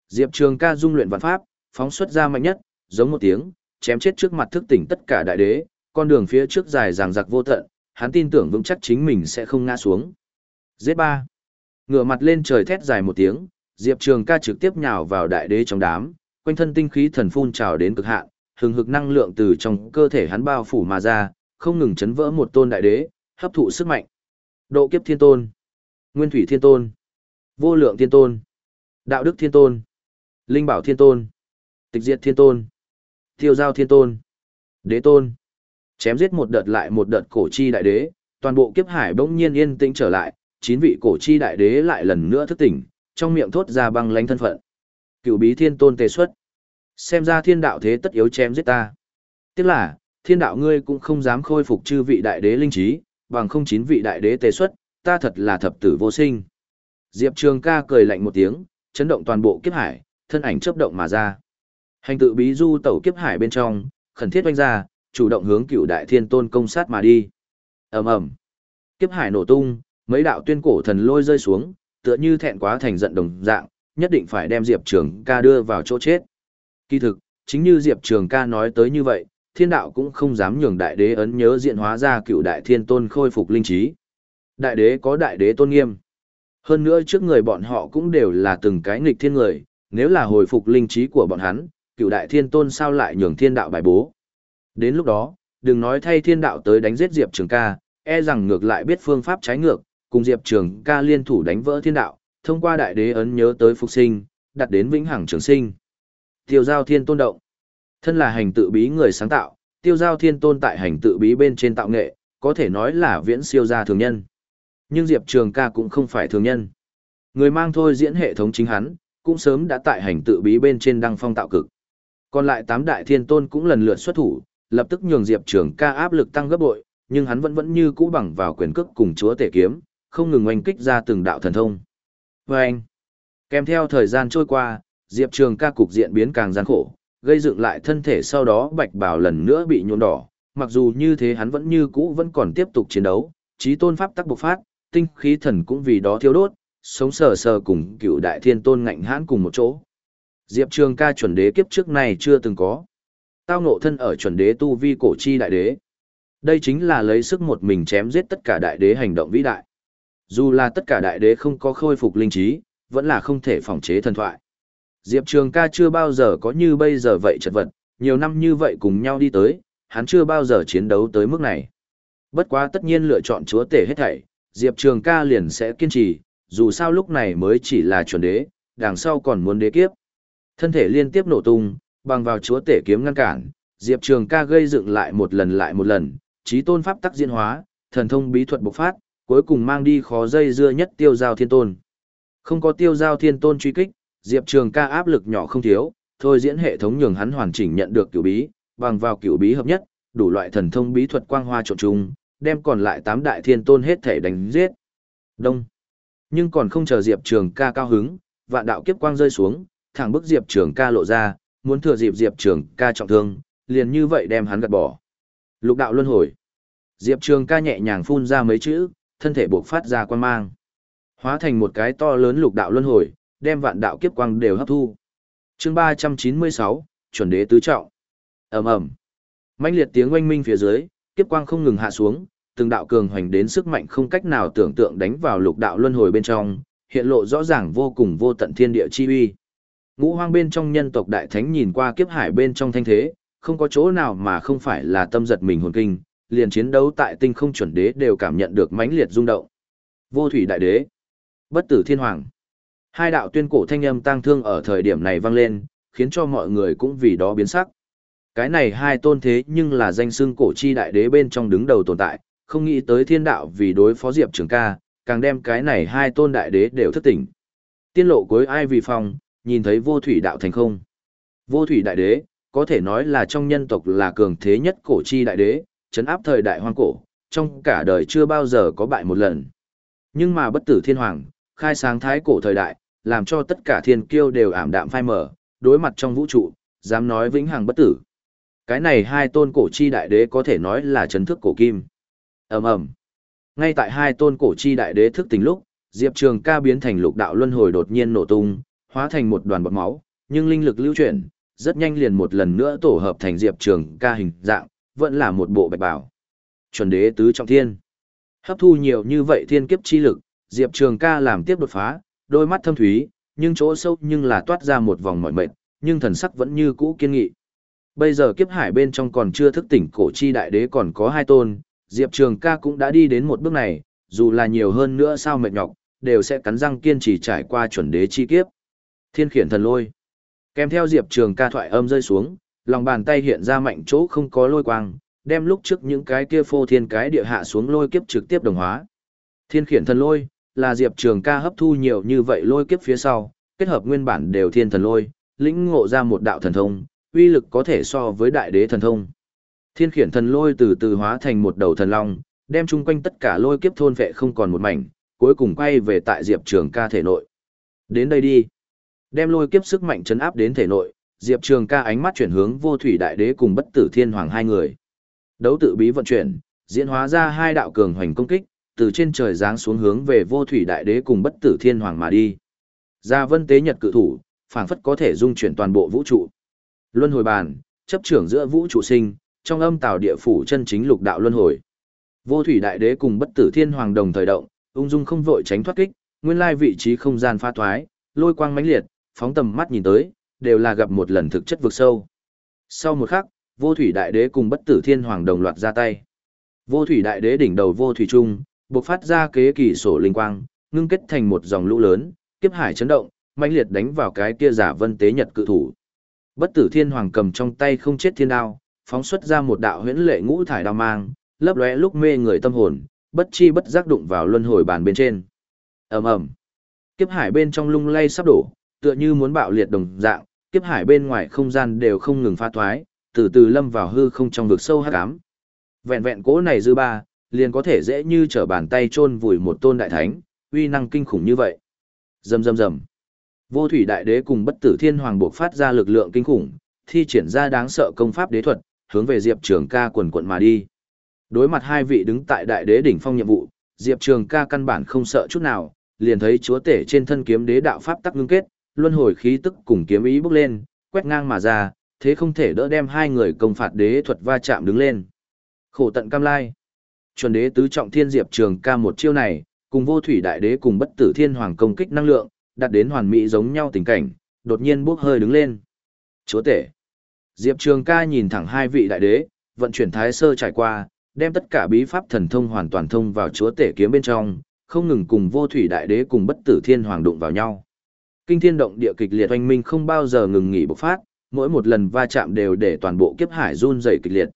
Diệp Trường ca dung luyện vạn pháp, phóng xuất ra mạnh nhất, giống một tiếng, chém chết trước mặt thức tỉnh tất cả đại đế, con đường phía trước dài ràng giặc vô tận, hắn tin tưởng vững chắc chính mình sẽ không ngã xuống. Giết ba. Ngửa mặt lên trời thét dài một tiếng, Diệp Trường ca trực tiếp nhào vào đại đế trong đám, quanh thân tinh khí thần phun trào đến cực hạn, hừng hực năng lượng từ trong cơ thể hắn bao phủ mà ra, không ngừng chấn vỡ một tôn đại đế, hấp thụ sức mạnh. Độ kiếp thiên tôn, Nguyên thủy thiên tôn, Vô lượng thiên tôn, Đạo đức thiên tôn, Linh bảo thiên tôn, Tịch diệt thiên tôn, Tiêu giao thiên tôn, Đế tôn. Chém giết một đợt lại một đợt cổ chi đại đế, toàn bộ kiếp hải bỗng nhiên yên tĩnh trở lại, chín vị cổ chi đại đế lại lần nữa thức tỉnh, trong miệng thốt ra băng lãnh thân phận. Cửu bí thiên tôn tề xuất. Xem ra thiên đạo thế tất yếu chém giết ta. Tiếc là, thiên đạo ngươi cũng không dám khôi phục chư vị đại đế linh trí, bằng không chín vị đại đế tề xuất, ta thật là thập tử vô sinh. Diệp Trường ca cười lạnh một tiếng, chấn động toàn bộ kiếp hải, thân ảnh chớp động mà ra. Hành tự bí du tẩu kiếp hải bên trong, khẩn thiết oanh ra, chủ động hướng cựu đại thiên tôn công sát mà đi. ầm ầm Kiếp hải nổ tung, mấy đạo tuyên cổ thần lôi rơi xuống, tựa như thẹn quá thành giận đồng dạng, nhất định phải đem Diệp Trường ca đưa vào chỗ chết. Kỳ thực, chính như Diệp Trường ca nói tới như vậy, thiên đạo cũng không dám nhường đại đế ấn nhớ diện hóa ra cựu đại thiên tôn khôi phục linh trí. Đại đế có đại đế tôn nghiêm. Hơn nữa trước người bọn họ cũng đều là từng cái nghịch thiên người, nếu là hồi phục linh trí của bọn hắn, cựu đại thiên tôn sao lại nhường thiên đạo bài bố. Đến lúc đó, đừng nói thay thiên đạo tới đánh giết Diệp Trường ca, e rằng ngược lại biết phương pháp trái ngược, cùng Diệp Trường ca liên thủ đánh vỡ thiên đạo, thông qua đại đế ấn nhớ tới phục sinh, đặt đến vĩnh hằng trường sinh. Tiêu giao thiên tôn động. Thân là hành tự bí người sáng tạo, tiêu giao thiên tôn tại hành tự bí bên trên tạo nghệ, có thể nói là viễn siêu gia thường nhân. Nhưng Diệp Trường ca cũng không phải thường nhân. Người mang thôi diễn hệ thống chính hắn, cũng sớm đã tại hành tự bí bên trên đăng phong tạo cực. Còn lại tám đại thiên tôn cũng lần lượt xuất thủ, lập tức nhường Diệp Trường ca áp lực tăng gấp bội, nhưng hắn vẫn vẫn như cũ bằng vào quyền cước cùng chúa tể kiếm, không ngừng oanh kích ra từng đạo thần thông. Và anh, kèm theo thời gian trôi qua, Diệp Trường ca cục diện biến càng gian khổ, gây dựng lại thân thể sau đó bạch bào lần nữa bị nhuộm đỏ, mặc dù như thế hắn vẫn như cũ vẫn còn tiếp tục chiến đấu, trí tôn pháp tắc bộc phát, tinh khí thần cũng vì đó thiêu đốt, sống sờ sờ cùng cựu đại thiên tôn ngạnh hãn cùng một chỗ. Diệp Trường ca chuẩn đế kiếp trước này chưa từng có. Tao ngộ thân ở chuẩn đế tu vi cổ chi đại đế. Đây chính là lấy sức một mình chém giết tất cả đại đế hành động vĩ đại. Dù là tất cả đại đế không có khôi phục linh trí, vẫn là không thể phòng chế thần thoại. Diệp Trường ca chưa bao giờ có như bây giờ vậy chật vật, nhiều năm như vậy cùng nhau đi tới, hắn chưa bao giờ chiến đấu tới mức này. Bất quá tất nhiên lựa chọn chúa tể hết thảy, Diệp Trường ca liền sẽ kiên trì, dù sao lúc này mới chỉ là chuẩn đế, đằng sau còn muốn đế kiếp. Thân thể liên tiếp nổ tung, bằng vào chúa tể kiếm ngăn cản, Diệp Trường ca gây dựng lại một lần lại một lần, trí tôn pháp tắc diễn hóa, thần thông bí thuật bộc phát, cuối cùng mang đi khó dây dưa nhất tiêu giao thiên tôn. Không có tiêu giao thiên tôn truy kích, Diệp Trường ca áp lực nhỏ không thiếu, thôi diễn hệ thống nhường hắn hoàn chỉnh nhận được cửu bí, bằng vào cửu bí hợp nhất, đủ loại thần thông bí thuật quang hoa trộn chung, đem còn lại tám đại thiên tôn hết thể đánh giết. Đông. Nhưng còn không chờ Diệp Trường ca cao hứng, vạn đạo kiếp quang rơi xuống, thẳng bức Diệp Trường ca lộ ra, muốn thừa dịp Diệp Trường ca trọng thương, liền như vậy đem hắn gạt bỏ. Lục đạo luân hồi. Diệp Trường ca nhẹ nhàng phun ra mấy chữ, thân thể buộc phát ra quan mang. Hóa thành một cái to lớn lục đạo luân hồi, đem vạn đạo kiếp quang đều hấp thu. chương 396, chuẩn đế tứ trọng. ầm ầm mãnh liệt tiếng oanh minh phía dưới, kiếp quang không ngừng hạ xuống, từng đạo cường hoành đến sức mạnh không cách nào tưởng tượng đánh vào lục đạo luân hồi bên trong, hiện lộ rõ ràng vô cùng vô tận thiên địa chi uy. Ngũ hoang bên trong nhân tộc đại thánh nhìn qua kiếp hải bên trong thanh thế, không có chỗ nào mà không phải là tâm giật mình hồn kinh, liền chiến đấu tại tinh không chuẩn đế đều cảm nhận được mãnh liệt rung động. Vô thủy đại đế, bất tử thiên hoàng. Hai đạo tuyên cổ thanh âm tang thương ở thời điểm này vang lên, khiến cho mọi người cũng vì đó biến sắc. Cái này hai tôn thế nhưng là danh xưng cổ chi đại đế bên trong đứng đầu tồn tại, không nghĩ tới thiên đạo vì đối phó Diệp Trường ca, càng đem cái này hai tôn đại đế đều thất tỉnh. Tiên lộ cuối ai vì phong, nhìn thấy vô thủy đạo thành không. Vô thủy đại đế, có thể nói là trong nhân tộc là cường thế nhất cổ chi đại đế, chấn áp thời đại hoang cổ, trong cả đời chưa bao giờ có bại một lần. Nhưng mà bất tử thiên hoàng, khai sáng thái cổ thời đại, làm cho tất cả thiên kiêu đều ảm đạm phai mở, đối mặt trong vũ trụ, dám nói vĩnh hằng bất tử. Cái này hai tôn cổ chi đại đế có thể nói là chấn thức cổ kim. ầm ầm Ngay tại hai tôn cổ chi đại đế thức tỉnh lúc, Diệp Trường ca biến thành lục đạo luân hồi đột nhiên nổ tung, hóa thành một đoàn bọt máu, nhưng linh lực lưu chuyển, rất nhanh liền một lần nữa tổ hợp thành Diệp Trường ca hình dạng, vẫn là một bộ bạch bảo. Chuẩn đế tứ trọng thiên. Hấp thu nhiều như vậy thiên kiếp chi lực, Diệp Trường ca làm tiếp đột phá, đôi mắt thâm thúy, nhưng chỗ sâu nhưng là toát ra một vòng mỏi mệt, nhưng thần sắc vẫn như cũ kiên nghị. Bây giờ kiếp hải bên trong còn chưa thức tỉnh cổ chi đại đế còn có hai tôn, Diệp Trường ca cũng đã đi đến một bước này, dù là nhiều hơn nữa sao mệt nhọc, đều sẽ cắn răng kiên trì trải qua chuẩn đế chi kiếp. Thiên khiển thần lôi. Kèm theo Diệp Trường ca thoại âm rơi xuống, lòng bàn tay hiện ra mạnh chỗ không có lôi quang, đem lúc trước những cái kia phô thiên cái địa hạ xuống lôi kiếp trực tiếp đồng hóa. Thiên khiển thần lôi, là Diệp Trường ca hấp thu nhiều như vậy lôi kiếp phía sau, kết hợp nguyên bản đều thiên thần lôi, lĩnh ngộ ra một đạo thần thông, uy lực có thể so với đại đế thần thông. Thiên khiển thần lôi từ từ hóa thành một đầu thần long, đem chung quanh tất cả lôi kiếp thôn vệ không còn một mảnh, cuối cùng quay về tại Diệp Trường ca thể nội. Đến đây đi. Đem lôi kiếp sức mạnh chấn áp đến thể nội, Diệp Trường ca ánh mắt chuyển hướng vô thủy đại đế cùng bất tử thiên hoàng hai người. Đấu tự bí vận chuyển, diễn hóa ra hai đạo cường hoành công kích, từ trên trời giáng xuống hướng về vô thủy đại đế cùng bất tử thiên hoàng mà đi. Gia vân tế nhật cự thủ, phảng phất có thể dung chuyển toàn bộ vũ trụ. Luân hồi bàn, chấp trưởng giữa vũ trụ sinh, trong âm tào địa phủ chân chính lục đạo luân hồi. Vô thủy đại đế cùng bất tử thiên hoàng đồng thời động, ung dung không vội tránh thoát kích, nguyên lai vị trí không gian pha thoái, lôi quang mãnh liệt, phóng tầm mắt nhìn tới, đều là gặp một lần thực chất vực sâu. Sau một khắc, vô thủy đại đế cùng bất tử thiên hoàng đồng loạt ra tay. Vô thủy đại đế đỉnh đầu vô thủy trung, bộc phát ra kế kỳ sổ linh quang, ngưng kết thành một dòng lũ lớn, kiếp hải chấn động, mãnh liệt đánh vào cái kia giả vân tế nhật cự thủ. Bất tử thiên hoàng cầm trong tay không chết thiên đao, phóng xuất ra một đạo huyễn lệ ngũ thải đao mang, lấp lóe lúc mê người tâm hồn, bất chi bất giác đụng vào luân hồi bàn bên trên. Ầm ầm. Kiếp hải bên trong lung lay sắp đổ, tựa như muốn bạo liệt đồng dạng, kiếp hải bên ngoài không gian đều không ngừng phá thoái, từ từ lâm vào hư không trong vực sâu hắc ám. Vẹn vẹn cố này dư ba, liền có thể dễ như trở bàn tay chôn vùi một tôn đại thánh, uy năng kinh khủng như vậy. Rầm rầm rầm. Vô thủy đại đế cùng bất tử thiên hoàng buộc phát ra lực lượng kinh khủng, thi triển ra đáng sợ công pháp đế thuật, hướng về Diệp Trường ca quần quận mà đi. Đối mặt hai vị đứng tại đại đế đỉnh phong nhiệm vụ, Diệp Trường ca căn bản không sợ chút nào, liền thấy chúa tể trên thân kiếm đế đạo pháp tắc ngưng kết, luân hồi khí tức cùng kiếm ý bốc lên, quét ngang mà ra, thế không thể đỡ đem hai người công phạt đế thuật va chạm đứng lên. Khổ tận cam lai. Chuẩn đế tứ trọng thiên Diệp Trường ca một chiêu này, cùng vô thủy đại đế cùng bất tử thiên hoàng công kích năng lượng, đạt đến hoàn mỹ giống nhau tình cảnh, đột nhiên bước hơi đứng lên. Chúa tể. Diệp Trường ca nhìn thẳng hai vị đại đế, vận chuyển thái sơ trải qua, đem tất cả bí pháp thần thông hoàn toàn thông vào chúa tể kiếm bên trong, không ngừng cùng vô thủy đại đế cùng bất tử thiên hoàng đụng vào nhau. Kinh thiên động địa kịch liệt oanh minh không bao giờ ngừng nghỉ bộc phát, mỗi một lần va chạm đều để toàn bộ kiếp hải run rẩy kịch liệt.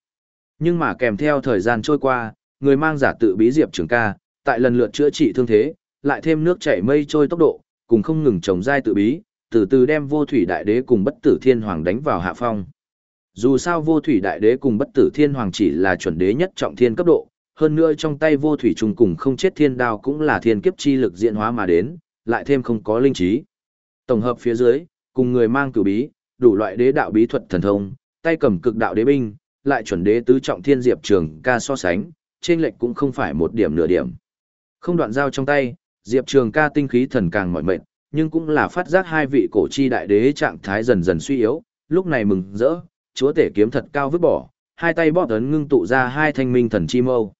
Nhưng mà kèm theo thời gian trôi qua, người mang giả tự bí diệp trường ca, tại lần lượt chữa trị thương thế, lại thêm nước chảy mây trôi tốc độ, cùng không ngừng trồng dai tự bí, từ từ đem vô thủy đại đế cùng bất tử thiên hoàng đánh vào hạ phong. Dù sao vô thủy đại đế cùng bất tử thiên hoàng chỉ là chuẩn đế nhất trọng thiên cấp độ, hơn nữa trong tay vô thủy trùng cùng không chết thiên đao cũng là thiên kiếp chi lực diễn hóa mà đến, lại thêm không có linh trí. Tổng hợp phía dưới, cùng người mang cửu bí, đủ loại đế đạo bí thuật thần thông, tay cầm cực đạo đế binh, lại chuẩn đế tứ trọng thiên diệp trường ca so sánh, trên lệch cũng không phải một điểm nửa điểm. Không đoạn dao trong tay, diệp trường ca tinh khí thần càng mỏi mệt, nhưng cũng là phát giác hai vị cổ chi đại đế trạng thái dần dần suy yếu, lúc này mừng rỡ, chúa tể kiếm thật cao vứt bỏ, hai tay bóp ấn ngưng tụ ra hai thanh minh thần chi mâu.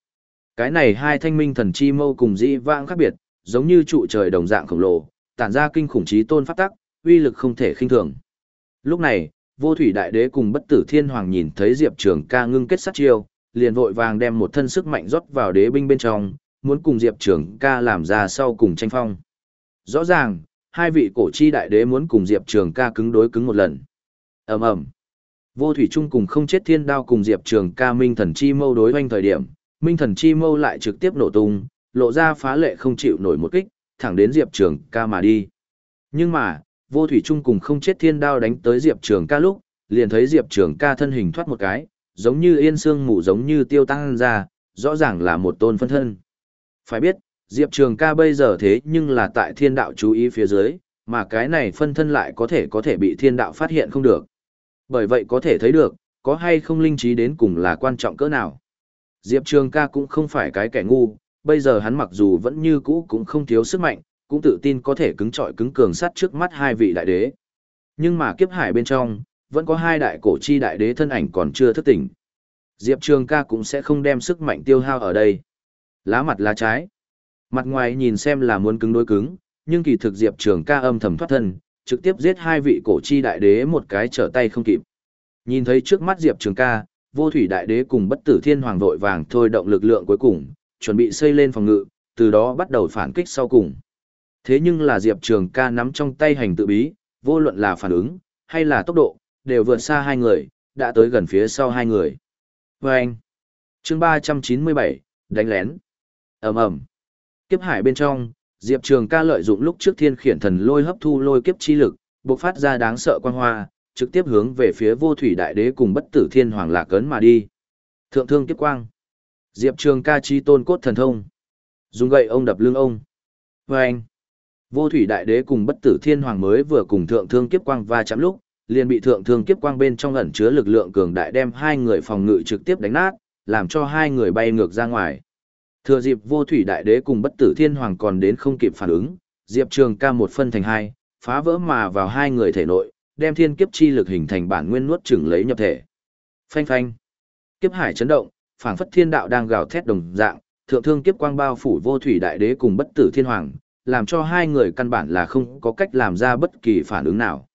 Cái này hai thanh minh thần chi mâu cùng dĩ vãng khác biệt, giống như trụ trời đồng dạng khổng lồ, tản ra kinh khủng trí tôn pháp tắc, uy lực không thể khinh thường. Lúc này, vô thủy đại đế cùng bất tử thiên hoàng nhìn thấy Diệp Trường ca ngưng kết sát chiêu, liền vội vàng đem một thân sức mạnh rót vào đế binh bên trong, muốn cùng Diệp Trường ca làm ra sau cùng tranh phong. Rõ ràng, hai vị cổ chi đại đế muốn cùng Diệp Trường ca cứng đối cứng một lần. ầm ầm Vô thủy trung cùng không chết thiên đao cùng Diệp Trường ca minh thần chi mâu đối hoành thời điểm, minh thần chi mâu lại trực tiếp nổ tung, lộ ra phá lệ không chịu nổi một kích, thẳng đến Diệp Trường ca mà đi. Nhưng mà, vô thủy trung cùng không chết thiên đao đánh tới Diệp Trường ca lúc, liền thấy Diệp Trường ca thân hình thoát một cái, giống như yên xương mù giống như tiêu tăng ra, rõ ràng là một tôn phân thân. Phải biết, Diệp Trường ca bây giờ thế nhưng là tại thiên đạo chú ý phía dưới, mà cái này phân thân lại có thể có thể bị thiên đạo phát hiện không được. Bởi vậy có thể thấy được, có hay không linh trí đến cùng là quan trọng cỡ nào. Diệp Trường ca cũng không phải cái kẻ ngu, bây giờ hắn mặc dù vẫn như cũ cũng không thiếu sức mạnh, cũng tự tin có thể cứng trọi cứng cường sát trước mắt hai vị đại đế. Nhưng mà kiếp hải bên trong, vẫn có hai đại cổ chi đại đế thân ảnh còn chưa thức tỉnh. Diệp Trường ca cũng sẽ không đem sức mạnh tiêu hao ở đây. Lá mặt lá trái. Mặt ngoài nhìn xem là muốn cứng đối cứng, nhưng kỳ thực Diệp Trường ca âm thầm thoát thân, trực tiếp giết hai vị cổ chi đại đế một cái trở tay không kịp. Nhìn thấy trước mắt Diệp Trường ca, vô thủy đại đế cùng bất tử thiên hoàng vội vàng thôi động lực lượng cuối cùng, chuẩn bị xây lên phòng ngự, từ đó bắt đầu phản kích sau cùng. Thế nhưng là Diệp Trường ca nắm trong tay hành tự bí, vô luận là phản ứng, hay là tốc độ, đều vượt xa hai người, đã tới gần phía sau hai người. Vâng! anh, chương 397, đánh lén. ầm ầm Kiếp hải bên trong, Diệp Trường ca lợi dụng lúc trước thiên khiển thần lôi hấp thu lôi kiếp chi lực, bộc phát ra đáng sợ quang hoa, trực tiếp hướng về phía vô thủy đại đế cùng bất tử thiên hoàng lạc cấn mà đi. Thượng thương kiếp quang. Diệp Trường ca chi tôn cốt thần thông. Dùng gậy ông đập lưng ông. Và anh. Vô thủy đại đế cùng bất tử thiên hoàng mới vừa cùng thượng thương kiếp quang va chạm lúc, liền bị thượng thương kiếp quang bên trong ẩn chứa lực lượng cường đại đem hai người phòng ngự trực tiếp đánh nát, làm cho hai người bay ngược ra ngoài. Thừa dịp vô thủy đại đế cùng bất tử thiên hoàng còn đến không kịp phản ứng, Diệp Trường ca một phân thành hai, phá vỡ mà vào hai người thể nội, đem thiên kiếp chi lực hình thành bản nguyên nuốt chửng lấy nhập thể. Phanh phanh. Kiếp hải chấn động, phảng phất thiên đạo đang gào thét đồng dạng, thượng thương kiếp quang bao phủ vô thủy đại đế cùng bất tử thiên hoàng, làm cho hai người căn bản là không có cách làm ra bất kỳ phản ứng nào.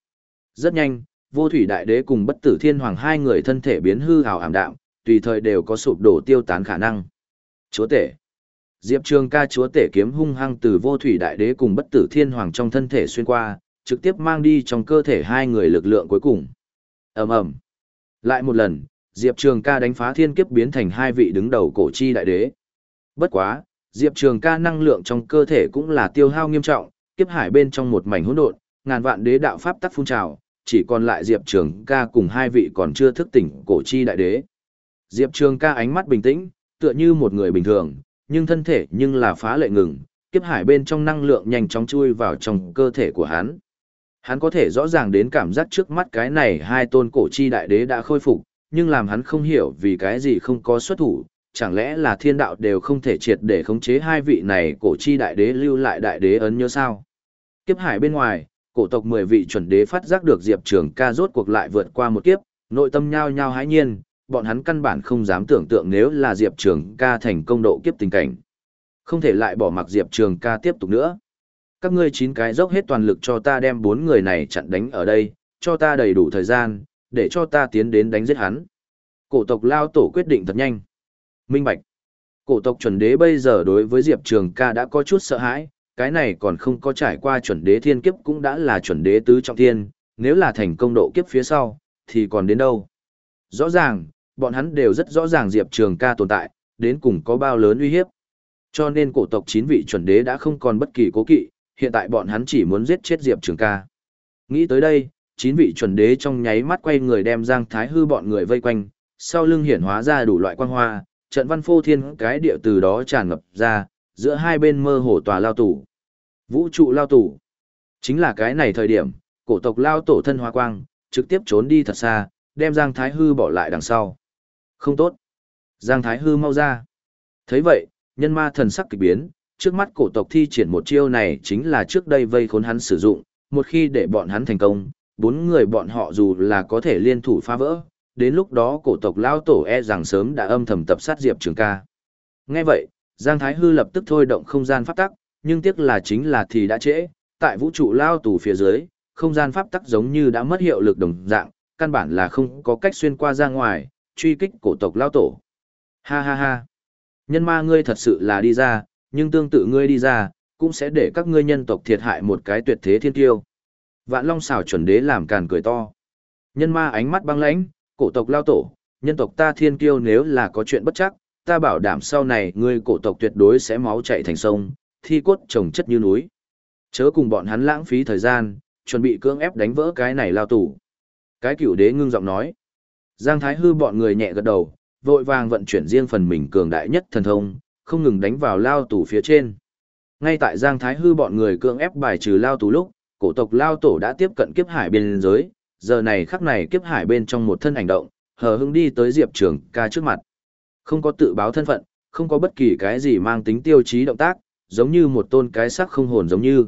Rất nhanh, vô thủy đại đế cùng bất tử thiên hoàng hai người thân thể biến hư hào ảm đạm, tùy thời đều có sụp đổ tiêu tán khả năng. Chúa tể. Diệp Trường ca chúa tể kiếm hung hăng từ vô thủy đại đế cùng bất tử thiên hoàng trong thân thể xuyên qua, trực tiếp mang đi trong cơ thể hai người lực lượng cuối cùng. ầm ầm Lại một lần, Diệp Trường ca đánh phá thiên kiếp biến thành hai vị đứng đầu cổ chi đại đế. Bất quá, Diệp Trường ca năng lượng trong cơ thể cũng là tiêu hao nghiêm trọng, kiếp hải bên trong một mảnh hỗn độn, ngàn vạn đế đạo pháp tắc phun trào, chỉ còn lại Diệp Trường ca cùng hai vị còn chưa thức tỉnh cổ chi đại đế. Diệp Trường ca ánh mắt bình tĩnh, tựa như một người bình thường, nhưng thân thể nhưng là phá lệ ngừng, kiếp hải bên trong năng lượng nhanh chóng chui vào trong cơ thể của hắn. Hắn có thể rõ ràng đến cảm giác trước mắt cái này hai tôn cổ chi đại đế đã khôi phục, nhưng làm hắn không hiểu vì cái gì không có xuất thủ, chẳng lẽ là thiên đạo đều không thể triệt để khống chế hai vị này cổ chi đại đế lưu lại đại đế ấn nhớ sao. Kiếp hải bên ngoài, cổ tộc 10 vị chuẩn đế phát giác được Diệp Trường ca rốt cuộc lại vượt qua một kiếp, nội tâm nhao nhao hãi nhiên, bọn hắn căn bản không dám tưởng tượng nếu là Diệp Trường ca thành công độ kiếp tình cảnh. Không thể lại bỏ mặc Diệp Trường ca tiếp tục nữa. Các ngươi chín cái dốc hết toàn lực cho ta đem bốn người này chặn đánh ở đây, cho ta đầy đủ thời gian, để cho ta tiến đến đánh giết hắn. Cổ tộc lao tổ quyết định thật nhanh. Minh Bạch. Cổ tộc chuẩn đế bây giờ đối với Diệp Trường ca đã có chút sợ hãi, cái này còn không có trải qua chuẩn đế thiên kiếp cũng đã là chuẩn đế tứ trọng thiên, nếu là thành công độ kiếp phía sau, thì còn đến đâu. Rõ ràng, bọn hắn đều rất rõ ràng Diệp Trường ca tồn tại, đến cùng có bao lớn uy hiếp. Cho nên cổ tộc chín vị chuẩn đế đã không còn bất kỳ cố kỵ, hiện tại bọn hắn chỉ muốn giết chết Diệp Trường ca. Nghĩ tới đây, chín vị chuẩn đế trong nháy mắt quay người đem Giang Thái Hư bọn người vây quanh, sau lưng hiển hóa ra đủ loại quang hoa, trận văn phô thiên cái địa từ đó tràn ngập ra, giữa hai bên mơ hồ tòa lao tủ. Vũ trụ lao tủ. Chính là cái này thời điểm, cổ tộc lao tổ thân hoa quang, trực tiếp trốn đi thật xa, đem Giang Thái Hư bỏ lại đằng sau. Không tốt. Giang Thái Hư mau ra. thấy vậy, nhân ma thần sắc kỳ biến, trước mắt cổ tộc thi triển một chiêu này chính là trước đây vây khốn hắn sử dụng, một khi để bọn hắn thành công, bốn người bọn họ dù là có thể liên thủ phá vỡ, đến lúc đó cổ tộc lao tổ e rằng sớm đã âm thầm tập sát Diệp Trường ca. Nghe vậy, Giang Thái Hư lập tức thôi động không gian pháp tắc, nhưng tiếc là chính là thì đã trễ, tại vũ trụ lao tù phía dưới, không gian pháp tắc giống như đã mất hiệu lực đồng dạng, căn bản là không có cách xuyên qua ra ngoài, truy kích cổ tộc lao tổ. Ha ha ha. Nhân ma ngươi thật sự là đi ra, nhưng tương tự ngươi đi ra, cũng sẽ để các ngươi nhân tộc thiệt hại một cái tuyệt thế thiên tiêu. Vạn Long xảo chuẩn đế làm càn cười to. Nhân ma ánh mắt băng lãnh, cổ tộc lao tổ, nhân tộc ta thiên kiêu nếu là có chuyện bất chắc, ta bảo đảm sau này ngươi cổ tộc tuyệt đối sẽ máu chảy thành sông, thi cốt trồng chất như núi. Chớ cùng bọn hắn lãng phí thời gian, chuẩn bị cưỡng ép đánh vỡ cái này lao tủ. Cái cửu đế ngưng giọng nói. Giang Thái Hư bọn người nhẹ gật đầu, vội vàng vận chuyển riêng phần mình cường đại nhất thần thông, không ngừng đánh vào lao tủ phía trên. Ngay tại Giang Thái Hư bọn người cưỡng ép bài trừ lao tủ lúc, cổ tộc lao tổ đã tiếp cận kiếp hải biên giới, giờ này khắc này kiếp hải bên trong một thân hành động, hờ hững đi tới Diệp Trường ca trước mặt. Không có tự báo thân phận, không có bất kỳ cái gì mang tính tiêu chí động tác, giống như một tôn cái sắc không hồn giống như.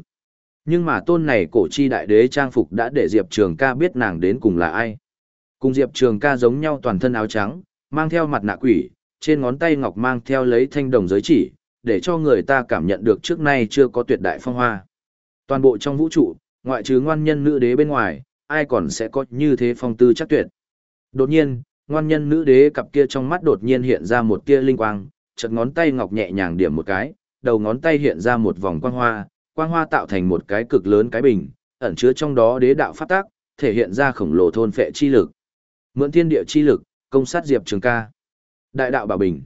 Nhưng mà tôn này cổ chi đại đế trang phục đã để Diệp Trường ca biết nàng đến cùng là ai. Cùng Diệp Trường ca giống nhau toàn thân áo trắng, mang theo mặt nạ quỷ, trên ngón tay ngọc mang theo lấy thanh đồng giới chỉ, để cho người ta cảm nhận được trước nay chưa có tuyệt đại phong hoa. Toàn bộ trong vũ trụ, ngoại trừ ngoan nhân nữ đế bên ngoài, ai còn sẽ có như thế phong tư chắc tuyệt. Đột nhiên, ngoan nhân nữ đế cặp kia trong mắt đột nhiên hiện ra một tia linh quang, chật ngón tay ngọc nhẹ nhàng điểm một cái, đầu ngón tay hiện ra một vòng quang hoa, quang hoa tạo thành một cái cực lớn cái bình, ẩn chứa trong đó đế đạo phát tác, thể hiện ra khổng lồ thôn phệ chi lực. Mượn thiên địa chi lực, công sát Diệp Trường ca. Đại đạo bảo bình.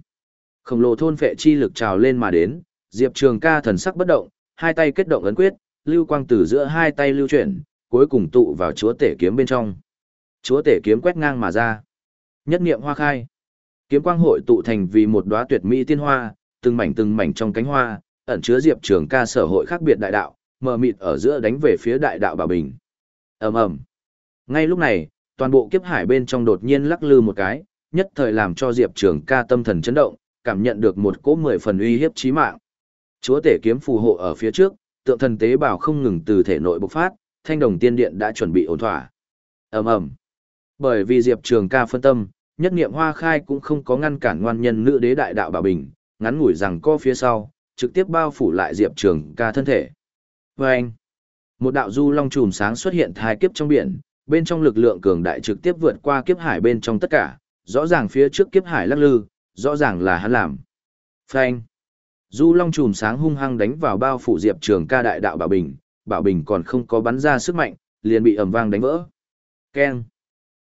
Khổng lồ thôn phệ chi lực trào lên mà đến, Diệp Trường ca thần sắc bất động, hai tay kết động ấn quyết, lưu quang từ giữa hai tay lưu chuyển, cuối cùng tụ vào chúa tể kiếm bên trong. Chúa tể kiếm quét ngang mà ra. Nhất niệm hoa khai. Kiếm quang hội tụ thành vì một đóa tuyệt mỹ tiên hoa, từng mảnh từng mảnh trong cánh hoa, ẩn chứa Diệp Trường Ca sở hội khác biệt đại đạo, mờ mịt ở giữa đánh về phía đại đạo Bảo Bình. Ầm ầm. Ngay lúc này, toàn bộ kiếp hải bên trong đột nhiên lắc lư một cái, nhất thời làm cho Diệp Trường Ca tâm thần chấn động, cảm nhận được một cỗ mười phần uy hiếp chí mạng. Chúa tể kiếm phù hộ ở phía trước, tượng thần tế bào không ngừng từ thể nội bộc phát, thanh đồng tiên điện đã chuẩn bị ổn thỏa. Ầm ầm. Bởi vì Diệp Trường Ca phân tâm, nhất niệm hoa khai cũng không có ngăn cản ngoan nhân nữ đế đại đạo bảo bình, ngắn ngủi rằng co phía sau, trực tiếp bao phủ lại Diệp Trường Ca thân thể. Và anh, một đạo du long chùm sáng xuất hiện thai kiếp trong biển, bên trong lực lượng cường đại trực tiếp vượt qua kiếp hải bên trong tất cả, rõ ràng phía trước kiếp hải lắc lư, rõ ràng là hắn làm. Phanh. Du long chùm sáng hung hăng đánh vào bao phủ Diệp Trường Ca đại đạo bảo bình, bảo bình còn không có bắn ra sức mạnh, liền bị ầm vang đánh vỡ. Keng.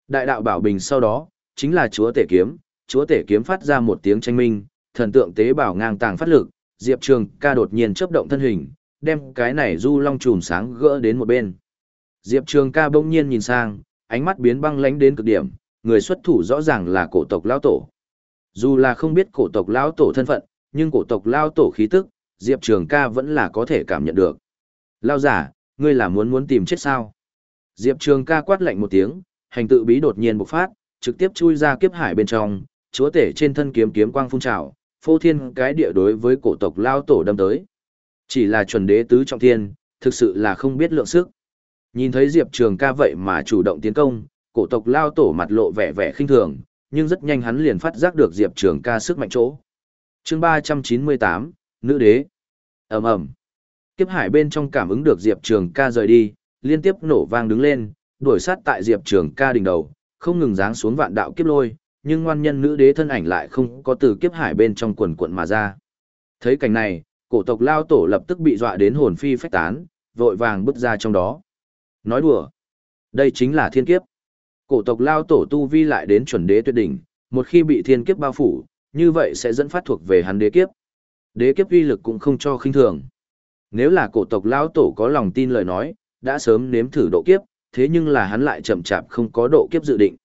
Đại đạo bảo bình sau đó, chính là chúa tể kiếm, chúa tể kiếm phát ra một tiếng tranh minh, thần tượng tế bảo ngang tàng phát lực, Diệp Trường ca đột nhiên chấp động thân hình, đem cái này du long chùm sáng gỡ đến một bên. Diệp Trường ca bỗng nhiên nhìn sang, ánh mắt biến băng lánh đến cực điểm, người xuất thủ rõ ràng là cổ tộc lão tổ. Dù là không biết cổ tộc lão tổ thân phận, nhưng cổ tộc lao tổ khí tức, Diệp Trường ca vẫn là có thể cảm nhận được. Lao giả, ngươi là muốn muốn tìm chết sao? Diệp Trường ca quát lạnh một tiếng, hành tự bí đột nhiên bộc phát, trực tiếp chui ra kiếp hải bên trong, chúa tể trên thân kiếm kiếm quang phun trào, phô thiên cái địa đối với cổ tộc lao tổ đâm tới. Chỉ là chuẩn đế tứ trọng thiên, thực sự là không biết lượng sức. Nhìn thấy Diệp Trường ca vậy mà chủ động tiến công, cổ tộc lao tổ mặt lộ vẻ vẻ khinh thường, nhưng rất nhanh hắn liền phát giác được Diệp Trường ca sức mạnh chỗ chương 398, Nữ đế. ầm ầm Kiếp hải bên trong cảm ứng được Diệp Trường ca rời đi, liên tiếp nổ vang đứng lên, đuổi sát tại Diệp Trường ca đỉnh đầu, không ngừng giáng xuống vạn đạo kiếp lôi, nhưng ngoan nhân nữ đế thân ảnh lại không có từ kiếp hải bên trong quần quận mà ra. Thấy cảnh này, cổ tộc lao tổ lập tức bị dọa đến hồn phi phách tán, vội vàng bước ra trong đó. Nói đùa, đây chính là thiên kiếp. Cổ tộc lao tổ tu vi lại đến chuẩn đế tuyệt đỉnh, một khi bị thiên kiếp bao phủ, như vậy sẽ dẫn phát thuộc về hắn đế kiếp. Đế kiếp uy lực cũng không cho khinh thường. Nếu là cổ tộc lao tổ có lòng tin lời nói, đã sớm nếm thử độ kiếp, thế nhưng là hắn lại chậm chạp không có độ kiếp dự định.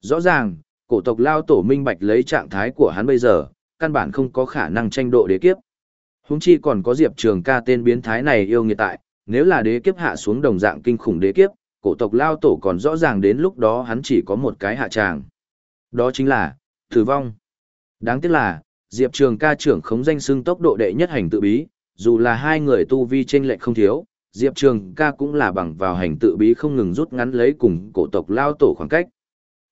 Rõ ràng, cổ tộc lao tổ minh bạch lấy trạng thái của hắn bây giờ, căn bản không có khả năng tranh độ đế kiếp. Húng chi còn có Diệp Trường ca tên biến thái này yêu nghiệt tại, nếu là đế kiếp hạ xuống đồng dạng kinh khủng đế kiếp, cổ tộc lao tổ còn rõ ràng đến lúc đó hắn chỉ có một cái hạ tràng. Đó chính là, tử vong. Đáng tiếc là, Diệp Trường ca trưởng khống danh xưng tốc độ đệ nhất hành tự bí, dù là hai người tu vi chênh lệch không thiếu, Diệp Trường ca cũng là bằng vào hành tự bí không ngừng rút ngắn lấy cùng cổ tộc lao tổ khoảng cách.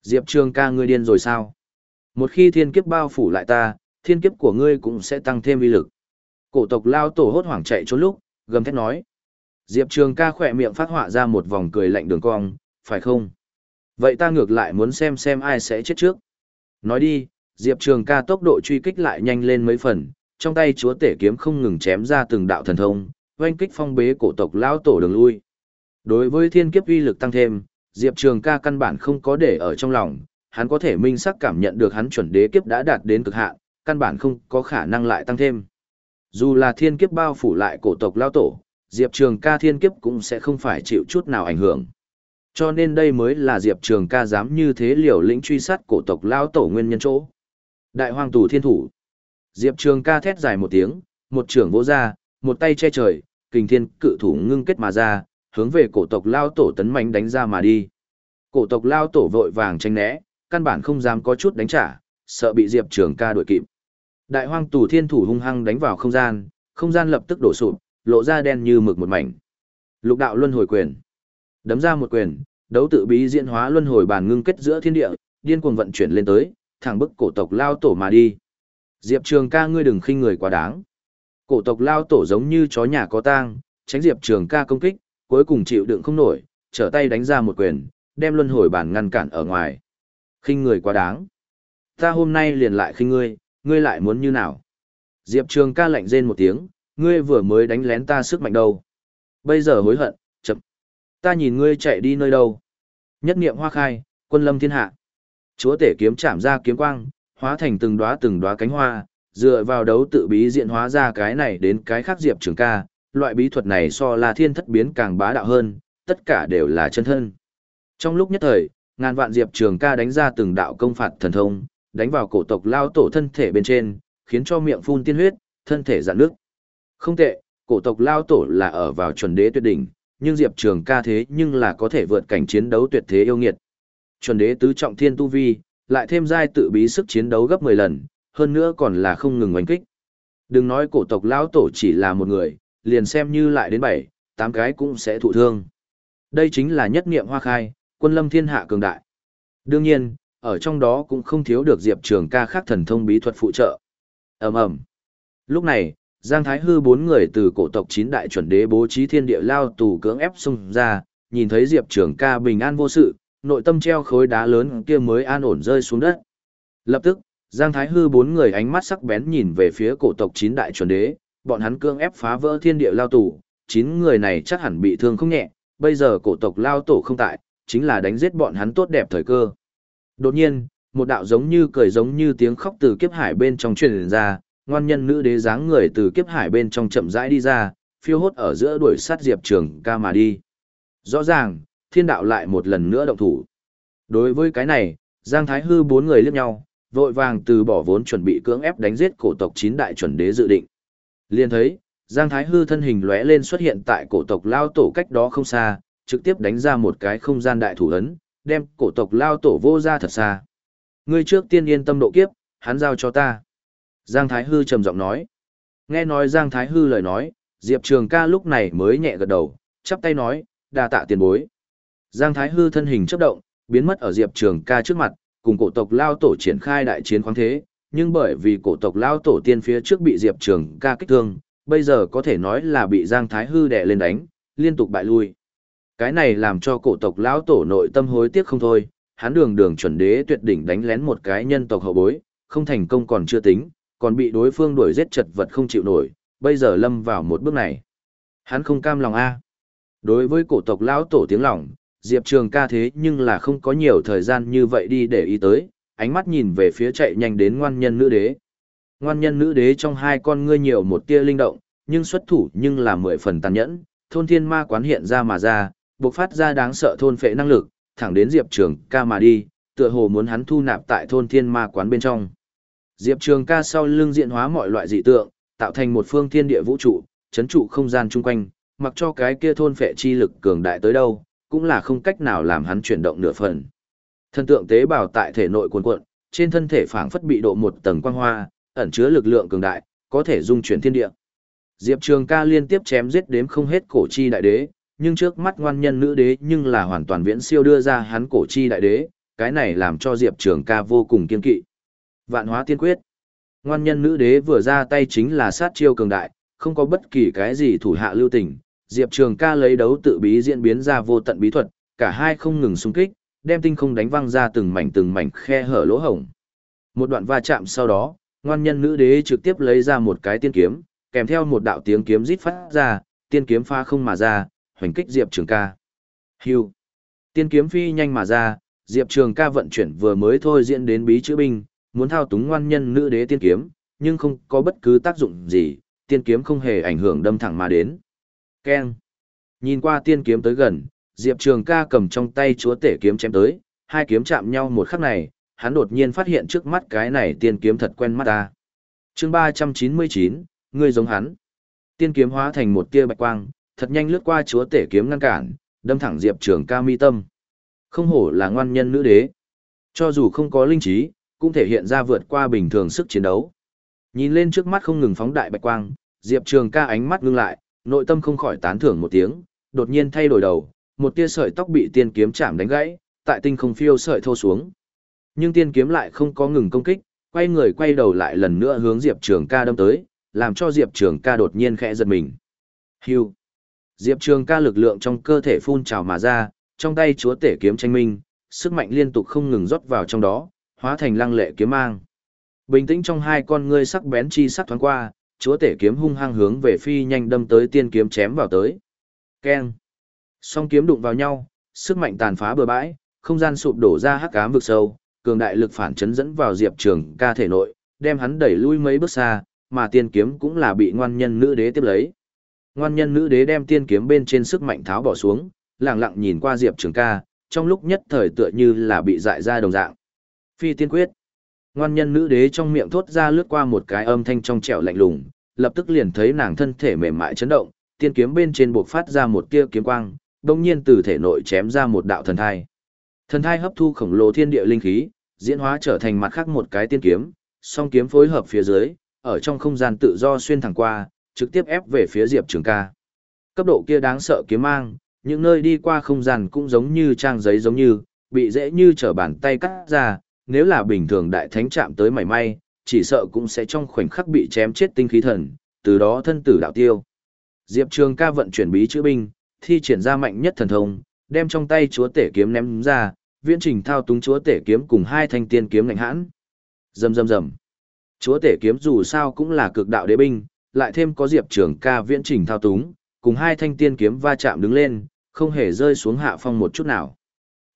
Diệp Trường ca ngươi điên rồi sao? Một khi thiên kiếp bao phủ lại ta, thiên kiếp của ngươi cũng sẽ tăng thêm uy lực. Cổ tộc lao tổ hốt hoảng chạy trốn lúc, gầm thét nói. Diệp Trường ca khỏe miệng phát họa ra một vòng cười lạnh đường cong, phải không? Vậy ta ngược lại muốn xem xem ai sẽ chết trước. Nói đi, Diệp Trường ca tốc độ truy kích lại nhanh lên mấy phần, trong tay chúa tể kiếm không ngừng chém ra từng đạo thần thông, oanh kích phong bế cổ tộc lao tổ đường lui. Đối với thiên kiếp uy lực tăng thêm, Diệp Trường ca căn bản không có để ở trong lòng, hắn có thể minh sắc cảm nhận được hắn chuẩn đế kiếp đã đạt đến cực hạn, căn bản không có khả năng lại tăng thêm. Dù là thiên kiếp bao phủ lại cổ tộc lao tổ, Diệp Trường ca thiên kiếp cũng sẽ không phải chịu chút nào ảnh hưởng. Cho nên đây mới là Diệp Trường ca dám như thế liều lĩnh truy sát cổ tộc lao tổ nguyên nhân chỗ. Đại hoàng tù thiên thủ. Diệp Trường ca thét dài một tiếng, một trưởng vỗ ra, một tay che trời, kình thiên cự thủ ngưng kết mà ra, hướng về cổ tộc lao tổ tấn mạnh đánh ra mà đi. Cổ tộc lao tổ vội vàng tranh né, căn bản không dám có chút đánh trả, sợ bị Diệp Trường ca đuổi kịp. Đại hoang tù thiên thủ hung hăng đánh vào không gian, không gian lập tức đổ sụp, lộ ra đen như mực một mảnh. Lục đạo luân hồi quyền. Đấm ra một quyền, đấu tự bí diễn hóa luân hồi bàn ngưng kết giữa thiên địa, điên cuồng vận chuyển lên tới, thẳng bức cổ tộc lao tổ mà đi. Diệp Trường ca ngươi đừng khinh người quá đáng. Cổ tộc lao tổ giống như chó nhà có tang, tránh Diệp Trường ca công kích, cuối cùng chịu đựng không nổi, trở tay đánh ra một quyền, đem luân hồi bản ngăn cản ở ngoài. khinh người quá đáng. Ta hôm nay liền lại khinh ngươi, ngươi lại muốn như nào? Diệp Trường ca lạnh rên một tiếng, ngươi vừa mới đánh lén ta sức mạnh đâu. Bây giờ hối hận, chậm. Ta nhìn ngươi chạy đi nơi đâu. Nhất niệm hoa khai, quân lâm thiên hạ. Chúa tể kiếm chạm ra kiếm quang, hóa thành từng đóa từng đóa cánh hoa, dựa vào đấu tự bí diện hóa ra cái này đến cái khác Diệp Trường ca, loại bí thuật này so là thiên thất biến càng bá đạo hơn, tất cả đều là chân thân. Trong lúc nhất thời, ngàn vạn Diệp Trường ca đánh ra từng đạo công phạt thần thông, đánh vào cổ tộc lao tổ thân thể bên trên, khiến cho miệng phun tiên huyết, thân thể dạn nước. Không tệ, cổ tộc lao tổ là ở vào chuẩn đế tuyệt đỉnh, nhưng Diệp Trường ca thế nhưng là có thể vượt cảnh chiến đấu tuyệt thế yêu nghiệt. Chuẩn đế tứ trọng thiên tu vi, lại thêm giai tự bí sức chiến đấu gấp 10 lần, hơn nữa còn là không ngừng oanh kích. Đừng nói cổ tộc lão tổ chỉ là một người, liền xem như lại đến 7, 8 cái cũng sẽ thụ thương. Đây chính là nhất niệm hoa khai, quân lâm thiên hạ cường đại. Đương nhiên, ở trong đó cũng không thiếu được Diệp Trường ca khác thần thông bí thuật phụ trợ. ầm ầm Lúc này, Giang Thái Hư bốn người từ cổ tộc chín đại chuẩn đế bố trí thiên địa lao tù cưỡng ép xung ra, nhìn thấy Diệp Trường ca bình an vô sự, nội tâm treo khối đá lớn kia mới an ổn rơi xuống đất. Lập tức, Giang Thái Hư bốn người ánh mắt sắc bén nhìn về phía cổ tộc chín đại chuẩn đế, bọn hắn cương ép phá vỡ thiên địa lao tù, chín người này chắc hẳn bị thương không nhẹ, bây giờ cổ tộc lao tổ không tại, chính là đánh giết bọn hắn tốt đẹp thời cơ. Đột nhiên, một đạo giống như cười giống như tiếng khóc từ kiếp hải bên trong truyền ra, ngoan nhân nữ đế dáng người từ kiếp hải bên trong chậm rãi đi ra, phiêu hốt ở giữa đuổi sát Diệp Trường ca mà đi. Rõ ràng, thiên đạo lại một lần nữa động thủ. Đối với cái này, Giang Thái Hư bốn người liếc nhau, vội vàng từ bỏ vốn chuẩn bị cưỡng ép đánh giết cổ tộc chín đại chuẩn đế dự định. Liên thấy, Giang Thái Hư thân hình lóe lên xuất hiện tại cổ tộc lao tổ cách đó không xa, trực tiếp đánh ra một cái không gian đại thủ ấn, đem cổ tộc lao tổ vô ra thật xa. Ngươi trước tiên yên tâm độ kiếp, hắn giao cho ta. Giang Thái Hư trầm giọng nói. Nghe nói Giang Thái Hư lời nói, Diệp Trường ca lúc này mới nhẹ gật đầu, chắp tay nói, đa tạ tiền bối. Giang Thái Hư thân hình chấp động, biến mất ở Diệp Trường ca trước mặt, cùng cổ tộc lao tổ triển khai đại chiến khoáng thế, nhưng bởi vì cổ tộc lao tổ tiên phía trước bị Diệp Trường ca kích thương, bây giờ có thể nói là bị Giang Thái Hư đè lên đánh, liên tục bại lui. Cái này làm cho cổ tộc lão tổ nội tâm hối tiếc không thôi, hắn đường đường chuẩn đế tuyệt đỉnh đánh lén một cái nhân tộc hậu bối, không thành công còn chưa tính, còn bị đối phương đuổi giết chật vật không chịu nổi, bây giờ lâm vào một bước này. Hắn không cam lòng a. Đối với cổ tộc lão tổ tiếng lòng, Diệp Trường ca thế nhưng là không có nhiều thời gian như vậy đi để ý tới, ánh mắt nhìn về phía chạy nhanh đến ngoan nhân nữ đế. Ngoan nhân nữ đế trong hai con ngươi nhiều một tia linh động, nhưng xuất thủ nhưng là mười phần tàn nhẫn, thôn thiên ma quán hiện ra mà ra, bộc phát ra đáng sợ thôn phệ năng lực, thẳng đến Diệp Trường ca mà đi, tựa hồ muốn hắn thu nạp tại thôn thiên ma quán bên trong. Diệp Trường ca sau lưng diện hóa mọi loại dị tượng, tạo thành một phương thiên địa vũ trụ, chấn trụ không gian chung quanh, mặc cho cái kia thôn phệ chi lực cường đại tới đâu, cũng là không cách nào làm hắn chuyển động nửa phần. Thần tượng tế bào tại thể nội cuồn cuộn, trên thân thể phảng phất bị độ một tầng quang hoa, ẩn chứa lực lượng cường đại, có thể dung chuyển thiên địa. Diệp Trường ca liên tiếp chém giết đếm không hết cổ chi đại đế, nhưng trước mắt ngoan nhân nữ đế nhưng là hoàn toàn viễn siêu đưa ra hắn cổ chi đại đế, cái này làm cho Diệp Trường ca vô cùng kiên kỵ. Vạn hóa tiên quyết. Ngoan nhân nữ đế vừa ra tay chính là sát chiêu cường đại, không có bất kỳ cái gì thủ hạ lưu tình. Diệp Trường ca lấy đấu tự bí diễn biến ra vô tận bí thuật, cả hai không ngừng xung kích, đem tinh không đánh văng ra từng mảnh từng mảnh khe hở lỗ hổng. Một đoạn va chạm sau đó, ngoan nhân nữ đế trực tiếp lấy ra một cái tiên kiếm, kèm theo một đạo tiếng kiếm rít phát ra, tiên kiếm pha không mà ra, hoành kích Diệp Trường ca. Hưu. Tiên kiếm phi nhanh mà ra, Diệp Trường ca vận chuyển vừa mới thôi diễn đến bí chữ binh, muốn thao túng ngoan nhân nữ đế tiên kiếm, nhưng không có bất cứ tác dụng gì, tiên kiếm không hề ảnh hưởng đâm thẳng mà đến. Keng. Nhìn qua tiên kiếm tới gần, Diệp Trường ca cầm trong tay chúa tể kiếm chém tới, hai kiếm chạm nhau một khắc này, hắn đột nhiên phát hiện trước mắt cái này tiên kiếm thật quen mắt ta. chương 399, ngươi giống hắn. Tiên kiếm hóa thành một tia bạch quang, thật nhanh lướt qua chúa tể kiếm ngăn cản, đâm thẳng Diệp Trường ca mi tâm. Không hổ là ngoan nhân nữ đế. Cho dù không có linh trí, cũng thể hiện ra vượt qua bình thường sức chiến đấu. Nhìn lên trước mắt không ngừng phóng đại bạch quang, Diệp Trường ca ánh mắt ngưng lại, nội tâm không khỏi tán thưởng một tiếng, đột nhiên thay đổi đầu, một tia sợi tóc bị tiên kiếm chạm đánh gãy, tại tinh không phiêu sợi thô xuống. Nhưng tiên kiếm lại không có ngừng công kích, quay người quay đầu lại lần nữa hướng Diệp Trường ca đâm tới, làm cho Diệp Trường ca đột nhiên khẽ giật mình. Hưu. Diệp Trường ca lực lượng trong cơ thể phun trào mà ra, trong tay chúa tể kiếm tranh minh, sức mạnh liên tục không ngừng rót vào trong đó, hóa thành lăng lệ kiếm mang. Bình tĩnh trong hai con ngươi sắc bén chi sắc thoáng qua, chúa tể kiếm hung hăng hướng về phi nhanh đâm tới tiên kiếm chém vào tới. Keng. Song kiếm đụng vào nhau, sức mạnh tàn phá bừa bãi, không gian sụp đổ ra hắc ám vực sâu, cường đại lực phản chấn dẫn vào Diệp Trường ca thể nội, đem hắn đẩy lui mấy bước xa, mà tiên kiếm cũng là bị ngoan nhân nữ đế tiếp lấy. Ngoan nhân nữ đế đem tiên kiếm bên trên sức mạnh tháo bỏ xuống, lặng lặng nhìn qua Diệp Trường ca, trong lúc nhất thời tựa như là bị dại ra đồng dạng. Phi tiên quyết. Ngoan nhân nữ đế trong miệng thốt ra lướt qua một cái âm thanh trong trẻo lạnh lùng, lập tức liền thấy nàng thân thể mềm mại chấn động, tiên kiếm bên trên buộc phát ra một tia kiếm quang, đồng nhiên từ thể nội chém ra một đạo thần thai. Thần thai hấp thu khổng lồ thiên địa linh khí, diễn hóa trở thành mặt khác một cái tiên kiếm, song kiếm phối hợp phía dưới, ở trong không gian tự do xuyên thẳng qua, trực tiếp ép về phía Diệp Trường ca. Cấp độ kia đáng sợ kiếm mang, những nơi đi qua không gian cũng giống như trang giấy giống như, bị dễ như trở bàn tay cắt ra, nếu là bình thường đại thánh chạm tới mảy may, chỉ sợ cũng sẽ trong khoảnh khắc bị chém chết tinh khí thần, từ đó thân tử đạo tiêu. Diệp Trường ca vận chuyển bí chữ binh, thi triển ra mạnh nhất thần thông, đem trong tay chúa tể kiếm ném ra, viễn trình thao túng chúa tể kiếm cùng hai thanh tiên kiếm ngạnh hãn. Rầm rầm rầm. Chúa tể kiếm dù sao cũng là cực đạo đế binh, lại thêm có Diệp Trường ca viễn trình thao túng, cùng hai thanh tiên kiếm va chạm đứng lên, không hề rơi xuống hạ phong một chút nào.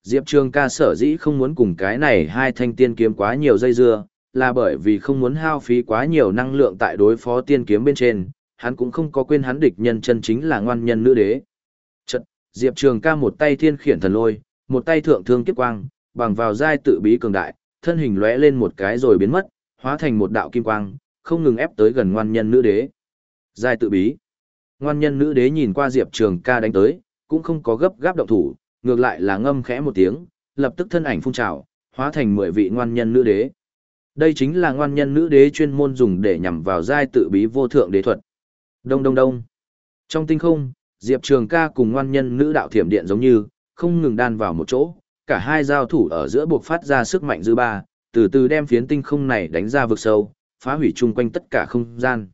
Diệp Trường ca sở dĩ không muốn cùng cái này hai thanh tiên kiếm quá nhiều dây dưa, là bởi vì không muốn hao phí quá nhiều năng lượng tại đối phó tiên kiếm bên trên, hắn cũng không có quên hắn địch nhân chân chính là ngoan nhân nữ đế. Chật, Diệp Trường ca một tay thiên khiển thần lôi, một tay thượng thương kiếp quang, bằng vào giai tự bí cường đại, thân hình lóe lên một cái rồi biến mất, hóa thành một đạo kim quang, không ngừng ép tới gần ngoan nhân nữ đế. Giai tự bí. Ngoan nhân nữ đế nhìn qua Diệp Trường ca đánh tới, cũng không có gấp gáp động thủ, ngược lại là ngâm khẽ một tiếng, lập tức thân ảnh phun trào, hóa thành mười vị ngoan nhân nữ đế. Đây chính là ngoan nhân nữ đế chuyên môn dùng để nhằm vào giai tự bí vô thượng đế thuật. Đông đông đông. Trong tinh không, Diệp Trường ca cùng ngoan nhân nữ đạo thiểm điện giống như, không ngừng đan vào một chỗ, cả hai giao thủ ở giữa buộc phát ra sức mạnh dư ba, từ từ đem phiến tinh không này đánh ra vực sâu, phá hủy chung quanh tất cả không gian.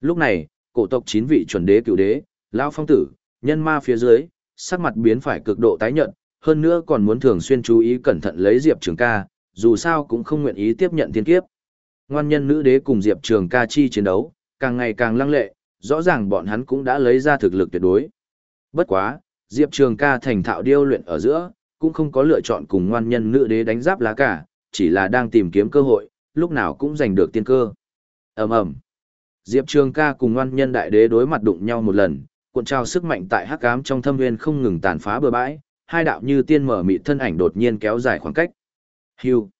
Lúc này, cổ tộc chín vị chuẩn đế cựu đế, lão phong tử, nhân ma phía dưới, sắc mặt biến phải cực độ tái nhợt, hơn nữa còn muốn thường xuyên chú ý cẩn thận lấy Diệp Trường ca, dù sao cũng không nguyện ý tiếp nhận thiên kiếp. Ngoan nhân nữ đế cùng Diệp Trường ca chi chiến đấu, càng ngày càng lăng lệ, rõ ràng bọn hắn cũng đã lấy ra thực lực tuyệt đối. Bất quá, Diệp Trường ca thành thạo điêu luyện ở giữa, cũng không có lựa chọn cùng ngoan nhân nữ đế đánh giáp lá cả, chỉ là đang tìm kiếm cơ hội, lúc nào cũng giành được tiên cơ. ầm ầm Diệp Trường ca cùng ngoan nhân đại đế đối mặt đụng nhau một lần, cuộn trào sức mạnh tại hắc ám trong thâm nguyên không ngừng tàn phá bừa bãi, hai đạo như tiên mở mịt thân ảnh đột nhiên kéo dài khoảng cách. Hưu.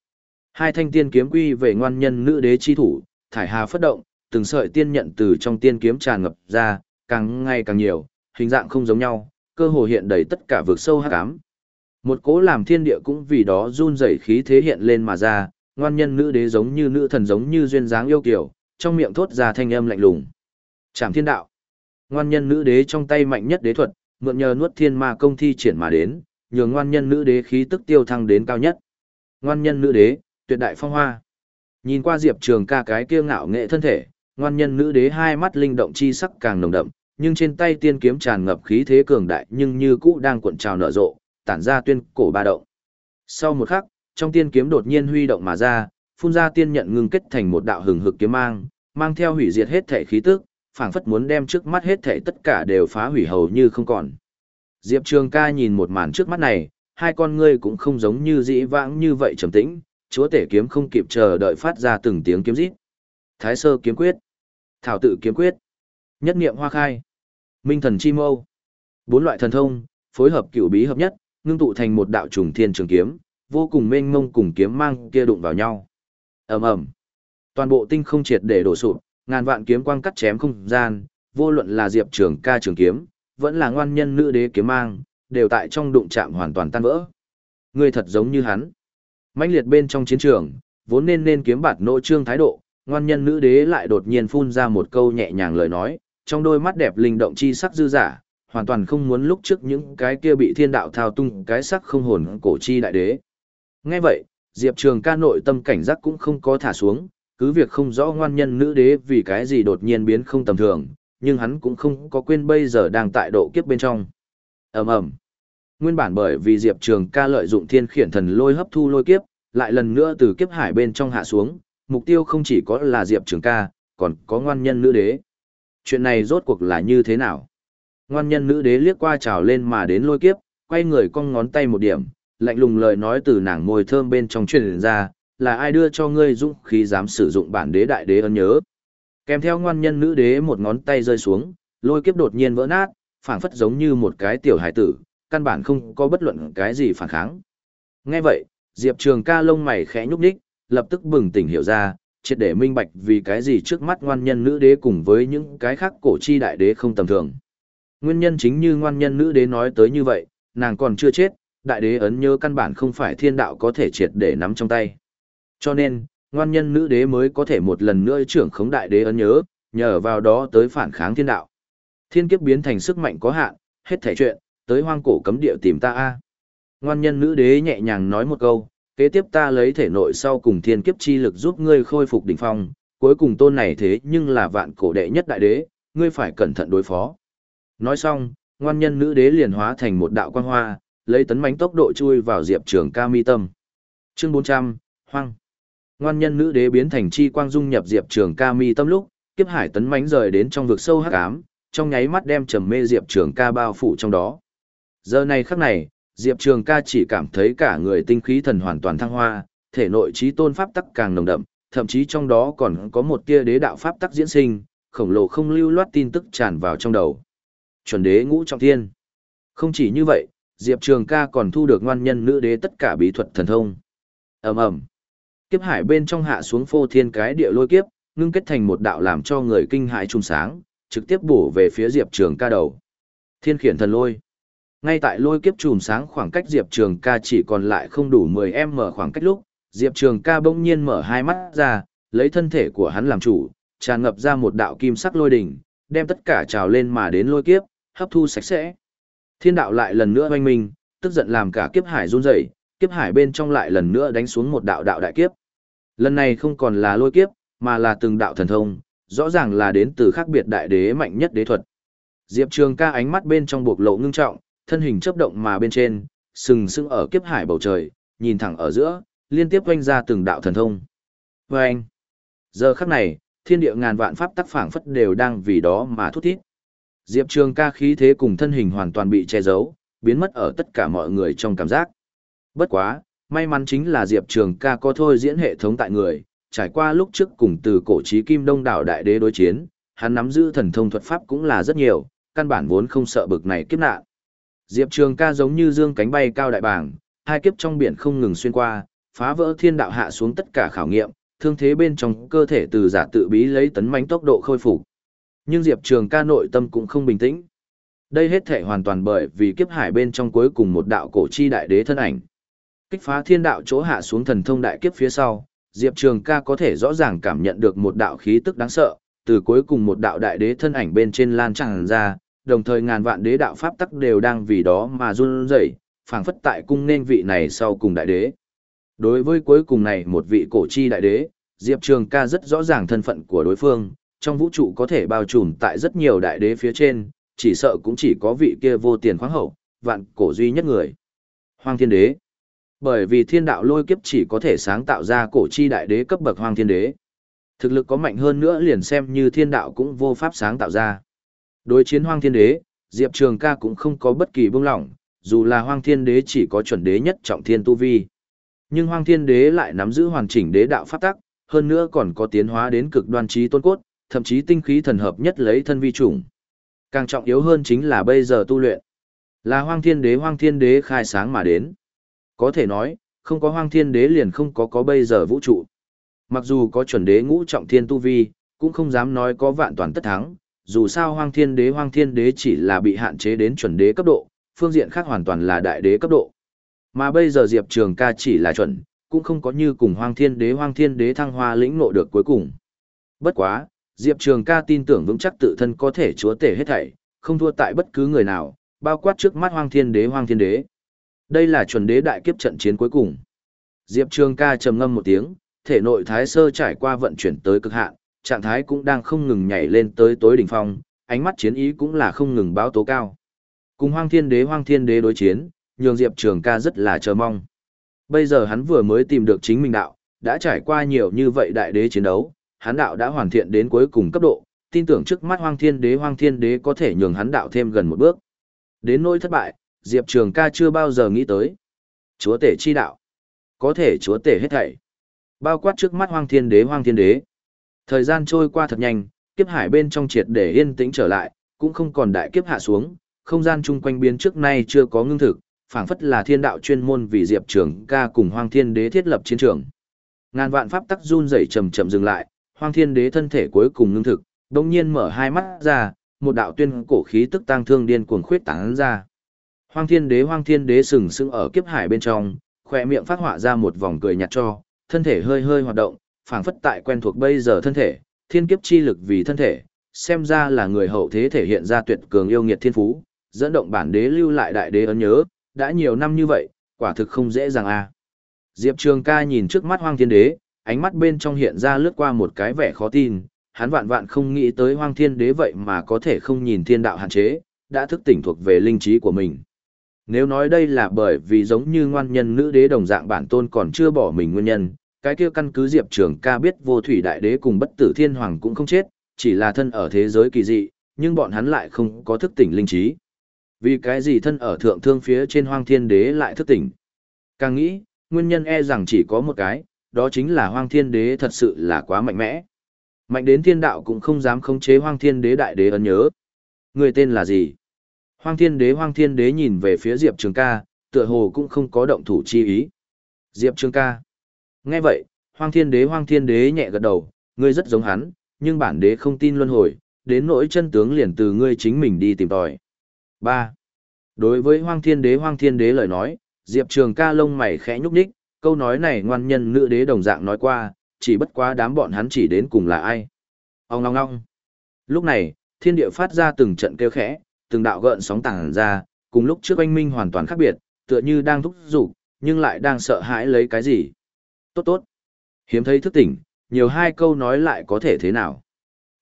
Hai thanh tiên kiếm quy về ngoan nhân nữ đế chi thủ, thải hà phất động, từng sợi tiên nhận từ trong tiên kiếm tràn ngập ra, càng ngày càng nhiều, hình dạng không giống nhau, cơ hồ hiện đầy tất cả vực sâu hắc ám. Một cố làm thiên địa cũng vì đó run rẩy khí thế hiện lên mà ra, ngoan nhân nữ đế giống như nữ thần giống như duyên dáng yêu kiều, trong miệng thốt ra thanh âm lạnh lùng. Trảm thiên đạo. Ngoan nhân nữ đế trong tay mạnh nhất đế thuật, mượn nhờ nuốt thiên ma công thi triển mà đến, nhường ngoan nhân nữ đế khí tức tiêu thăng đến cao nhất. Ngoan nhân nữ đế, tuyệt đại phong hoa. Nhìn qua Diệp Trường ca cái kia ngạo nghệ thân thể, ngoan nhân nữ đế hai mắt linh động chi sắc càng nồng đậm, nhưng trên tay tiên kiếm tràn ngập khí thế cường đại nhưng như cũ đang cuộn trào nở rộ, tản ra tuyên cổ ba động. Sau một khắc, trong tiên kiếm đột nhiên huy động mà ra, phun ra tiên nhận ngưng kết thành một đạo hừng hực kiếm mang, mang theo hủy diệt hết thể khí tức, phảng phất muốn đem trước mắt hết thảy tất cả đều phá hủy hầu như không còn. Diệp Trường ca nhìn một màn trước mắt này, hai con ngươi cũng không giống như dĩ vãng như vậy trầm tĩnh, chúa tể kiếm không kịp chờ đợi phát ra từng tiếng kiếm rít. Thái sơ kiếm quyết, thảo tự kiếm quyết, nhất niệm hoa khai, minh thần chi mâu. Bốn loại thần thông, phối hợp cửu bí hợp nhất, ngưng tụ thành một đạo trùng thiên trường kiếm, vô cùng mênh mông cùng kiếm mang kia đụng vào nhau. Ầm ầm. Toàn bộ tinh không triệt để đổ sụp, ngàn vạn kiếm quang cắt chém không gian, vô luận là Diệp Trường ca trường kiếm, vẫn là ngoan nhân nữ đế kiếm mang, đều tại trong đụng chạm hoàn toàn tan vỡ. Người thật giống như hắn. mãnh liệt bên trong chiến trường, vốn nên nên kiếm bạt nội trương thái độ, ngoan nhân nữ đế lại đột nhiên phun ra một câu nhẹ nhàng lời nói, trong đôi mắt đẹp linh động chi sắc dư giả, hoàn toàn không muốn lúc trước những cái kia bị thiên đạo thao tung cái sắc không hồn cổ chi đại đế. Nghe vậy, Diệp Trường ca nội tâm cảnh giác cũng không có thả xuống, cứ việc không rõ ngoan nhân nữ đế vì cái gì đột nhiên biến không tầm thường, nhưng hắn cũng không có quên bây giờ đang tại độ kiếp bên trong. ầm ầm Nguyên bản bởi vì Diệp Trường ca lợi dụng thiên khiển thần lôi hấp thu lôi kiếp, lại lần nữa từ kiếp hải bên trong hạ xuống, mục tiêu không chỉ có là Diệp Trường ca, còn có ngoan nhân nữ đế. Chuyện này rốt cuộc là như thế nào? Ngoan nhân nữ đế liếc qua trào lên mà đến lôi kiếp, quay người cong ngón tay một điểm, lạnh lùng lời nói từ nàng môi thơm bên trong truyền ra, là ai đưa cho ngươi dũng khí dám sử dụng bản đế đại đế ân nhớ. Kèm theo ngoan nhân nữ đế một ngón tay rơi xuống, lôi kiếp đột nhiên vỡ nát, phảng phất giống như một cái tiểu hải tử, căn bản không có bất luận cái gì phản kháng. Nghe vậy, Diệp Trường ca lông mày khẽ nhúc nhích, lập tức bừng tỉnh hiểu ra, triệt để minh bạch vì cái gì trước mắt ngoan nhân nữ đế cùng với những cái khác cổ chi đại đế không tầm thường. Nguyên nhân chính như ngoan nhân nữ đế nói tới như vậy, nàng còn chưa chết, đại đế ấn nhớ căn bản không phải thiên đạo có thể triệt để nắm trong tay. Cho nên, ngoan nhân nữ đế mới có thể một lần nữa trưởng khống đại đế ấn nhớ, nhờ vào đó tới phản kháng thiên đạo. Thiên kiếp biến thành sức mạnh có hạn, hết thể chuyện, tới hoang cổ cấm địa tìm ta a. Ngoan nhân nữ đế nhẹ nhàng nói một câu, kế tiếp ta lấy thể nội sau cùng thiên kiếp chi lực giúp ngươi khôi phục đỉnh phong, cuối cùng tôn này thế nhưng là vạn cổ đệ nhất đại đế, ngươi phải cẩn thận đối phó. Nói xong, ngoan nhân nữ đế liền hóa thành một đạo quang hoa, lấy tấn mãnh tốc độ chui vào Diệp Trường Ca mi tâm. Chương 400, Hoang. Ngoan nhân nữ đế biến thành chi quang dung nhập Diệp Trường Ca mi tâm lúc, kiếp hải tấn mánh rời đến trong vực sâu hắc ám, trong nháy mắt đem trầm mê Diệp Trường Ca bao phủ trong đó. Giờ này khắc này, Diệp Trường Ca chỉ cảm thấy cả người tinh khí thần hoàn toàn thăng hoa, thể nội trí tôn pháp tắc càng nồng đậm, thậm chí trong đó còn có một tia đế đạo pháp tắc diễn sinh, khổng lồ không lưu loát tin tức tràn vào trong đầu. Chuẩn đế ngũ trọng thiên. Không chỉ như vậy, Diệp Trường ca còn thu được ngoan nhân nữ đế tất cả bí thuật thần thông. ầm ầm Kiếp hải bên trong hạ xuống phô thiên cái địa lôi kiếp, ngưng kết thành một đạo làm cho người kinh hãi trùng sáng, trực tiếp bổ về phía Diệp Trường ca đầu. Thiên khiển thần lôi. Ngay tại lôi kiếp trùm sáng khoảng cách Diệp Trường ca chỉ còn lại không đủ 10m khoảng cách lúc, Diệp Trường ca bỗng nhiên mở hai mắt ra, lấy thân thể của hắn làm chủ, tràn ngập ra một đạo kim sắc lôi đỉnh, đem tất cả trào lên mà đến lôi kiếp, hấp thu sạch sẽ. Thiên đạo lại lần nữa oanh minh, tức giận làm cả kiếp hải run rẩy, kiếp hải bên trong lại lần nữa đánh xuống một đạo đạo đại kiếp. Lần này không còn là lôi kiếp, mà là từng đạo thần thông, rõ ràng là đến từ khác biệt đại đế mạnh nhất đế thuật. Diệp Trường ca ánh mắt bên trong bộc lộ ngưng trọng, thân hình chấp động mà bên trên, sừng sững ở kiếp hải bầu trời, nhìn thẳng ở giữa, liên tiếp quanh ra từng đạo thần thông. anh Giờ khắc này, thiên địa ngàn vạn pháp tắc phảng phất đều đang vì đó mà thút thít. Diệp Trường ca khí thế cùng thân hình hoàn toàn bị che giấu, biến mất ở tất cả mọi người trong cảm giác. Bất quá, may mắn chính là Diệp Trường ca có thôi diễn hệ thống tại người, trải qua lúc trước cùng từ cổ trí kim đông đảo đại đế đối chiến, hắn nắm giữ thần thông thuật pháp cũng là rất nhiều, căn bản vốn không sợ bực này kiếp nạn. Diệp Trường ca giống như dương cánh bay cao đại bảng, hai kiếp trong biển không ngừng xuyên qua, phá vỡ thiên đạo hạ xuống tất cả khảo nghiệm, thương thế bên trong cơ thể từ giả tự bí lấy tấn mãnh tốc độ khôi phục. Nhưng Diệp Trường ca nội tâm cũng không bình tĩnh. Đây hết thể hoàn toàn bởi vì kiếp hải bên trong cuối cùng một đạo cổ chi đại đế thân ảnh. Kích phá thiên đạo chỗ hạ xuống thần thông đại kiếp phía sau, Diệp Trường ca có thể rõ ràng cảm nhận được một đạo khí tức đáng sợ, từ cuối cùng một đạo đại đế thân ảnh bên trên lan tràn ra, đồng thời ngàn vạn đế đạo pháp tắc đều đang vì đó mà run rẩy, phảng phất tại cung nên vị này sau cùng đại đế. Đối với cuối cùng này một vị cổ chi đại đế, Diệp Trường ca rất rõ ràng thân phận của đối phương, trong vũ trụ có thể bao trùm tại rất nhiều đại đế phía trên, chỉ sợ cũng chỉ có vị kia vô tiền khoáng hậu, vạn cổ duy nhất người. Hoàng thiên đế. Bởi vì thiên đạo lôi kiếp chỉ có thể sáng tạo ra cổ chi đại đế cấp bậc hoang thiên đế. Thực lực có mạnh hơn nữa liền xem như thiên đạo cũng vô pháp sáng tạo ra. Đối chiến hoang thiên đế, Diệp Trường ca cũng không có bất kỳ bông lỏng, dù là hoang thiên đế chỉ có chuẩn đế nhất trọng thiên tu vi. Nhưng hoang thiên đế lại nắm giữ hoàn chỉnh đế đạo pháp tắc, hơn nữa còn có tiến hóa đến cực đoan trí tôn cốt, thậm chí tinh khí thần hợp nhất lấy thân vi chủng. Càng trọng yếu hơn chính là bây giờ tu luyện. Là hoang thiên đế hoang thiên đế khai sáng mà đến. Có thể nói, không có hoang thiên đế liền không có có bây giờ vũ trụ. Mặc dù có chuẩn đế ngũ trọng thiên tu vi, cũng không dám nói có vạn toàn tất thắng, dù sao hoang thiên đế hoang thiên đế chỉ là bị hạn chế đến chuẩn đế cấp độ, phương diện khác hoàn toàn là đại đế cấp độ. Mà bây giờ Diệp Trường ca chỉ là chuẩn, cũng không có như cùng hoang thiên đế hoang thiên đế thăng hoa lĩnh ngộ được cuối cùng. Bất quá, Diệp Trường ca tin tưởng vững chắc tự thân có thể chúa tể hết thảy, không thua tại bất cứ người nào, bao quát trước mắt hoang thiên đế hoang thiên đế. Đây là chuẩn đế đại kiếp trận chiến cuối cùng. Diệp Trường ca trầm ngâm một tiếng, thể nội thái sơ trải qua vận chuyển tới cực hạn, trạng thái cũng đang không ngừng nhảy lên tới tối đỉnh phong, ánh mắt chiến ý cũng là không ngừng báo tố cao. Cùng hoang thiên đế hoang thiên đế đối chiến, nhường Diệp Trường ca rất là chờ mong. Bây giờ hắn vừa mới tìm được chính mình đạo, đã trải qua nhiều như vậy đại đế chiến đấu, hắn đạo đã hoàn thiện đến cuối cùng cấp độ, tin tưởng trước mắt Hoang Thiên Đế Hoang Thiên Đế có thể nhường hắn đạo thêm gần một bước. Đến nỗi thất bại, Diệp Trường Ca chưa bao giờ nghĩ tới. Chúa tể chi đạo, có thể chúa tể hết thảy. Bao quát trước mắt Hoang Thiên Đế Hoang Thiên Đế. Thời gian trôi qua thật nhanh, kiếp hải bên trong triệt để yên tĩnh trở lại, cũng không còn đại kiếp hạ xuống, không gian chung quanh biến trước nay chưa có ngưng thực, phảng phất là thiên đạo chuyên môn vì Diệp Trường Ca cùng Hoang Thiên Đế thiết lập chiến trường. Ngàn vạn pháp tắc run rẩy chậm chậm dừng lại, Hoang Thiên Đế thân thể cuối cùng ngưng thực, đột nhiên mở hai mắt ra, một đạo tuyên cổ khí tức tăng thương điên cuồng khuyết tán ra. Hoang Thiên Đế Hoang Thiên Đế sừng sững ở kiếp hải bên trong, khỏe miệng phát họa ra một vòng cười nhạt cho, thân thể hơi hơi hoạt động, phảng phất tại quen thuộc bây giờ thân thể, thiên kiếp chi lực vì thân thể, xem ra là người hậu thế thể hiện ra tuyệt cường yêu nghiệt thiên phú, dẫn động bản đế lưu lại đại đế ấn nhớ, đã nhiều năm như vậy, quả thực không dễ dàng a. Diệp Trường ca nhìn trước mắt hoang thiên đế, ánh mắt bên trong hiện ra lướt qua một cái vẻ khó tin, hắn vạn vạn không nghĩ tới hoang thiên đế vậy mà có thể không nhìn thiên đạo hạn chế, đã thức tỉnh thuộc về linh trí của mình. Nếu nói đây là bởi vì giống như ngoan nhân nữ đế đồng dạng bản tôn còn chưa bỏ mình nguyên nhân, cái kia căn cứ Diệp Trường ca biết vô thủy đại đế cùng bất tử thiên hoàng cũng không chết, chỉ là thân ở thế giới kỳ dị, nhưng bọn hắn lại không có thức tỉnh linh trí. Vì cái gì thân ở thượng thương phía trên hoang thiên đế lại thức tỉnh? Càng nghĩ, nguyên nhân e rằng chỉ có một cái, đó chính là hoang thiên đế thật sự là quá mạnh mẽ. Mạnh đến thiên đạo cũng không dám khống chế hoang thiên đế đại đế ấn nhớ. Người tên là gì? Hoang thiên đế hoang thiên đế nhìn về phía Diệp Trường ca, tựa hồ cũng không có động thủ chi ý. Diệp Trường ca. Nghe vậy, hoang thiên đế hoang thiên đế nhẹ gật đầu, ngươi rất giống hắn, nhưng bản đế không tin luân hồi, đến nỗi chân tướng liền từ ngươi chính mình đi tìm tòi. 3. Đối với hoang thiên đế hoang thiên đế lời nói, Diệp Trường ca lông mày khẽ nhúc nhích, câu nói này ngoan nhân nữ đế đồng dạng nói qua, chỉ bất quá đám bọn hắn chỉ đến cùng là ai. Ông ngong ngong. Lúc này, thiên địa phát ra từng trận kêu khẽ, từng đạo gợn sóng tàng ra, cùng lúc trước anh minh hoàn toàn khác biệt, tựa như đang thúc giục, nhưng lại đang sợ hãi lấy cái gì. Tốt tốt. Hiếm thấy thức tỉnh, nhiều hai câu nói lại có thể thế nào.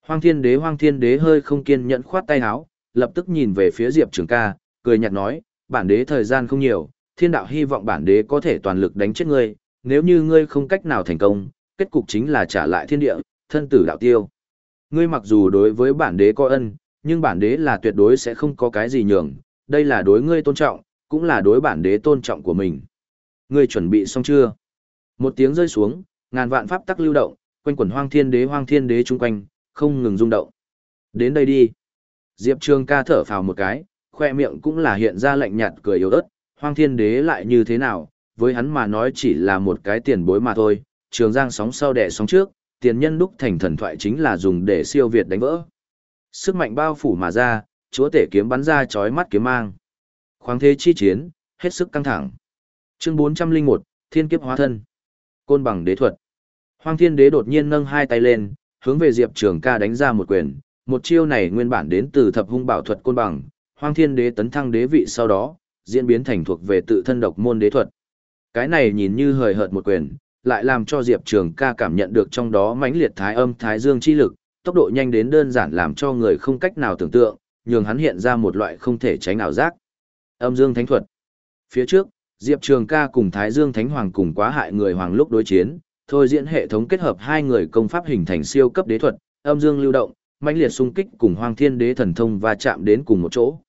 Hoang thiên đế hoang thiên đế hơi không kiên nhẫn khoát tay áo, lập tức nhìn về phía Diệp Trường ca, cười nhạt nói, bản đế thời gian không nhiều, thiên đạo hy vọng bản đế có thể toàn lực đánh chết ngươi, nếu như ngươi không cách nào thành công, kết cục chính là trả lại thiên địa, thân tử đạo tiêu. Ngươi mặc dù đối với bản đế có ân, nhưng bản đế là tuyệt đối sẽ không có cái gì nhường, đây là đối ngươi tôn trọng, cũng là đối bản đế tôn trọng của mình. Ngươi chuẩn bị xong chưa? Một tiếng rơi xuống, ngàn vạn pháp tắc lưu động, quanh quẩn hoang thiên đế hoang thiên đế chung quanh, không ngừng rung động. Đến đây đi. Diệp Trường ca thở phào một cái, khoe miệng cũng là hiện ra lạnh nhạt cười yếu ớt, hoang thiên đế lại như thế nào, với hắn mà nói chỉ là một cái tiền bối mà thôi, trường giang sóng sau đẻ sóng trước, tiền nhân đúc thành thần thoại chính là dùng để siêu việt đánh vỡ. Sức mạnh bao phủ mà ra, chúa tể kiếm bắn ra chói mắt kiếm mang. Khoáng thế chi chiến, hết sức căng thẳng. Chương 401, Thiên kiếp hóa thân. Côn bằng đế thuật. Hoang thiên đế đột nhiên nâng hai tay lên, hướng về Diệp Trường ca đánh ra một quyền. Một chiêu này nguyên bản đến từ thập hung bảo thuật côn bằng, hoang thiên đế tấn thăng đế vị sau đó, diễn biến thành thuộc về tự thân độc môn đế thuật. Cái này nhìn như hời hợt một quyền, lại làm cho Diệp Trường ca cảm nhận được trong đó mãnh liệt thái âm thái dương chi lực, tốc độ nhanh đến đơn giản làm cho người không cách nào tưởng tượng, nhường hắn hiện ra một loại không thể tránh ảo giác. Âm dương thánh thuật. Phía trước, Diệp Trường ca cùng Thái Dương Thánh Hoàng cùng quá hại người hoàng lúc đối chiến, thôi diễn hệ thống kết hợp hai người công pháp hình thành siêu cấp đế thuật, âm dương lưu động, mãnh liệt xung kích cùng Hoàng Thiên Đế thần thông và chạm đến cùng một chỗ.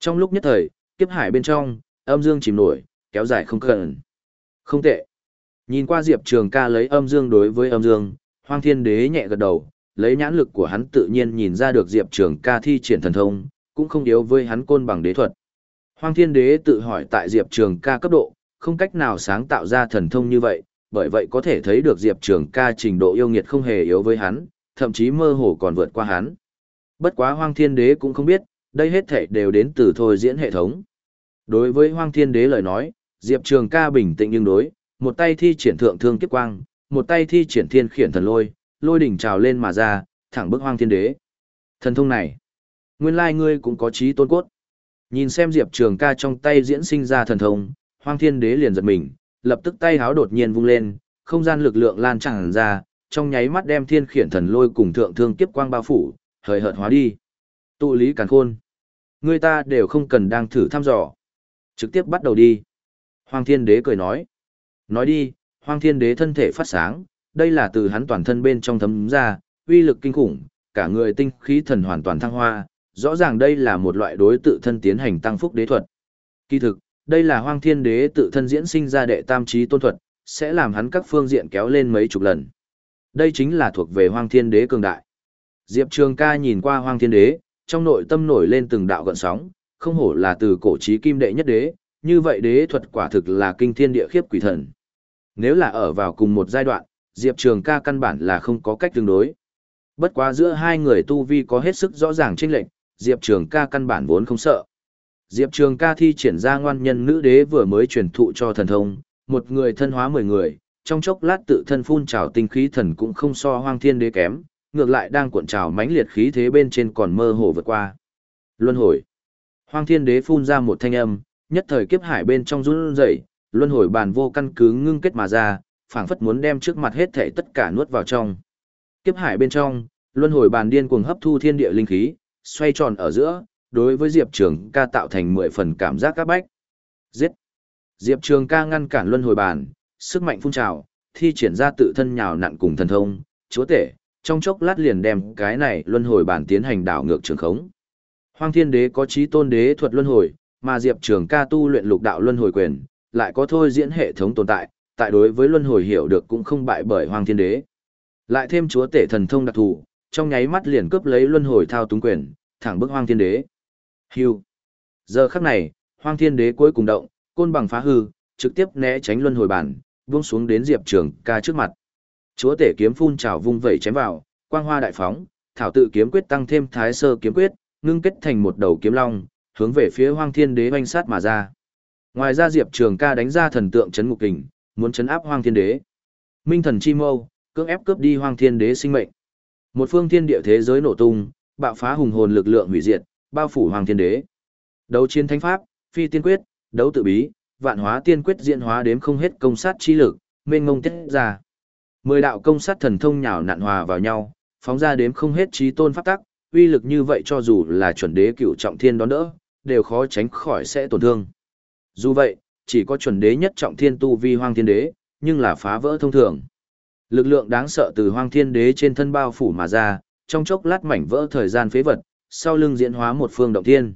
Trong lúc nhất thời, kiếp hải bên trong, âm dương chìm nổi, kéo dài không cần. Không tệ. Nhìn qua Diệp Trường ca lấy âm dương đối với âm dương, Hoàng Thiên Đế nhẹ gật đầu, lấy nhãn lực của hắn tự nhiên nhìn ra được Diệp Trường ca thi triển thần thông, cũng không yếu với hắn côn bằng đế thuật. Hoàng Thiên Đế tự hỏi tại Diệp Trường ca cấp độ, không cách nào sáng tạo ra thần thông như vậy, bởi vậy có thể thấy được Diệp Trường ca trình độ yêu nghiệt không hề yếu với hắn, thậm chí mơ hồ còn vượt qua hắn. Bất quá Hoàng Thiên Đế cũng không biết, đây hết thể đều đến từ thôi diễn hệ thống. Đối với Hoàng Thiên Đế lời nói, Diệp Trường ca bình tĩnh nhưng đối, một tay thi triển thượng thương kiếp quang, một tay thi triển thiên khiển thần lôi, lôi đỉnh trào lên mà ra, thẳng bức hoang Thiên Đế. Thần thông này, nguyên lai ngươi cũng có trí tôn cốt. Nhìn xem Diệp Trường ca trong tay diễn sinh ra thần thông, Hoang Thiên Đế liền giật mình, lập tức tay háo đột nhiên vung lên, không gian lực lượng lan tràn ra, trong nháy mắt đem Thiên Khiển Thần Lôi cùng thượng thương kiếp quang bao phủ, hời hợt hóa đi. Tụ lý càn khôn, người ta đều không cần đang thử thăm dò, trực tiếp bắt đầu đi. Hoang Thiên Đế cười nói, nói đi, Hoang Thiên Đế thân thể phát sáng, đây là từ hắn toàn thân bên trong thấm ra, uy lực kinh khủng, cả người tinh khí thần hoàn toàn thăng hoa, rõ ràng đây là một loại đối tự thân tiến hành tăng phúc đế thuật. Kỳ thực, đây là hoang thiên đế tự thân diễn sinh ra đệ tam trí tôn thuật, sẽ làm hắn các phương diện kéo lên mấy chục lần. Đây chính là thuộc về hoang thiên đế cường đại. Diệp Trường ca nhìn qua hoang thiên đế, trong nội tâm nổi lên từng đạo gợn sóng, không hổ là từ cổ trí kim đệ nhất đế, như vậy đế thuật quả thực là kinh thiên địa khiếp quỷ thần. Nếu là ở vào cùng một giai đoạn, Diệp Trường ca căn bản là không có cách tương đối. Bất quá giữa hai người tu vi có hết sức rõ ràng chênh lệch, Diệp Trường ca căn bản vốn không sợ. Diệp Trường ca thi triển ra ngoan nhân nữ đế vừa mới truyền thụ cho thần thông, một người thân hóa mười người, trong chốc lát tự thân phun trào tinh khí thần cũng không so hoang thiên đế kém, ngược lại đang cuộn trào mãnh liệt khí thế bên trên còn mơ hồ vượt qua. Luân hồi. Hoang thiên đế phun ra một thanh âm, nhất thời kiếp hải bên trong run rẩy, luân hồi bàn vô căn cứ ngưng kết mà ra, phảng phất muốn đem trước mặt hết thảy tất cả nuốt vào trong. Kiếp hải bên trong, luân hồi bàn điên cuồng hấp thu thiên địa linh khí, xoay tròn ở giữa, đối với Diệp Trường ca tạo thành 10 phần cảm giác các bách. Giết! Diệp Trường ca ngăn cản luân hồi bàn, sức mạnh phun trào, thi triển ra tự thân nhào nặn cùng thần thông, chúa tể, trong chốc lát liền đem cái này luân hồi bàn tiến hành đảo ngược trường khống. Hoang Thiên Đế có trí tôn đế thuật luân hồi, mà Diệp Trường ca tu luyện lục đạo luân hồi quyền, lại có thôi diễn hệ thống tồn tại, tại đối với luân hồi hiểu được cũng không bại bởi hoàng Thiên Đế. Lại thêm chúa tể thần thông đặc thù, trong nháy mắt liền cướp lấy luân hồi thao túng quyền, thẳng bức hoàng Thiên Đế. Hưu. Giờ khắc này, hoàng Thiên Đế cuối cùng động, côn bằng phá hư, trực tiếp né tránh luân hồi bản, buông xuống đến Diệp Trường ca trước mặt. Chúa tể kiếm phun trào vung vẩy chém vào, quang hoa đại phóng, thảo tự kiếm quyết tăng thêm thái sơ kiếm quyết, ngưng kết thành một đầu kiếm long, hướng về phía Hoang Thiên Đế oanh sát mà ra. Ngoài ra Diệp Trường Ca đánh ra thần tượng chấn ngục kình, muốn chấn áp Hoang Thiên Đế. Minh thần chi mâu, cưỡng ép cướp đi Hoang Thiên Đế sinh mệnh. Một phương thiên địa thế giới nổ tung, bạo phá hùng hồn lực lượng hủy diệt, bao phủ Hoang Thiên Đế. Đấu chiến thánh pháp, phi tiên quyết, đấu tự bí, vạn hóa tiên quyết diễn hóa đếm không hết công sát chi lực, mênh ngông tiết ra. Mười đạo công sát thần thông nhào nặn hòa vào nhau, phóng ra đếm không hết trí tôn pháp tắc, uy lực như vậy cho dù là chuẩn đế cựu trọng thiên đón đỡ, đều khó tránh khỏi sẽ tổn thương. Dù vậy, chỉ có chuẩn đế nhất trọng thiên tu vi hoang thiên đế, nhưng là phá vỡ thông thường. Lực lượng đáng sợ từ hoang thiên đế trên thân bao phủ mà ra, trong chốc lát mảnh vỡ thời gian phế vật, sau lưng diễn hóa một phương động thiên.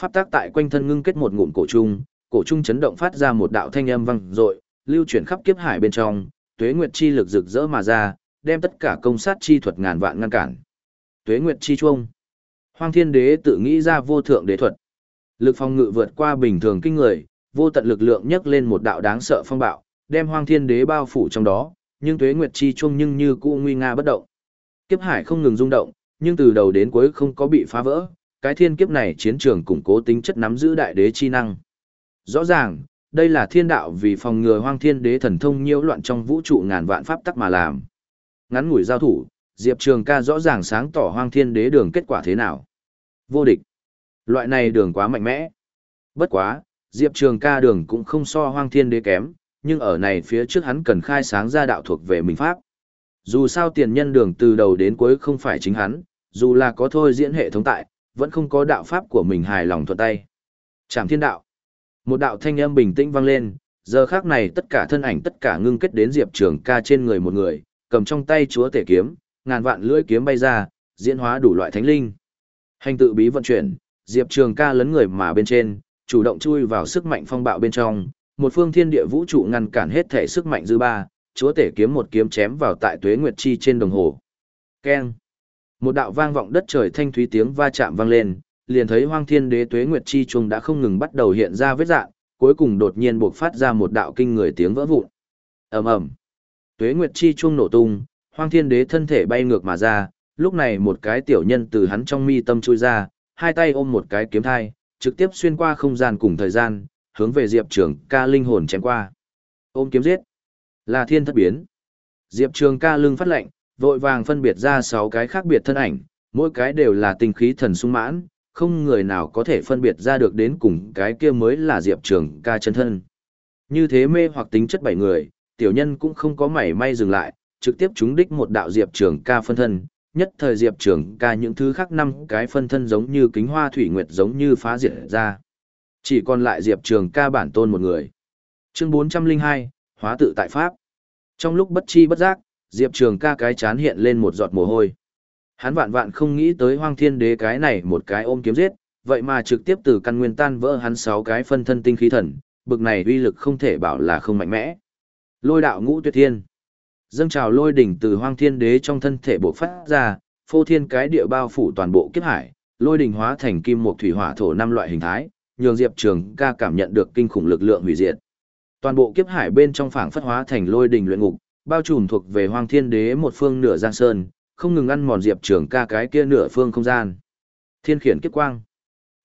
Pháp tác tại quanh thân ngưng kết một ngụm cổ trung, cổ trung chấn động phát ra một đạo thanh âm vang dội, lưu chuyển khắp kiếp hải bên trong, tuế nguyệt chi lực rực rỡ mà ra, đem tất cả công sát chi thuật ngàn vạn ngăn cản. Tuế nguyệt chi chuông. Hoang Thiên Đế tự nghĩ ra vô thượng đế thuật. Lực phong ngự vượt qua bình thường kinh người, vô tận lực lượng nhấc lên một đạo đáng sợ phong bạo, đem Hoang Thiên Đế bao phủ trong đó, nhưng Tuế Nguyệt chi chuông nhưng như cũ nguy nga bất động. Kiếp hải không ngừng rung động, nhưng từ đầu đến cuối không có bị phá vỡ, cái thiên kiếp này chiến trường củng cố tính chất nắm giữ đại đế chi năng. Rõ ràng, đây là thiên đạo vì phòng ngừa hoang thiên đế thần thông nhiễu loạn trong vũ trụ ngàn vạn pháp tắc mà làm. Ngắn ngủi giao thủ, Diệp Trường ca rõ ràng sáng tỏ hoang thiên đế đường kết quả thế nào. Vô địch. Loại này đường quá mạnh mẽ. Bất quá, Diệp Trường ca đường cũng không so hoang thiên đế kém, nhưng ở này phía trước hắn cần khai sáng ra đạo thuộc về mình pháp. Dù sao tiền nhân đường từ đầu đến cuối không phải chính hắn, dù là có thôi diễn hệ thống tại, vẫn không có đạo pháp của mình hài lòng thuận tay. Trảm thiên đạo. Một đạo thanh âm bình tĩnh vang lên, giờ khác này tất cả thân ảnh tất cả ngưng kết đến Diệp Trường ca trên người một người, cầm trong tay chúa tể kiếm, ngàn vạn lưỡi kiếm bay ra, diễn hóa đủ loại thánh linh. Hành tự bí vận chuyển, Diệp Trường ca lấn người mà bên trên, chủ động chui vào sức mạnh phong bạo bên trong, một phương thiên địa vũ trụ ngăn cản hết thể sức mạnh dư ba, chúa tể kiếm một kiếm chém vào tại tuế nguyệt chi trên đồng hồ. Keng. Một đạo vang vọng đất trời thanh thúy tiếng va chạm vang lên, liền thấy Hoang Thiên Đế Tuế Nguyệt chi chuông đã không ngừng bắt đầu hiện ra vết dạng, cuối cùng đột nhiên bộc phát ra một đạo kinh người tiếng vỡ vụn. Ầm ầm. Tuế Nguyệt chi chuông nổ tung, Hoang Thiên Đế thân thể bay ngược mà ra, lúc này một cái tiểu nhân từ hắn trong mi tâm chui ra, hai tay ôm một cái kiếm thai, trực tiếp xuyên qua không gian cùng thời gian, hướng về Diệp Trường Ca linh hồn chém qua. Ôm kiếm giết. Là thiên thất biến. Diệp Trường Ca lưng phát lệnh, vội vàng phân biệt ra sáu cái khác biệt thân ảnh, mỗi cái đều là tinh khí thần sung mãn, không người nào có thể phân biệt ra được đến cùng cái kia mới là Diệp Trường ca chân thân. Như thế mê hoặc tính chất bảy người, tiểu nhân cũng không có mảy may dừng lại, trực tiếp trúng đích một đạo Diệp Trường ca phân thân, nhất thời Diệp Trường ca những thứ khác năm cái phân thân giống như kính hoa thủy nguyệt giống như phá diệt ra. Chỉ còn lại Diệp Trường ca bản tôn một người. Chương 402, Hóa tự tại Pháp. Trong lúc bất chi bất giác, Diệp Trường ca cái chán hiện lên một giọt mồ hôi. Hắn vạn vạn không nghĩ tới hoang thiên đế cái này một cái ôm kiếm giết, vậy mà trực tiếp từ căn nguyên tan vỡ hắn sáu cái phân thân tinh khí thần, bực này uy lực không thể bảo là không mạnh mẽ. Lôi đạo ngũ tuyệt thiên. Dâng trào lôi đỉnh từ hoang thiên đế trong thân thể bộc phát ra, phô thiên cái địa bao phủ toàn bộ kiếp hải, lôi đỉnh hóa thành kim một thủy hỏa thổ năm loại hình thái, nhường Diệp Trường ca cảm nhận được kinh khủng lực lượng hủy diệt. Toàn bộ kiếp hải bên trong phảng phất hóa thành lôi đỉnh luyện ngục, bao trùm thuộc về Hoang Thiên Đế một phương nửa giang sơn, không ngừng ăn mòn Diệp Trường ca cái kia nửa phương không gian. Thiên khiển kiếp quang.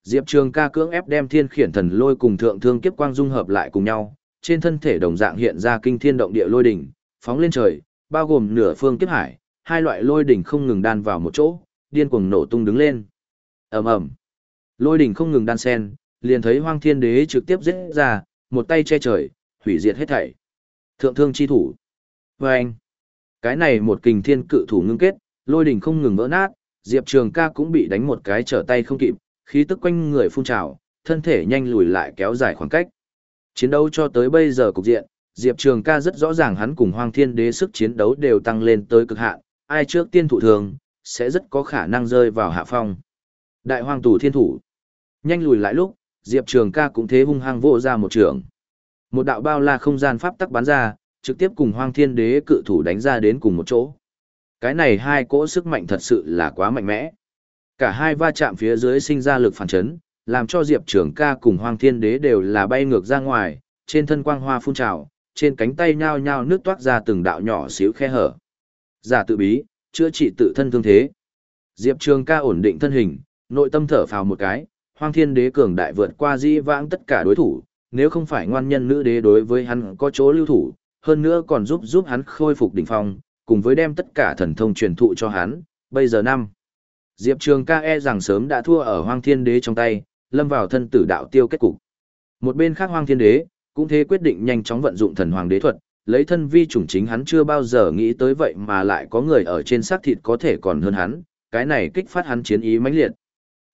Diệp Trường ca cưỡng ép đem thiên khiển thần lôi cùng thượng thương kiếp quang dung hợp lại cùng nhau, trên thân thể đồng dạng hiện ra kinh thiên động địa lôi đỉnh, phóng lên trời, bao gồm nửa phương kiếp hải, hai loại lôi đỉnh không ngừng đan vào một chỗ, điên cuồng nổ tung đứng lên. Ầm ầm. Lôi đỉnh không ngừng đan xen, liền thấy Hoang Thiên Đế trực tiếp giết ra, một tay che trời, hủy diệt hết thảy. Thượng thương chi thủ. Vâng. Cái này một kình thiên cự thủ ngưng kết, lôi đỉnh không ngừng vỡ nát, Diệp Trường ca cũng bị đánh một cái trở tay không kịp, khí tức quanh người phun trào, thân thể nhanh lùi lại kéo dài khoảng cách. Chiến đấu cho tới bây giờ cục diện, Diệp Trường ca rất rõ ràng hắn cùng Hoang Thiên Đế sức chiến đấu đều tăng lên tới cực hạn, ai trước tiên thủ thường, sẽ rất có khả năng rơi vào hạ phong. Đại Hoàng Tù Thiên Thủ. Nhanh lùi lại lúc, Diệp Trường ca cũng thế hung hăng vỗ ra một trường. Một đạo bao la không gian pháp tắc bắn ra, trực tiếp cùng Hoang Thiên Đế cự thủ đánh ra đến cùng một chỗ. Cái này hai cỗ sức mạnh thật sự là quá mạnh mẽ. Cả hai va chạm phía dưới sinh ra lực phản chấn, làm cho Diệp Trường ca cùng Hoang Thiên Đế đều là bay ngược ra ngoài, trên thân quang hoa phun trào, trên cánh tay nhao nhao nước toát ra từng đạo nhỏ xíu khe hở. Giả tự bí, chữa trị tự thân thương thế. Diệp Trường ca ổn định thân hình, nội tâm thở phào một cái, Hoang Thiên Đế cường đại vượt qua di vãng tất cả đối thủ, nếu không phải ngoan nhân nữ đế đối với hắn có chỗ lưu thủ, hơn nữa còn giúp giúp hắn khôi phục đỉnh phong, cùng với đem tất cả thần thông truyền thụ cho hắn, bây giờ năm. Diệp Trường ca e rằng sớm đã thua ở Hoang Thiên Đế trong tay, lâm vào thân tử đạo tiêu kết cục. Một bên khác Hoang Thiên Đế, cũng thế quyết định nhanh chóng vận dụng thần hoàng đế thuật, lấy thân vi chủng chính hắn chưa bao giờ nghĩ tới vậy mà lại có người ở trên xác thịt có thể còn hơn hắn, cái này kích phát hắn chiến ý mãnh liệt.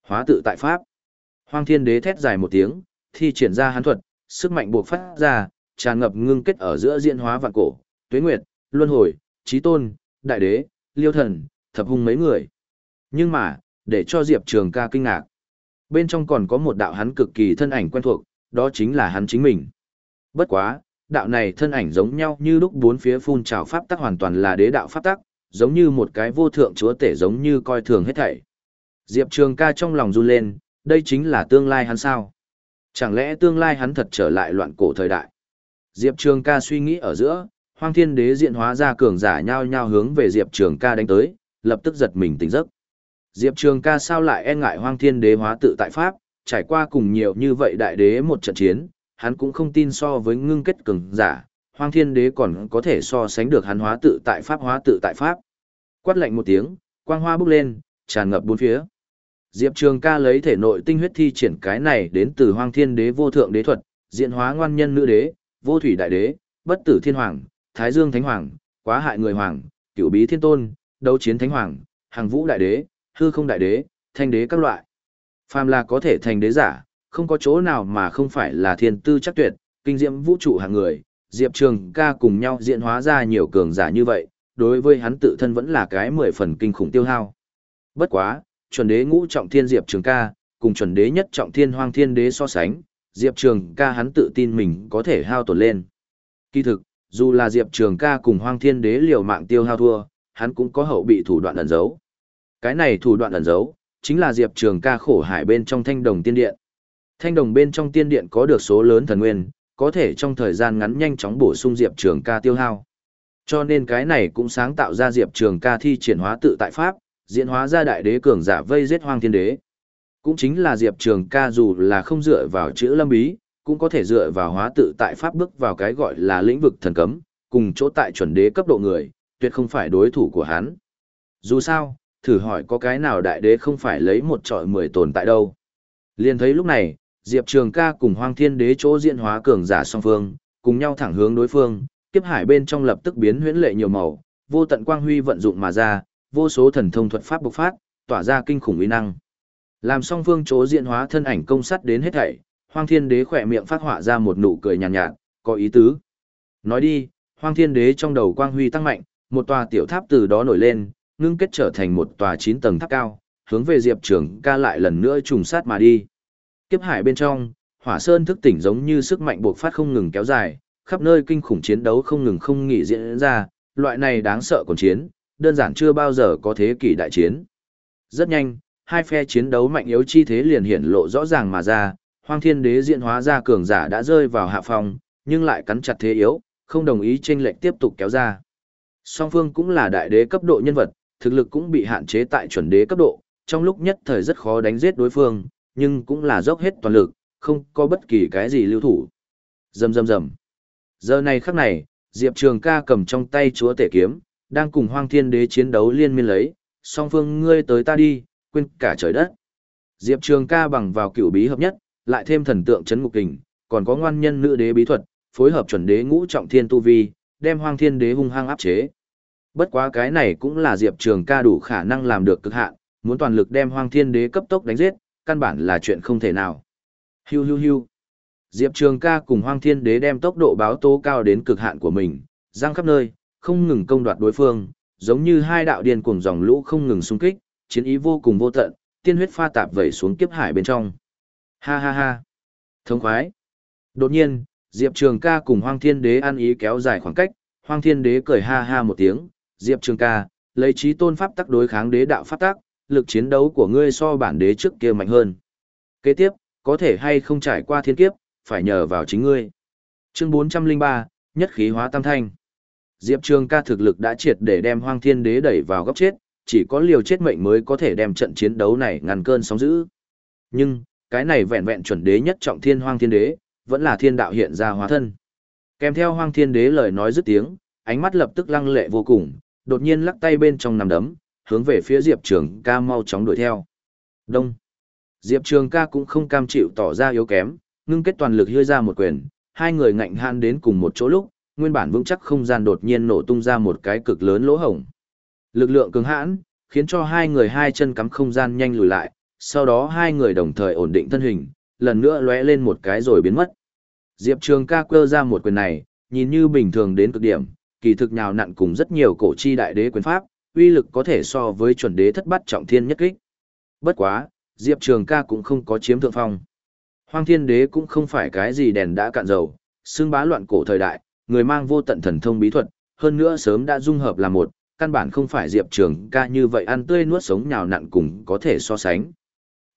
Hóa tự tại pháp. Hoang Thiên Đế thét dài một tiếng, thi triển ra hắn thuật, sức mạnh buộc phát ra, tràn ngập ngưng kết ở giữa diễn hóa vạn cổ, Tuế Nguyệt, Luân Hồi, Chí Tôn, Đại Đế, Liêu Thần, Thập Hung mấy người. Nhưng mà, để cho Diệp Trường ca kinh ngạc. Bên trong còn có một đạo hắn cực kỳ thân ảnh quen thuộc, đó chính là hắn chính mình. Bất quá, đạo này thân ảnh giống nhau như lúc bốn phía phun trào pháp tắc hoàn toàn là đế đạo pháp tắc, giống như một cái vô thượng chúa tể giống như coi thường hết thảy. Diệp Trường ca trong lòng run lên, đây chính là tương lai hắn sao? Chẳng lẽ tương lai hắn thật trở lại loạn cổ thời đại? Diệp Trường ca suy nghĩ ở giữa, hoang thiên đế diện hóa ra cường giả nhao nhao hướng về Diệp Trường ca đánh tới, lập tức giật mình tỉnh giấc. Diệp Trường ca sao lại e ngại hoang thiên đế hóa tự tại Pháp, trải qua cùng nhiều như vậy đại đế một trận chiến, hắn cũng không tin so với ngưng kết cường giả, hoang thiên đế còn có thể so sánh được hắn hóa tự tại Pháp hóa tự tại Pháp. Quát lạnh một tiếng, quang hoa bốc lên, tràn ngập bốn phía. Diệp Trường ca lấy thể nội tinh huyết thi triển cái này đến từ hoang thiên đế vô thượng đế thuật, diện hóa ngoan nhân nữ đế, vô thủy đại đế, bất tử thiên hoàng, thái dương thánh hoàng, quá hại người hoàng, cửu bí thiên tôn, đấu chiến thánh hoàng, hàng vũ đại đế, hư không đại đế, thanh đế các loại. Phàm là có thể thành đế giả, không có chỗ nào mà không phải là thiên tư chắc tuyệt, kinh diệm vũ trụ hàng người, Diệp Trường ca cùng nhau diễn hóa ra nhiều cường giả như vậy, đối với hắn tự thân vẫn là cái mười phần kinh khủng tiêu hao. Bất quá, chuẩn đế ngũ trọng thiên Diệp Trường ca, cùng chuẩn đế nhất trọng thiên hoang thiên đế so sánh, Diệp Trường ca hắn tự tin mình có thể hao tổn lên. Kỳ thực, dù là Diệp Trường ca cùng hoang thiên đế liều mạng tiêu hao thua, hắn cũng có hậu bị thủ đoạn ẩn giấu. Cái này thủ đoạn ẩn giấu, chính là Diệp Trường ca khổ hải bên trong thanh đồng tiên điện. Thanh đồng bên trong tiên điện có được số lớn thần nguyên, có thể trong thời gian ngắn nhanh chóng bổ sung Diệp Trường ca tiêu hao. Cho nên cái này cũng sáng tạo ra Diệp Trường ca thi triển hóa tự tại Pháp, diễn hóa ra đại đế cường giả vây giết hoang thiên đế. Cũng chính là Diệp Trường ca dù là không dựa vào chữ lâm bí, cũng có thể dựa vào hóa tự tại Pháp bước vào cái gọi là lĩnh vực thần cấm, cùng chỗ tại chuẩn đế cấp độ người, tuyệt không phải đối thủ của hắn. Dù sao, thử hỏi có cái nào đại đế không phải lấy một trọi mười tồn tại đâu. Liên thấy lúc này, Diệp Trường ca cùng Hoang Thiên Đế chỗ diễn hóa cường giả song phương, cùng nhau thẳng hướng đối phương, kiếp hải bên trong lập tức biến huyễn lệ nhiều màu, vô tận quang huy vận dụng mà ra, vô số thần thông thuật pháp bộc phát, tỏa ra kinh khủng uy năng. Làm song phương chỗ diễn hóa thân ảnh công sắt đến hết thảy, Hoang Thiên Đế khỏe miệng phát họa ra một nụ cười nhàn nhạt, nhạt, có ý tứ. Nói đi, Hoang Thiên Đế trong đầu quang huy tăng mạnh, một tòa tiểu tháp từ đó nổi lên, ngưng kết trở thành một tòa 9 tầng tháp cao, hướng về Diệp Trường ca lại lần nữa trùng sát mà đi. Kiếp hải bên trong, hỏa sơn thức tỉnh giống như sức mạnh bộc phát không ngừng kéo dài, khắp nơi kinh khủng chiến đấu không ngừng không nghỉ diễn ra, loại này đáng sợ còn chiến, đơn giản chưa bao giờ có thế kỷ đại chiến. Rất nhanh, hai phe chiến đấu mạnh yếu chi thế liền hiển lộ rõ ràng mà ra, Hoang Thiên Đế diễn hóa ra cường giả đã rơi vào hạ phòng, nhưng lại cắn chặt thế yếu, không đồng ý chênh lệch tiếp tục kéo ra. Song phương cũng là đại đế cấp độ nhân vật, thực lực cũng bị hạn chế tại chuẩn đế cấp độ, trong lúc nhất thời rất khó đánh giết đối phương, nhưng cũng là dốc hết toàn lực, không có bất kỳ cái gì lưu thủ. Rầm rầm rầm. Giờ này khắc này, Diệp Trường ca cầm trong tay chúa tể kiếm, đang cùng hoang thiên đế chiến đấu liên miên lấy, song phương ngươi tới ta đi, quên cả trời đất. Diệp Trường ca bằng vào cựu bí hợp nhất, lại thêm thần tượng chấn ngục kình, còn có ngoan nhân nữ đế bí thuật, phối hợp chuẩn đế ngũ trọng thiên tu vi, đem hoang thiên đế hung hăng áp chế. Bất quá cái này cũng là Diệp Trường ca đủ khả năng làm được cực hạn, muốn toàn lực đem hoang thiên đế cấp tốc đánh giết, căn bản là chuyện không thể nào. Hiu hiu hiu. Diệp Trường ca cùng hoang thiên đế đem tốc độ báo tố cao đến cực hạn của mình, giang khắp nơi, không ngừng công đoạt đối phương, giống như hai đạo điên cuồng dòng lũ không ngừng xung kích, chiến ý vô cùng vô tận, tiên huyết pha tạp vẩy xuống kiếp hải bên trong. Ha ha ha. Thông khoái. Đột nhiên, Diệp Trường ca cùng Hoang Thiên Đế ăn ý kéo dài khoảng cách, Hoang Thiên Đế cười ha ha một tiếng, Diệp Trường ca, lấy trí tôn pháp tắc đối kháng đế đạo pháp tắc, lực chiến đấu của ngươi so bản đế trước kia mạnh hơn. Kế tiếp, có thể hay không trải qua thiên kiếp, phải nhờ vào chính ngươi. Chương 403, nhất khí hóa tam thanh. Diệp Trường ca thực lực đã triệt để đem Hoang Thiên Đế đẩy vào góc chết, chỉ có liều chết mệnh mới có thể đem trận chiến đấu này ngăn cơn sóng dữ. Nhưng, cái này vẹn vẹn chuẩn đế nhất trọng thiên Hoang Thiên Đế, vẫn là thiên đạo hiện ra hóa thân. Kèm theo Hoang Thiên Đế lời nói dứt tiếng, ánh mắt lập tức lăng lệ vô cùng, đột nhiên lắc tay bên trong nằm đấm, hướng về phía Diệp Trường ca mau chóng đuổi theo. Đông. Diệp Trường ca cũng không cam chịu tỏ ra yếu kém, ngưng kết toàn lực hơi ra một quyền, hai người ngạnh han đến cùng một chỗ lúc, nguyên bản vững chắc không gian đột nhiên nổ tung ra một cái cực lớn lỗ hổng. Lực lượng cường hãn, khiến cho hai người hai chân cắm không gian nhanh lùi lại, sau đó hai người đồng thời ổn định thân hình, lần nữa lóe lên một cái rồi biến mất. Diệp Trường ca quơ ra một quyền này, nhìn như bình thường đến cực điểm, kỳ thực nhào nặn cùng rất nhiều cổ chi đại đế quyền pháp, uy lực có thể so với chuẩn đế thất bát trọng thiên nhất kích. Bất quá, Diệp Trường ca cũng không có chiếm thượng phong. Hoang thiên đế cũng không phải cái gì đèn đã cạn dầu, xương bá loạn cổ thời đại, người mang vô tận thần thông bí thuật, hơn nữa sớm đã dung hợp là một, căn bản không phải Diệp Trường ca như vậy ăn tươi nuốt sống nhào nặn cùng có thể so sánh.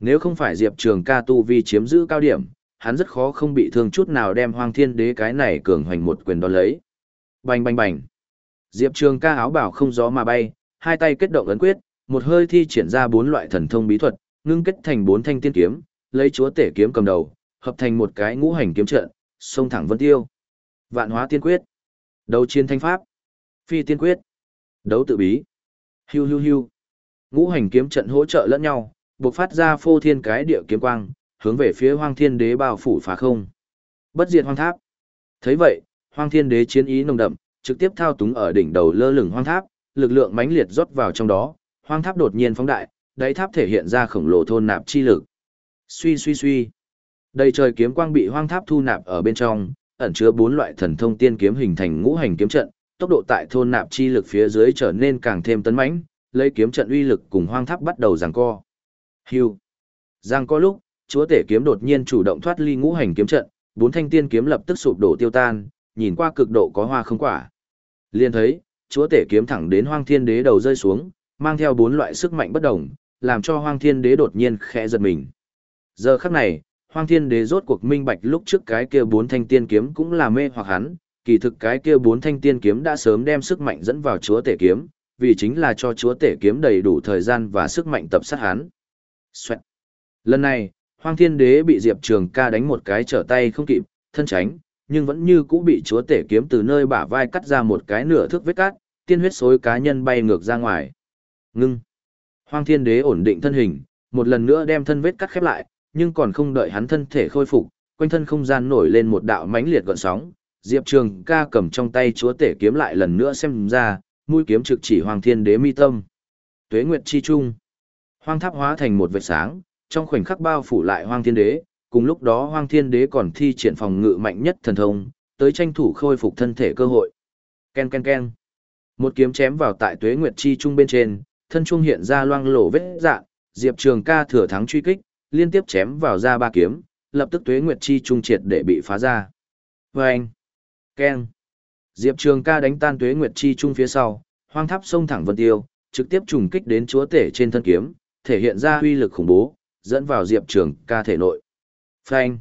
Nếu không phải Diệp Trường ca tu vi chiếm giữ cao điểm, hắn rất khó không bị thương chút nào đem hoang thiên đế cái này cường hoành một quyền đón lấy. Bành bành bành. Diệp Trường ca áo bảo không gió mà bay, hai tay kết động ấn quyết, một hơi thi triển ra bốn loại thần thông bí thuật, ngưng kết thành bốn thanh tiên kiếm, lấy chúa tể kiếm cầm đầu, hợp thành một cái ngũ hành kiếm trận, xông thẳng vân tiêu. Vạn hóa tiên quyết, đấu chiến thanh pháp, phi tiên quyết, đấu tự bí. Hiu hiu hiu. Ngũ hành kiếm trận hỗ trợ lẫn nhau, bộc phát ra phô thiên cái địa kiếm quang, hướng về phía Hoang Thiên Đế bao phủ phá không. Bất diệt hoang tháp. Thấy vậy, Hoang Thiên Đế chiến ý nồng đậm, trực tiếp thao túng ở đỉnh đầu lơ lửng hoang tháp, lực lượng mãnh liệt rót vào trong đó, hoang tháp đột nhiên phóng đại, đáy tháp thể hiện ra khổng lồ thôn nạp chi lực. Suy suy suy. Đầy trời kiếm quang bị hoang tháp thu nạp ở bên trong, ẩn chứa bốn loại thần thông tiên kiếm hình thành ngũ hành kiếm trận, tốc độ tại thôn nạp chi lực phía dưới trở nên càng thêm tấn mãnh, lấy kiếm trận uy lực cùng hoang tháp bắt đầu giằng co. Hưu. Giằng co lúc, chúa tể kiếm đột nhiên chủ động thoát ly ngũ hành kiếm trận, bốn thanh tiên kiếm lập tức sụp đổ tiêu tan, nhìn qua cực độ có hoa không quả. Liên thấy, chúa tể kiếm thẳng đến hoang thiên đế đầu rơi xuống, mang theo bốn loại sức mạnh bất đồng, làm cho hoang thiên đế đột nhiên khẽ giật mình. Giờ khắc này, hoang thiên đế rốt cuộc minh bạch lúc trước cái kia bốn thanh tiên kiếm cũng là mê hoặc hắn, kỳ thực cái kia bốn thanh tiên kiếm đã sớm đem sức mạnh dẫn vào chúa tể kiếm, vì chính là cho chúa tể kiếm đầy đủ thời gian và sức mạnh tập sát hắn. Xoẹt. Lần này, hoang thiên đế bị Diệp Trường ca đánh một cái trở tay không kịp, thân tránh, nhưng vẫn như cũ bị chúa tể kiếm từ nơi bả vai cắt ra một cái nửa thước vết cắt, tiên huyết xối cá nhân bay ngược ra ngoài. Ngưng. Hoang thiên đế ổn định thân hình, một lần nữa đem thân vết cắt khép lại, nhưng còn không đợi hắn thân thể khôi phục, quanh thân không gian nổi lên một đạo mãnh liệt gợn sóng. Diệp Trường ca cầm trong tay chúa tể kiếm lại lần nữa xem ra, mũi kiếm trực chỉ Hoàng Thiên Đế mi tâm. Tuế Nguyệt chi trung. Hoang tháp hóa thành một vệt sáng, trong khoảnh khắc bao phủ lại Hoang Thiên Đế, cùng lúc đó Hoang Thiên Đế còn thi triển phòng ngự mạnh nhất thần thông, tới tranh thủ khôi phục thân thể cơ hội. Ken ken ken. Một kiếm chém vào tại Tuế Nguyệt chi trung bên trên, thân trung hiện ra loang lổ vết dạng, Diệp Trường ca thừa thắng truy kích, liên tiếp chém vào ra ba kiếm, lập tức tuế nguyệt chi trung triệt để bị phá ra. Vâng! Ken! Diệp Trường ca đánh tan tuế nguyệt chi trung phía sau, hoang tháp sông thẳng vân tiêu, trực tiếp trùng kích đến chúa tể trên thân kiếm, thể hiện ra huy lực khủng bố, dẫn vào Diệp Trường ca thể nội. Phanh!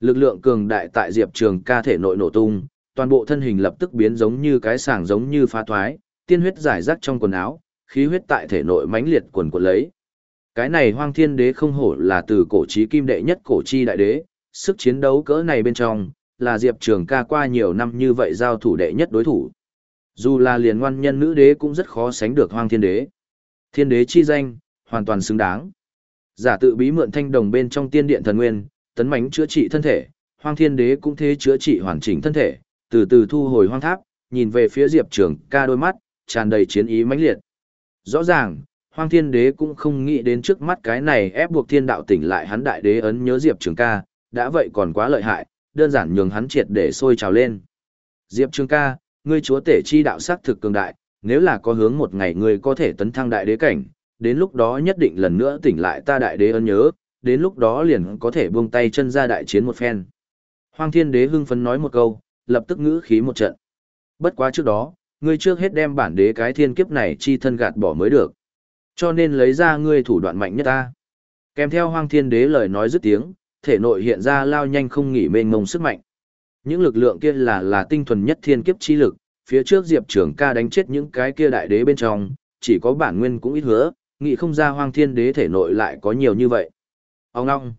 Lực lượng cường đại tại Diệp Trường ca thể nội nổ tung, toàn bộ thân hình lập tức biến giống như cái sàng giống như phá thoái, tiên huyết giải rác trong quần áo, khí huyết tại thể nội mãnh liệt quần quật lấy. Cái này Hoang Thiên Đế không hổ là từ cổ chí kim đệ nhất cổ chi đại đế, sức chiến đấu cỡ này bên trong, là Diệp Trường ca qua nhiều năm như vậy giao thủ đệ nhất đối thủ. Dù là liền ngoan nhân nữ đế cũng rất khó sánh được Hoang Thiên Đế. Thiên Đế chi danh, hoàn toàn xứng đáng. Giả tự bí mượn thanh đồng bên trong tiên điện thần nguyên, tấn mánh chữa trị thân thể, Hoang Thiên Đế cũng thế chữa trị hoàn chỉnh thân thể, từ từ thu hồi hoang tháp, nhìn về phía Diệp Trường ca đôi mắt, tràn đầy chiến ý mãnh liệt. Rõ ràng, Hoang Thiên Đế cũng không nghĩ đến trước mắt cái này ép buộc thiên đạo tỉnh lại hắn đại đế ấn nhớ Diệp Trường ca, đã vậy còn quá lợi hại, đơn giản nhường hắn triệt để sôi trào lên. Diệp Trường ca, ngươi chúa tể chi đạo sắc thực cường đại, nếu là có hướng một ngày ngươi có thể tấn thăng đại đế cảnh, đến lúc đó nhất định lần nữa tỉnh lại ta đại đế ấn nhớ, đến lúc đó liền có thể buông tay chân ra đại chiến một phen. Hoang Thiên Đế hưng phấn nói một câu, lập tức ngữ khí một trận. Bất quá trước đó, ngươi trước hết đem bản đế cái thiên kiếp này chi thân gạt bỏ mới được. Cho nên lấy ra ngươi thủ đoạn mạnh nhất ta. Kèm theo Hoang Thiên Đế lời nói dứt tiếng, thể nội hiện ra lao nhanh không nghỉ mênh mông sức mạnh. Những lực lượng kia là là tinh thuần nhất thiên kiếp chi lực, phía trước Diệp Trường ca đánh chết những cái kia đại đế bên trong, chỉ có bản nguyên cũng ít hứa, nghĩ không ra Hoang Thiên Đế thể nội lại có nhiều như vậy. Ông ngong.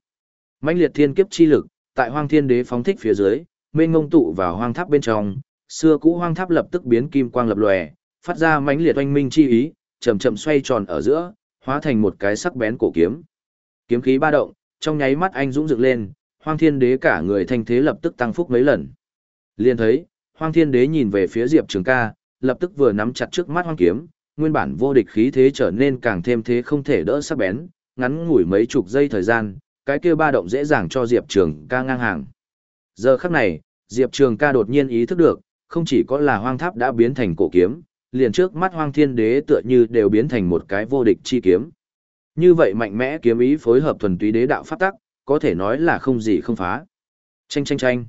mãnh liệt thiên kiếp chi lực, tại Hoang Thiên Đế phóng thích phía dưới, mênh ngông tụ vào hoang tháp bên trong, xưa cũ hoang tháp lập tức biến kim quang lập lòe, phát ra mãnh liệt oanh minh chi ý, chậm chậm xoay tròn ở giữa, hóa thành một cái sắc bén cổ kiếm. Kiếm khí ba động, trong nháy mắt anh dũng dựng lên, Hoang Thiên Đế cả người thanh thế lập tức tăng phúc mấy lần. Liền thấy, Hoang Thiên Đế nhìn về phía Diệp Trường Ca, lập tức vừa nắm chặt trước mắt hoang kiếm, nguyên bản vô địch khí thế trở nên càng thêm thế không thể đỡ sắc bén, ngắn ngủi mấy chục giây thời gian, cái kia ba động dễ dàng cho Diệp Trường Ca ngang hàng. Giờ khắc này, Diệp Trường ca đột nhiên ý thức được, không chỉ có là hoang tháp đã biến thành cổ kiếm, liền trước mắt hoang thiên đế tựa như đều biến thành một cái vô địch chi kiếm. Như vậy mạnh mẽ kiếm ý phối hợp thuần túy đế đạo pháp tắc, có thể nói là không gì không phá. Chanh chanh chanh.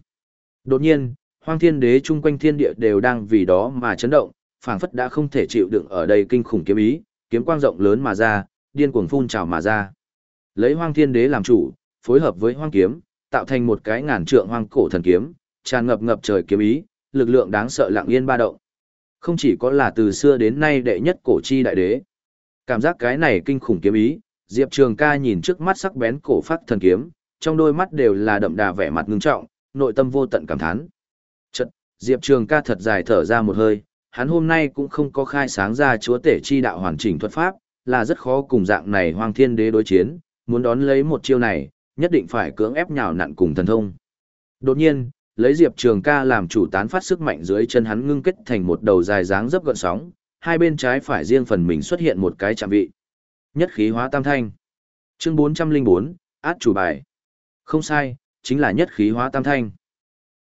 Đột nhiên, hoang thiên đế chung quanh thiên địa đều đang vì đó mà chấn động, phảng phất đã không thể chịu đựng ở đây kinh khủng kiếm ý, kiếm quang rộng lớn mà ra, điên cuồng phun trào mà ra. Lấy hoang thiên đế làm chủ, phối hợp với hoang kiếm, tạo thành một cái ngàn trượng hoang cổ thần kiếm, tràn ngập ngập trời kiếm ý, lực lượng đáng sợ lặng yên ba động. Không chỉ có là từ xưa đến nay đệ nhất cổ chi đại đế. Cảm giác cái này kinh khủng kiếm ý, Diệp Trường ca nhìn trước mắt sắc bén cổ phát thần kiếm, trong đôi mắt đều là đậm đà vẻ mặt ngưng trọng, nội tâm vô tận cảm thán. Chợt, Diệp Trường ca thật dài thở ra một hơi, hắn hôm nay cũng không có khai sáng ra chúa tể chi đạo hoàn chỉnh thuật pháp, là rất khó cùng dạng này hoang thiên đế đối chiến, muốn đón lấy một chiêu này, nhất định phải cưỡng ép nhào nặn cùng thần thông. Đột nhiên, lấy Diệp Trường ca làm chủ tán phát sức mạnh dưới chân hắn ngưng kết thành một đầu dài dáng dấp gợn sóng, hai bên trái phải riêng phần mình xuất hiện một cái chạm vị. Nhất khí hóa tam thanh. Chương 404, át chủ bài. Không sai, chính là nhất khí hóa tam thanh.